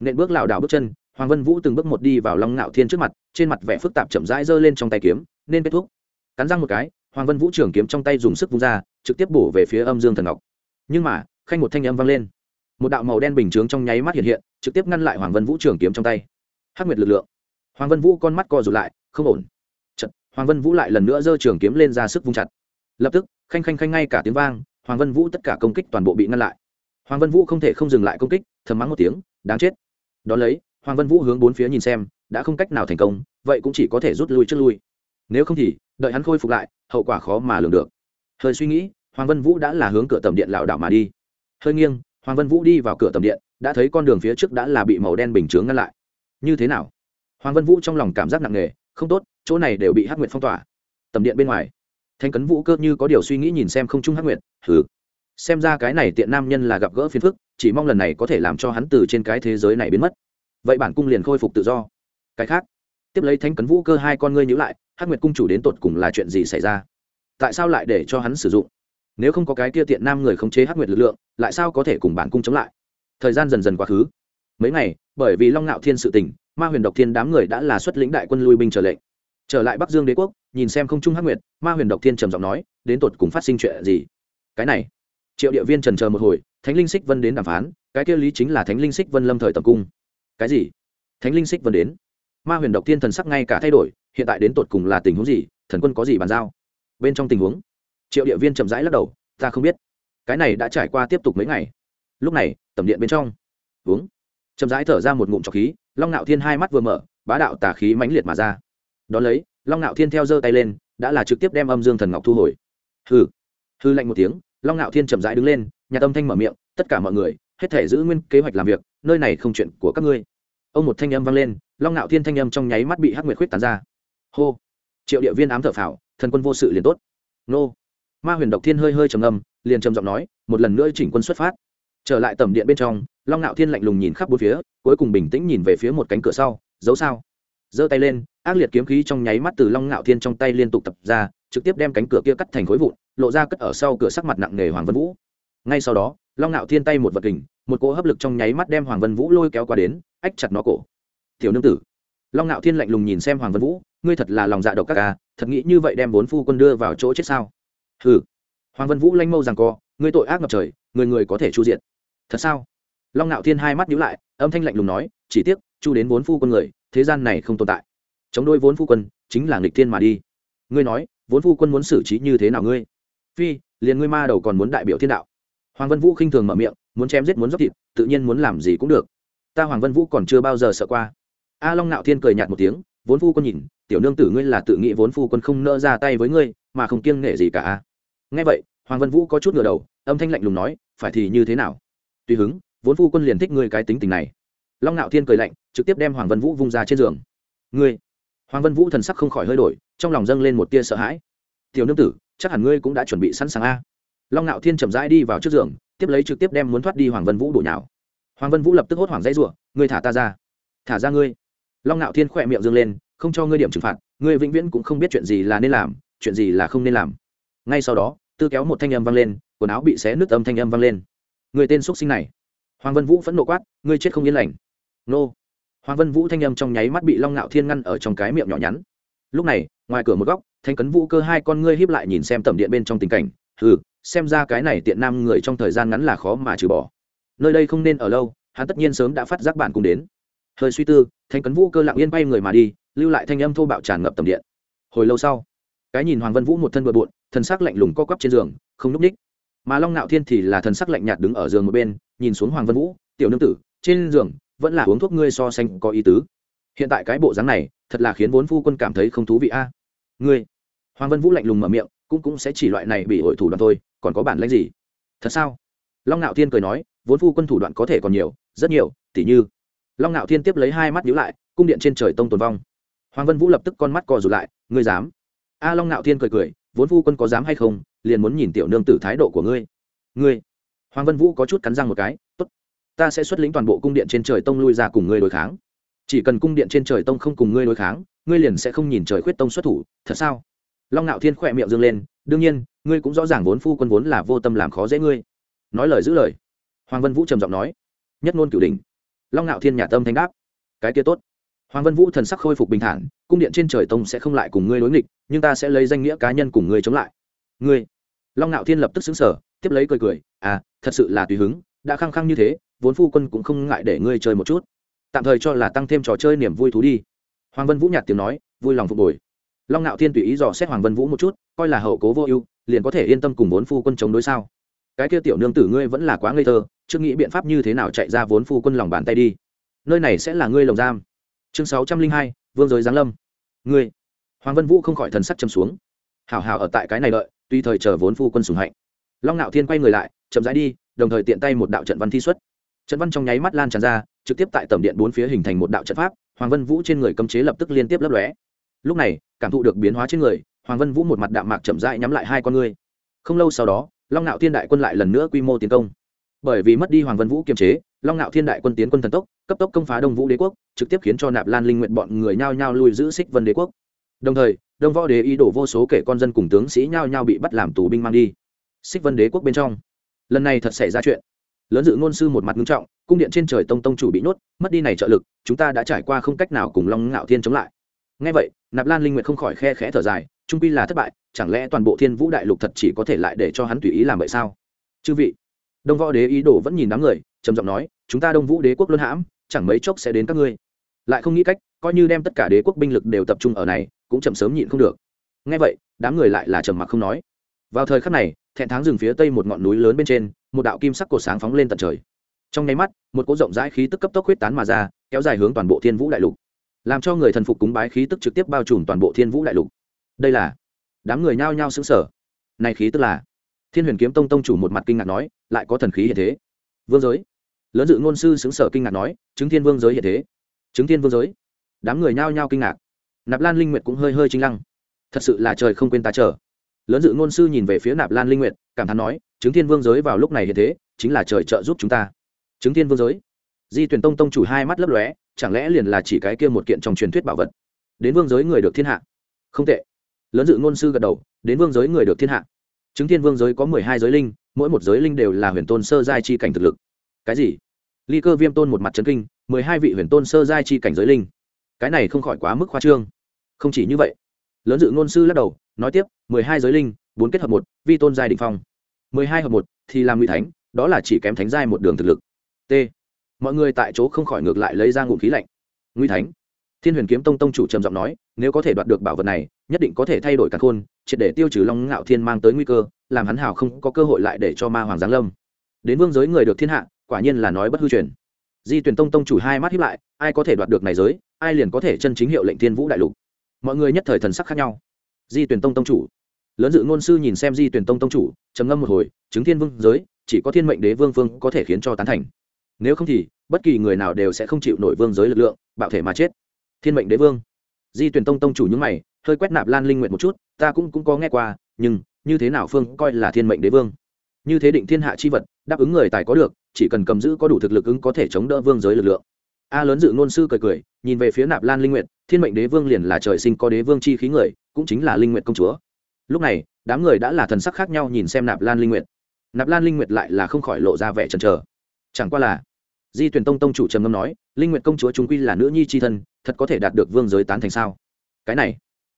Nện bước lảo đảo bước chân, hoàng vân vũ từng bước một đi vào long ngạo thiên trước mặt, trên mặt vẻ phức tạp chậm rãi giơ lên trong tay kiếm, nên kết thúc. Cắn răng một cái, hoàng vân vũ trường kiếm trong tay dùng sức vung ra, trực tiếp bổ về phía âm dương thần ngọc. Nhưng mà, khanh một thanh âm vang lên một đạo màu đen bình chướng trong nháy mắt hiện hiện trực tiếp ngăn lại hoàng vân vũ trường kiếm trong tay. Hắc nguyệt lực lượng. Hoàng vân vũ con mắt co rụt lại không ổn. Chật, hoàng vân vũ lại lần nữa giơ trường kiếm lên ra sức vung chặt. Lập tức khanh khanh khanh ngay cả tiếng vang hoàng vân vũ tất cả công kích toàn bộ bị ngăn lại. Hoàng vân vũ không thể không dừng lại công kích thầm mắng một tiếng đáng chết. Đ ó lấy hoàng vân vũ hướng bốn phía nhìn xem đã không cách nào thành công vậy cũng chỉ có thể rút lui trước lui. Nếu không thì đợi hắn khôi phục lại hậu quả khó mà lường được. Hơi suy nghĩ hoàng vân vũ đã là hướng cửa tầm điện lảo đảo mà đi. Hơi nghiêng hoàng vân vũ đi vào cửa tầm điện, đã thấy con đường phía trước đã là bị màu đen bình chướng ngăn lại. Như thế nào? Hoàng vân vũ trong lòng cảm giác nặng nề, không tốt, chỗ này đều bị hắc nguyệt phong tỏa. Tầm điện bên ngoài, thanh cấn vũ cơ như có điều suy nghĩ nhìn xem không trung hắc nguyệt, Hừ. xem ra cái này tiện nam nhân là gặp gỡ phiền phức, chỉ mong lần này có thể làm cho hắn từ trên cái thế giới này biến mất. Vậy bản cung liền khôi phục tự do. Cái khác, tiếp lấy thanh cấn vũ cơ hai con ngươi nhữ lại, hắc nguyệt cung chủ đến tột cùng là chuyện gì xảy ra? Tại sao lại để cho hắn sử dụng? Nếu không có cái kia tiện nam người khống chế hắc nguyệt lực lượng, lại sao có thể cùng bản cung chống lại? Thời gian dần dần quá khứ. Mấy ngày, bởi vì long ngạo thiên sự tình, ma huyền độc thiên đám người đã là xuất lĩnh đại quân lui binh trở lệnh. Trở lại bắc dương đế quốc, nhìn xem không trung hắc nguyệt, ma huyền độc thiên trầm giọng nói, đến tột cùng phát sinh chuyện gì? Cái này, triệu địa viên trần chờ một hồi, thánh linh xích vân đến đàm phán, cái kia lý chính là thánh linh xích vân lâm thời tập cung. Cái gì? Thánh linh xích vân đến. Ma huyền độc thiên thần sắc ngay cả thay đổi, hiện tại đến tột cùng là tình huống gì, thần quân có gì bàn giao? Bên trong tình huống triệu địa viên chậm rãi lắc đầu, ta không biết. Cái này đã trải qua tiếp tục mấy ngày. Lúc này, tầm điện bên trong. Uống. Chậm rãi thở ra một ngụm trọc khí, long nạo thiên hai mắt vừa mở, bá đạo tả khí mãnh liệt mà ra. Đón lấy, long nạo thiên theo giơ tay lên, đã là trực tiếp đem âm dương thần ngọc thu hồi. Hư hư lạnh một tiếng, long nạo thiên chậm rãi đứng lên, nhà tâm thanh mở miệng, tất cả mọi người, hết thể giữ nguyên kế hoạch làm việc, nơi này không chuyện của các ngươi. Ông một thanh âm vang lên, long nạo thiên thanh âm trong nháy mắt bị hắc nguyệt khuyết tàn ra. Hô. Triệu địa viên ám thở phào, thần quân vô sự liền tốt. Nô ma huyền độc thiên hơi hơi trầm âm liền trầm giọng nói, một lần nữa chỉnh quân xuất phát. Trở lại tầm điện bên trong, long nạo thiên lạnh lùng nhìn khắp bốn phía, cuối cùng bình tĩnh nhìn về phía một cánh cửa sau giấu sao? Giơ tay lên, ác liệt kiếm khí trong nháy mắt từ long nạo thiên trong tay liên tục tập ra, trực tiếp đem cánh cửa kia cắt thành khối vụn, lộ ra cất ở sau cửa sắc mặt nặng nề hoàng vân vũ. Ngay sau đó, long nạo thiên tay một vật kình, một cỗ hấp lực trong nháy mắt đem hoàng vân vũ lôi kéo qua đến, ách chặt nó cổ. Tiểu nương tử. Long nạo thiên lạnh lùng nhìn xem hoàng vân vũ, ngươi thật là lòng dạ độc các ca à, thật nghĩ như vậy đem bốn phu quân đưa vào chỗ chết sao? Hừ. Hoàng vân vũ lanh mâu rằng co, ngươi tội ác ngập trời, người người có thể chu diện thật sao? Long ngạo thiên hai mắt nhíu lại, âm thanh lạnh lùng nói, chỉ tiếc, chu đến vốn phu quân người, thế gian này không tồn tại. Chống đôi vốn phu quân, chính là nghịch thiên mà đi. Ngươi nói, vốn phu quân muốn xử trí như thế nào ngươi? Phi, liền ngươi ma đầu còn muốn đại biểu thiên đạo. Hoàng vân vũ khinh thường mở miệng, muốn chém giết muốn dốc thịt, tự nhiên muốn làm gì cũng được. Ta hoàng vân vũ còn chưa bao giờ sợ qua. A long nạo thiên cười nhạt một tiếng, vốn phu quân nhìn, tiểu nương tử ngươi là tự nghĩ vốn phu quân không nỡ ra tay với ngươi, mà không kiêng nghệ gì cả a nghe vậy, hoàng vân vũ có chút ngửa đầu, âm thanh lạnh lùng nói, phải thì như thế nào? Tùy hứng, vốn phu quân liền thích ngươi cái tính tình này. Long ngạo thiên cười lạnh, trực tiếp đem hoàng vân vũ vung ra trên giường. Ngươi? Hoàng vân vũ thần sắc không khỏi hơi đổi, trong lòng dâng lên một tia sợ hãi. Tiểu nương tử, chắc hẳn ngươi cũng đã chuẩn bị sẵn sàng a. Long ngạo thiên chậm rãi đi vào trước giường, tiếp lấy trực tiếp đem muốn thoát đi hoàng vân vũ đổ nhào. Hoàng vân vũ lập tức hốt hoảng dãy rủa, ngươi thả ta ra, thả ra ngươi. Long ngạo thiên khỏe miệng dâng lên, không cho ngươi điểm trừng phạt, ngươi vĩnh viễn cũng không biết chuyện gì là nên làm, chuyện gì là không nên làm ngay sau đó, tư kéo một thanh âm vang lên, quần áo bị xé nứt âm thanh âm vang lên. Người tên x sinh này. Hoàng vân vũ phẫn nộ quát, ngươi chết không yên lành. Nô. Hoàng vân vũ thanh âm trong nháy mắt bị long ngạo thiên ngăn ở trong cái miệng nhỏ nhắn. Lúc này, ngoài cửa một góc, thanh cấn vũ cơ hai con ngươi hiếp lại nhìn xem tầm điện bên trong tình cảnh. Ừ xem ra cái này tiện nam người trong thời gian ngắn là khó mà trừ bỏ. Nơi đây không nên ở lâu, hắn tất nhiên sớm đã phát giác bản cùng đến. Hơi suy tư, thanh cấn vũ cơ lặng yên bay người mà đi, lưu lại thanh âm thô bạo tràn ngập tầm điện. Hồi lâu sau cái nhìn hoàng vân vũ một thân bừa bộn, thần sắc lạnh lùng co quắp trên giường, không núp ních mà long nạo thiên thì là thần sắc lạnh nhạt đứng ở giường một bên, nhìn xuống hoàng vân vũ, tiểu nương tử, trên giường vẫn là uống thuốc ngươi so sánh có ý tứ. Hiện tại cái bộ dáng này, thật là khiến vốn phu quân cảm thấy không thú vị a. Ngươi? Hoàng vân vũ lạnh lùng mở miệng, cũng cũng sẽ chỉ loại này bị hội thủ đoạn thôi, còn có bản lãnh gì? Thật sao? Long nạo thiên cười nói, vốn phu quân thủ đoạn có thể còn nhiều, rất nhiều, tỉ như. Long nạo thiên tiếp lấy hai mắt nhíu lại, cung điện trên trời tông tồn vong. Hoàng vân vũ lập tức con mắt co rụt lại, ngươi dám? A long ngạo thiên cười cười, vốn phu quân có dám hay không, liền muốn nhìn tiểu nương tử thái độ của ngươi. Ngươi? Hoàng vân vũ có chút cắn răng một cái, tốt, ta sẽ xuất lĩnh toàn bộ cung điện trên trời tông lui ra cùng ngươi đối kháng. Chỉ cần cung điện trên trời tông không cùng ngươi đối kháng, ngươi liền sẽ không nhìn trời khuyết tông xuất thủ, thật sao? Long ngạo thiên khỏe miệng dương lên, đương nhiên, ngươi cũng rõ ràng vốn phu quân vốn là vô tâm làm khó dễ ngươi. Nói lời giữ lời, hoàng vân vũ trầm giọng nói, nhất ngôn cửu đình long ngạo thiên nhà tâm thanh đáp, cái kia tốt hoàng vân vũ thần sắc khôi phục bình thản, cung điện trên trời tông sẽ không lại cùng ngươi đối nghịch, nhưng ta sẽ lấy danh nghĩa cá nhân cùng ngươi chống lại. Ngươi? Long ngạo thiên lập tức xứng sở tiếp lấy cười cười à thật sự là tùy hứng, đã khăng khăng như thế, vốn phu quân cũng không ngại để ngươi chơi một chút. Tạm thời cho là tăng thêm trò chơi niềm vui thú đi. Hoàng vân vũ nhạt tiếng nói, vui lòng phục hồi. Long ngạo thiên tùy ý dò xét hoàng vân vũ một chút, coi là hậu cố vô ưu, liền có thể yên tâm cùng vốn phu quân chống đối sao? Cái kia tiểu nương tử ngươi vẫn là quá ngây thơ, chưa nghĩ biện pháp như thế nào chạy ra vốn phu quân lòng bàn tay đi. Nơi này sẽ là ngươi lồng giam chương sáu trăm linh hai, vương giới giáng lâm. Ngươi. Hoàng vân vũ không khỏi thần sắc châm xuống. Hảo hảo ở tại cái này đợi, tuy thời chờ vốn phu quân sùng hạnh. Long Nạo thiên quay người lại, chậm rãi đi, đồng thời tiện tay một đạo trận văn thi xuất. Trận văn trong nháy mắt lan tràn ra, trực tiếp tại tầm điện bốn phía hình thành một đạo trận pháp, hoàng vân vũ trên người cấm chế lập tức liên tiếp lấp lóe. Lúc này, cảm thụ được biến hóa trên người, hoàng vân vũ một mặt đạm mạc chậm rãi nhắm lại hai con ngươi. Không lâu sau đó, long Nạo thiên đại quân lại lần nữa quy mô tiến công. Bởi vì mất đi hoàng vân vũ kiềm chế, long Nạo thiên đại quân tiến quân thần tốc, cấp tốc công phá đông vũ đế quốc trực tiếp khiến cho nạp lan linh nguyện bọn người nhao nhao lui giữ xích vân đế quốc. Đồng thời, đông võ đế ý đổ vô số kể con dân cùng tướng sĩ nhao nhao bị bắt làm tù binh mang đi. Xích vân đế quốc bên trong, lần này thật xảy ra chuyện. Lớn dự ngôn sư một mặt nghiêm trọng, cung điện trên trời tông tông chủ bị nhốt, mất đi này trợ lực, chúng ta đã trải qua không cách nào cùng long ngạo thiên chống lại. Ngay vậy, nạp lan linh nguyện không khỏi khe khẽ thở dài, trung quy là thất bại, chẳng lẽ toàn bộ thiên vũ đại lục thật chỉ có thể lại để cho hắn tùy ý làm vậy sao? Chư vị, đông võ đế ý đồ vẫn nhìn đám người, trầm giọng nói, chúng ta đông vũ đế quốc luân hãm, chẳng mấy chốc sẽ đến các ngươi lại không nghĩ cách, coi như đem tất cả đế quốc binh lực đều tập trung ở này, cũng chậm sớm nhịn không được. Ngay vậy, đám người lại là trầm mặc không nói. Vào thời khắc này, thẹn tháng rừng phía tây một ngọn núi lớn bên trên, một đạo kim sắc cột sáng phóng lên tận trời. Trong nháy mắt, một cỗ rộng rãi khí tức cấp tốc huyết tán mà ra, kéo dài hướng toàn bộ thiên vũ đại lục. Làm cho người thần phục cúng bái khí tức trực tiếp bao trùm toàn bộ thiên vũ đại lục. Đây là, đám người nhao nhao xứng sở này khí tức là, thiên huyền kiếm tông tông chủ một mặt kinh ngạc nói, lại có thần khí hiện thế. Vương giới. Lớn dự ngôn sư xứng sở kinh ngạc nói, chứng thiên vương giới hiện thế chứng thiên vương giới. Đám người nhao nhao kinh ngạc. Nạp lan linh nguyệt cũng hơi hơi chính lăng. Thật sự là trời không quên ta chờ. Lớn dự ngôn sư nhìn về phía nạp lan linh nguyệt, cảm thán nói, chứng thiên vương giới vào lúc này hiện thế, chính là trời trợ giúp chúng ta. Chứng thiên vương giới? Di tuyển tông tông chủ hai mắt lấp lóe, chẳng lẽ liền là chỉ cái kia một kiện trong truyền thuyết bảo vật? Đến vương giới người được thiên hạ. Không tệ. Lớn dự ngôn sư gật đầu, đến vương giới người được thiên hạ. Chứng thiên vương giới có mười hai giới linh, mỗi một giới linh đều là huyền tôn sơ giai chi cảnh thực lực. Cái gì? Ly cơ viêm tôn một mặt trấn kinh mười hai vị huyền tôn sơ giai chi cảnh giới linh. Cái này không khỏi quá mức khoa trương. Không chỉ như vậy, lớn dự ngôn sư lắc đầu, nói tiếp, mười hai giới linh, bốn kết hợp một, vi tôn giai định phong. mười hai hợp một thì làm ngụy thánh, đó là chỉ kém thánh giai một đường thực lực. T. Mọi người tại chỗ không khỏi ngược lại lấy ra ngụm khí lạnh. Ngụy thánh. Thiên huyền kiếm tông tông chủ trầm giọng nói, nếu có thể đoạt được bảo vật này, nhất định có thể thay đổi cả khôn, triệt để tiêu trừ long ngạo thiên mang tới nguy cơ, làm hắn hào không có cơ hội lại để cho ma hoàng giáng lâm. Đến vương giới người được thiên hạ, quả nhiên là nói bất hư truyền di tuyển tông tông chủ hai mắt hiếp lại, ai có thể đoạt được này giới, ai liền có thể chân chính hiệu lệnh thiên vũ đại lục. Mọi người nhất thời thần sắc khác nhau. Di tuyển tông tông chủ. Lớn dự ngôn sư nhìn xem di tuyển tông tông chủ, trầm ngâm một hồi, chứng thiên vương giới, chỉ có thiên mệnh đế vương vương có thể khiến cho tán thành. Nếu không thì, bất kỳ người nào đều sẽ không chịu nổi vương giới lực lượng, bạo thể mà chết. Thiên mệnh đế vương. Di tuyển tông tông chủ những mày, hơi quét nạp lan linh nguyện một chút, ta cũng cũng có nghe qua, nhưng, như thế nào phương coi là thiên mệnh đế vương? Như thế định thiên hạ chi vật, đáp ứng người tài có được chỉ cần cầm giữ có đủ thực lực ứng có thể chống đỡ vương giới lực lượng. A lớn dự ngôn sư cười cười nhìn về phía nạp lan linh nguyệt, thiên mệnh đế vương liền là trời sinh có đế vương chi khí người cũng chính là linh nguyệt công chúa. Lúc này đám người đã là thần sắc khác nhau nhìn xem nạp lan linh nguyệt, nạp lan linh nguyệt lại là không khỏi lộ ra vẻ chần chờ. Chẳng qua là di tuyển tông tông chủ trầm ngâm nói linh nguyệt công chúa chúng quy là nữ nhi c h i thân thật có thể đạt được vương giới tán thành sao? Cái này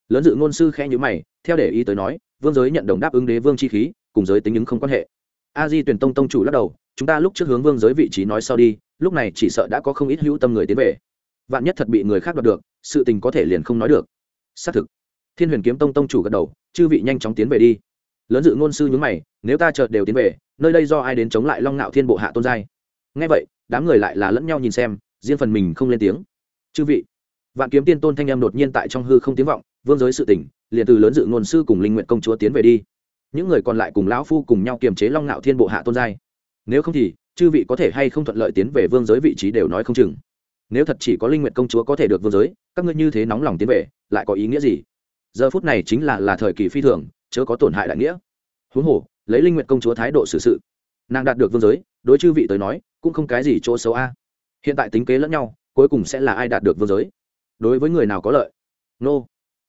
lớn dự ngôn sư khẽ nhữ mày theo để ý tới nói vương giới nhận đồng đáp ứng đế vương chi khí cùng giới tính ứng không quan hệ a di tuyển tông tông chủ lắc đầu, chúng ta lúc trước hướng vương giới vị trí nói sau đi, lúc này chỉ sợ đã có không ít hữu tâm người tiến về. Vạn nhất thật bị người khác đoạt được, sự tình có thể liền không nói được. Xác thực. Thiên huyền kiếm tông tông chủ gật đầu, chư vị nhanh chóng tiến về đi. Lớn dự ngôn sư nhúng mày, nếu ta chợt đều tiến về, nơi đây do ai đến chống lại long ngạo thiên bộ hạ tôn giai? Ngay vậy, đám người lại là lẫn nhau nhìn xem, riêng phần mình không lên tiếng. Chư vị. Vạn kiếm tiên tôn thanh em đột nhiên tại trong hư không tiếng vọng, vương giới sự tỉnh liền từ lớn dự ngôn sư cùng linh nguyện công chúa tiến về đi những người còn lại cùng lão phu cùng nhau kiềm chế long ngạo thiên bộ hạ tôn giai. Nếu không thì, chư vị có thể hay không thuận lợi tiến về vương giới vị trí đều nói không chừng. Nếu thật chỉ có linh nguyện công chúa có thể được vương giới, các ngươi như thế nóng lòng tiến về, lại có ý nghĩa gì? Giờ phút này chính là là thời kỳ phi thường, chớ có tổn hại đại nghĩa. Huống hồ, lấy linh nguyện công chúa thái độ xử sự, nàng đạt được vương giới, đối chư vị tới nói, cũng không cái gì chỗ xấu a. Hiện tại tính kế lẫn nhau, cuối cùng sẽ là ai đạt được vương giới? Đối với người nào có lợi? Nô.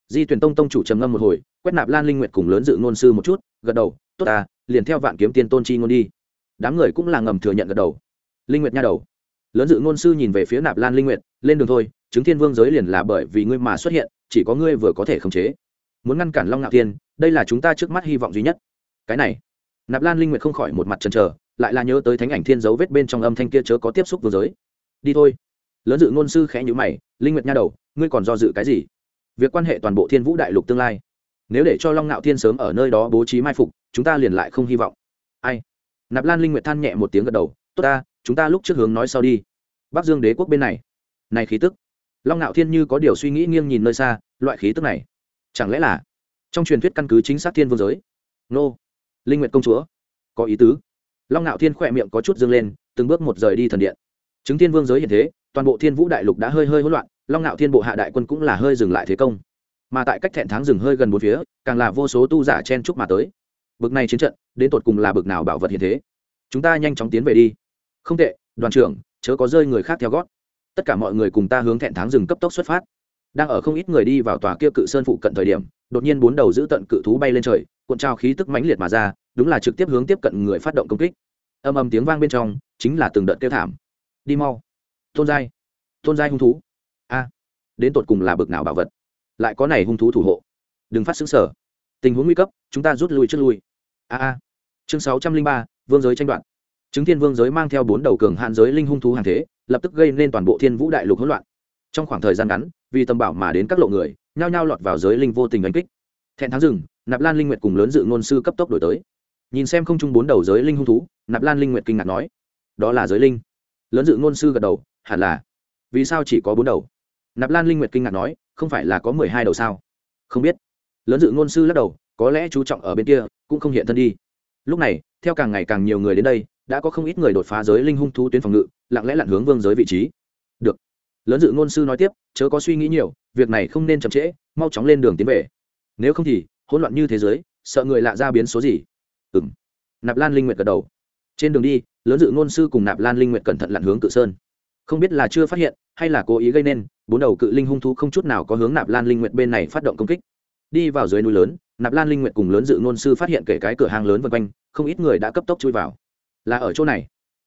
Di tuyển tông tông chủ trầm ngâm một hồi quét nạp lan linh nguyệt cùng lớn dự ngôn sư một chút, gật đầu, tốt à liền theo vạn kiếm tiên tôn chi ngôn đi. Đám người cũng là ngầm thừa nhận gật đầu. Linh nguyệt nha đầu. Lớn dự ngôn sư nhìn về phía nạp lan linh nguyệt, lên đường thôi, chứng thiên vương giới liền là bởi vì ngươi mà xuất hiện, chỉ có ngươi vừa có thể khống chế. Muốn ngăn cản long ngạo tiên đây là chúng ta trước mắt hy vọng duy nhất. Cái này, nạp lan linh nguyệt không khỏi một mặt chần chờ, lại là nhớ tới thánh ảnh thiên dấu vết bên trong âm thanh kia chớ có tiếp xúc vừa giới. Đi thôi. Lớn dự ngôn sư khẽ nhữ mày, linh nguyệt nha đầu, ngươi còn do dự cái gì? Việc quan hệ toàn bộ thiên vũ đại lục tương lai nếu để cho long ngạo thiên sớm ở nơi đó bố trí mai phục, chúng ta liền lại không hy vọng. Ai? Nạp lan linh nguyệt than nhẹ một tiếng gật đầu, tốt ta, chúng ta lúc trước hướng nói sau đi. Bắc dương đế quốc bên này. Này khí tức. Long ngạo thiên như có điều suy nghĩ nghiêng nhìn nơi xa, loại khí tức này, chẳng lẽ là trong truyền thuyết căn cứ chính xác thiên vương giới? Nô. Linh nguyệt công chúa. Có ý tứ. Long ngạo thiên khỏe miệng có chút dâng lên, từng bước một rời đi thần điện. Chứng thiên vương giới hiện thế, toàn bộ thiên vũ đại lục đã hơi hơi hỗn loạn, long ngạo thiên bộ hạ đại quân cũng là hơi dừng lại thế công mà tại cách thẹn tháng rừng hơi gần bốn phía, càng là vô số tu giả chen chúc mà tới. Bực này chiến trận, đến tột cùng là bực nào bảo vật hiện thế? Chúng ta nhanh chóng tiến về đi. Không tệ, đoàn trưởng, chớ có rơi người khác theo gót. Tất cả mọi người cùng ta hướng thẹn tháng rừng cấp tốc xuất phát. Đang ở không ít người đi vào tòa kia cự sơn phụ cận thời điểm, đột nhiên bốn đầu giữ tận cự thú bay lên trời, cuộn trao khí tức mãnh liệt mà ra, đúng là trực tiếp hướng tiếp cận người phát động công kích. Âm âm tiếng vang bên trong, chính là từng đợt kêu thảm. Đi mau. Tôn giai. Tôn giai hung thú. A. Đến tột cùng là bực nào bảo vật? Lại có này hung thú thủ hộ. Đừng phát xứng sở. Tình huống nguy cấp, chúng ta rút lui trước lui. A a. Chương sáu trăm linh ba, vương giới tranh đoạt. Chứng thiên vương giới mang theo bốn đầu cường hạn giới linh hung thú hàng thế, lập tức gây nên toàn bộ thiên vũ đại lục hỗn loạn. Trong khoảng thời gian ngắn, vì tầm bảo mà đến các lộ người, nhao nhao lọt vào giới linh vô tình đánh kích. Thẹn thắng rừng, nạp lan linh nguyệt cùng lớn dự ngôn sư cấp tốc đổi tới. Nhìn xem không chung bốn đầu giới linh hung thú, nạp lan linh nguyệt kinh ngạc nói, đó là giới linh. Lớn dự ngôn sư gật đầu, hẳn là. Vì sao chỉ có bốn đầu? Nạp lan linh nguyệt kinh ngạc nói, không phải là có mười hai đầu sao? Không biết. Lớn dự ngôn sư lắc đầu, có lẽ chú trọng ở bên kia, cũng không hiện thân đi. Lúc này, theo càng ngày càng nhiều người đến đây, đã có không ít người đột phá giới linh hung thú tuyến phòng ngự, lặng lẽ lặn hướng vương giới vị trí. Được. Lớn dự ngôn sư nói tiếp, chớ có suy nghĩ nhiều, việc này không nên chậm trễ, mau chóng lên đường tiến về. Nếu không thì, hỗn loạn như thế giới, sợ người lạ ra biến số gì? Ừ m nạp lan linh nguyệt gật đầu. Trên đường đi, lớn dự ngôn sư cùng nạp lan linh nguyệt cẩn thận lặn hướng cự sơn. Không biết là chưa phát hiện hay là cố ý gây nên bốn đầu cự linh hung thú không chút nào có hướng nạp lan linh nguyệt bên này phát động công kích. Đi vào dưới núi lớn nạp lan linh nguyệt cùng lớn dự ngôn sư phát hiện kể cái cửa hàng lớn vân quanh không ít người đã cấp tốc chui vào. Là ở chỗ này.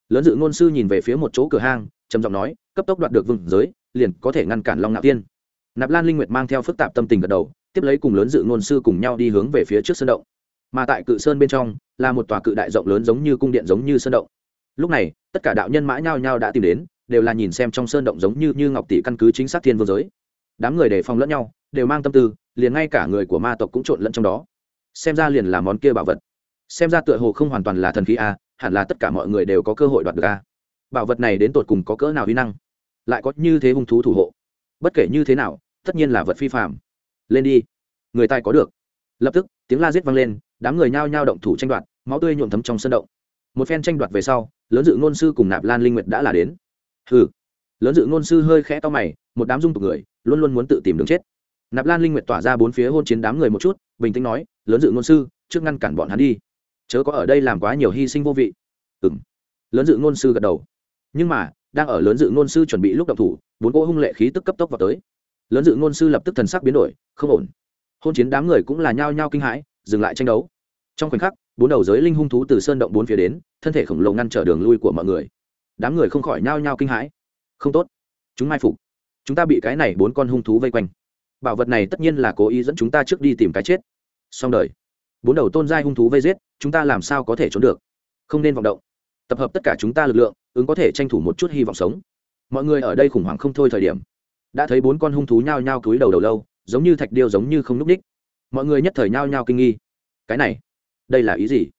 Lớn dự ngôn sư nhìn về phía một chỗ cửa hàng, trầm giọng nói cấp tốc đoạt được vừng giới liền có thể ngăn cản long nạp tiên. Nạp lan linh nguyệt mang theo phức tạp tâm tình gật đầu tiếp lấy cùng lớn dự ngôn sư cùng nhau đi hướng về phía trước sơn động. Mà tại cự sơn bên trong là một tòa cự đại rộng lớn giống như cung điện giống như sơn động. Lúc này tất cả đạo nhân mã nhao nhao đã tìm đến đều là nhìn xem trong sơn động giống như như ngọc tỷ căn cứ chính xác thiên vương giới. Đám người đề phòng lẫn nhau, đều mang tâm tư, liền ngay cả người của ma tộc cũng trộn lẫn trong đó. Xem ra liền là món kia bảo vật. Xem ra tựa hồ không hoàn toàn là thần khí a, hẳn là tất cả mọi người đều có cơ hội đoạt được a. Bảo vật này đến tột cùng có cỡ nào huy năng? Lại có như thế hung thú thủ hộ? Bất kể như thế nào, tất nhiên là vật phi phạm lên đi. Người tài có được. Lập tức, tiếng la giết vang lên, đám người nhao nhao động thủ tranh đoạt, máu tươi nhuộm thấm trong sân động. Một phen tranh đoạt về sau, lớn dự ngôn sư cùng nạp lan linh nguyệt đã là đến hừ. Lớn dự ngôn sư hơi khẽ to mày, một đám dung tục người, luôn luôn muốn tự tìm đường chết. Nạp lan linh nguyệt tỏa ra bốn phía hôn chiến đám người một chút, bình tĩnh nói, lớn dự ngôn sư, trước ngăn cản bọn hắn đi. Chớ có ở đây làm quá nhiều hy sinh vô vị. Ừ m lớn dự ngôn sư gật đầu. Nhưng mà, đang ở lớn dự ngôn sư chuẩn bị lúc động thủ, bốn cỗ hung lệ khí tức cấp tốc vào tới. Lớn dự ngôn sư lập tức thần sắc biến đổi, không ổn. Hôn chiến đám người cũng là nhao nhao kinh hãi, dừng lại tranh đấu. Trong khoảnh khắc, bốn đầu giới linh hung thú từ sơn động bốn phía đến, thân thể khổng lồ ngăn trở đường lui của mọi người đám người không khỏi nhao nhao kinh hãi. Không tốt. Chúng mai phục. Chúng ta bị cái này bốn con hung thú vây quanh. Bảo vật này tất nhiên là cố ý dẫn chúng ta trước đi tìm cái chết. Xong đời. Bốn đầu tôn giai hung thú vây giết, chúng ta làm sao có thể trốn được? Không nên vọng động. Tập hợp tất cả chúng ta lực lượng, ứng có thể tranh thủ một chút hy vọng sống. Mọi người ở đây khủng hoảng không thôi thời điểm. Đã thấy bốn con hung thú nhao nhao cúi đầu đầu lâu, giống như thạch điêu giống như không núp ních. Mọi người nhất thời nhao nhao kinh nghi. Cái này, đây là ý gì?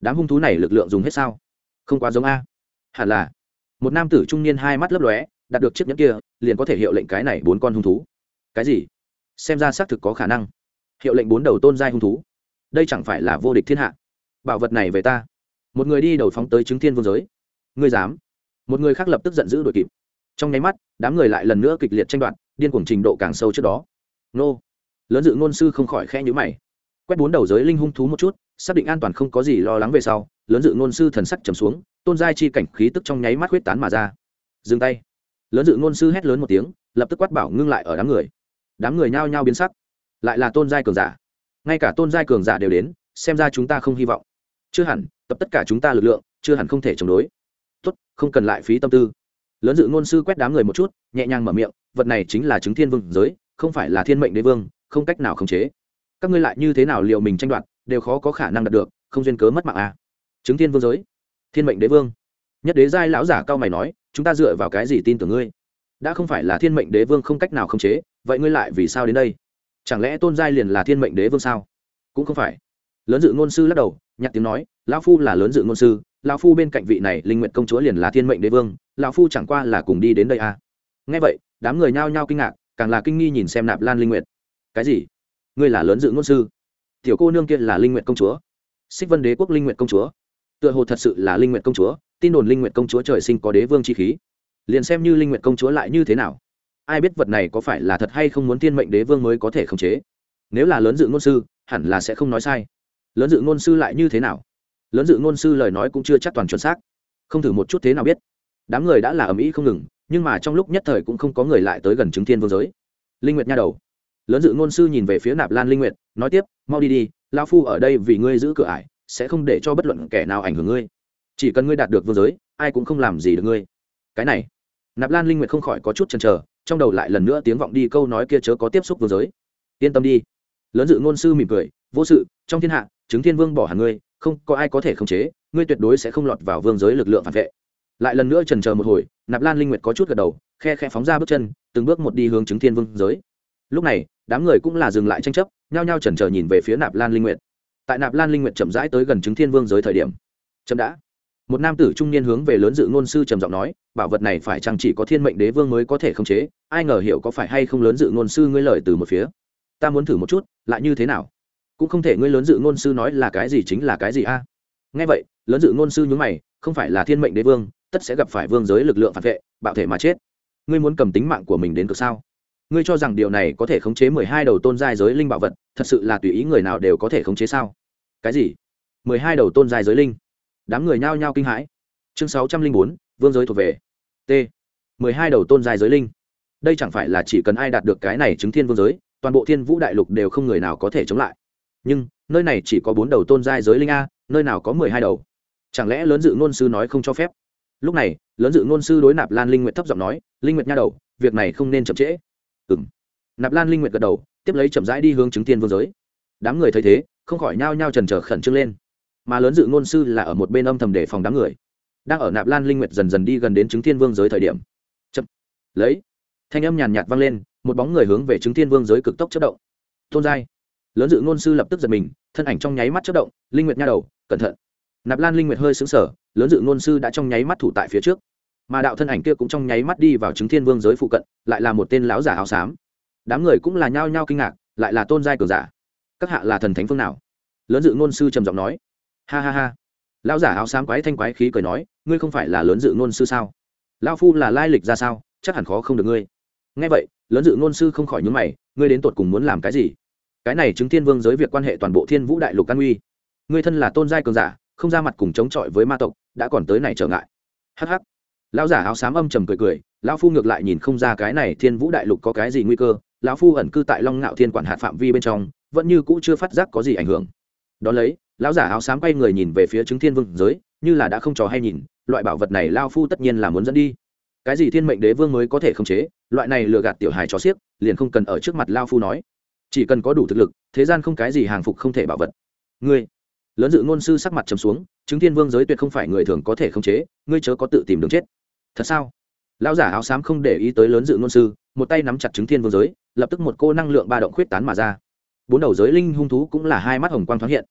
Đám hung thú này lực lượng dùng hết sao? Không quá giống a. Hẳn là một nam tử trung niên hai mắt lấp lóe, đạt được chiếc nhẫn kia, liền có thể hiệu lệnh cái này bốn con hung thú. Cái gì? Xem ra xác thực có khả năng. Hiệu lệnh bốn đầu tôn giai hung thú. Đây chẳng phải là vô địch thiên hạ. Bảo vật này về ta. Một người đi đầu phóng tới chứng thiên vương giới. Ngươi dám? Một người khác lập tức giận dữ đội kịp. Trong nháy mắt, đám người lại lần nữa kịch liệt tranh đoạt, điên cuồng trình độ càng sâu trước đó. Nô. Lớn dự ngôn sư không khỏi khe nhữ mày. Quét bốn đầu giới linh hung thú một chút, xác định an toàn không có gì lo lắng về sau, lớn dự ngôn sư thần sắc trầm xuống tôn giai chi cảnh khí tức trong nháy mắt huyết tán mà ra. Dừng tay. Lớn dự ngôn sư hét lớn một tiếng, lập tức quát bảo ngưng lại ở đám người. Đám người nhao nhao biến sắc. Lại là tôn giai cường giả. Ngay cả tôn giai cường giả đều đến, xem ra chúng ta không hy vọng. Chưa hẳn, tập tất cả chúng ta lực lượng, chưa hẳn không thể chống đối. Tốt, không cần lại phí tâm tư. Lớn dự ngôn sư quét đám người một chút, nhẹ nhàng mở miệng, vật này chính là chứng thiên vương giới, không phải là thiên mệnh đế vương, không cách nào khống chế. Các ngươi lại như thế nào liệu mình tranh đoạt, đều khó có khả năng đạt được, không duyên cớ mất mạng à. chứng thiên vương giới thiên mệnh đế vương. Nhất đế giai lão giả cao mày nói, chúng ta dựa vào cái gì tin tưởng ngươi? Đã không phải là thiên mệnh đế vương không cách nào khống chế, vậy ngươi lại vì sao đến đây? Chẳng lẽ tôn giai liền là thiên mệnh đế vương sao? Cũng không phải. Lớn dự ngôn sư lắc đầu, nhặt tiếng nói, lão phu là lớn dự ngôn sư, lão phu bên cạnh vị này linh nguyện công chúa liền là thiên mệnh đế vương, lão phu chẳng qua là cùng đi đến đây à. nghe vậy, đám người nhao nhao kinh ngạc, càng là kinh nghi nhìn xem nạp lan linh nguyện cái gì? Ngươi là lớn dự ngôn sư? Tiểu cô nương kia là linh nguyện công chúa. Xích vân đế quốc linh nguyện công chúa tựa hồ thật sự là linh nguyện công chúa, tin đồn linh nguyện công chúa trời sinh có đế vương chi khí. Liền xem như linh nguyện công chúa lại như thế nào, ai biết vật này có phải là thật hay không muốn tiên mệnh đế vương mới có thể khống chế. Nếu là lớn dự ngôn sư, hẳn là sẽ không nói sai. Lớn dự ngôn sư lại như thế nào? Lớn dự ngôn sư lời nói cũng chưa chắc toàn chuẩn xác. Không thử một chút thế nào biết. Đám người đã là ầm ĩ không ngừng, nhưng mà trong lúc nhất thời cũng không có người lại tới gần chứng thiên vương giới. Linh nguyệt nha đầu. Lớn dự ngôn sư nhìn về phía nạp lan linh nguyệt, nói tiếp, mau đi đi lao phu ở đây vì ngươi giữ cửa ải sẽ không để cho bất luận kẻ nào ảnh hưởng ngươi. Chỉ cần ngươi đạt được vương giới, ai cũng không làm gì được ngươi. Cái này, nạp lan linh nguyệt không khỏi có chút chần chờ, trong đầu lại lần nữa tiếng vọng đi câu nói kia chớ có tiếp xúc vương giới. Yên tâm đi. Lớn dự ngôn sư mỉm cười, vô sự, trong thiên hạ, chứng thiên vương bỏ hẳn ngươi, không có ai có thể khống chế, ngươi tuyệt đối sẽ không lọt vào vương giới lực lượng phản vệ. Lại lần nữa trần chờ một hồi, nạp lan linh nguyệt có chút gật đầu, khe khe phóng ra bước chân, từng bước một đi hướng chứng thiên vương giới. Lúc này, đám người cũng là dừng lại tranh chấp, nhao nhao chần chờ nhìn về phía nạp lan linh nguyệt tại nạp lan linh nguyệt chậm rãi tới gần chứng thiên vương giới thời điểm. Chậm đã. Một nam tử trung niên hướng về lớn dự ngôn sư trầm giọng nói, bảo vật này phải chăng chỉ có thiên mệnh đế vương mới có thể khống chế, ai ngờ hiểu có phải hay không lớn dự ngôn sư ngươi lời từ một phía. Ta muốn thử một chút, lại như thế nào? Cũng không thể ngươi lớn dự ngôn sư nói là cái gì chính là cái gì a? À? nghe vậy, lớn dự ngôn sư nhúng mày, không phải là thiên mệnh đế vương, tất sẽ gặp phải vương giới lực lượng phản vệ, bạo thể mà chết. Ngươi muốn cầm tính mạng của mình đến cực sao? Ngươi cho rằng điều này có thể khống chế mười hai đầu tôn giai giới linh bảo vật, thật sự là tùy ý người nào đều có thể khống chế sao? Cái gì? mười hai đầu tôn giai giới linh? Đám người nhao nhao kinh hãi. Chương sáu trăm linh bốn, vương giới thuộc về. T. mười hai đầu tôn giai giới linh. Đây chẳng phải là chỉ cần ai đạt được cái này chứng thiên vương giới, toàn bộ thiên vũ đại lục đều không người nào có thể chống lại. Nhưng, nơi này chỉ có bốn đầu tôn giai giới linh a, nơi nào có mười hai đầu? Chẳng lẽ lớn dự ngôn sư nói không cho phép? Lúc này, lớn dự ngôn sư đối nạp lan linh nguyệt thấp giọng nói, linh nguyệt nha đầu, việc này không nên chậm trễ ừng nạp lan linh nguyệt gật đầu, tiếp lấy chậm rãi đi hướng chứng thiên vương giới. Đám người thấy thế, không khỏi nhao nhao trần trở khẩn trương lên. Mà lớn dự ngôn sư là ở một bên âm thầm để phòng đám người. Đang ở nạp lan linh nguyệt dần dần đi gần đến chứng thiên vương giới thời điểm. Chậm. Lấy. Thanh âm nhàn nhạt vang lên, một bóng người hướng về chứng thiên vương giới cực tốc chất động. Tôn giai. Lớn dự ngôn sư lập tức giật mình, thân ảnh trong nháy mắt chất động, linh nguyệt nha đầu, cẩn thận. Nạp lan linh nguyệt hơi xứng sở lớn dự ngôn sư đã trong nháy mắt thủ tại phía trước mà đạo thân ảnh kia cũng trong nháy mắt đi vào chứng thiên vương giới phụ cận, lại là một tên lão giả áo xám. Đám người cũng là nhao nhao kinh ngạc, lại là tôn giai cường giả. Các hạ là thần thánh phương nào? Lớn dự ngôn sư trầm giọng nói. Ha ha ha. Lão giả áo xám quái thanh quái khí cười nói, ngươi không phải là lớn dự ngôn sư sao? Lão phu là lai lịch ra sao? Chắc hẳn khó không được ngươi. Ngay vậy, lớn dự ngôn sư không khỏi nhúng mày, ngươi đến tột cùng muốn làm cái gì? Cái này chứng thiên vương giới việc quan hệ toàn bộ thiên vũ đại lục an uy. Ngươi thân là tôn giai cường giả, không ra mặt cùng chống chọi với ma tộc, đã còn tới này trở ngại. Hh lão giả áo xám âm trầm cười cười, lão phu ngược lại nhìn không ra cái này thiên vũ đại lục có cái gì nguy cơ, lão phu ẩn cư tại long ngạo thiên quản hạt phạm vi bên trong, vẫn như cũ chưa phát giác có gì ảnh hưởng. Đón lấy, lão giả áo xám quay người nhìn về phía chứng thiên vương giới, như là đã không trò hay nhìn, loại bảo vật này lao phu tất nhiên là muốn dẫn đi. Cái gì thiên mệnh đế vương mới có thể khống chế, loại này lừa gạt tiểu hài cho xiếc, liền không cần ở trước mặt lao phu nói. Chỉ cần có đủ thực lực, thế gian không cái gì hàng phục không thể bảo vật. Ngươi, lớn dự ngôn sư sắc mặt trầm xuống, chứng thiên vương giới tuyệt không phải người thường có thể khống chế, ngươi chớ có tự tìm đường chết thật sao? Lão giả áo xám không để ý tới lớn dự ngôn sư, một tay nắm chặt chứng thiên vương giới, lập tức một cô năng lượng ba động khuyết tán mà ra. Bốn đầu giới linh hung thú cũng là hai mắt hồng quang thoáng hiện.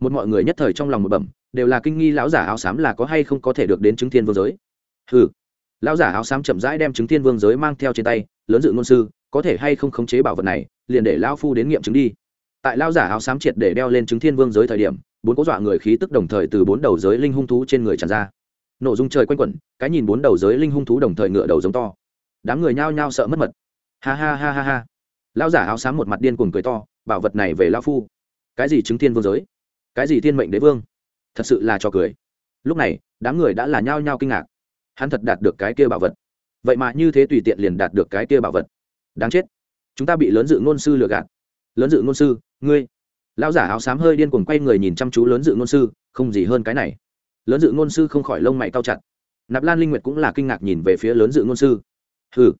Một mọi người nhất thời trong lòng một bẩm, đều là kinh nghi lão giả áo xám là có hay không có thể được đến chứng thiên vương giới. Ừ lão giả áo xám chậm rãi đem chứng thiên vương giới mang theo trên tay, lớn dự ngôn sư, có thể hay không khống chế bảo vật này, liền để lão phu đến nghiệm chứng đi. Tại lão giả áo xám triệt để đeo lên chứng thiên vương giới thời điểm, bốn cố dọa người khí tức đồng thời từ bốn đầu giới linh hung thú trên người tràn ra nổ dung trời quanh quẩn, cái nhìn bốn đầu giới linh hung thú đồng thời ngựa đầu giống to. Đám người nhao nhao sợ mất mật. Ha ha ha ha ha. Lão giả áo xám một mặt điên cuồng cười to, bảo vật này về lão phu. Cái gì chứng thiên vương giới? Cái gì thiên mệnh đế vương? Thật sự là cho cười. Lúc này, đám người đã là nhao nhao kinh ngạc. Hắn thật đạt được cái kia bảo vật. Vậy mà như thế tùy tiện liền đạt được cái kia bảo vật. Đáng chết. Chúng ta bị lớn dự ngôn sư lừa gạt. Lớn dự ngôn sư, ngươi. Lão giả áo xám hơi điên cuồng quay người nhìn chăm chú lớn dự ngôn sư, không gì hơn cái này lớn dự ngôn sư không khỏi lông mày cao chặt. Nạp lan linh nguyệt cũng là kinh ngạc nhìn về phía lớn dự ngôn sư. Hừ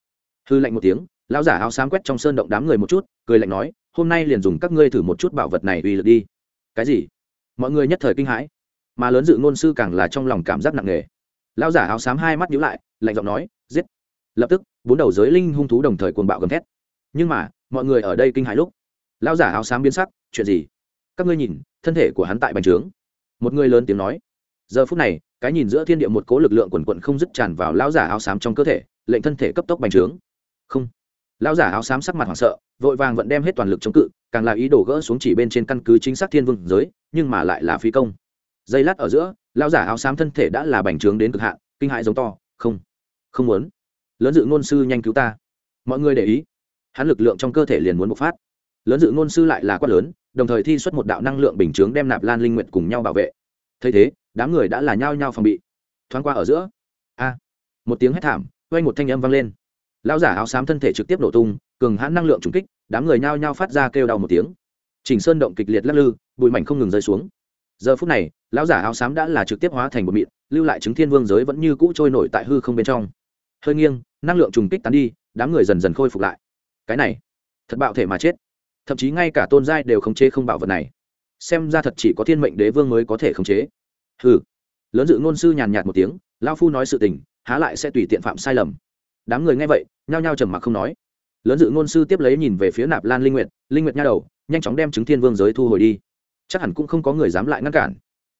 hư lạnh một tiếng, lão giả áo xám quét trong sơn động đám người một chút, cười lạnh nói, hôm nay liền dùng các ngươi thử một chút bảo vật này uy lực đi. Cái gì? Mọi người nhất thời kinh hãi, mà lớn dự ngôn sư càng là trong lòng cảm giác nặng nề. Lão giả áo xám hai mắt nhíu lại, lạnh giọng nói, giết! Lập tức, bốn đầu giới linh hung thú đồng thời cuồng bạo gầm thét. Nhưng mà, mọi người ở đây kinh hãi lúc, lão giả áo xám biến sắc, chuyện gì? Các ngươi nhìn, thân thể của hắn tại bành trướng. Một người lớn tiếng nói giờ phút này, cái nhìn giữa thiên địa một cố lực lượng quần quận không dứt tràn vào lão giả áo xám trong cơ thể, lệnh thân thể cấp tốc bành trướng. Không. Lão giả áo xám sắc mặt hoảng sợ, vội vàng vẫn đem hết toàn lực chống cự, càng là ý đồ gỡ xuống chỉ bên trên căn cứ chính xác thiên vương giới, nhưng mà lại là phi công. Dây lát ở giữa, lão giả áo xám thân thể đã là bành trướng đến cực hạn, kinh hãi giống to, không không muốn. Lớn dự ngôn sư nhanh cứu ta. Mọi người để ý, hắn lực lượng trong cơ thể liền muốn bộc phát. Lớn dự ngôn sư lại là quát lớn, đồng thời thi xuất một đạo năng lượng bình chướng đem nạp lan linh nguyện cùng nhau bảo vệ. Thấy thế đám người đã là nhao nhao phòng bị. Thoáng qua ở giữa, a, một tiếng hét thảm quay một thanh âm vang lên. Lão giả áo xám thân thể trực tiếp nổ tung, cường hãn năng lượng trùng kích, đám người nhao nhao phát ra kêu đau một tiếng. Chỉnh sơn động kịch liệt lắc lư, bụi mảnh không ngừng rơi xuống. Giờ phút này, lão giả áo xám đã là trực tiếp hóa thành một mịn, lưu lại chứng thiên vương giới vẫn như cũ trôi nổi tại hư không bên trong. Hơi nghiêng, năng lượng trùng kích tán đi, đám người dần dần khôi phục lại. Cái này, thật bạo thể mà chết. Thậm chí ngay cả tôn giai đều khống chế không bảo vật này. Xem ra thật chỉ có thiên mệnh đế vương mới có thể khống chế hừ. Lớn dự ngôn sư nhàn nhạt một tiếng lao phu nói sự tình, há lại sẽ tùy tiện phạm sai lầm. Đám người nghe vậy, nhao nhao trầm mặc không nói. Lớn dự ngôn sư tiếp lấy nhìn về phía nạp lan linh nguyệt linh nguyệt nha đầu, nhanh chóng đem chứng thiên vương giới thu hồi đi. Chắc hẳn cũng không có người dám lại ngăn cản.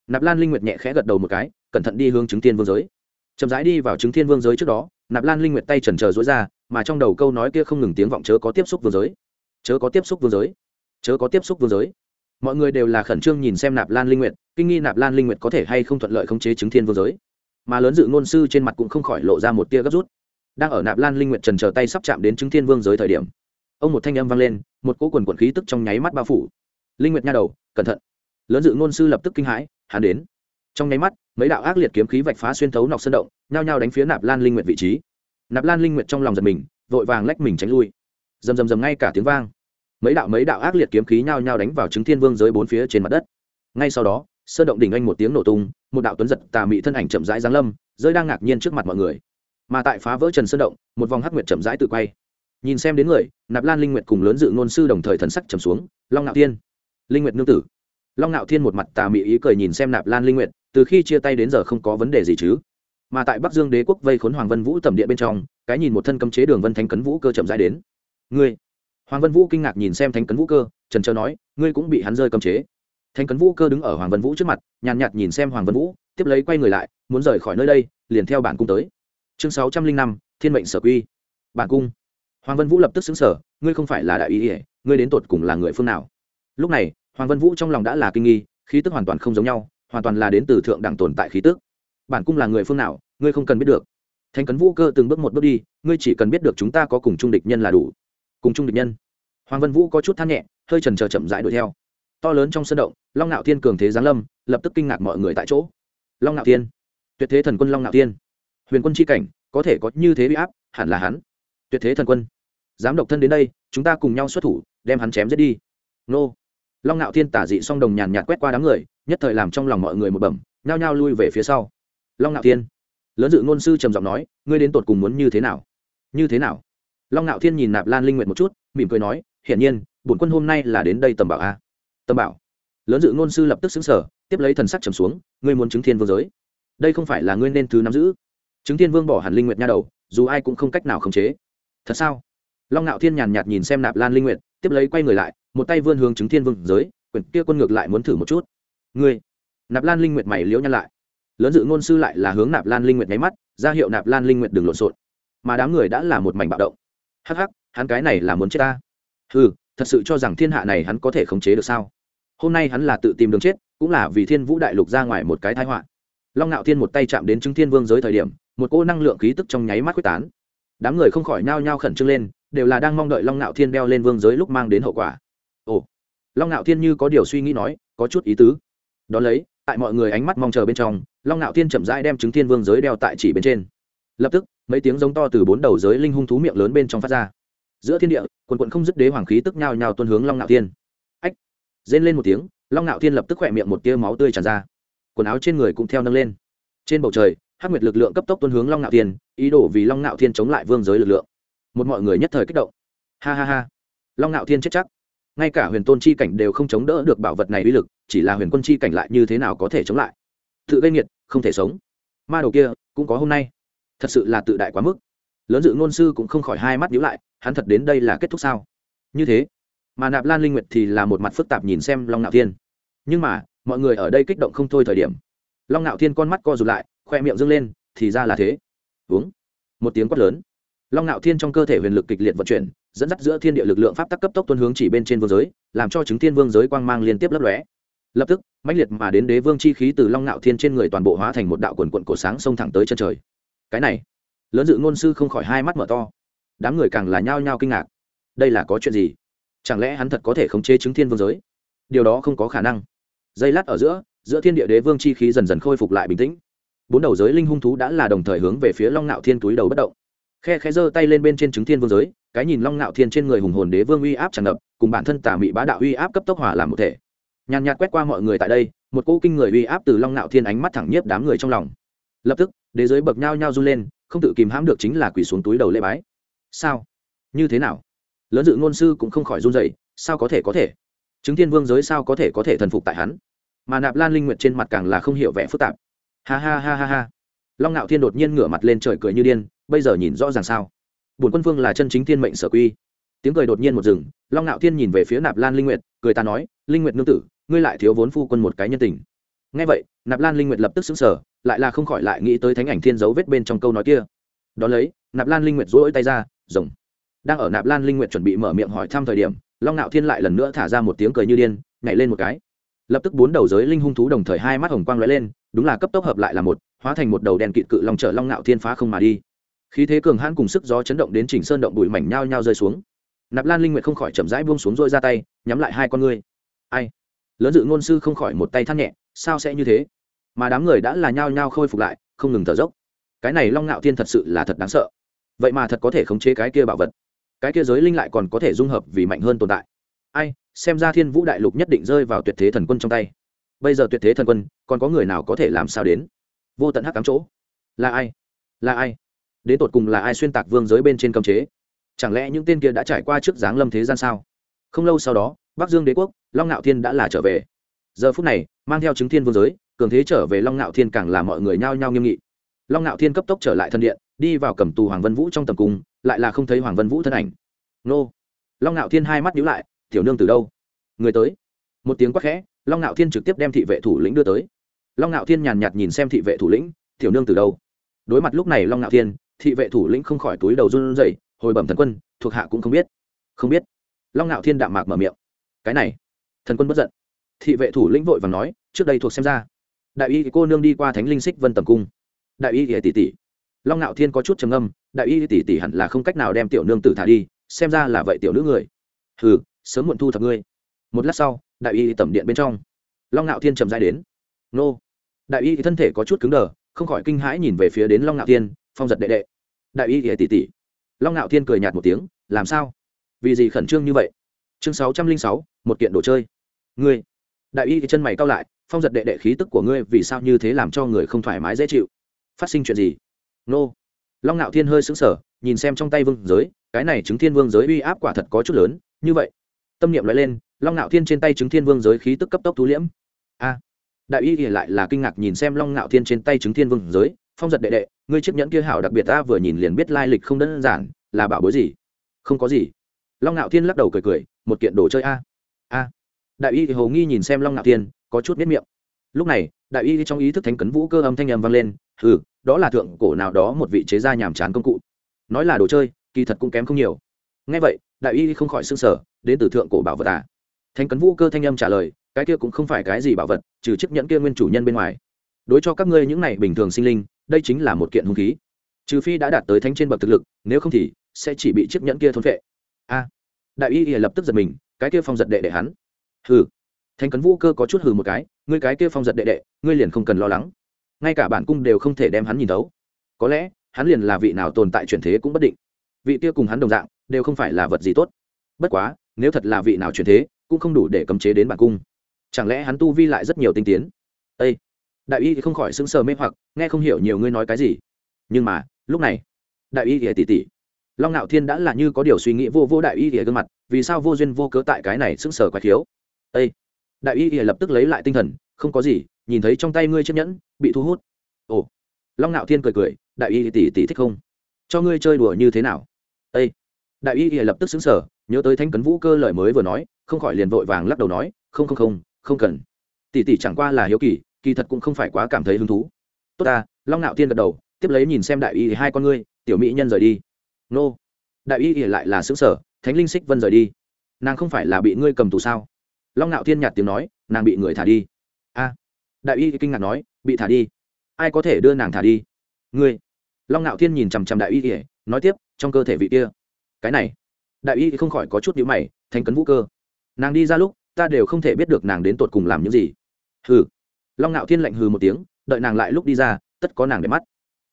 Nạp lan linh nguyệt nhẹ khẽ gật đầu một cái, cẩn thận đi hướng chứng thiên vương giới. Chậm rãi đi vào chứng thiên vương giới trước đó, nạp lan linh nguyệt tay trần trờ dối ra, mà trong đầu câu nói kia không ngừng tiếng vọng chớ có tiếp xúc vương giới. Chớ có tiếp xúc vương giới. Chớ có tiếp xúc vương giới. Mọi người đều là khẩn trương nhìn xem nạp lan linh nguyệt kinh nghi nạp lan linh nguyệt có thể hay không thuận lợi khống chế chứng thiên vương giới? Mà lớn dự ngôn sư trên mặt cũng không khỏi lộ ra một tia gấp rút. Đang ở nạp lan linh nguyệt trần chờ tay sắp chạm đến chứng thiên vương giới thời điểm, ông một thanh âm vang lên, một cỗ quần quần khí tức trong nháy mắt bao phủ. Linh nguyệt nha đầu, cẩn thận. Lớn dự ngôn sư lập tức kinh hãi, hắn đến. Trong nháy mắt, mấy đạo ác liệt kiếm khí vạch phá xuyên thấu nọc sơn động, nhao nhao đánh phía nạp lan linh nguyệt vị trí. Nạp lan linh nguyệt trong lòng giật mình, vội vàng lách mình tránh lui. Rầm rầm rầm ngay cả tiếng vang. Mấy đạo mấy đạo ác liệt kiếm khí nhao nhao đánh vào chứng thiên vương giới bốn phía trên mặt đất. Ngay sau đó sơn động đỉnh anh một tiếng nổ tung, một đạo tuấn giật tà mị thân ảnh chậm rãi giáng lâm, rơi đang ngạc nhiên trước mặt mọi người. Mà tại phá vỡ trần sơn động, một vòng hắc nguyệt chậm rãi tự quay. Nhìn xem đến người, nạp lan linh nguyệt cùng lớn dự ngôn sư đồng thời thần sắc trầm xuống, long ngạo thiên. Linh nguyệt nương tử. Long ngạo thiên một mặt tà mị ý cười nhìn xem nạp lan linh nguyệt, từ khi chia tay đến giờ không có vấn đề gì chứ. Mà tại bắc dương đế quốc vây khốn hoàng vân vũ tầm điện bên trong, cái nhìn một thân cấm chế đường vân thanh cấn vũ cơ chậm rãi đến. Ngươi. Hoàng vân vũ kinh ngạc nhìn xem thanh cấn vũ cơ, trần trơ nói, ngươi cũng bị hắn rơi cấm chế thanh cấn vũ cơ đứng ở hoàng vân vũ trước mặt, nhàn nhạt nhìn xem hoàng vân vũ, tiếp lấy quay người lại, muốn rời khỏi nơi đây, liền theo bản cung tới. Chương sáu trăm linh năm, thiên mệnh sở quy. Bản cung. Hoàng vân vũ lập tức xứng sở ngươi không phải là đại ý ỉa ngươi đến tột cùng là người phương nào? Lúc này, hoàng vân vũ trong lòng đã là kinh nghi, khí tức hoàn toàn không giống nhau, hoàn toàn là đến từ thượng đẳng tồn tại khí tức. Bản cung là người phương nào, ngươi không cần biết được. Thanh cấn vũ cơ từng bước một bước đi, ngươi chỉ cần biết được chúng ta có cùng chung địch nhân là đủ. Cùng chung địch nhân. Hoàng vân vũ có chút than nhẹ, hơi trần trờ chậm rãi đuổi theo to lớn trong sân động, long ngạo thiên cường thế giáng lâm, lập tức kinh ngạc mọi người tại chỗ. Long ngạo thiên, tuyệt thế thần quân long ngạo thiên. Huyền quân c cảnh, có thể có như thế bị áp, hẳn là hắn. Tuyệt thế thần quân. Dám độc thân đến đây, chúng ta cùng nhau xuất thủ, đem hắn chém giết đi. Nô. Long ngạo thiên tả dị song đồng nhàn nhạt quét qua đám người, nhất thời làm trong lòng mọi người một bẩm, nhao nhao lui về phía sau. Long ngạo thiên. Lớn dự ngôn sư trầm giọng nói, ngươi đến tột cùng muốn như thế nào? Như thế nào? Long ngạo thiên nhìn nạp lan linh nguyện một chút, mỉm cười nói, hiển nhiên, bổn quân hôm nay là đến đây tầm bảo a tâm bảo. Lớn dự ngôn sư lập tức xứng sở tiếp lấy thần sắc trầm xuống, ngươi muốn chứng thiên vương giới? Đây không phải là ngươi nên thứ nắm giữ? Chứng thiên vương bỏ hẳn linh nguyệt nha đầu, dù ai cũng không cách nào khống chế. Thật sao? Long ngạo thiên nhàn nhạt nhìn xem nạp lan linh nguyệt, tiếp lấy quay người lại, một tay vươn hướng chứng thiên vương giới quyển kia quân ngược lại muốn thử một chút. Ngươi? Nạp lan linh nguyệt mày liễu nhăn lại. Lớn dự ngôn sư lại là hướng nạp lan linh nguyệt nháy mắt, ra hiệu nạp lan linh nguyệt đừng lộn xộn. Mà đám người đã là một mảnh bạo động. Hắc hắc, hắn cái này là muốn chết ta? Ừ thật sự cho rằng thiên hạ này hắn có thể khống chế được sao? Hôm nay hắn là tự tìm đường chết, cũng là vì thiên vũ đại lục ra ngoài một cái thái họa. Long ngạo thiên một tay chạm đến chứng thiên vương giới thời điểm, một cô năng lượng khí tức trong nháy mắt quyết tán. Đám người không khỏi nao nhao khẩn trương lên, đều là đang mong đợi long ngạo thiên đeo lên vương giới lúc mang đến hậu quả. Ồ, long ngạo thiên như có điều suy nghĩ nói, có chút ý tứ. Đ ó lấy, tại mọi người ánh mắt mong chờ bên trong, long ngạo thiên chậm rãi đem chứng thiên vương giới đeo tại chỉ bên trên. Lập tức, mấy tiếng giống to từ bốn đầu giới linh hung thú miệng lớn bên trong phát ra. Giữa thiên địa, quần quận không dứt đế hoàng khí tức nhao nhao tuân hướng long ngạo thiên rên lên một tiếng, long ngạo thiên lập tức khỏe miệng một tia máu tươi tràn ra. Quần áo trên người cũng theo nâng lên. Trên bầu trời, hắc nguyệt lực lượng cấp tốc tuân hướng long ngạo thiên, ý đồ vì long ngạo thiên chống lại vương giới lực lượng. Một mọi người nhất thời kích động. Ha ha ha. Long ngạo thiên chết chắc. Ngay cả huyền tôn chi cảnh đều không chống đỡ được bảo vật này uy lực, chỉ là huyền quân chi cảnh lại như thế nào có thể chống lại? Tự gây nghiệt, không thể sống. Ma đầu kia, cũng có hôm nay. Thật sự là tự đại quá mức. Lớn dự ngôn sư cũng không khỏi hai mắt nhíu lại, hắn thật đến đây là kết thúc sao? Như thế mà nạp lan linh nguyệt thì là một mặt phức tạp nhìn xem long ngạo thiên. Nhưng mà, mọi người ở đây kích động không thôi thời điểm. Long ngạo thiên con mắt co rụt lại, khoe miệng dâng lên, thì ra là thế. Uống một tiếng quát lớn. Long ngạo thiên trong cơ thể huyền lực kịch liệt vận chuyển, dẫn dắt giữa thiên địa lực lượng pháp tắc cấp tốc tuân hướng chỉ bên trên vương giới, làm cho chứng thiên vương giới quang mang liên tiếp lấp lóe. Lập tức, mãnh liệt mà đến đế vương chi khí từ long ngạo thiên trên người toàn bộ hóa thành một đạo quần quận cổ sáng xông thẳng tới chân trời. Cái này, lớn dự ngôn sư không khỏi hai mắt mở to. Đám người càng là nhao nhao kinh ngạc. Đây là có chuyện gì? Chẳng lẽ hắn thật có thể khống chế chứng thiên vương giới? Điều đó không có khả năng. Giây lát ở giữa giữa thiên địa đế vương chi khí dần dần khôi phục lại bình tĩnh. Bốn đầu giới linh hung thú đã là đồng thời hướng về phía long ngạo thiên túi đầu bất động. Khe khe giơ tay lên bên trên chứng thiên vương giới, cái nhìn long ngạo thiên trên người hùng hồn đế vương uy áp tràn ngập, cùng bản thân tà mị bá đạo uy áp cấp tốc hỏa làm một thể. Nhàn nhạt quét qua mọi người tại đây, một cỗ kinh người uy áp từ long ngạo thiên ánh mắt thẳng nhiếp đám người trong lòng. Lập tức, đế giới bậc nhao nhao run lên, không tự kìm hãm được chính là quỳ xuống túi đầu lễ bái. Sao? Như thế nào? Lớn dự ngôn sư cũng không khỏi run dậy sao có thể có thể? Chứng thiên vương giới sao có thể có thể thần phục tại hắn? Mà nạp lan linh nguyệt trên mặt càng là không hiểu vẻ phức tạp. Ha ha ha ha ha. Long ngạo thiên đột nhiên ngửa mặt lên trời cười như điên, bây giờ nhìn rõ ràng sao? Bổn quân vương là chân chính thiên mệnh sở quy. Tiếng cười đột nhiên một rừng long ngạo thiên nhìn về phía nạp lan linh nguyệt, cười ta nói, linh nguyệt nương tử, ngươi lại thiếu vốn phu quân một cái nhân tình. Ngay vậy, nạp lan linh nguyệt lập tức xứng sở lại là không khỏi lại nghĩ tới thánh ảnh thiên dấu vết bên trong câu nói kia. Đón lấy, nạp lan linh nguyệt rỗi tay ra, rồng đang ở nạp lan linh nguyệt chuẩn bị mở miệng hỏi thăm thời điểm, long ngạo thiên lại lần nữa thả ra một tiếng cười như điên, nhảy lên một cái. Lập tức bốn đầu giới linh hung thú đồng thời hai mắt hồng quang lóe lên, đúng là cấp tốc hợp lại là một, hóa thành một đầu đèn kịt cự long chở long ngạo thiên phá không mà đi. Khí thế cường hãn cùng sức gió chấn động đến chỉnh sơn động bụi mảnh nhao nhao rơi xuống. Nạp lan linh nguyệt không khỏi chậm rãi buông xuống rôi ra tay, nhắm lại hai con ngươi. Ai? Lớn dự ngôn sư không khỏi một tay thắt nhẹ, sao sẽ như thế? Mà đám người đã là nhao nhao khôi phục lại, không ngừng thở dốc. Cái này long ngạo thiên thật sự là thật đáng sợ. Vậy mà thật có thể khống chế cái kia bảo vật cái kia giới linh lại còn có thể dung hợp vì mạnh hơn tồn tại. Ai, xem ra thiên vũ đại lục nhất định rơi vào tuyệt thế thần quân trong tay. Bây giờ tuyệt thế thần quân, còn có người nào có thể làm sao đến? Vô tận hắc cám chỗ. Là ai? Là ai? Đến tột cùng là ai xuyên tạc vương giới bên trên cấm chế? Chẳng lẽ những tên kia đã trải qua trước giáng lâm thế gian sao? Không lâu sau đó, bắc dương đế quốc, long ngạo thiên đã là trở về. Giờ phút này, mang theo chứng thiên vương giới, cường thế trở về long ngạo thiên càng làm mọi người nhao nhao nghiêm nghị. Long ngạo thiên cấp tốc trở lại thân điện đi vào cầm tù hoàng vân vũ trong tầm cung, lại là không thấy hoàng vân vũ thân ảnh. Nô. Long ngạo thiên hai mắt nhíu lại, tiểu nương từ đâu? Người tới. Một tiếng quát khẽ, long ngạo thiên trực tiếp đem thị vệ thủ lĩnh đưa tới. Long ngạo thiên nhàn nhạt nhìn xem thị vệ thủ lĩnh, tiểu nương từ đâu? Đối mặt lúc này long ngạo thiên, thị vệ thủ lĩnh không khỏi túi đầu run rẩy, hồi bẩm thần quân, thuộc hạ cũng không biết. Không biết? Long ngạo thiên đạm mạc mở miệng, cái này. Thần quân bất giận. Thị vệ thủ lĩnh vội và nói, trước đây thuộc xem ra. Đại y cô nương đi qua thánh linh xích vân tầm cung. Đại y tỷ tỷ long ngạo thiên có chút trầm âm đại y tỷ tỷ hẳn là không cách nào đem tiểu nương tử thả đi, xem ra là vậy tiểu nữ người. Hừ, sớm muộn thu thập ngươi. Một lát sau, đại y tẩm điện bên trong. Long ngạo thiên trầm dai đến. Nô. Đại y thân thể có chút cứng đờ, không khỏi kinh hãi nhìn về phía đến long ngạo thiên, phong giật đệ đệ. Đại y tỷ tỷ. Long ngạo thiên cười nhạt một tiếng, làm sao? Vì gì khẩn trương như vậy? Chương sáu trăm linh sáu, một kiện đồ chơi. Ngươi. Đại y chân mày cao lại, phong giật đệ đệ khí tức của ngươi vì sao như thế làm cho người không thoải mái dễ chịu? Phát sinh chuyện gì? Nô. Long ngạo thiên hơi sững sờ, nhìn xem trong tay vương giới, cái này chứng thiên vương giới uy áp quả thật có chút lớn, như vậy. Tâm niệm nói lên, long ngạo thiên trên tay chứng thiên vương giới khí tức cấp tốc thú liễm. A. Đại y thì lại là kinh ngạc nhìn xem long ngạo thiên trên tay chứng thiên vương giới, phong giật đệ đệ, ngươi chiếc nhẫn kia hảo đặc biệt ta vừa nhìn liền biết lai lịch không đơn giản, là bảo bối gì? Không có gì. Long ngạo thiên lắc đầu cười cười, một kiện đồ chơi a. A. Đại y thì hầu nghi nhìn xem long ngạo thiên, có chút biết miệng lúc này, đại y trong ý thức thánh cấn vũ cơ âm thanh âm vang lên ừ đó là thượng cổ nào đó một vị chế gia nhàm chán công cụ. Nói là đồ chơi, kỳ thật cũng kém không nhiều. Ngay vậy, đại y không khỏi s ư n g sở đến từ thượng cổ bảo vật à? Thánh cấn vũ cơ thanh âm trả lời, cái kia cũng không phải cái gì bảo vật, trừ chiếc nhẫn kia nguyên chủ nhân bên ngoài. Đối cho các ngươi những này bình thường sinh linh, đây chính là một kiện hung khí. Trừ phi đã đạt tới thánh trên bậc thực lực, nếu không thì sẽ chỉ bị chiếc nhẫn kia thôn vệ a. Đại y lập tức giật mình, cái kia phong giật đệ để hắn. Hừ thánh cấn vũ cơ có chút hừ một cái, ngươi cái kia phong giật đệ đệ, ngươi liền không cần lo lắng. Ngay cả bản cung đều không thể đem hắn nhìn thấu. Có lẽ, hắn liền là vị nào tồn tại chuyển thế cũng bất định. Vị kia cùng hắn đồng dạng, đều không phải là vật gì tốt. Bất quá, nếu thật là vị nào chuyển thế, cũng không đủ để cấm chế đến bản cung. Chẳng lẽ hắn tu vi lại rất nhiều tinh tiến? Â đại y thì không khỏi sững sờ mê hoặc, nghe không hiểu nhiều ngươi nói cái gì. Nhưng mà, lúc này, đại y thì tỉ tỉ. Long ngạo thiên đã là như có điều suy nghĩ vô vô đại y thì gương mặt, vì sao vô duyên vô cớ tại cái này sững sờ quái thiếu? Â đại y ỉa lập tức lấy lại tinh thần, không có gì, nhìn thấy trong tay ngươi chiếc nhẫn, bị thu hút. Ồ. Long ngạo thiên cười cười, đại y tỷ tỷ thích không? Cho ngươi chơi đùa như thế nào? Ây đại y lập tức xứng sở nhớ tới thanh cấn vũ cơ lời mới vừa nói, không khỏi liền vội vàng lắc đầu nói, không không không không cần. Tỷ tỷ chẳng qua là hiếu kỳ kỳ thật cũng không phải quá cảm thấy hứng thú. Tốt ta, long ngạo thiên gật đầu, tiếp lấy nhìn xem đại y hai con ngươi, tiểu mỹ nhân rời đi. Nô. Đại y lại là xứng sở thánh linh xích vân rời đi. Nàng không phải là bị ngươi cầm tù sao? Long ngạo thiên nhạt tiếng nói, nàng bị người thả đi. A. Đại y kinh ngạc nói, bị thả đi? Ai có thể đưa nàng thả đi? Ngươi. Long ngạo thiên nhìn chằm chằm đại y kể nói tiếp, trong cơ thể vị kia. Cái này. Đại y không khỏi có chút nhữ mày thành cấn vũ cơ. Nàng đi ra lúc, ta đều không thể biết được nàng đến tột cùng làm những gì. Hừ. Long ngạo thiên lạnh hừ một tiếng, đợi nàng lại lúc đi ra, tất có nàng để mắt.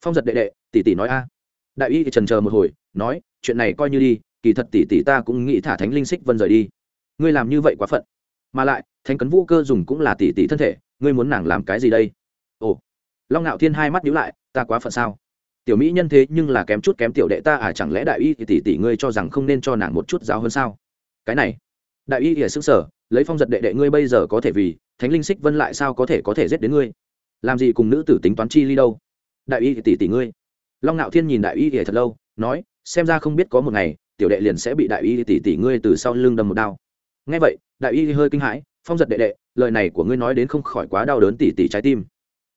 Phong giật đệ đệ, tỷ tỷ nói a. Đại y thì trần chờ một hồi, nói, chuyện này coi như đi, kỳ thật tỷ tỷ ta cũng nghĩ thả thánh linh xích vân rời đi. Ngươi làm như vậy quá phận mà lại, thánh cấn vũ cơ dùng cũng là tỷ tỷ thân thể, ngươi muốn nàng làm cái gì đây? Ồ, long ngạo thiên hai mắt nhíu lại, ta quá phận sao? Tiểu mỹ nhân thế nhưng là kém chút kém tiểu đệ ta à chẳng lẽ đại y tỷ tỷ ngươi cho rằng không nên cho nàng một chút giáo hơn sao? Cái này, đại y ỉa sức sở lấy phong giật đệ đệ ngươi bây giờ có thể vì, thánh linh xích vân lại sao có thể có thể giết đến ngươi? Làm gì cùng nữ tử tính toán chi ly đâu? Đại y tỷ tỷ ngươi. Long ngạo thiên nhìn đại y ỉa thật lâu, nói, xem ra không biết có một ngày, tiểu đệ liền sẽ bị đại y tỷ tỷ ngươi từ sau lưng đâm một đao nghe vậy, đại y hơi kinh hãi, phong giật đệ đệ, lời này của ngươi nói đến không khỏi quá đau đớn tỉ tỉ trái tim.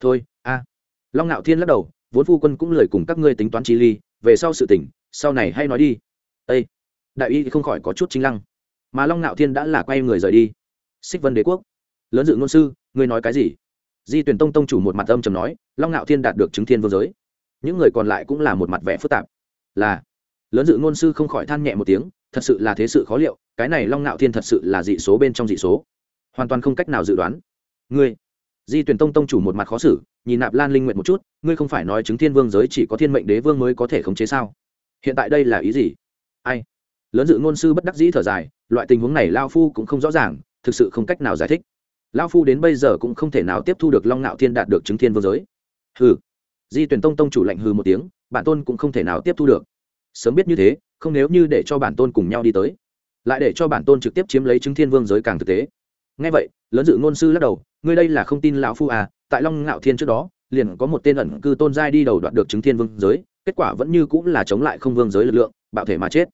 Thôi, a. Long ngạo thiên lắc đầu, vốn phu quân cũng lời cùng các ngươi tính toán chi ly, về sau sự tỉnh sau này hay nói đi. Ây đại y không khỏi có chút chính lăng. Mà long ngạo thiên đã là quay người rời đi. Xích vân đế quốc. Lớn dự ngôn sư, ngươi nói cái gì? Di tuyển tông tông chủ một mặt âm trầm nói, long ngạo thiên đạt được chứng thiên vô giới. Những người còn lại cũng là một mặt vẻ phức tạp. Là. Lớn dự ngôn sư không khỏi than nhẹ một tiếng, thật sự là thế sự khó liệu cái này long ngạo thiên thật sự là dị số bên trong dị số. Hoàn toàn không cách nào dự đoán. Ngươi, di tuyển tông tông chủ một mặt khó xử, nhìn nạp lan linh nguyện một chút, ngươi không phải nói chứng thiên vương giới chỉ có thiên mệnh đế vương mới có thể khống chế sao? Hiện tại đây là ý gì? Ai? Lớn dự ngôn sư bất đắc dĩ thở dài, loại tình huống này lao phu cũng không rõ ràng, thực sự không cách nào giải thích. Lao phu đến bây giờ cũng không thể nào tiếp thu được long ngạo thiên đạt được chứng thiên vương giới. Hừ. Di tuyển tông tông chủ lạnh hừ một tiếng, bản tôn cũng không thể nào tiếp thu được. Sớm biết như thế, không nếu như để cho bản tôn cùng nhau đi tới lại để cho bản tôn trực tiếp chiếm lấy chứng thiên vương giới càng thực tế. Ngay vậy, lớn dự ngôn sư lắc đầu, ngươi đây là không tin lão phu à tại long ngạo thiên trước đó, liền có một tên ẩn cư tôn giai đi đầu đoạt được chứng thiên vương giới, kết quả vẫn như cũng là chống lại không vương giới lực lượng, bạo thể mà chết.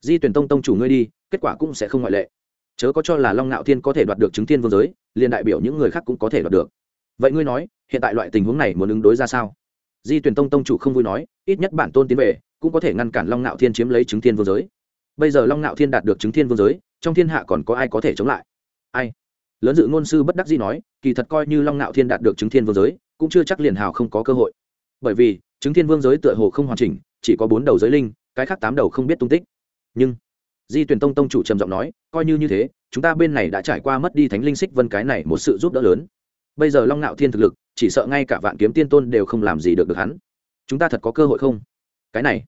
Di tuyển tông tông chủ ngươi đi, kết quả cũng sẽ không ngoại lệ. Chớ có cho là long ngạo thiên có thể đoạt được chứng thiên vương giới, liền đại biểu những người khác cũng có thể đoạt được. Vậy ngươi nói, hiện tại loại tình huống này muốn ứng đối ra sao? Di tuyển tông tông chủ không vui nói, ít nhất bản tôn tiến về, cũng có thể ngăn cản long ngạo thiên chiếm lấy chứng thiên vương giới bây giờ long ngạo thiên đạt được chứng thiên vương giới, trong thiên hạ còn có ai có thể chống lại? Ai? Lớn dự ngôn sư bất đắc dĩ nói, kỳ thật coi như long ngạo thiên đạt được chứng thiên vương giới, cũng chưa chắc liền hào không có cơ hội. Bởi vì, chứng thiên vương giới tựa hồ không hoàn chỉnh, chỉ có bốn đầu giới linh, cái khác tám đầu không biết tung tích. Nhưng, di tuyển tông tông chủ trầm giọng nói, coi như như thế, chúng ta bên này đã trải qua mất đi thánh linh xích vân cái này một sự giúp đỡ lớn. Bây giờ long ngạo thiên thực lực, chỉ sợ ngay cả vạn kiếm tiên tôn đều không làm gì được được hắn. Chúng ta thật có cơ hội không? Cái này,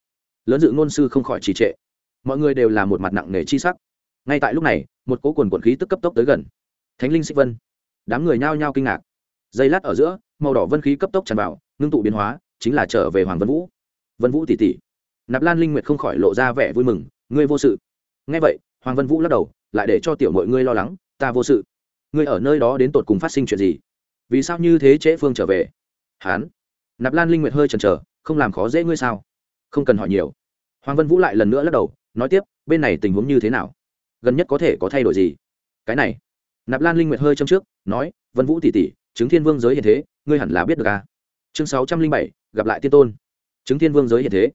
lớn dự ngôn sư không khỏi trì trệ mọi người đều là một mặt nặng nề chi sắc. Ngay tại lúc này, một cố quần quần khí tức cấp tốc tới gần. Thánh linh xích vân. Đám người nhao nhao kinh ngạc. Giây lát ở giữa, màu đỏ vân khí cấp tốc tràn vào, ngưng tụ biến hóa, chính là trở về hoàng vân vũ. Vân vũ tỷ tỷ nạp lan linh nguyệt không khỏi lộ ra vẻ vui mừng, ngươi vô sự. Ngay vậy, hoàng vân vũ lắc đầu, lại để cho tiểu mọi ngươi lo lắng, ta vô sự. Ngươi ở nơi đó đến tột cùng phát sinh chuyện gì? Vì sao như thế trễ phương trở về? Hán. Nạp lan linh nguyệt hơi chần chờ, không làm khó dễ ngươi sao? Không cần hỏi nhiều. Hoàng vân vũ lại lần nữa lắc đầu nói tiếp, bên này tình huống như thế nào? Gần nhất có thể có thay đổi gì? Cái này, nạp lan linh nguyệt hơi châm trước, nói, vân vũ tỷ tỷ, chứng thiên vương giới hiện thế, ngươi hẳn là biết được à? Chương sáu trăm linh bảy, gặp lại tiên tôn. Chứng thiên vương giới hiện thế.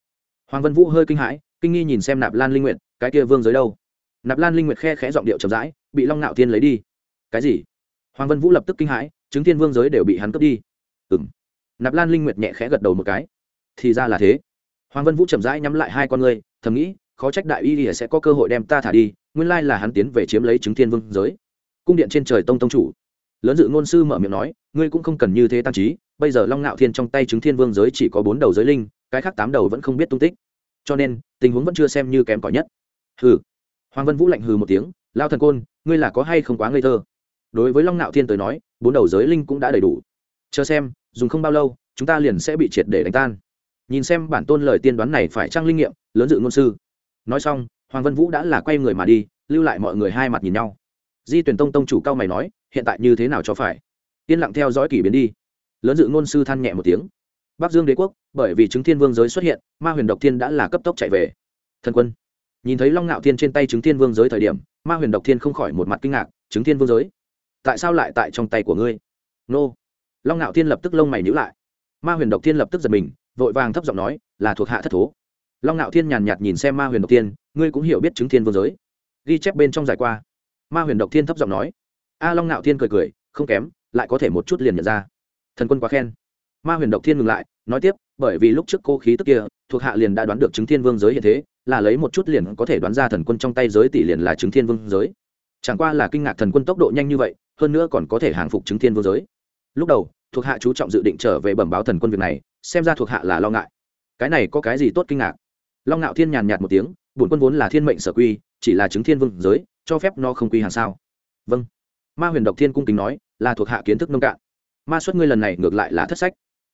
Hoàng vân vũ hơi kinh hãi, kinh nghi nhìn xem nạp lan linh nguyệt, cái kia vương giới đâu? Nạp lan linh nguyệt khe khẽ giọng điệu chậm rãi, bị long nạo thiên lấy đi. Cái gì? Hoàng vân vũ lập tức kinh hãi, chứng thiên vương giới đều bị hắn cướp đi. Ừ m nạp lan linh nguyệt nhẹ khẽ gật đầu một cái. Thì ra là thế. Hoàng vân vũ chậm rãi nhắm lại hai con ngươi, thầm nghĩ khó trách đại y sẽ có cơ hội đem ta thả đi, nguyên lai là hắn tiến về chiếm lấy chứng thiên vương giới. Cung điện trên trời tông tông chủ. Lớn dự ngôn sư mở miệng nói, ngươi cũng không cần như thế tăng trí, bây giờ long ngạo thiên trong tay chứng thiên vương giới chỉ có bốn đầu giới linh, cái khác tám đầu vẫn không biết tung tích. Cho nên, tình huống vẫn chưa xem như kém cỏi nhất. Hừ. Hoàng vân vũ lạnh hừ một tiếng lao thần côn, ngươi là có hay không quá ngây thơ? Đối với long ngạo thiên tới nói, bốn đầu giới linh cũng đã đầy đủ. Chờ xem, dùng không bao lâu, chúng ta liền sẽ bị triệt để đánh tan. Nhìn xem bản tôn lời tiên đoán này phải trang linh nghiệm, lớn dự ngôn sư nói xong, hoàng vân vũ đã là quay người mà đi, lưu lại mọi người hai mặt nhìn nhau. Di tuyển tông tông chủ cao mày nói, hiện tại như thế nào cho phải? Yên lặng theo dõi kỷ biến đi. Lớn dự ngôn sư than nhẹ một tiếng. Bắc dương đế quốc, bởi vì chứng thiên vương giới xuất hiện, ma huyền độc thiên đã là cấp tốc chạy về. Thần quân. Nhìn thấy long ngạo thiên trên tay chứng thiên vương giới thời điểm, ma huyền độc thiên không khỏi một mặt kinh ngạc, chứng thiên vương giới? Tại sao lại tại trong tay của ngươi? Nô. Long ngạo thiên lập tức lông mày nhữ lại. Ma huyền độc thiên lập tức giật mình, vội vàng thấp giọng nói, là thuộc hạ thất thố long ngạo thiên nhàn nhạt nhìn xem ma huyền độc thiên, ngươi cũng hiểu biết chứng thiên vương giới. Ghi chép bên trong giải qua. Ma huyền độc thiên thấp giọng nói. A long ngạo thiên cười cười, không kém, lại có thể một chút liền nhận ra. Thần quân quá khen. Ma huyền độc thiên ngừng lại, nói tiếp, bởi vì lúc trước cô khí tức kia, thuộc hạ liền đã đoán được chứng thiên vương giới hiện thế, là lấy một chút liền có thể đoán ra thần quân trong tay giới tỷ liền là chứng thiên vương giới. Chẳng qua là kinh ngạc thần quân tốc độ nhanh như vậy, hơn nữa còn có thể hàng phục chứng thiên vương giới. Lúc đầu, thuộc hạ chú trọng dự định trở về bẩm báo thần quân việc này, xem ra thuộc hạ là lo ngại. Cái này có cái gì tốt kinh ngạc? Long ngạo thiên nhàn nhạt một tiếng, bổn quân vốn là thiên mệnh sở quy, chỉ là chứng thiên vương giới, cho phép nó không quy hàng sao? Vâng. Ma huyền độc thiên cung kính nói, là thuộc hạ kiến thức nông cạn. Ma xuất ngươi lần này ngược lại là thất sách.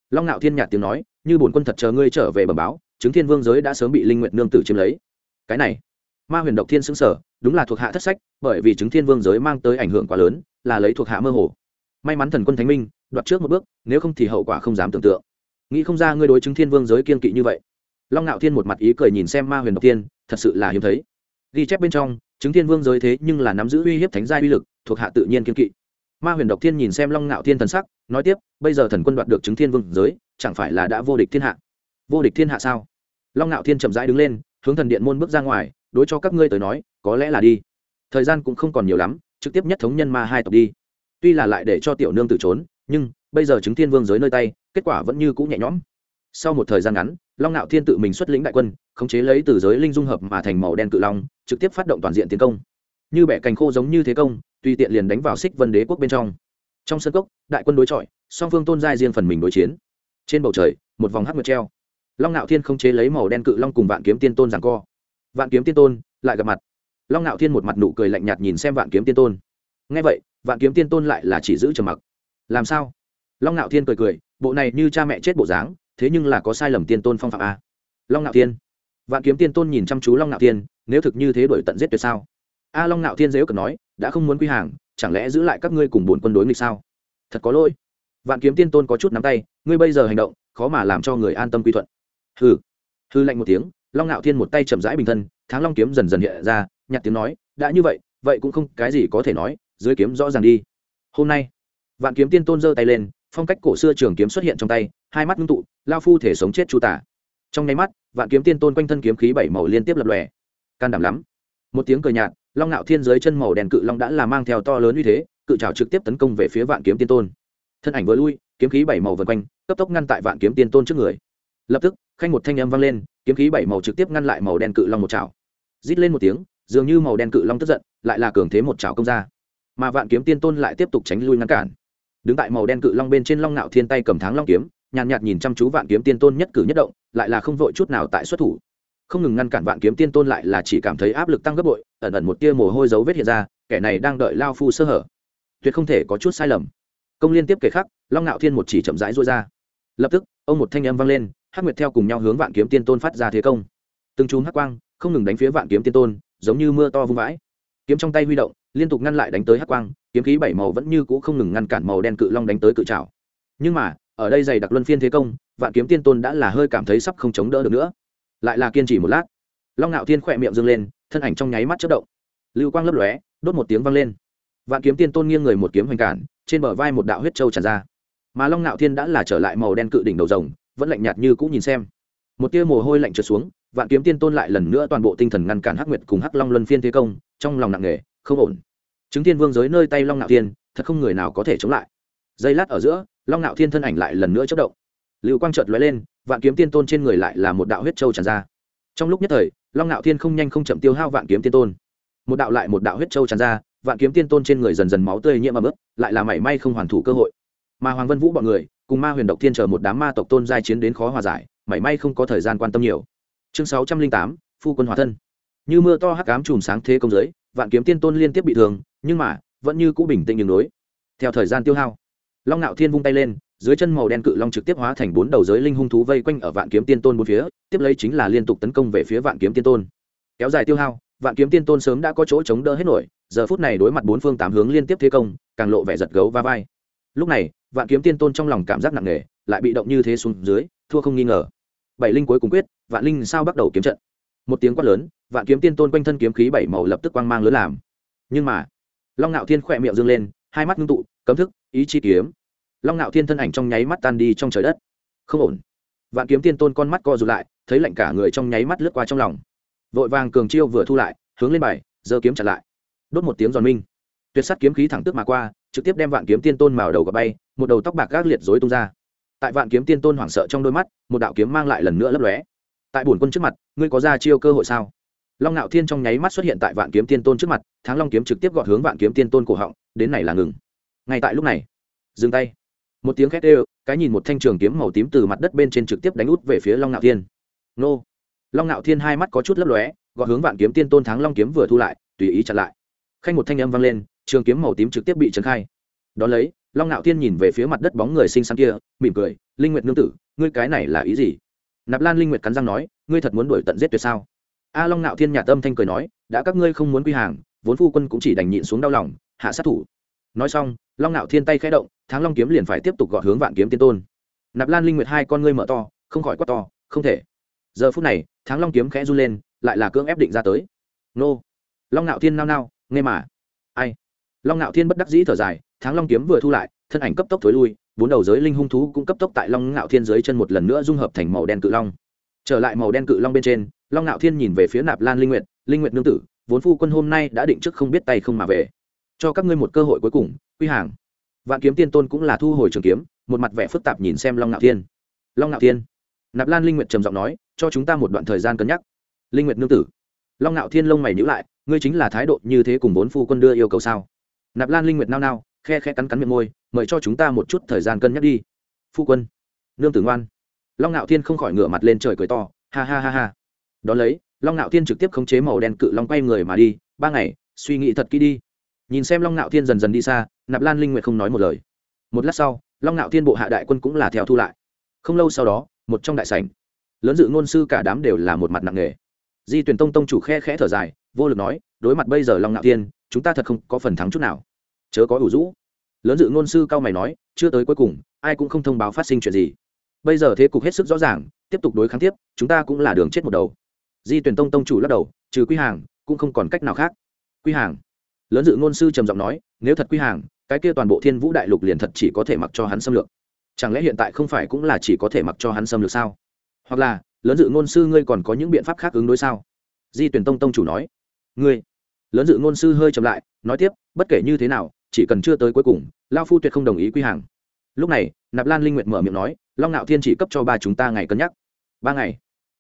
Long ngạo thiên nhạt tiếng nói, như bổn quân thật chờ ngươi trở về bẩm báo, chứng thiên vương giới đã sớm bị linh nguyện nương tử chiếm lấy. Cái này, ma huyền độc thiên xứng sở đúng là thuộc hạ thất sách, bởi vì chứng thiên vương giới mang tới ảnh hưởng quá lớn, là lấy thuộc hạ mơ hồ. May mắn thần quân thánh minh, đoạt trước một bước, nếu không thì hậu quả không dám tưởng tượng. Nghĩ không ra ngươi đối chứng thiên vương giới kiên kỵ như vậy long ngạo thiên một mặt ý cười nhìn xem ma huyền độc thiên thật sự là hiếm thấy. Ghi chép bên trong, chứng thiên vương giới thế nhưng là nắm giữ uy hiếp thánh gia uy lực, thuộc hạ tự nhiên kiên kỵ. Ma huyền độc thiên nhìn xem long ngạo thiên thần sắc, nói tiếp, bây giờ thần quân đoạt được chứng thiên vương giới, chẳng phải là đã vô địch thiên hạ? Vô địch thiên hạ sao? Long ngạo thiên chậm rãi đứng lên, hướng thần điện môn bước ra ngoài, đối cho các ngươi tới nói, có lẽ là đi. Thời gian cũng không còn nhiều lắm, trực tiếp nhất thống nhân ma hai tộc đi. Tuy là lại để cho tiểu nương tự trốn, nhưng, bây giờ chứng thiên vương giới nơi tay, kết quả vẫn như cũ nhẹ nhõm sau một thời gian ngắn, long ngạo thiên tự mình xuất lĩnh đại quân, khống chế lấy từ giới linh dung hợp mà thành màu đen cự long, trực tiếp phát động toàn diện tiến công. Như bẻ cành khô giống như thế công, tùy tiện liền đánh vào xích vân đế quốc bên trong. Trong sân cốc, đại quân đối chọi, song phương tôn giai riêng phần mình đối chiến. Trên bầu trời, một vòng hắc nguyệt treo. Long ngạo thiên không chế lấy màu đen cự long cùng vạn kiếm tiên tôn giằng co. Vạn kiếm tiên tôn, lại gặp mặt. Long ngạo thiên một mặt nụ cười lạnh nhạt nhìn xem vạn kiếm tiên tôn. Ngay vậy, vạn kiếm tiên tôn lại là chỉ giữ trầm mặc. Làm sao? Long ngạo thiên cười cười, bộ này như cha mẹ chết bộ dáng thế nhưng là có sai lầm tiên tôn phong phạm a. Long ngạo thiên. Vạn kiếm tiên tôn nhìn chăm chú long ngạo thiên, nếu thực như thế đổi tận giết tuyệt sao? A long ngạo thiên dễ cực nói, đã không muốn quy hàng, chẳng lẽ giữ lại các ngươi cùng bốn quân đối nghịch sao? Thật có lỗi. Vạn kiếm tiên tôn có chút nắm tay, ngươi bây giờ hành động, khó mà làm cho người an tâm quy thuận. Hừ. Hư lạnh một tiếng, long ngạo thiên một tay chậm rãi bình thân, tháng long kiếm dần dần hiện ra, nhặt tiếng nói, đã như vậy vậy cũng không cái gì có thể nói, dưới kiếm rõ ràng đi. Hôm nay, vạn kiếm tiên tôn giơ tay lên, phong cách cổ xưa trường kiếm xuất hiện trong tay hai mắt ngưng tụ, lao phu thể sống chết chu tả. Trong nháy mắt, vạn kiếm tiên tôn quanh thân kiếm khí bảy màu liên tiếp lập lòe. Can đảm lắm. Một tiếng cười nhạt, long ngạo thiên dưới chân màu đèn cự long đã là mang theo to lớn uy thế, cự trào trực tiếp tấn công về phía vạn kiếm tiên tôn. Thân ảnh vừa lui, kiếm khí bảy màu vần quanh, cấp tốc ngăn tại vạn kiếm tiên tôn trước người. Lập tức, khanh một thanh âm vang lên, kiếm khí bảy màu trực tiếp ngăn lại màu đen cự long một chảo rít lên một tiếng, dường như màu đen cự long tức giận, lại là cường thế một chảo công ra. Mà vạn kiếm tiên tôn lại tiếp tục tránh lui ngăn cản. Đứng tại màu đen cự long bên trên long ngạo thiên tay cầm thắng long kiếm nhàn nhạt nhìn chăm chú vạn kiếm tiên tôn nhất cử nhất động, lại là không vội chút nào tại xuất thủ. Không ngừng ngăn cản vạn kiếm tiên tôn lại là chỉ cảm thấy áp lực tăng gấp bội, ẩn ẩn một tia mồ hôi dấu vết hiện ra, kẻ này đang đợi lao phu sơ hở. Tuyệt không thể có chút sai lầm. Công liên tiếp kể khắc, long ngạo thiên một chỉ chậm rãi rối ra. Lập tức, ông một thanh âm vang lên, hắc nguyệt theo cùng nhau hướng vạn kiếm tiên tôn phát ra thế công. Từng chùm hắc quang, không ngừng đánh phía vạn kiếm tiên tôn, giống như mưa to vung vãi. Kiếm trong tay huy động, liên tục ngăn lại đánh tới hắc quang, kiếm khí bảy màu vẫn như cũ không ngừng ngăn cản màu đen cự long đánh tới cự trào nhưng mà ở đây dày đặc luân phiên thế công, vạn kiếm tiên tôn đã là hơi cảm thấy sắp không chống đỡ được nữa. Lại là kiên trì một lát, long ngạo thiên khỏe miệng dâng lên, thân ảnh trong nháy mắt chất động. Lưu quang lấp lóe, đốt một tiếng vang lên. Vạn kiếm tiên tôn nghiêng người một kiếm hoành cản, trên bờ vai một đạo huyết trâu tràn ra. Mà long ngạo thiên đã là trở lại màu đen cự đỉnh đầu rồng, vẫn lạnh nhạt như cũ nhìn xem. Một tia mồ hôi lạnh trượt xuống, vạn kiếm tiên tôn lại lần nữa toàn bộ tinh thần ngăn cản hắc nguyệt cùng hắc long luân phiên thế công, trong lòng nặng nề, không ổn. Chứng thiên vương giới nơi tay long ngạo thiên, thật không người nào có thể chống lại. Giây lát ở giữa long ngạo thiên thân ảnh lại lần nữa chất động. Lưu quang trợt lóe lên, vạn kiếm tiên tôn trên người lại là một đạo huyết trâu tràn ra. Trong lúc nhất thời, long ngạo thiên không nhanh không chậm tiêu hao vạn kiếm tiên tôn. Một đạo lại một đạo huyết trâu tràn ra, vạn kiếm tiên tôn trên người dần dần máu tươi nhiễm ấm ướt, lại là mảy may không hoàn thủ cơ hội. Mà hoàng vân vũ bọn người, cùng ma huyền độc thiên chờ một đám ma tộc tôn giai chiến đến khó hòa giải, mảy may không có thời gian quan tâm nhiều. Chương sáu trăm linh tám, phu quân hòa thân. Như mưa to hắc ám chùm sáng thế công giới, vạn kiếm tiên tôn liên tiếp bị thương, nhưng mà, vẫn như cũ bình tĩnh đường đối theo thời gian tiêu hao long nạo thiên vung tay lên, dưới chân màu đen cự long trực tiếp hóa thành bốn đầu giới linh hung thú vây quanh ở vạn kiếm tiên tôn bốn phía, tiếp lấy chính là liên tục tấn công về phía vạn kiếm tiên tôn. Kéo dài tiêu hao, vạn kiếm tiên tôn sớm đã có chỗ chống đỡ hết nổi, giờ phút này đối mặt bốn phương tám hướng liên tiếp thế công, càng lộ vẻ giật gấu va vai. Lúc này, vạn kiếm tiên tôn trong lòng cảm giác nặng nề, lại bị động như thế xuống dưới, thua không nghi ngờ. Bảy linh cuối cùng quyết, vạn linh sao bắt đầu kiếm trận. Một tiếng quát lớn, vạn kiếm tiên tôn quanh thân kiếm khí bảy màu lập tức quang mang lớn làm. Nhưng mà, long ngạo thiên khỏe miệng dương lên, hai mắt ngưng tụ cấm thức, ý chi kiếm. Long ngạo thiên thân ảnh trong nháy mắt tan đi trong trời đất. Không ổn. Vạn kiếm tiên tôn con mắt co rụt lại, thấy lạnh cả người trong nháy mắt lướt qua trong lòng. Vội vàng cường chiêu vừa thu lại, hướng lên bài, giơ kiếm chặt lại. Đốt một tiếng giòn minh. Tuyệt sắt kiếm khí thẳng tức mà qua, trực tiếp đem vạn kiếm tiên tôn màu đầu gặp bay, một đầu tóc bạc gác liệt dối tung ra. Tại vạn kiếm tiên tôn hoảng sợ trong đôi mắt, một đạo kiếm mang lại lần nữa lấp lóe. Tại bổn quân trước mặt, ngươi có ra chiêu cơ hội sao? Long ngạo thiên trong nháy mắt xuất hiện tại vạn kiếm tiên tôn trước mặt, thắng long kiếm trực tiếp gọt hướng vạn kiếm tiên tôn cổ họng, đến này là ngừng ngay tại lúc này, dừng tay. Một tiếng khét ê cái nhìn một thanh trường kiếm màu tím từ mặt đất bên trên trực tiếp đánh út về phía long ngạo thiên. Nô. Long ngạo thiên hai mắt có chút lấp lóe gọi hướng vạn kiếm tiên tôn thắng long kiếm vừa thu lại, tùy ý chặn lại. Khanh một thanh âm vang lên, trường kiếm màu tím trực tiếp bị trấn khai. Đón lấy, long ngạo thiên nhìn về phía mặt đất bóng người xinh xắn kia, mỉm cười, linh nguyệt nương tử, ngươi cái này là ý gì? Nạp lan linh nguyệt cắn răng nói, ngươi thật muốn đuổi tận giết tuyệt sao? A long ngạo thiên nhà tâm thanh cười nói, đã các ngươi không muốn quy hàng, vốn phu quân cũng chỉ đành nhịn xuống đau lòng, hạ sát thủ nói xong, long ngạo thiên tay khẽ động tháng long kiếm liền phải tiếp tục gọt hướng vạn kiếm tiên tôn. Nạp lan linh nguyệt hai con ngươi mở to, không khỏi quát to, không thể. Giờ phút này tháng long kiếm khẽ run lên, lại là cưỡng ép định ra tới. Nô. Long ngạo thiên nao nao, nghe mà. Ai? Long ngạo thiên bất đắc dĩ thở dài tháng long kiếm vừa thu lại, thân ảnh cấp tốc thối lui, bốn đầu giới linh hung thú cũng cấp tốc tại long ngạo thiên dưới chân một lần nữa dung hợp thành màu đen cự long. Trở lại màu đen cự long bên trên, long ngạo thiên nhìn về phía nạp lan linh nguyệt linh nguyệt nương tử, vốn phu quân hôm nay đã định trước không biết tay không mà về cho các ngươi một cơ hội cuối cùng, quy hàng. Vạn kiếm tiên tôn cũng là thu hồi trường kiếm, một mặt vẻ phức tạp nhìn xem long ngạo thiên. Long ngạo thiên. Nạp lan linh nguyệt trầm giọng nói, cho chúng ta một đoạn thời gian cân nhắc. Linh nguyệt nương tử. Long ngạo thiên lông mày nhíu lại, ngươi chính là thái độ như thế cùng bốn phu quân đưa yêu cầu sao? Nạp lan linh nguyệt nao nao, khe khe cắn cắn miệng môi, mời cho chúng ta một chút thời gian cân nhắc đi. Phu quân. Nương tử ngoan. Long ngạo thiên không khỏi ngửa mặt lên trời cười to, ha ha ha ha. Đón lấy, long ngạo thiên trực tiếp khống chế màu đen cự long quay người mà đi, ba ngày, suy nghĩ thật kỹ đi nhìn xem long ngạo thiên dần dần đi xa, nạp lan linh nguyệt không nói một lời. Một lát sau, long ngạo thiên bộ hạ đại quân cũng là theo thu lại. Không lâu sau đó, một trong đại sảnh, lớn dự ngôn sư cả đám đều là một mặt nặng nề. Di tuyển tông tông chủ khe khẽ thở dài, vô lực nói, đối mặt bây giờ long ngạo thiên, chúng ta thật không có phần thắng chút nào. Chớ có ủ rũ. Lớn dự ngôn sư cao mày nói, chưa tới cuối cùng, ai cũng không thông báo phát sinh chuyện gì. Bây giờ thế cục hết sức rõ ràng, tiếp tục đối kháng tiếp, chúng ta cũng là đường chết một đầu. Di tuyển tông tông chủ lắc đầu, trừ quy hàng, cũng không còn cách nào khác. Quy hàng lớn dự ngôn sư trầm giọng nói, nếu thật quy hàng, cái kia toàn bộ thiên vũ đại lục liền thật chỉ có thể mặc cho hắn xâm lược. Chẳng lẽ hiện tại không phải cũng là chỉ có thể mặc cho hắn xâm lược sao? Hoặc là, lớn dự ngôn sư ngươi còn có những biện pháp khác ứng đối sao? Di tuyển tông tông chủ nói, ngươi. Lớn dự ngôn sư hơi chậm lại, nói tiếp, bất kể như thế nào, chỉ cần chưa tới cuối cùng, lao phu tuyệt không đồng ý quy hàng. Lúc này, nạp lan linh nguyện mở miệng nói, long ngạo thiên chỉ cấp cho ba chúng ta ngày cân nhắc. Ba ngày?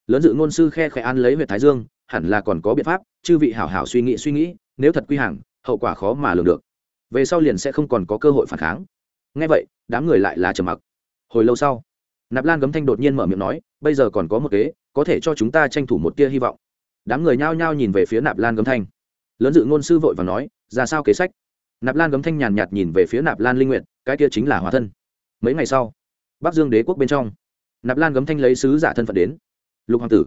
Lớn dự ngôn sư khe khẽ an lấy huyện thái dương, hẳn là còn có biện pháp, chư vị hảo hảo suy nghĩ suy nghĩ, nếu thật quy hàng hậu quả khó mà lường được. Về sau liền sẽ không còn có cơ hội phản kháng. Ngay vậy, đám người lại là trầm mặc. Hồi lâu sau, nạp lan gấm thanh đột nhiên mở miệng nói, bây giờ còn có một kế, có thể cho chúng ta tranh thủ một tia hy vọng. Đám người nhao nhao nhìn về phía nạp lan gấm thanh. Lớn dự ngôn sư vội và nói, ra sao kế sách? Nạp lan gấm thanh nhàn nhạt nhìn về phía nạp lan linh nguyện cái kia chính là hóa thân. Mấy ngày sau, bắc dương đế quốc bên trong, nạp lan gấm thanh lấy sứ giả thân phận đến. Lục hoàng tử,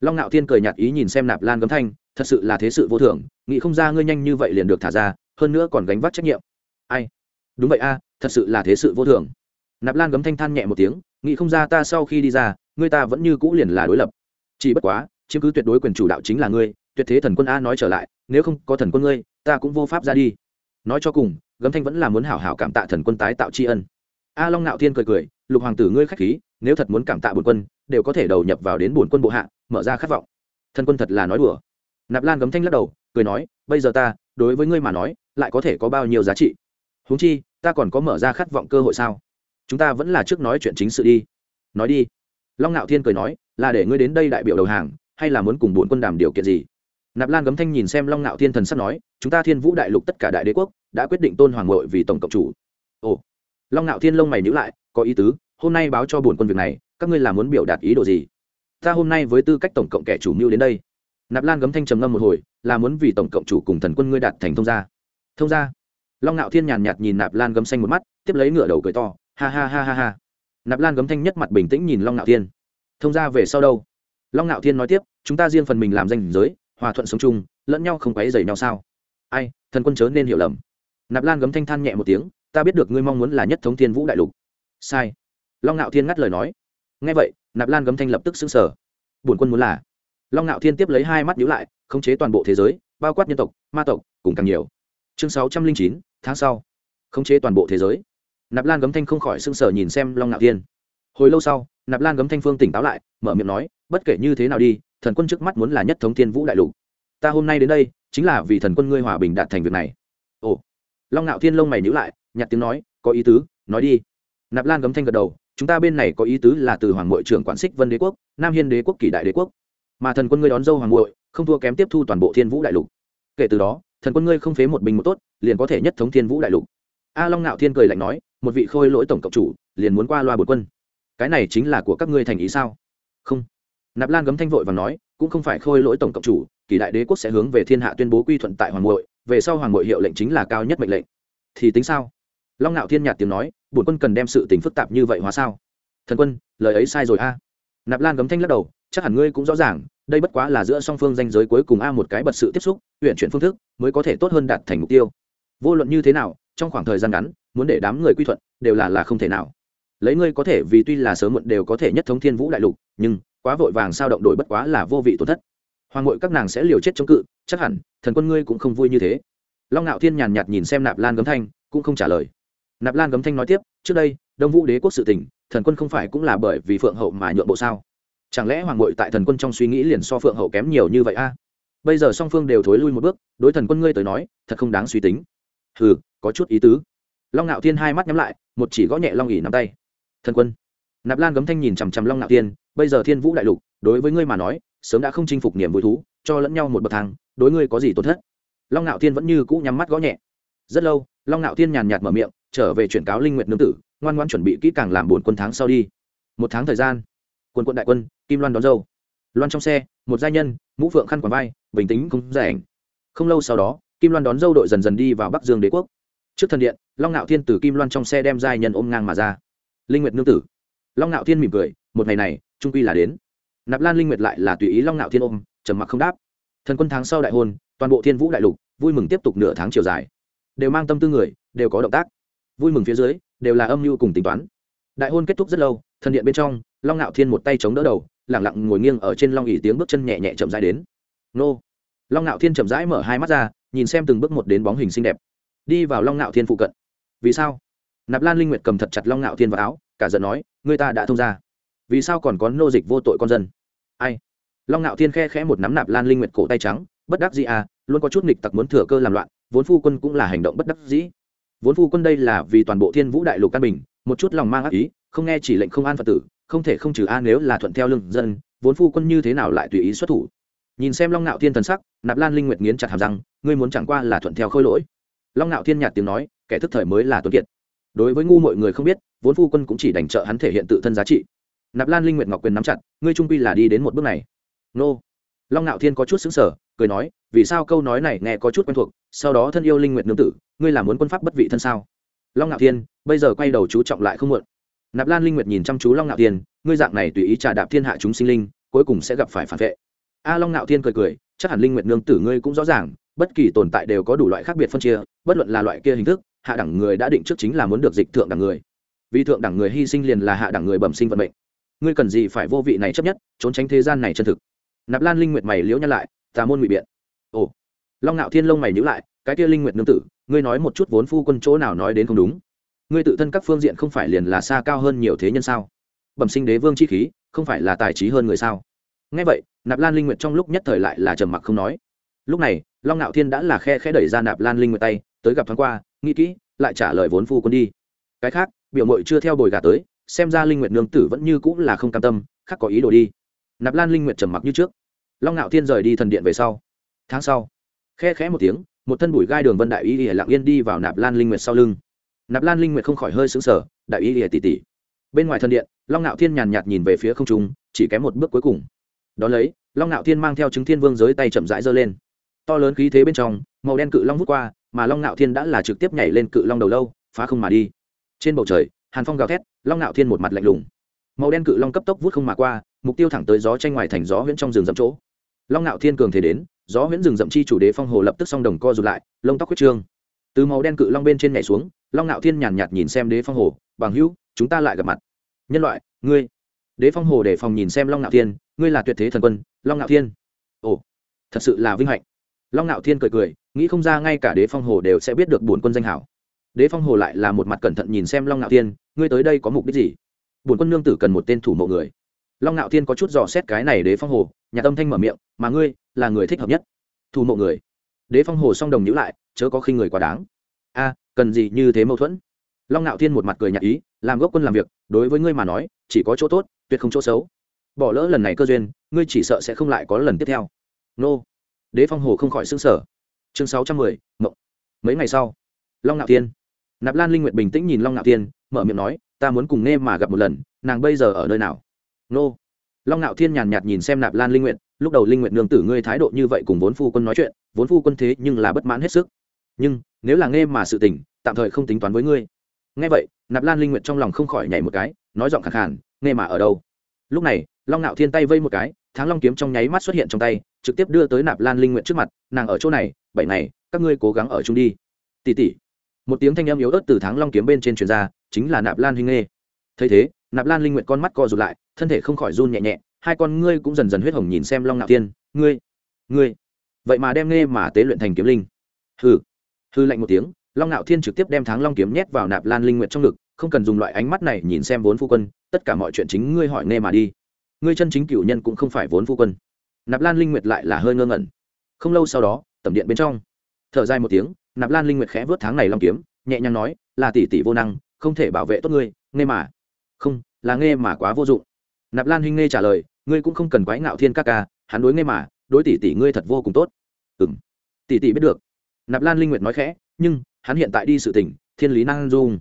long ngạo thiên cười nhạt ý nhìn xem nạp lan gấm thanh thật sự là thế sự vô thường, nghĩ không ra ngươi nhanh như vậy liền được thả ra, hơn nữa còn gánh vác trách nhiệm. Ai? Đúng vậy a, thật sự là thế sự vô thường. Nạp lan gấm thanh than nhẹ một tiếng, nghĩ không ra ta sau khi đi ra, ngươi ta vẫn như cũ liền là đối lập. Chỉ bất quá, chiếm cứ tuyệt đối quyền chủ đạo chính là ngươi, tuyệt thế thần quân a nói trở lại, nếu không có thần quân ngươi, ta cũng vô pháp ra đi. Nói cho cùng, gấm thanh vẫn là muốn hảo hảo cảm tạ thần quân tái tạo tri ân. A long nạo thiên cười cười, lục hoàng tử ngươi k h á c h khí, nếu thật muốn cảm tạ bổn quân, đều có thể đầu nhập vào đến bổn quân bộ hạ, mở ra khát vọng. Thần quân thật là nói đùa nạp lan gấm thanh lắc đầu, cười nói, bây giờ ta, đối với ngươi mà nói, lại có thể có bao nhiêu giá trị? Huống chi, ta còn có mở ra khát vọng cơ hội sao? Chúng ta vẫn là trước nói chuyện chính sự đi. Nói đi. Long ngạo thiên cười nói, là để ngươi đến đây đại biểu đầu hàng, hay là muốn cùng bốn quân đàm điều kiện gì? Nạp lan gấm thanh nhìn xem long ngạo thiên thần sắp nói, chúng ta thiên vũ đại lục tất cả đại đế quốc đã quyết định tôn hoàng ngội vì tổng cộng chủ. Ồ. Long ngạo thiên lông mày nhữ lại, có ý tứ, hôm nay báo cho bổn quân việc này, các ngươi là muốn biểu đạt ý đồ gì? Ta hôm nay với tư cách tổng cộng kẻ chủ mưu đến đây nạp lan gấm thanh trầm ngâm một hồi, là muốn vì tổng cộng chủ cùng thần quân ngươi đạt thành thông gia. Thông gia? Long ngạo thiên nhàn nhạt nhìn nạp lan gấm xanh một mắt, tiếp lấy ngựa đầu cười to, ha ha ha ha ha. Nạp lan gấm thanh nhất mặt bình tĩnh nhìn long ngạo thiên. Thông gia về sau đâu? Long ngạo thiên nói tiếp, chúng ta riêng phần mình làm danh giới, hòa thuận sống chung, lẫn nhau không quấy dày nhau sao? Ai, thần quân chớ nên hiểu lầm. Nạp lan gấm thanh than nhẹ một tiếng, ta biết được ngươi mong muốn là nhất thống thiên vũ đại lục. Sai. Long ngạo thiên ngắt lời nói. Ngay vậy, nạp lan gấm thanh lập tức xứng sở bổn quân muốn là long ngạo thiên tiếp lấy hai mắt nhíu lại, khống chế toàn bộ thế giới, bao quát nhân tộc, ma tộc, cùng càng nhiều. Chương sáu trăm linh chín, tháng sau. Khống chế toàn bộ thế giới. Nạp lan gấm thanh không khỏi sưng sở nhìn xem long ngạo thiên. Hồi lâu sau, nạp lan gấm thanh phương tỉnh táo lại, mở miệng nói, bất kể như thế nào đi, thần quân trước mắt muốn là nhất thống thiên vũ đại lục. Ta hôm nay đến đây, chính là vì thần quân ngươi hòa bình đạt thành việc này. Ồ. Long ngạo thiên lông mày nhữ lại nhặt tiếng nói, có ý tứ, nói đi. Nạp lan gấm thanh gật đầu, chúng ta bên này có ý tứ là từ hoàng mội trưởng quản xích vân đế quốc, nam hiên đế quốc kỷ đại đế quốc mà thần quân ngươi đón dâu hoàng muội, không thua kém tiếp thu toàn bộ thiên vũ đại lục. Kể từ đó, thần quân ngươi không phế một bình một tốt, liền có thể nhất thống thiên vũ đại lục. A long ngạo thiên cười lạnh nói, một vị khôi lỗi tổng cộng chủ, liền muốn qua loa bột quân. Cái này chính là của các ngươi thành ý sao? Không. Nạp lan gấm thanh vội và nói, cũng không phải khôi lỗi tổng cộng chủ, kỳ đại đế quốc sẽ hướng về thiên hạ tuyên bố quy thuận tại hoàng muội, về sau hoàng muội hiệu lệnh chính là cao nhất mệnh lệnh. Thì tính sao? Long ngạo thiên nhạt tiếng nói, bổn quân cần đem sự tình phức tạp như vậy hóa sao? Thần quân, lời ấy sai rồi a. Nạp lan gấm thanh lắc đầu chắc hẳn ngươi cũng rõ ràng, đây bất quá là giữa song phương danh giới cuối cùng a một cái bật sự tiếp xúc huyện chuyển phương thức mới có thể tốt hơn đạt thành mục tiêu. Vô luận như thế nào, trong khoảng thời gian ngắn, muốn để đám người quy thuận, đều là là không thể nào. Lấy ngươi có thể vì tuy là sớm muộn đều có thể nhất thống thiên vũ đại lục, nhưng quá vội vàng sao động đổi bất quá là vô vị tổn thất. Hoàng ngội các nàng sẽ liều chết chống cự, chắc hẳn thần quân ngươi cũng không vui như thế. Long ngạo thiên nhàn nhạt nhìn xem nạp lan gấm thanh, cũng không trả lời. Nạp lan gấm thanh nói tiếp, trước đây, đông vũ đế quốc sự tình, thần quân không phải cũng là bởi vì phượng hậu mà nhượng bộ sao? Chẳng lẽ hoàng ngội tại thần quân trong suy nghĩ liền so phượng hậu kém nhiều như vậy a? Bây giờ song phương đều thối lui một bước, đối thần quân ngươi tới nói, thật không đáng suy tính. Hừ, có chút ý tứ. Long ngạo thiên hai mắt nhắm lại, một chỉ gõ nhẹ long ỉ nắm tay. Thần quân. Nạp lan gấm thanh nhìn chằm chằm long ngạo thiên, bây giờ thiên vũ đại lục, đối với ngươi mà nói, sớm đã không chinh phục niềm vui thú, cho lẫn nhau một bậc thang, đối ngươi có gì tổn thất? Long ngạo thiên vẫn như cũ nhắm mắt gõ nhẹ. Rất lâu, long ngạo thiên nhàn nhạt mở miệng, trở về chuyển cáo linh nguyện nương tử, ngoan ngoan chuẩn bị kỹ càng làm buồn quân tháng sau đi. Một tháng thời gian quân quân đại quân, kim loan đón dâu. Loan trong xe, một gia nhân, mũ phượng khăn quàng vai, bình tĩnh cũng rẻ ảnh. Không lâu sau đó, kim loan đón dâu đội dần dần đi vào bắc dương đế quốc. Trước thần điện, long ngạo thiên từ kim loan trong xe đem giai nhân ôm ngang mà ra. Linh nguyệt nương tử. Long ngạo thiên mỉm cười, một ngày này, trung quy là đến. Nạp lan linh nguyệt lại là tùy ý long ngạo thiên ôm, trầm mặc không đáp. Thần quân tháng sau đại hôn, toàn bộ thiên vũ đại lục, vui mừng tiếp tục nửa tháng chiều dài. Đều mang tâm tư người, đều có động tác. Vui mừng phía dưới, đều là âm mưu cùng tính toán. Đại hôn kết thúc rất lâu, thần điện bên trong long ngạo thiên một tay chống đỡ đầu lẳng lặng ngồi nghiêng ở trên long ỉ tiếng bước chân nhẹ nhẹ chậm rãi đến. Nô. Long ngạo thiên chậm rãi mở hai mắt ra, nhìn xem từng bước một đến bóng hình xinh đẹp. Đi vào long ngạo thiên phụ cận. Vì sao? Nạp lan linh nguyệt cầm thật chặt long ngạo thiên vào áo, cả giận nói người ta đã thông ra. Vì sao còn có nô dịch vô tội con dân? Ai? Long ngạo thiên khe khẽ một nắm nạp lan linh nguyệt cổ tay trắng, bất đắc dĩ à luôn có chút nghịch tặc muốn thừa cơ làm loạn, vốn phu quân cũng là hành động bất đắc dĩ. Vốn phu quân đây là vì toàn bộ thiên vũ đại lục căn bình, một chút lòng mang ác ý, không nghe chỉ lệnh không an phật tử không thể không trừ a nếu là thuận theo lương dân, vốn phu quân như thế nào lại tùy ý xuất thủ? Nhìn xem long ngạo thiên thần sắc, nạp lan linh nguyệt nghiến chặt hàm rằng ngươi muốn chẳng qua là thuận theo khôi lỗi. Long ngạo thiên nhạt tiếng nói, kẻ thức thời mới là tuân kiệt. Đối với ngu mọi người không biết, vốn phu quân cũng chỉ đành trợ hắn thể hiện tự thân giá trị. Nạp lan linh nguyệt ngọc quyền nắm chặt, ngươi trung quy là đi đến một bước này. Nô. Long ngạo thiên có chút xứng sở cười nói, vì sao câu nói này nghe có chút quen thuộc, sau đó thân yêu linh nguyệt nương tử, ngươi là muốn quân pháp bất vị thân sao? Long ngạo thiên, bây giờ quay đầu chú trọng lại không muộn nạp lan linh nguyệt nhìn chăm chú long ngạo thiên, ngươi dạng này tùy ý trà đạp thiên hạ chúng sinh linh, cuối cùng sẽ gặp phải phản vệ. A long ngạo thiên cười cười, chắc hẳn linh nguyệt nương tử ngươi cũng rõ ràng, bất kỳ tồn tại đều có đủ loại khác biệt phân chia, bất luận là loại kia hình thức, hạ đẳng người đã định trước chính là muốn được dịch thượng đẳng người. Vì thượng đẳng người hy sinh liền là hạ đẳng người bẩm sinh vận mệnh. Ngươi cần gì phải vô vị này chấp nhất, trốn tránh thế gian này chân thực. Nạp lan linh nguyệt mày liễu nhăn lại, tà môn ngụy biện. Ồ. Long ngạo thiên lông mày nhữ lại, cái kia linh nguyệt nương tử, ngươi nói một chút vốn phu quân chỗ nào nói đến không đúng? Ngươi tự thân các phương diện không phải liền là xa cao hơn nhiều thế nhân sao? Bẩm sinh đế vương chi khí, không phải là tài trí hơn người sao? Ngay vậy, nạp lan linh nguyệt trong lúc nhất thời lại là trầm mặc không nói. Lúc này, long ngạo thiên đã là khe khẽ đẩy ra nạp lan linh nguyệt tay, tới gặp thoáng qua, nghĩ kỹ, lại trả lời vốn phu quân đi. Cái khác, biểu mội chưa theo bồi gà tới, xem ra linh nguyệt nương tử vẫn như cũng là không cam tâm, khác có ý đồ đi. Nạp lan linh nguyệt trầm mặc như trước. Long ngạo thiên rời đi thần điện về sau. Tháng sau, khe khẽ một tiếng, một thân bụi gai đường vân đại y lặng yên đi vào nạp lan linh nguyệt sau lưng nạp lan linh nguyệt không khỏi hơi sững sở đại ý ỉa tỉ tỉ bên ngoài thần điện, long ngạo thiên nhàn nhạt nhìn về phía không trung, chỉ kém một bước cuối cùng. Đón lấy, long ngạo thiên mang theo chứng thiên vương giới tay chậm rãi giơ lên. To lớn khí thế bên trong, màu đen cự long vút qua, mà long ngạo thiên đã là trực tiếp nhảy lên cự long đầu lâu, phá không mà đi. Trên bầu trời, hàn phong gào thét, long ngạo thiên một mặt lạnh lùng. Màu đen cự long cấp tốc vút không mà qua, mục tiêu thẳng tới gió tranh ngoài thành gió huyễn trong rừng rậm chỗ. Long ngạo thiên cường thể đến, gió huyễn rừng rậm chi chủ đế phong hồ lập tức song đồng co rụt lại, lông tóc huyết trương. Từ màu đen cự long bên trên nhảy xuống long ngạo thiên nhàn nhạt nhìn xem đế phong hồ, bằng hữu, chúng ta lại gặp mặt. Nhân loại, ngươi? Đế phong hồ để phòng nhìn xem long ngạo thiên, ngươi là tuyệt thế thần quân, long ngạo thiên? Ồ, thật sự là vinh hạnh. Long ngạo thiên cười cười, nghĩ không ra ngay cả đế phong hồ đều sẽ biết được bổn quân danh hảo. Đế phong hồ lại là một mặt cẩn thận nhìn xem long ngạo thiên, ngươi tới đây có mục đích gì? Bổn quân nương tử cần một tên thủ mộ người. Long ngạo thiên có chút dò xét cái này đế phong hồ nhà tâm thanh mở miệng, mà ngươi là người thích hợp nhất. Thủ mộ người? Đế phong hồ song đồng nhữ lại, chớ có khi người quá đáng. A cần gì như thế mâu thuẫn? Long ngạo thiên một mặt cười nhạt ý, làm gốc quân làm việc, đối với ngươi mà nói, chỉ có chỗ tốt, tuyệt không chỗ xấu. Bỏ lỡ lần này cơ duyên, ngươi chỉ sợ sẽ không lại có lần tiếp theo. Nô. Đế phong hồ không khỏi xương sở chương sáu trăm mười, mộng. Mấy ngày sau, long ngạo thiên. Nạp lan linh nguyệt bình tĩnh nhìn long ngạo thiên, mở miệng nói, ta muốn cùng nghe mà gặp một lần, nàng bây giờ ở nơi nào? Nô. Long ngạo thiên nhàn nhạt nhìn xem nạp lan linh nguyệt, lúc đầu linh nguyệt nương tử ngươi thái độ như vậy cùng vốn phu quân nói chuyện, vốn phu quân thế nhưng là bất mãn hết sức. Nhưng, nếu là nghe mà sự tình tạm thời không tính toán với ngươi. Nghe vậy, nạp lan linh nguyệt trong lòng không khỏi nhảy một cái, nói giọng khẳng khàn, nghe mà ở đâu? Lúc này, long ngạo thiên tay vây một cái tháng long kiếm trong nháy mắt xuất hiện trong tay, trực tiếp đưa tới nạp lan linh nguyện trước mặt, nàng ở chỗ này, bảy ngày, các ngươi cố gắng ở chung đi. Tỉ tỉ một tiếng thanh âm yếu ớt từ tháng long kiếm bên trên truyền ra, chính là nạp lan huynh nghê. Thấy thế, nạp lan linh nguyện con mắt co rụt lại, thân thể không khỏi run nhẹ nhẹ, hai con ngươi cũng dần dần huyết hồng nhìn xem long ngạo thiên, ngươi ngươi, vậy mà đem nghe mà tế luyện thành kiếm linh. Hừ. Hư lạnh một tiếng long ngạo thiên trực tiếp đem tháng long kiếm nhét vào nạp lan linh nguyện trong ngực, không cần dùng loại ánh mắt này nhìn xem vốn phu quân, tất cả mọi chuyện chính ngươi hỏi nghe mà đi. Ngươi chân chính cựu nhân cũng không phải vốn phu quân. Nạp lan linh nguyệt lại là hơi ngơ ngẩn. Không lâu sau đó tầm điện bên trong, thở dài một tiếng, nạp lan linh nguyệt khẽ vớt tháng này long kiếm, nhẹ nhàng nói, là tỷ tỷ vô năng, không thể bảo vệ tốt ngươi, nghe mà. Không, là nghe mà quá vô dụng. Nạp lan huynh nghe trả lời, ngươi cũng không cần quái ngạo thiên ca ca, hắn đối nghe mà, đối tỷ tỷ ngươi thật vô cùng tốt. Ừng tỷ tỷ biết được. Nạp lan linh nguyệt nói khẽ, nhưng hắn hiện tại đi sự tỉnh, thiên lý năng dung.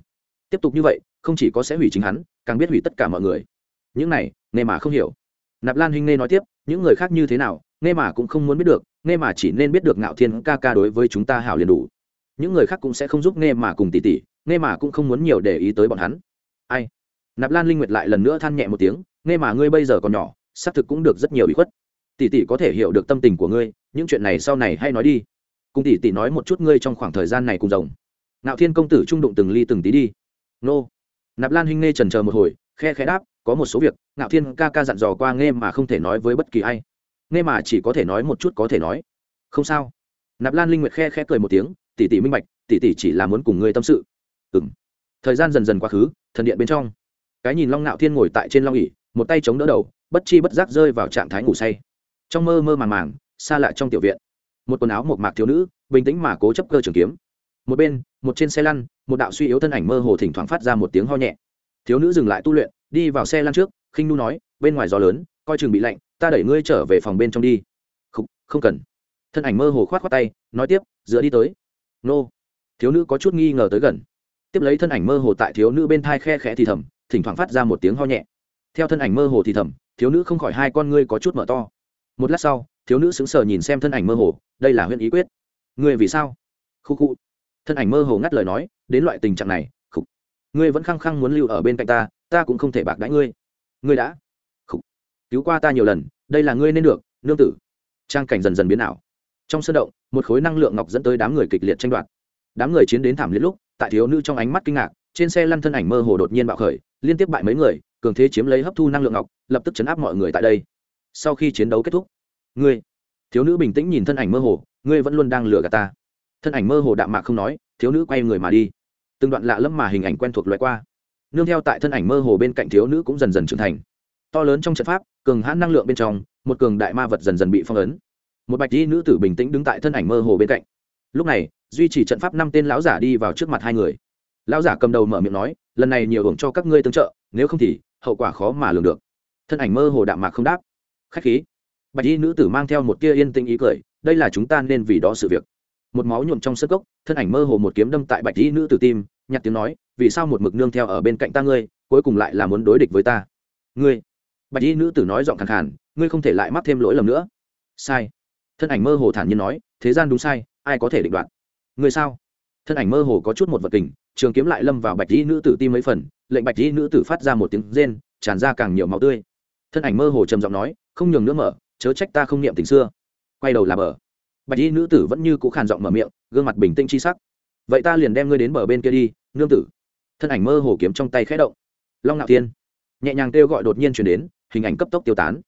Tiếp tục như vậy, không chỉ có sẽ hủy chính hắn, càng biết hủy tất cả mọi người. Những này, nghe mà không hiểu. Nạp lan huynh nghe nói tiếp, những người khác như thế nào, nghe mà cũng không muốn biết được, nghe mà chỉ nên biết được ngạo thiên ca ca đối với chúng ta hảo liền đủ. Những người khác cũng sẽ không giúp nghe mà cùng tỷ tỷ nghe mà cũng không muốn nhiều để ý tới bọn hắn. Ai? Nạp lan linh nguyệt lại lần nữa than nhẹ một tiếng, nghe mà ngươi bây giờ còn nhỏ, xác thực cũng được rất nhiều bị khuất. Tỷ tỷ có thể hiểu được tâm tình của ngươi, những chuyện này sau này hay nói đi cùng tỷ tỷ nói một chút ngươi trong khoảng thời gian này cùng rồng. Ngạo thiên công tử trung đụng từng ly từng tí đi. Nô. Nạp lan huynh nghe trần chờ một hồi, khe khẽ đáp, có một số việc, ngạo thiên ca ca dặn dò qua nghe mà không thể nói với bất kỳ ai. Nghe mà chỉ có thể nói một chút có thể nói. Không sao. Nạp lan linh nguyệt khe khẽ cười một tiếng, tỷ tỷ minh bạch, tỷ tỷ chỉ là muốn cùng ngươi tâm sự. Ừ m thời gian dần dần quá khứ, thần điện bên trong. Cái nhìn long ngạo thiên ngồi tại trên long ỉ một tay chống đỡ đầu, bất chi bất giác rơi vào trạng thái ngủ say. Trong mơ mơ màng màng, xa lạ trong tiểu viện một quần áo một mạc thiếu nữ bình tĩnh mà cố chấp cơ trường kiếm. Một bên một trên xe lăn một đạo suy yếu thân ảnh mơ hồ thỉnh thoảng phát ra một tiếng ho nhẹ. Thiếu nữ dừng lại tu luyện đi vào xe lăn trước khinh nu nói bên ngoài gió lớn coi chừng bị lạnh ta đẩy ngươi trở về phòng bên trong đi. Không, không cần. Thân ảnh mơ hồ khoát khoát tay nói tiếp giữa đi tới. Nô. Thiếu nữ có chút nghi ngờ tới gần. Tiếp lấy thân ảnh mơ hồ tại thiếu nữ bên thai khe khẽ thì thầm thỉnh thoảng phát ra một tiếng ho nhẹ. Theo thân ảnh mơ hồ thì thầm thiếu nữ không khỏi hai con ngươi có chút mở to. Một lát sau thiếu nữ sững sờ nhìn xem thân ảnh mơ hồ, đây là huyện ý quyết. Ngươi vì sao? Khu khu. Thân ảnh mơ hồ ngắt lời nói, đến loại tình trạng này, khục. Ngươi vẫn khăng khăng muốn lưu ở bên cạnh ta ta cũng không thể bạc đãi ngươi. Ngươi đã khục. Cứu qua ta nhiều lần, đây là ngươi nên được, nương tử. Trang cảnh dần dần biến ảo. Trong sân động, một khối năng lượng ngọc dẫn tới đám người kịch liệt tranh đoạt. Đám người chiến đến thảm liệt lúc, tại thiếu nữ trong ánh mắt kinh ngạc, trên xe lăn thân ảnh mơ hồ đột nhiên bạo khởi, liên tiếp bại mấy người, cường thế chiếm lấy hấp thu năng lượng ngọc, lập tức chấn áp mọi người tại đây. Sau khi chiến đấu kết thúc ngươi, thiếu nữ bình tĩnh nhìn thân ảnh mơ hồ, ngươi vẫn luôn đang lừa gạt ta. Thân ảnh mơ hồ đạm mạc không nói, thiếu nữ quay người mà đi. Từng đoạn lạ lẫm mà hình ảnh quen thuộc loại qua. Nương theo tại thân ảnh mơ hồ bên cạnh thiếu nữ cũng dần dần trưởng thành. To lớn trong trận pháp, cường hãn năng lượng bên trong, một cường đại ma vật dần dần bị phong ấn. Một bạch y nữ tử bình tĩnh đứng tại thân ảnh mơ hồ bên cạnh. Lúc này, duy trì trận pháp năm tên lão giả đi vào trước mặt hai người. Lão giả cầm đầu mở miệng nói, lần này nhiều hưởng cho các ngươi tương trợ, nếu không thì hậu quả khó mà lường được. Thân ảnh mơ hồ đạm mạc không đáp. Khách khí bạch y nữ tử mang theo một tia yên tĩnh ý cười, đây là chúng ta nên vì đó sự việc. Một máu nhuộm trong sân cốc, thân ảnh mơ hồ một kiếm đâm tại bạch y nữ tử tim, nhặt tiếng nói, vì sao một mực nương theo ở bên cạnh ta ngươi, cuối cùng lại là muốn đối địch với ta? Ngươi. Bạch y nữ tử nói giọng khàn khàn, ngươi không thể lại mắc thêm lỗi lầm nữa. Sai. Thân ảnh mơ hồ thản nhiên nói, thế gian đúng sai, ai có thể định đoạt? Ngươi sao? Thân ảnh mơ hồ có chút một vật tình, trường kiếm lại lâm vào bạch y nữ tử tim mấy phần, lệnh bạch y nữ tử phát ra một tiếng rên, tràn ra càng nhiều máu tươi. Thân ảnh mơ hồ trầm giọng nói, không nhường nữa mở chớ trách ta không niệm tình xưa. Quay đầu là bờ. Bạch y nữ tử vẫn như cũ khàn giọng mở miệng, gương mặt bình tĩnh chi sắc. Vậy ta liền đem ngươi đến bờ bên kia đi, nương tử. Thân ảnh mơ hồ kiếm trong tay khẽ động. Long ngạo thiên. Nhẹ nhàng kêu gọi đột nhiên chuyển đến, hình ảnh cấp tốc tiêu tán.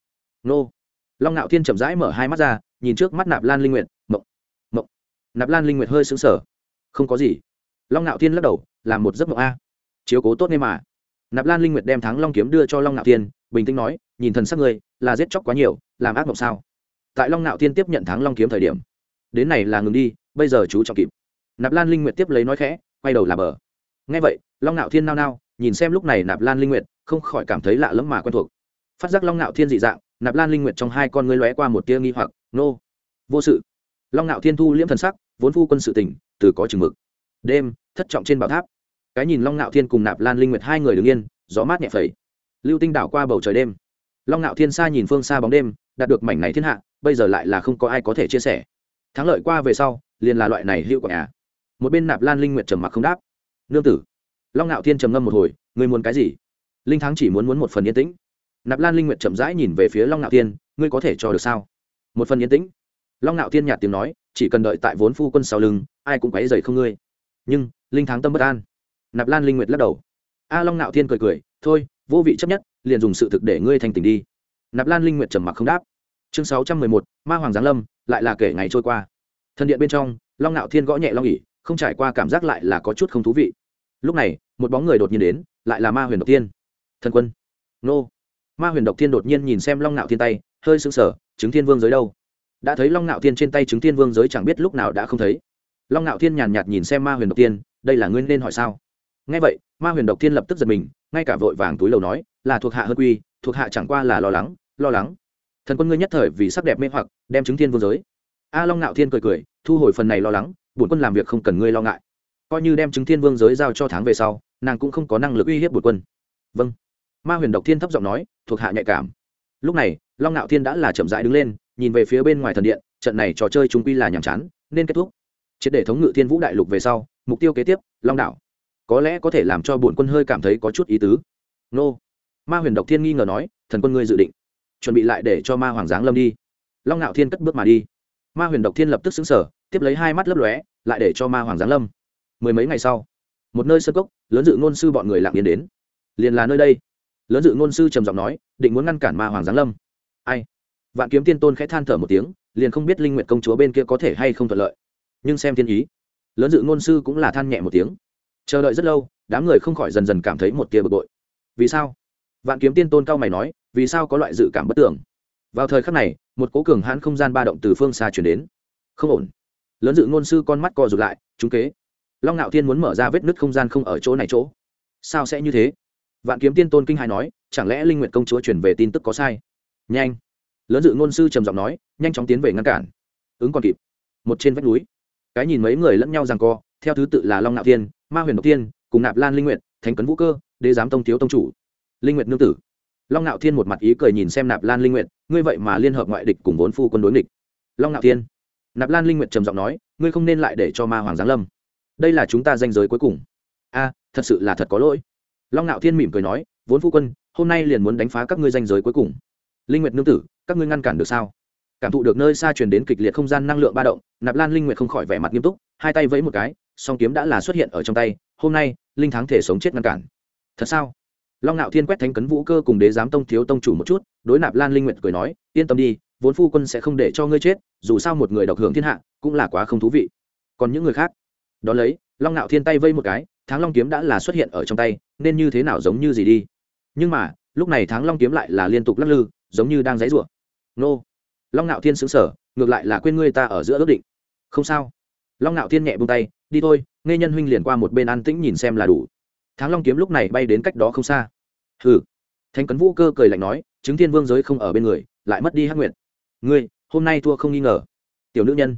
Nô. Long ngạo thiên chậm rãi mở hai mắt ra, nhìn trước mắt nạp lan linh nguyệt, mộng mộng. Nạp lan linh nguyệt hơi xứng sở không có gì. Long ngạo thiên lắc đầu, làm một giấc mộng a. Chiếu cố tốt nghe mà. Nạp lan linh nguyệt đem thắng long kiếm đưa cho long ngạo thiên, bình tĩnh nói, nhìn thần sắc ngươi, là giết chóc quá nhiều làm ác mộng sao? Tại long Nạo thiên tiếp nhận thắng long kiếm thời điểm, đến này là ngừng đi, bây giờ chú trọng kịp. Nạp lan linh nguyệt tiếp lấy nói khẽ, quay đầu là bờ. Ngay vậy, long Nạo thiên nao nao, nhìn xem lúc này nạp lan linh nguyệt, không khỏi cảm thấy lạ lẫm mà quen thuộc. Phát giác long Nạo thiên dị dạng, nạp lan linh nguyệt trong hai con ngươi lóe qua một tia nghi hoặc, nô, vô sự. Long Nạo thiên thu liễm thần sắc, vốn phu quân sự tỉnh từ có chừng mực. Đêm, thất trọng trên bảo tháp. Cái nhìn long Nạo thiên cùng nạp lan linh nguyệt hai người đứng yên, gió mát nhẹ phẩy. Lưu tinh đảo qua bầu trời đêm long ngạo thiên xa nhìn phương xa bóng đêm, đạt được mảnh này thiên hạ, bây giờ lại là không có ai có thể chia sẻ. Thắng lợi qua về sau, liền là loại này hữu quả nhà một bên nạp lan linh nguyệt trầm mặc không đáp. Nương tử. Long ngạo thiên trầm ngâm một hồi, ngươi muốn cái gì? Linh thắng chỉ muốn muốn một phần yên tĩnh. Nạp lan linh nguyệt chậm rãi nhìn về phía long ngạo thiên, ngươi có thể cho được sao? Một phần yên tĩnh. Long ngạo thiên nhạt tiếng nói, chỉ cần đợi tại vốn phu quân sau lưng, ai cũng quấy dày không ngươi. Nhưng, linh thắng tâm bất an. Nạp lan linh nguyệt lắc đầu. A long ngạo thiên cười cười, thôi, vô vị chấp nhất liền dùng sự thực để ngươi thành tình đi. Nạp lan linh nguyệt trầm mặc không đáp. Chương sáu trăm mười một, ma hoàng giáng lâm, lại là kể ngày trôi qua. Thần điện bên trong, long ngạo thiên gõ nhẹ long ỉ không trải qua cảm giác lại là có chút không thú vị. Lúc này, một bóng người đột nhiên đến, lại là ma huyền độc tiên thần quân. Nô. Ma huyền độc tiên đột nhiên nhìn xem long ngạo thiên tay, hơi sững sờ, chứng thiên vương giới đâu? Đã thấy long ngạo thiên trên tay chứng thiên vương giới chẳng biết lúc nào đã không thấy. Long ngạo thiên nhàn nhạt nhìn xem ma huyền độc tiên đây là nguyên nên hỏi sao? Ngay vậy, ma huyền độc tiên lập tức giật mình ngay cả vội vàng túi lầu nói, là thuộc hạ hơn quy, thuộc hạ chẳng qua là lo lắng lo lắng. Thần quân ngươi nhất thời vì sắc đẹp mê hoặc, đem chứng thiên vương giới. A long ngạo thiên cười cười, thu hồi phần này lo lắng, bổn quân làm việc không cần ngươi lo ngại. Coi như đem chứng thiên vương giới giao cho tháng về sau, nàng cũng không có năng lực uy hiếp bổn quân. Vâng. Ma huyền độc thiên thấp giọng nói, thuộc hạ nhạy cảm. Lúc này, long ngạo thiên đã là chậm rãi đứng lên, nhìn về phía bên ngoài thần điện, trận này trò chơi chúng quy là nhàm chán, nên kết thúc. Triệt để thống ngự thiên vũ đại lục về sau, mục tiêu kế tiếp, long đảo có lẽ có thể làm cho bổn quân hơi cảm thấy có chút ý tứ. Nô. Ma huyền độc thiên nghi ngờ nói, thần quân ngươi dự định, chuẩn bị lại để cho ma hoàng giáng lâm đi. Long ngạo thiên cất bước mà đi. Ma huyền độc thiên lập tức xứng sở tiếp lấy hai mắt lấp lóe, lại để cho ma hoàng giáng lâm. Mười mấy ngày sau, một nơi sơ cốc, lớn dự ngôn sư bọn người lặng yên đến. Liền là nơi đây. Lớn dự ngôn sư trầm giọng nói, định muốn ngăn cản ma hoàng giáng lâm. Ai? Vạn kiếm tiên tôn khẽ than thở một tiếng, liền không biết linh nguyện công chúa bên kia có thể hay không thuận lợi. Nhưng xem thiên ý, lớn dự ngôn sư cũng là than nhẹ một tiếng chờ đợi rất lâu, đám người không khỏi dần dần cảm thấy một tia bực bội. Vì sao? Vạn kiếm tiên tôn cao mày nói, vì sao có loại dự cảm bất tưởng vào thời khắc này, một cố cường hãn không gian ba động từ phương xa chuyển đến. Không ổn. Lớn dự ngôn sư con mắt co rụt lại, trúng kế. Long ngạo thiên muốn mở ra vết nứt không gian không ở chỗ này chỗ. Sao sẽ như thế? Vạn kiếm tiên tôn kinh hài nói, chẳng lẽ linh nguyện công chúa chuyển về tin tức có sai? Nhanh. Lớn dự ngôn sư trầm giọng nói, nhanh chóng tiến về ngăn cản. Ứng còn kịp. Một trên vách núi. Cái nhìn mấy người lẫn nhau rằng co theo thứ tự là long Nạo thiên, ma huyền độc tiên cùng nạp lan linh nguyện thánh cấn vũ cơ, đế giám tông thiếu tông chủ. Linh nguyện nương tử. Long Nạo thiên một mặt ý cười nhìn xem nạp lan linh nguyện ngươi vậy mà liên hợp ngoại địch cùng vốn phu quân đối địch long Nạo thiên. Nạp lan linh nguyện trầm giọng nói, ngươi không nên lại để cho ma hoàng giáng lâm. Đây là chúng ta danh giới cuối cùng. A, thật sự là thật có lỗi. Long Nạo thiên mỉm cười nói, vốn phu quân, hôm nay liền muốn đánh phá các ngươi danh giới cuối cùng. Linh nguyệt nương tử, các ngươi ngăn cản được sao? Cảm thụ được nơi xa truyền đến kịch liệt không gian năng lượng ba động, nạp lan linh nguyệt không khỏi vẻ mặt nghiêm túc, hai tay vẫy một cái song kiếm đã là xuất hiện ở trong tay, hôm nay, linh thắng thể sống chết ngăn cản. Thật sao? Long ngạo thiên quét thánh cấn vũ cơ cùng đế giám tông thiếu tông chủ một chút, đối nạp lan linh nguyệt cười nói, yên tâm đi, vốn phu quân sẽ không để cho ngươi chết, dù sao một người độc hưởng thiên hạ, cũng là quá không thú vị. Còn những người khác? Đón lấy, long ngạo thiên tay vây một cái tháng long kiếm đã là xuất hiện ở trong tay, nên như thế nào giống như gì đi. Nhưng mà, lúc này tháng long kiếm lại là liên tục lắc lư, giống như đang dãy rủa nô. Long ngạo thiên xứng sở ngược lại là quên ngươi ta ở giữa ước định. Không sao long ngạo thiên nhẹ buông tay, đi thôi nghe nhân huynh liền qua một bên an tĩnh nhìn xem là đủ. Tháng long kiếm lúc này bay đến cách đó không xa. Hừ. Thánh cấn vũ cơ cười lạnh nói, chứng thiên vương giới không ở bên người, lại mất đi hắc nguyện ngươi, hôm nay thua không nghi ngờ. Tiểu nữ nhân.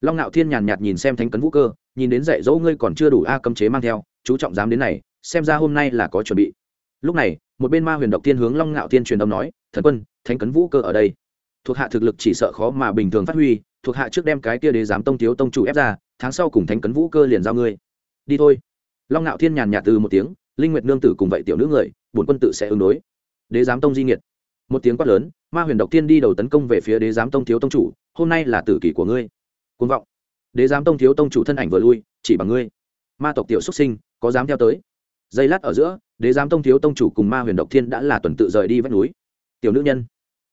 Long ngạo thiên nhàn nhạt nhìn xem thánh cấn vũ cơ, nhìn đến dạy dỗ ngươi còn chưa đủ a cấm chế mang theo, chú trọng dám đến này, xem ra hôm nay là có chuẩn bị. Lúc này, một bên ma huyền độc thiên hướng long ngạo thiên truyền âm nói, thần quân, thánh cấn vũ cơ ở đây. Thuộc hạ thực lực chỉ sợ khó mà bình thường phát huy thuộc hạ trước đem cái kia đế giám tông thiếu tông chủ ép ra, tháng sau cùng thánh cấn vũ cơ liền giao ngươi. Đi thôi. Long ngạo thiên nhàn nhạt từ một tiếng, linh nguyệt nương tử cùng vậy tiểu nữ người, bổn quân tự sẽ ứng đối. Đế giám tông di nghiệt. Một tiếng quát lớn, ma huyền độc thiên đi đầu tấn công về phía đế giám tông thiếu tông chủ, hôm nay là tử kỷ của ngươi. Côn vọng. Đế giám tông thiếu tông chủ thân ảnh vừa lui, chỉ bằng ngươi. Ma tộc tiểu xuất sinh, có dám theo tới? Giây lát ở giữa, đế giám tông thiếu tông chủ cùng ma huyền độc thiên đã là tuần tự rời đi vách núi. Tiểu nữ nhân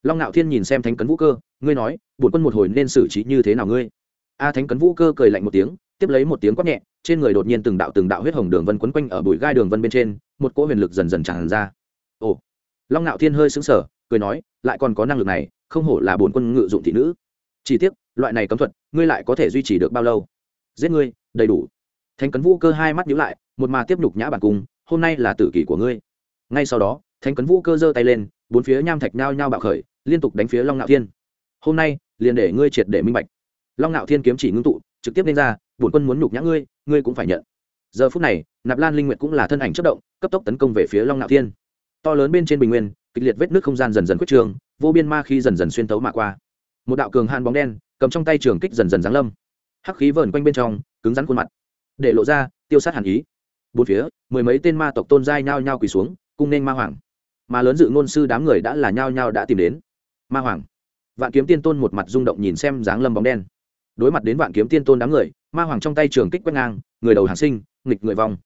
long ngạo thiên nhìn xem thánh cấn vũ cơ, ngươi nói, bổn quân một hồi nên xử trí như thế nào ngươi? A thánh cấn vũ cơ cười lạnh một tiếng, tiếp lấy một tiếng quát nhẹ, trên người đột nhiên từng đạo từng đạo huyết hồng đường vân quấn quanh ở bụi gai đường vân bên trên, một cỗ huyền lực dần dần tràn ra. Ồ. Long ngạo thiên hơi sững sờ, cười nói, lại còn có năng lực này, không hổ là bổn quân ngự dụng thị nữ. Chỉ tiếc, loại này cấm thuật, ngươi lại có thể duy trì được bao lâu? Giết ngươi, đầy đủ. Thánh cấn vũ cơ hai mắt nhíu lại, một mà tiếp nhục nhã bản cung, hôm nay là tử kỷ của ngươi. Ngay sau đó, thánh cấn vũ cơ giơ tay lên bốn phía nham thạch nhao nhao bạo khởi, liên tục đánh phía long ngạo thiên. Hôm nay, liền để ngươi triệt để minh bạch. Long ngạo thiên kiếm chỉ ngưng tụ, trực tiếp lên ra, bổn quân muốn nhục nhã ngươi ngươi cũng phải nhận. Giờ phút này, nạp lan linh nguyệt cũng là thân ảnh chất động, cấp tốc tấn công về phía long ngạo thiên. To lớn bên trên bình nguyên, kịch liệt vết nước không gian dần dần quyết trường vô biên ma khi dần dần xuyên tấu mạ qua. Một đạo cường hàn bóng đen, cầm trong tay trường kích dần dần giáng lâm. Hắc khí vờn quanh bên trong, cứng rắn khuôn mặt, để lộ ra tiêu sát hàn ý. Bốn phía, mười mấy tên ma tộc tôn giai nhao nhao quỳ xuống, cung nên ma hoàng mà lớn dự ngôn sư đám người đã là nhao nhao đã tìm đến. Ma hoàng. Vạn kiếm tiên tôn một mặt rung động nhìn xem dáng lâm bóng đen. Đối mặt đến vạn kiếm tiên tôn đám người, ma hoàng trong tay trường kích quét ngang, người đầu hàng sinh, nghịch người vong.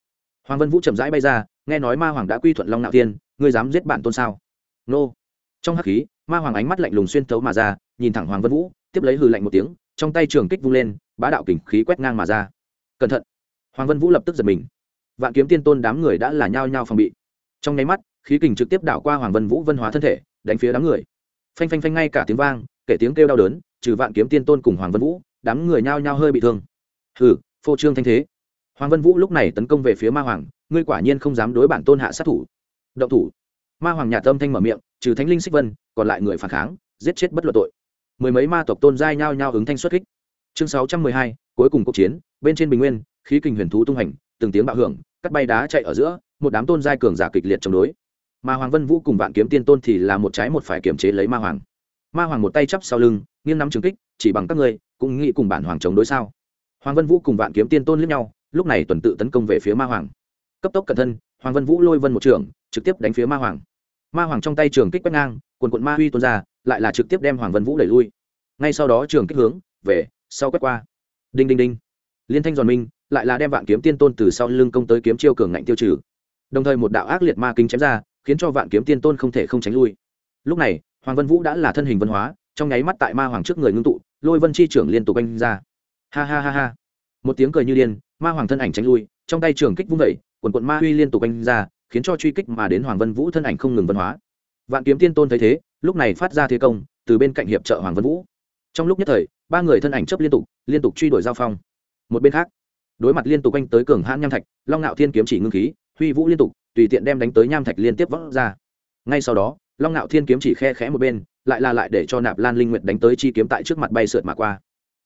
Hoàng vân vũ chậm rãi bay ra, nghe nói ma hoàng đã quy thuận long nạo tiên ngươi dám giết bạn tôn sao? Nô. Trong hắc khí, ma hoàng ánh mắt lạnh lùng xuyên thấu mà ra, nhìn thẳng hoàng vân vũ, tiếp lấy hư lạnh một tiếng, trong tay trường kích vung lên, bá đạo kình khí quét ngang mà ra. Cẩn thận. Hoàng vân vũ lập tức giật mình. Vạn kiếm tiên tôn đám người đã là nhao nhao phòng bị. Trong nháy mắt khí kình trực tiếp đảo qua hoàng vân vũ vân hóa thân thể, đánh phía đám người. Phanh phanh phanh ngay cả tiếng vang, kể tiếng kêu đau đớn, trừ vạn kiếm tiên tôn cùng hoàng vân vũ, đám người nhao nhao hơi bị thương. Hừ, phô trương thanh thế. Hoàng vân vũ lúc này tấn công về phía ma hoàng, ngươi quả nhiên không dám đối bản tôn hạ sát thủ. Động thủ. Ma hoàng nhà tâm thanh mở miệng, trừ thánh linh xích vân, còn lại người phản kháng, giết chết bất luận tội. Mười mấy ma tộc tôn giai nhao nhao ứng thanh xuất kích. Chương sáu trăm mười hai, cuối cùng cuộc chiến, bên trên bình nguyên, khí kình huyền thú tung hành, từng tiếng bạo hưởng, cắt bay đá chạy ở giữa, một đám tôn giai cường giả kịch liệt chống đối mà hoàng vân vũ cùng vạn kiếm tiên tôn thì là một trái một phải kiểm chế lấy ma hoàng. Ma hoàng một tay chắp sau lưng, nghiêng nắm trường kích, chỉ bằng các ngươi, cũng nghĩ cùng bản hoàng chống đối sao? Hoàng vân vũ cùng vạn kiếm tiên tôn lướt nhau, lúc này tuần tự tấn công về phía ma hoàng. Cấp tốc cẩn thân, hoàng vân vũ lôi vân một trường, trực tiếp đánh phía ma hoàng. Ma hoàng trong tay trường kích quét ngang quần quận ma huy tuôn ra, lại là trực tiếp đem hoàng vân vũ đẩy lui. Ngay sau đó trường kích hướng, về, sau quét qua. Đinh đinh đinh. Liên thanh giòn minh lại là đem vạn kiếm tiên tôn từ sau lưng công tới kiếm chiêu cường ngạnh tiêu trừ. Đồng thời một đạo ác liệt ma kinh chém ra khiến cho vạn kiếm tiên tôn không thể không tránh lui. Lúc này, hoàng vân vũ đã là thân hình văn hóa, trong nháy mắt tại ma hoàng trước người ngưng tụ, lôi vân chi trưởng liên tục anh ra. Ha ha ha ha. Một tiếng cười như điên, ma hoàng thân ảnh tránh lui, trong tay trường kích vung vẩy quần quận ma huy liên tục anh ra, khiến cho truy kích mà đến hoàng vân vũ thân ảnh không ngừng văn hóa. Vạn kiếm tiên tôn thấy thế, lúc này phát ra thế công, từ bên cạnh hiệp trợ hoàng vân vũ. Trong lúc nhất thời, ba người thân ảnh chấp liên tục liên tục truy đuổi giao phong. Một bên khác, đối mặt liên tục anh tới cường hãn nham thạch, long ngạo thiên kiếm chỉ ngưng khí, huy vũ liên tục tùy tiện đem đánh tới nham thạch liên tiếp vỡ ra. Ngay sau đó, long ngạo thiên kiếm chỉ khe khẽ một bên, lại là lại để cho nạp lan linh nguyệt đánh tới chi kiếm tại trước mặt bay sượt mà qua.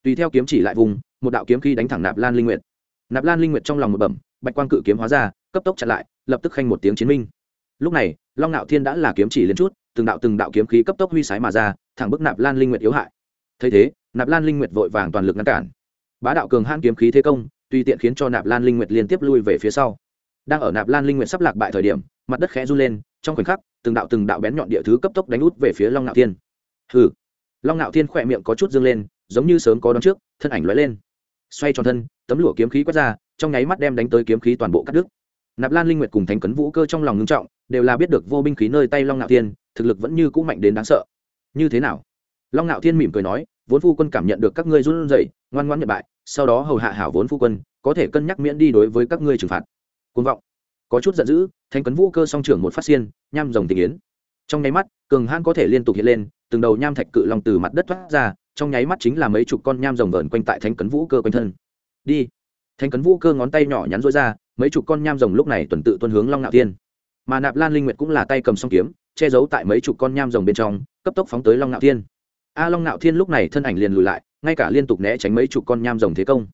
Tùy theo kiếm chỉ lại vùng, một đạo kiếm khí đánh thẳng nạp lan linh nguyệt. Nạp lan linh nguyệt trong lòng một bẩm, bạch quang cự kiếm hóa ra, cấp tốc chặn lại, lập tức khanh một tiếng chiến minh. Lúc này, long ngạo thiên đã là kiếm chỉ lên chút, từng đạo từng đạo kiếm khí cấp tốc huy sái mà ra, thẳng bức nạp lan linh nguyệt yếu hại. Thấy thế, nạp lan linh nguyệt vội vàng toàn lực ngăn cản. Bá đạo cường hãn kiếm khí thế công, tùy tiện khiến cho nạp lan linh nguyệt liên tiếp lui về phía sau đang ở nạp lan linh nguyệt sắp lạc bại thời điểm, mặt đất khẽ run lên, trong khoảnh khắc, từng đạo từng đạo bén nhọn địa thứ cấp tốc đánh út về phía long ngạo thiên. Hừ. Long ngạo thiên khỏe miệng có chút dương lên, giống như sớm có đón trước, thân ảnh lóe lên. Xoay tròn thân, tấm lụa kiếm khí quét ra, trong nháy mắt đem đánh tới kiếm khí toàn bộ cắt đứt. Nạp lan linh nguyệt cùng thánh cấn vũ cơ trong lòng ngưng trọng, đều là biết được vô binh khí nơi tay long ngạo thiên, thực lực vẫn như cũ mạnh đến đáng sợ. Như thế nào? Long ngạo thiên mỉm cười nói, vốn phu quân cảm nhận được các ngươi run rẩy, ngoan ngoãn nhận bại, sau đó hầu hạ hảo vốn phu quân, có thể cân nhắc miễn đi đối với các ngươi trừng phạt côn vọng. Có chút giận dữ thanh cấn vũ cơ song trưởng một phát xiên, nham rồng tình yến. Trong nháy mắt, cường hãn có thể liên tục hiện lên, từng đầu nham thạch cự long từ mặt đất thoát ra, trong nháy mắt chính là mấy chục con nham rồng vờn quanh tại thanh cấn vũ cơ quanh thân. Đi. Thanh cấn vũ cơ ngón tay nhỏ nhắn rối ra, mấy chục con nham rồng lúc này tuần tự tuân hướng long ngạo thiên. Mà nạp lan linh nguyệt cũng là tay cầm song kiếm, che giấu tại mấy chục con nham rồng bên trong, cấp tốc phóng tới long ngạo thiên. A, long ngạo thiên lúc này thân ảnh liền lùi lại, ngay cả liên tục né tránh mấy chục con nham rồng thế công.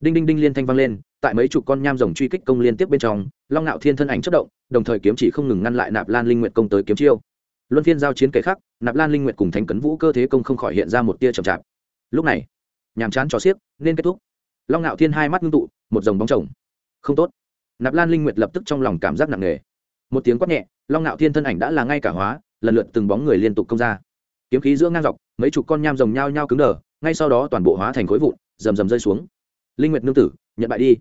Đinh đinh đinh liên thanh vang lên tại mấy chục con nham rồng truy kích công liên tiếp bên trong, long ngạo thiên thân ảnh chất động, đồng thời kiếm chỉ không ngừng ngăn lại nạp lan linh nguyệt công tới kiếm chiêu. Luân phiên giao chiến kẻ khác nạp lan linh nguyệt cùng thành cấn vũ cơ thế công không khỏi hiện ra một tia chậm chạp. Lúc này, nhàm chán trò xiếc, nên kết thúc. Long ngạo thiên hai mắt ngưng tụ, một dòng bóng chồng. Không tốt. Nạp lan linh nguyệt lập tức trong lòng cảm giác nặng nề. Một tiếng quát nhẹ, long ngạo thiên thân ảnh đã là ngay cả hóa, lần lượt từng bóng người liên tục công ra. Kiếm khí giữa ngang dọc, mấy chục con nham rồng nhao nhao cứng đờ, ngay sau đó toàn bộ hóa thành khối vụn, rầm rầm rơi xuống. Linh nguyệt nương tử nhận bại đi.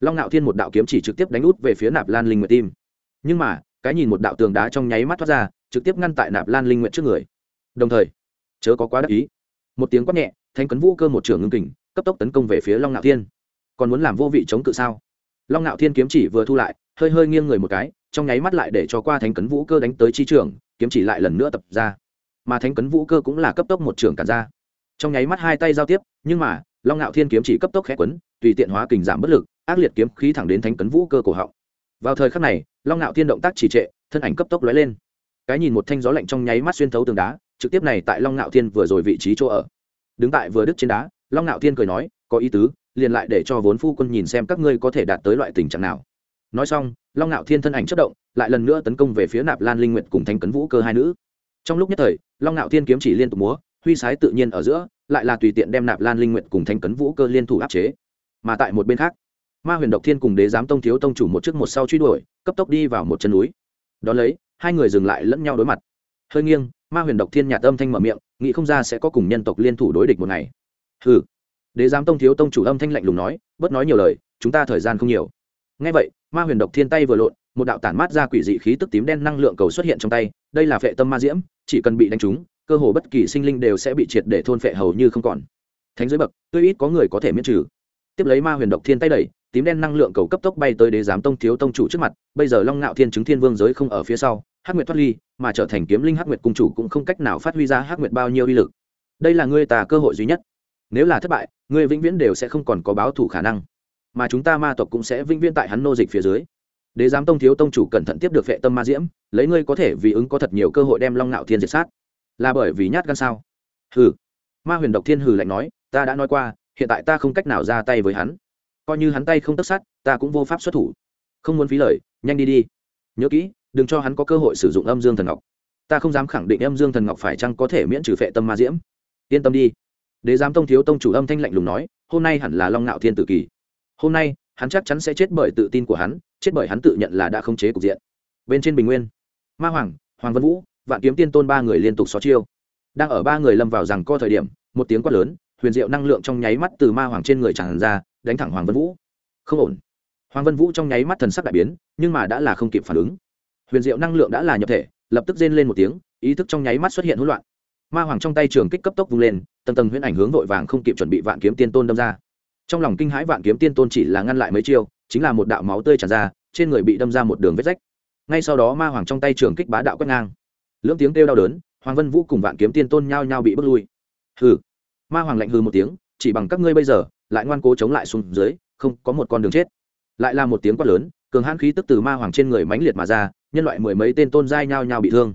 Long ngạo thiên một đạo kiếm chỉ trực tiếp đánh út về phía nạp lan linh nguyệt tim. Nhưng mà, cái nhìn một đạo tường đá trong nháy mắt thoát ra, trực tiếp ngăn tại nạp lan linh nguyệt trước người. Đồng thời, chớ có quá đắc ý. Một tiếng quát nhẹ thanh cấn vũ cơ một trưởng ngưng kình, cấp tốc tấn công về phía long ngạo thiên. Còn muốn làm vô vị chống cự sao? Long ngạo thiên kiếm chỉ vừa thu lại, hơi hơi nghiêng người một cái, trong nháy mắt lại để cho qua thánh cấn vũ cơ đánh tới chi trường kiếm chỉ lại lần nữa tập ra. Mà thánh cấn vũ cơ cũng là cấp tốc một trường cản ra. Trong nháy mắt hai tay giao tiếp, nhưng mà, long ngạo thiên kiếm chỉ cấp tốc khẽ quấn tùy tiện hóa kình giảm bất lực, ác liệt kiếm khí thẳng đến thánh cấn vũ cơ cổ họng. Vào thời khắc này, long nạo thiên động tác trì trệ, thân ảnh cấp tốc lóe lên. Cái nhìn một thanh gió lạnh trong nháy mắt xuyên thấu tường đá, trực tiếp này tại long nạo thiên vừa rồi vị trí chỗ ở. Đứng tại vừa đức trên đá, long nạo thiên cười nói, có ý tứ, liền lại để cho vốn phu quân nhìn xem các ngươi có thể đạt tới loại tình trạng nào. Nói xong, long nạo thiên thân ảnh chất động, lại lần nữa tấn công về phía nạp lan linh nguyệt cùng thanh cấn vũ cơ hai nữ. Trong lúc nhất thời, long nạo thiên kiếm chỉ liên tục múa, huy sái tự nhiên ở giữa, lại là tùy tiện đem nạp lan linh nguyệt cùng thanh cấn vũ cơ liên thủ áp chế mà tại một bên khác, ma huyền độc thiên cùng đế giám tông thiếu tông chủ một trước một sau truy đuổi, cấp tốc đi vào một chân núi. Đón lấy, hai người dừng lại lẫn nhau đối mặt. Hơi nghiêng, ma huyền độc thiên nhạt âm thanh mở miệng, nghĩ không ra sẽ có cùng nhân tộc liên thủ đối địch một ngày. Hừ. Đế giám tông thiếu tông chủ âm thanh lạnh lùng nói, bớt nói nhiều lời, chúng ta thời gian không nhiều. Ngay vậy, ma huyền độc thiên tay vừa lộn, một đạo tản mát ra quỷ dị khí tức tím đen năng lượng cầu xuất hiện trong tay, đây là phệ tâm ma diễm, chỉ cần bị đánh trúng, cơ hồ bất kỳ sinh linh đều sẽ bị triệt để thôn phệ hầu như không còn. Thánh giới bậc, tuy ít có người có thể miễn trừ tiếp lấy ma huyền độc thiên tay đẩy, tím đen năng lượng cầu cấp tốc bay tới đế giám tông thiếu tông chủ trước mặt, bây giờ long ngạo thiên chứng thiên vương giới không ở phía sau, hắc nguyệt thoát ly, mà trở thành kiếm linh hắc nguyệt cung chủ cũng không cách nào phát huy ra hắc nguyệt bao nhiêu uy lực. Đây là ngươi tà cơ hội duy nhất. Nếu là thất bại, ngươi vĩnh viễn đều sẽ không còn có báo thủ khả năng. Mà chúng ta ma tộc cũng sẽ vĩnh viễn tại hắn nô dịch phía dưới. Đế giám tông thiếu tông chủ cẩn thận tiếp được vệ tâm ma diễm, lấy ngươi có thể vì ứng có thật nhiều cơ hội đem long ngạo thiên diệt sát. Là bởi vì nhát gan sao? Hừ. Ma huyền độc thiên hừ lạnh nói, ta đã nói qua hiện tại ta không cách nào ra tay với hắn. Coi như hắn tay không tất sát, ta cũng vô pháp xuất thủ. Không muốn phí lời, nhanh đi đi. Nhớ kỹ, đừng cho hắn có cơ hội sử dụng âm dương thần ngọc. Ta không dám khẳng định âm dương thần ngọc phải chăng có thể miễn trừ phệ tâm ma diễm. Yên tâm đi. Đế giám tông thiếu tông chủ âm thanh lạnh lùng nói, hôm nay hẳn là long ngạo thiên tử kỳ. Hôm nay, hắn chắc chắn sẽ chết bởi tự tin của hắn, chết bởi hắn tự nhận là đã không chế cục diện. Bên trên bình nguyên, ma hoàng hoàng vân vũ, vạn kiếm tiên tôn ba người liên tục xó chiêu. Đang ở ba người lâm vào rằng co thời điểm, một tiếng quát lớn huyền diệu năng lượng trong nháy mắt từ ma hoàng trên người tràn ra, đánh thẳng hoàng vân vũ. Không ổn. Hoàng vân vũ trong nháy mắt thần sắc đại biến, nhưng mà đã là không kịp phản ứng. Huyền diệu năng lượng đã là nhập thể, lập tức rên lên một tiếng, ý thức trong nháy mắt xuất hiện hỗn loạn. Ma hoàng trong tay trường kích cấp tốc vung lên, tầng tầng huyễn ảnh hướng vội vàng không kịp chuẩn bị vạn kiếm tiên tôn đâm ra. Trong lòng kinh hãi vạn kiếm tiên tôn chỉ là ngăn lại mấy chiêu, chính là một đạo máu tươi tràn ra, trên người bị đâm ra một đường vết rách. Ngay sau đó ma hoàng trong tay trường kích bá đạo quét ngang. Lưỡng tiếng kêu đau đớn, hoàng vân vũ cùng vạn kiếm tiên tôn nhao nhao bị bước lui. Hừ ma hoàng lạnh hừ một tiếng, chỉ bằng các ngươi bây giờ, lại ngoan cố chống lại xuống dưới, không có một con đường chết. Lại là một tiếng quát lớn, cường hãn khí tức từ ma hoàng trên người mãnh liệt mà ra, nhân loại mười mấy tên tôn giai nhao nhao bị thương.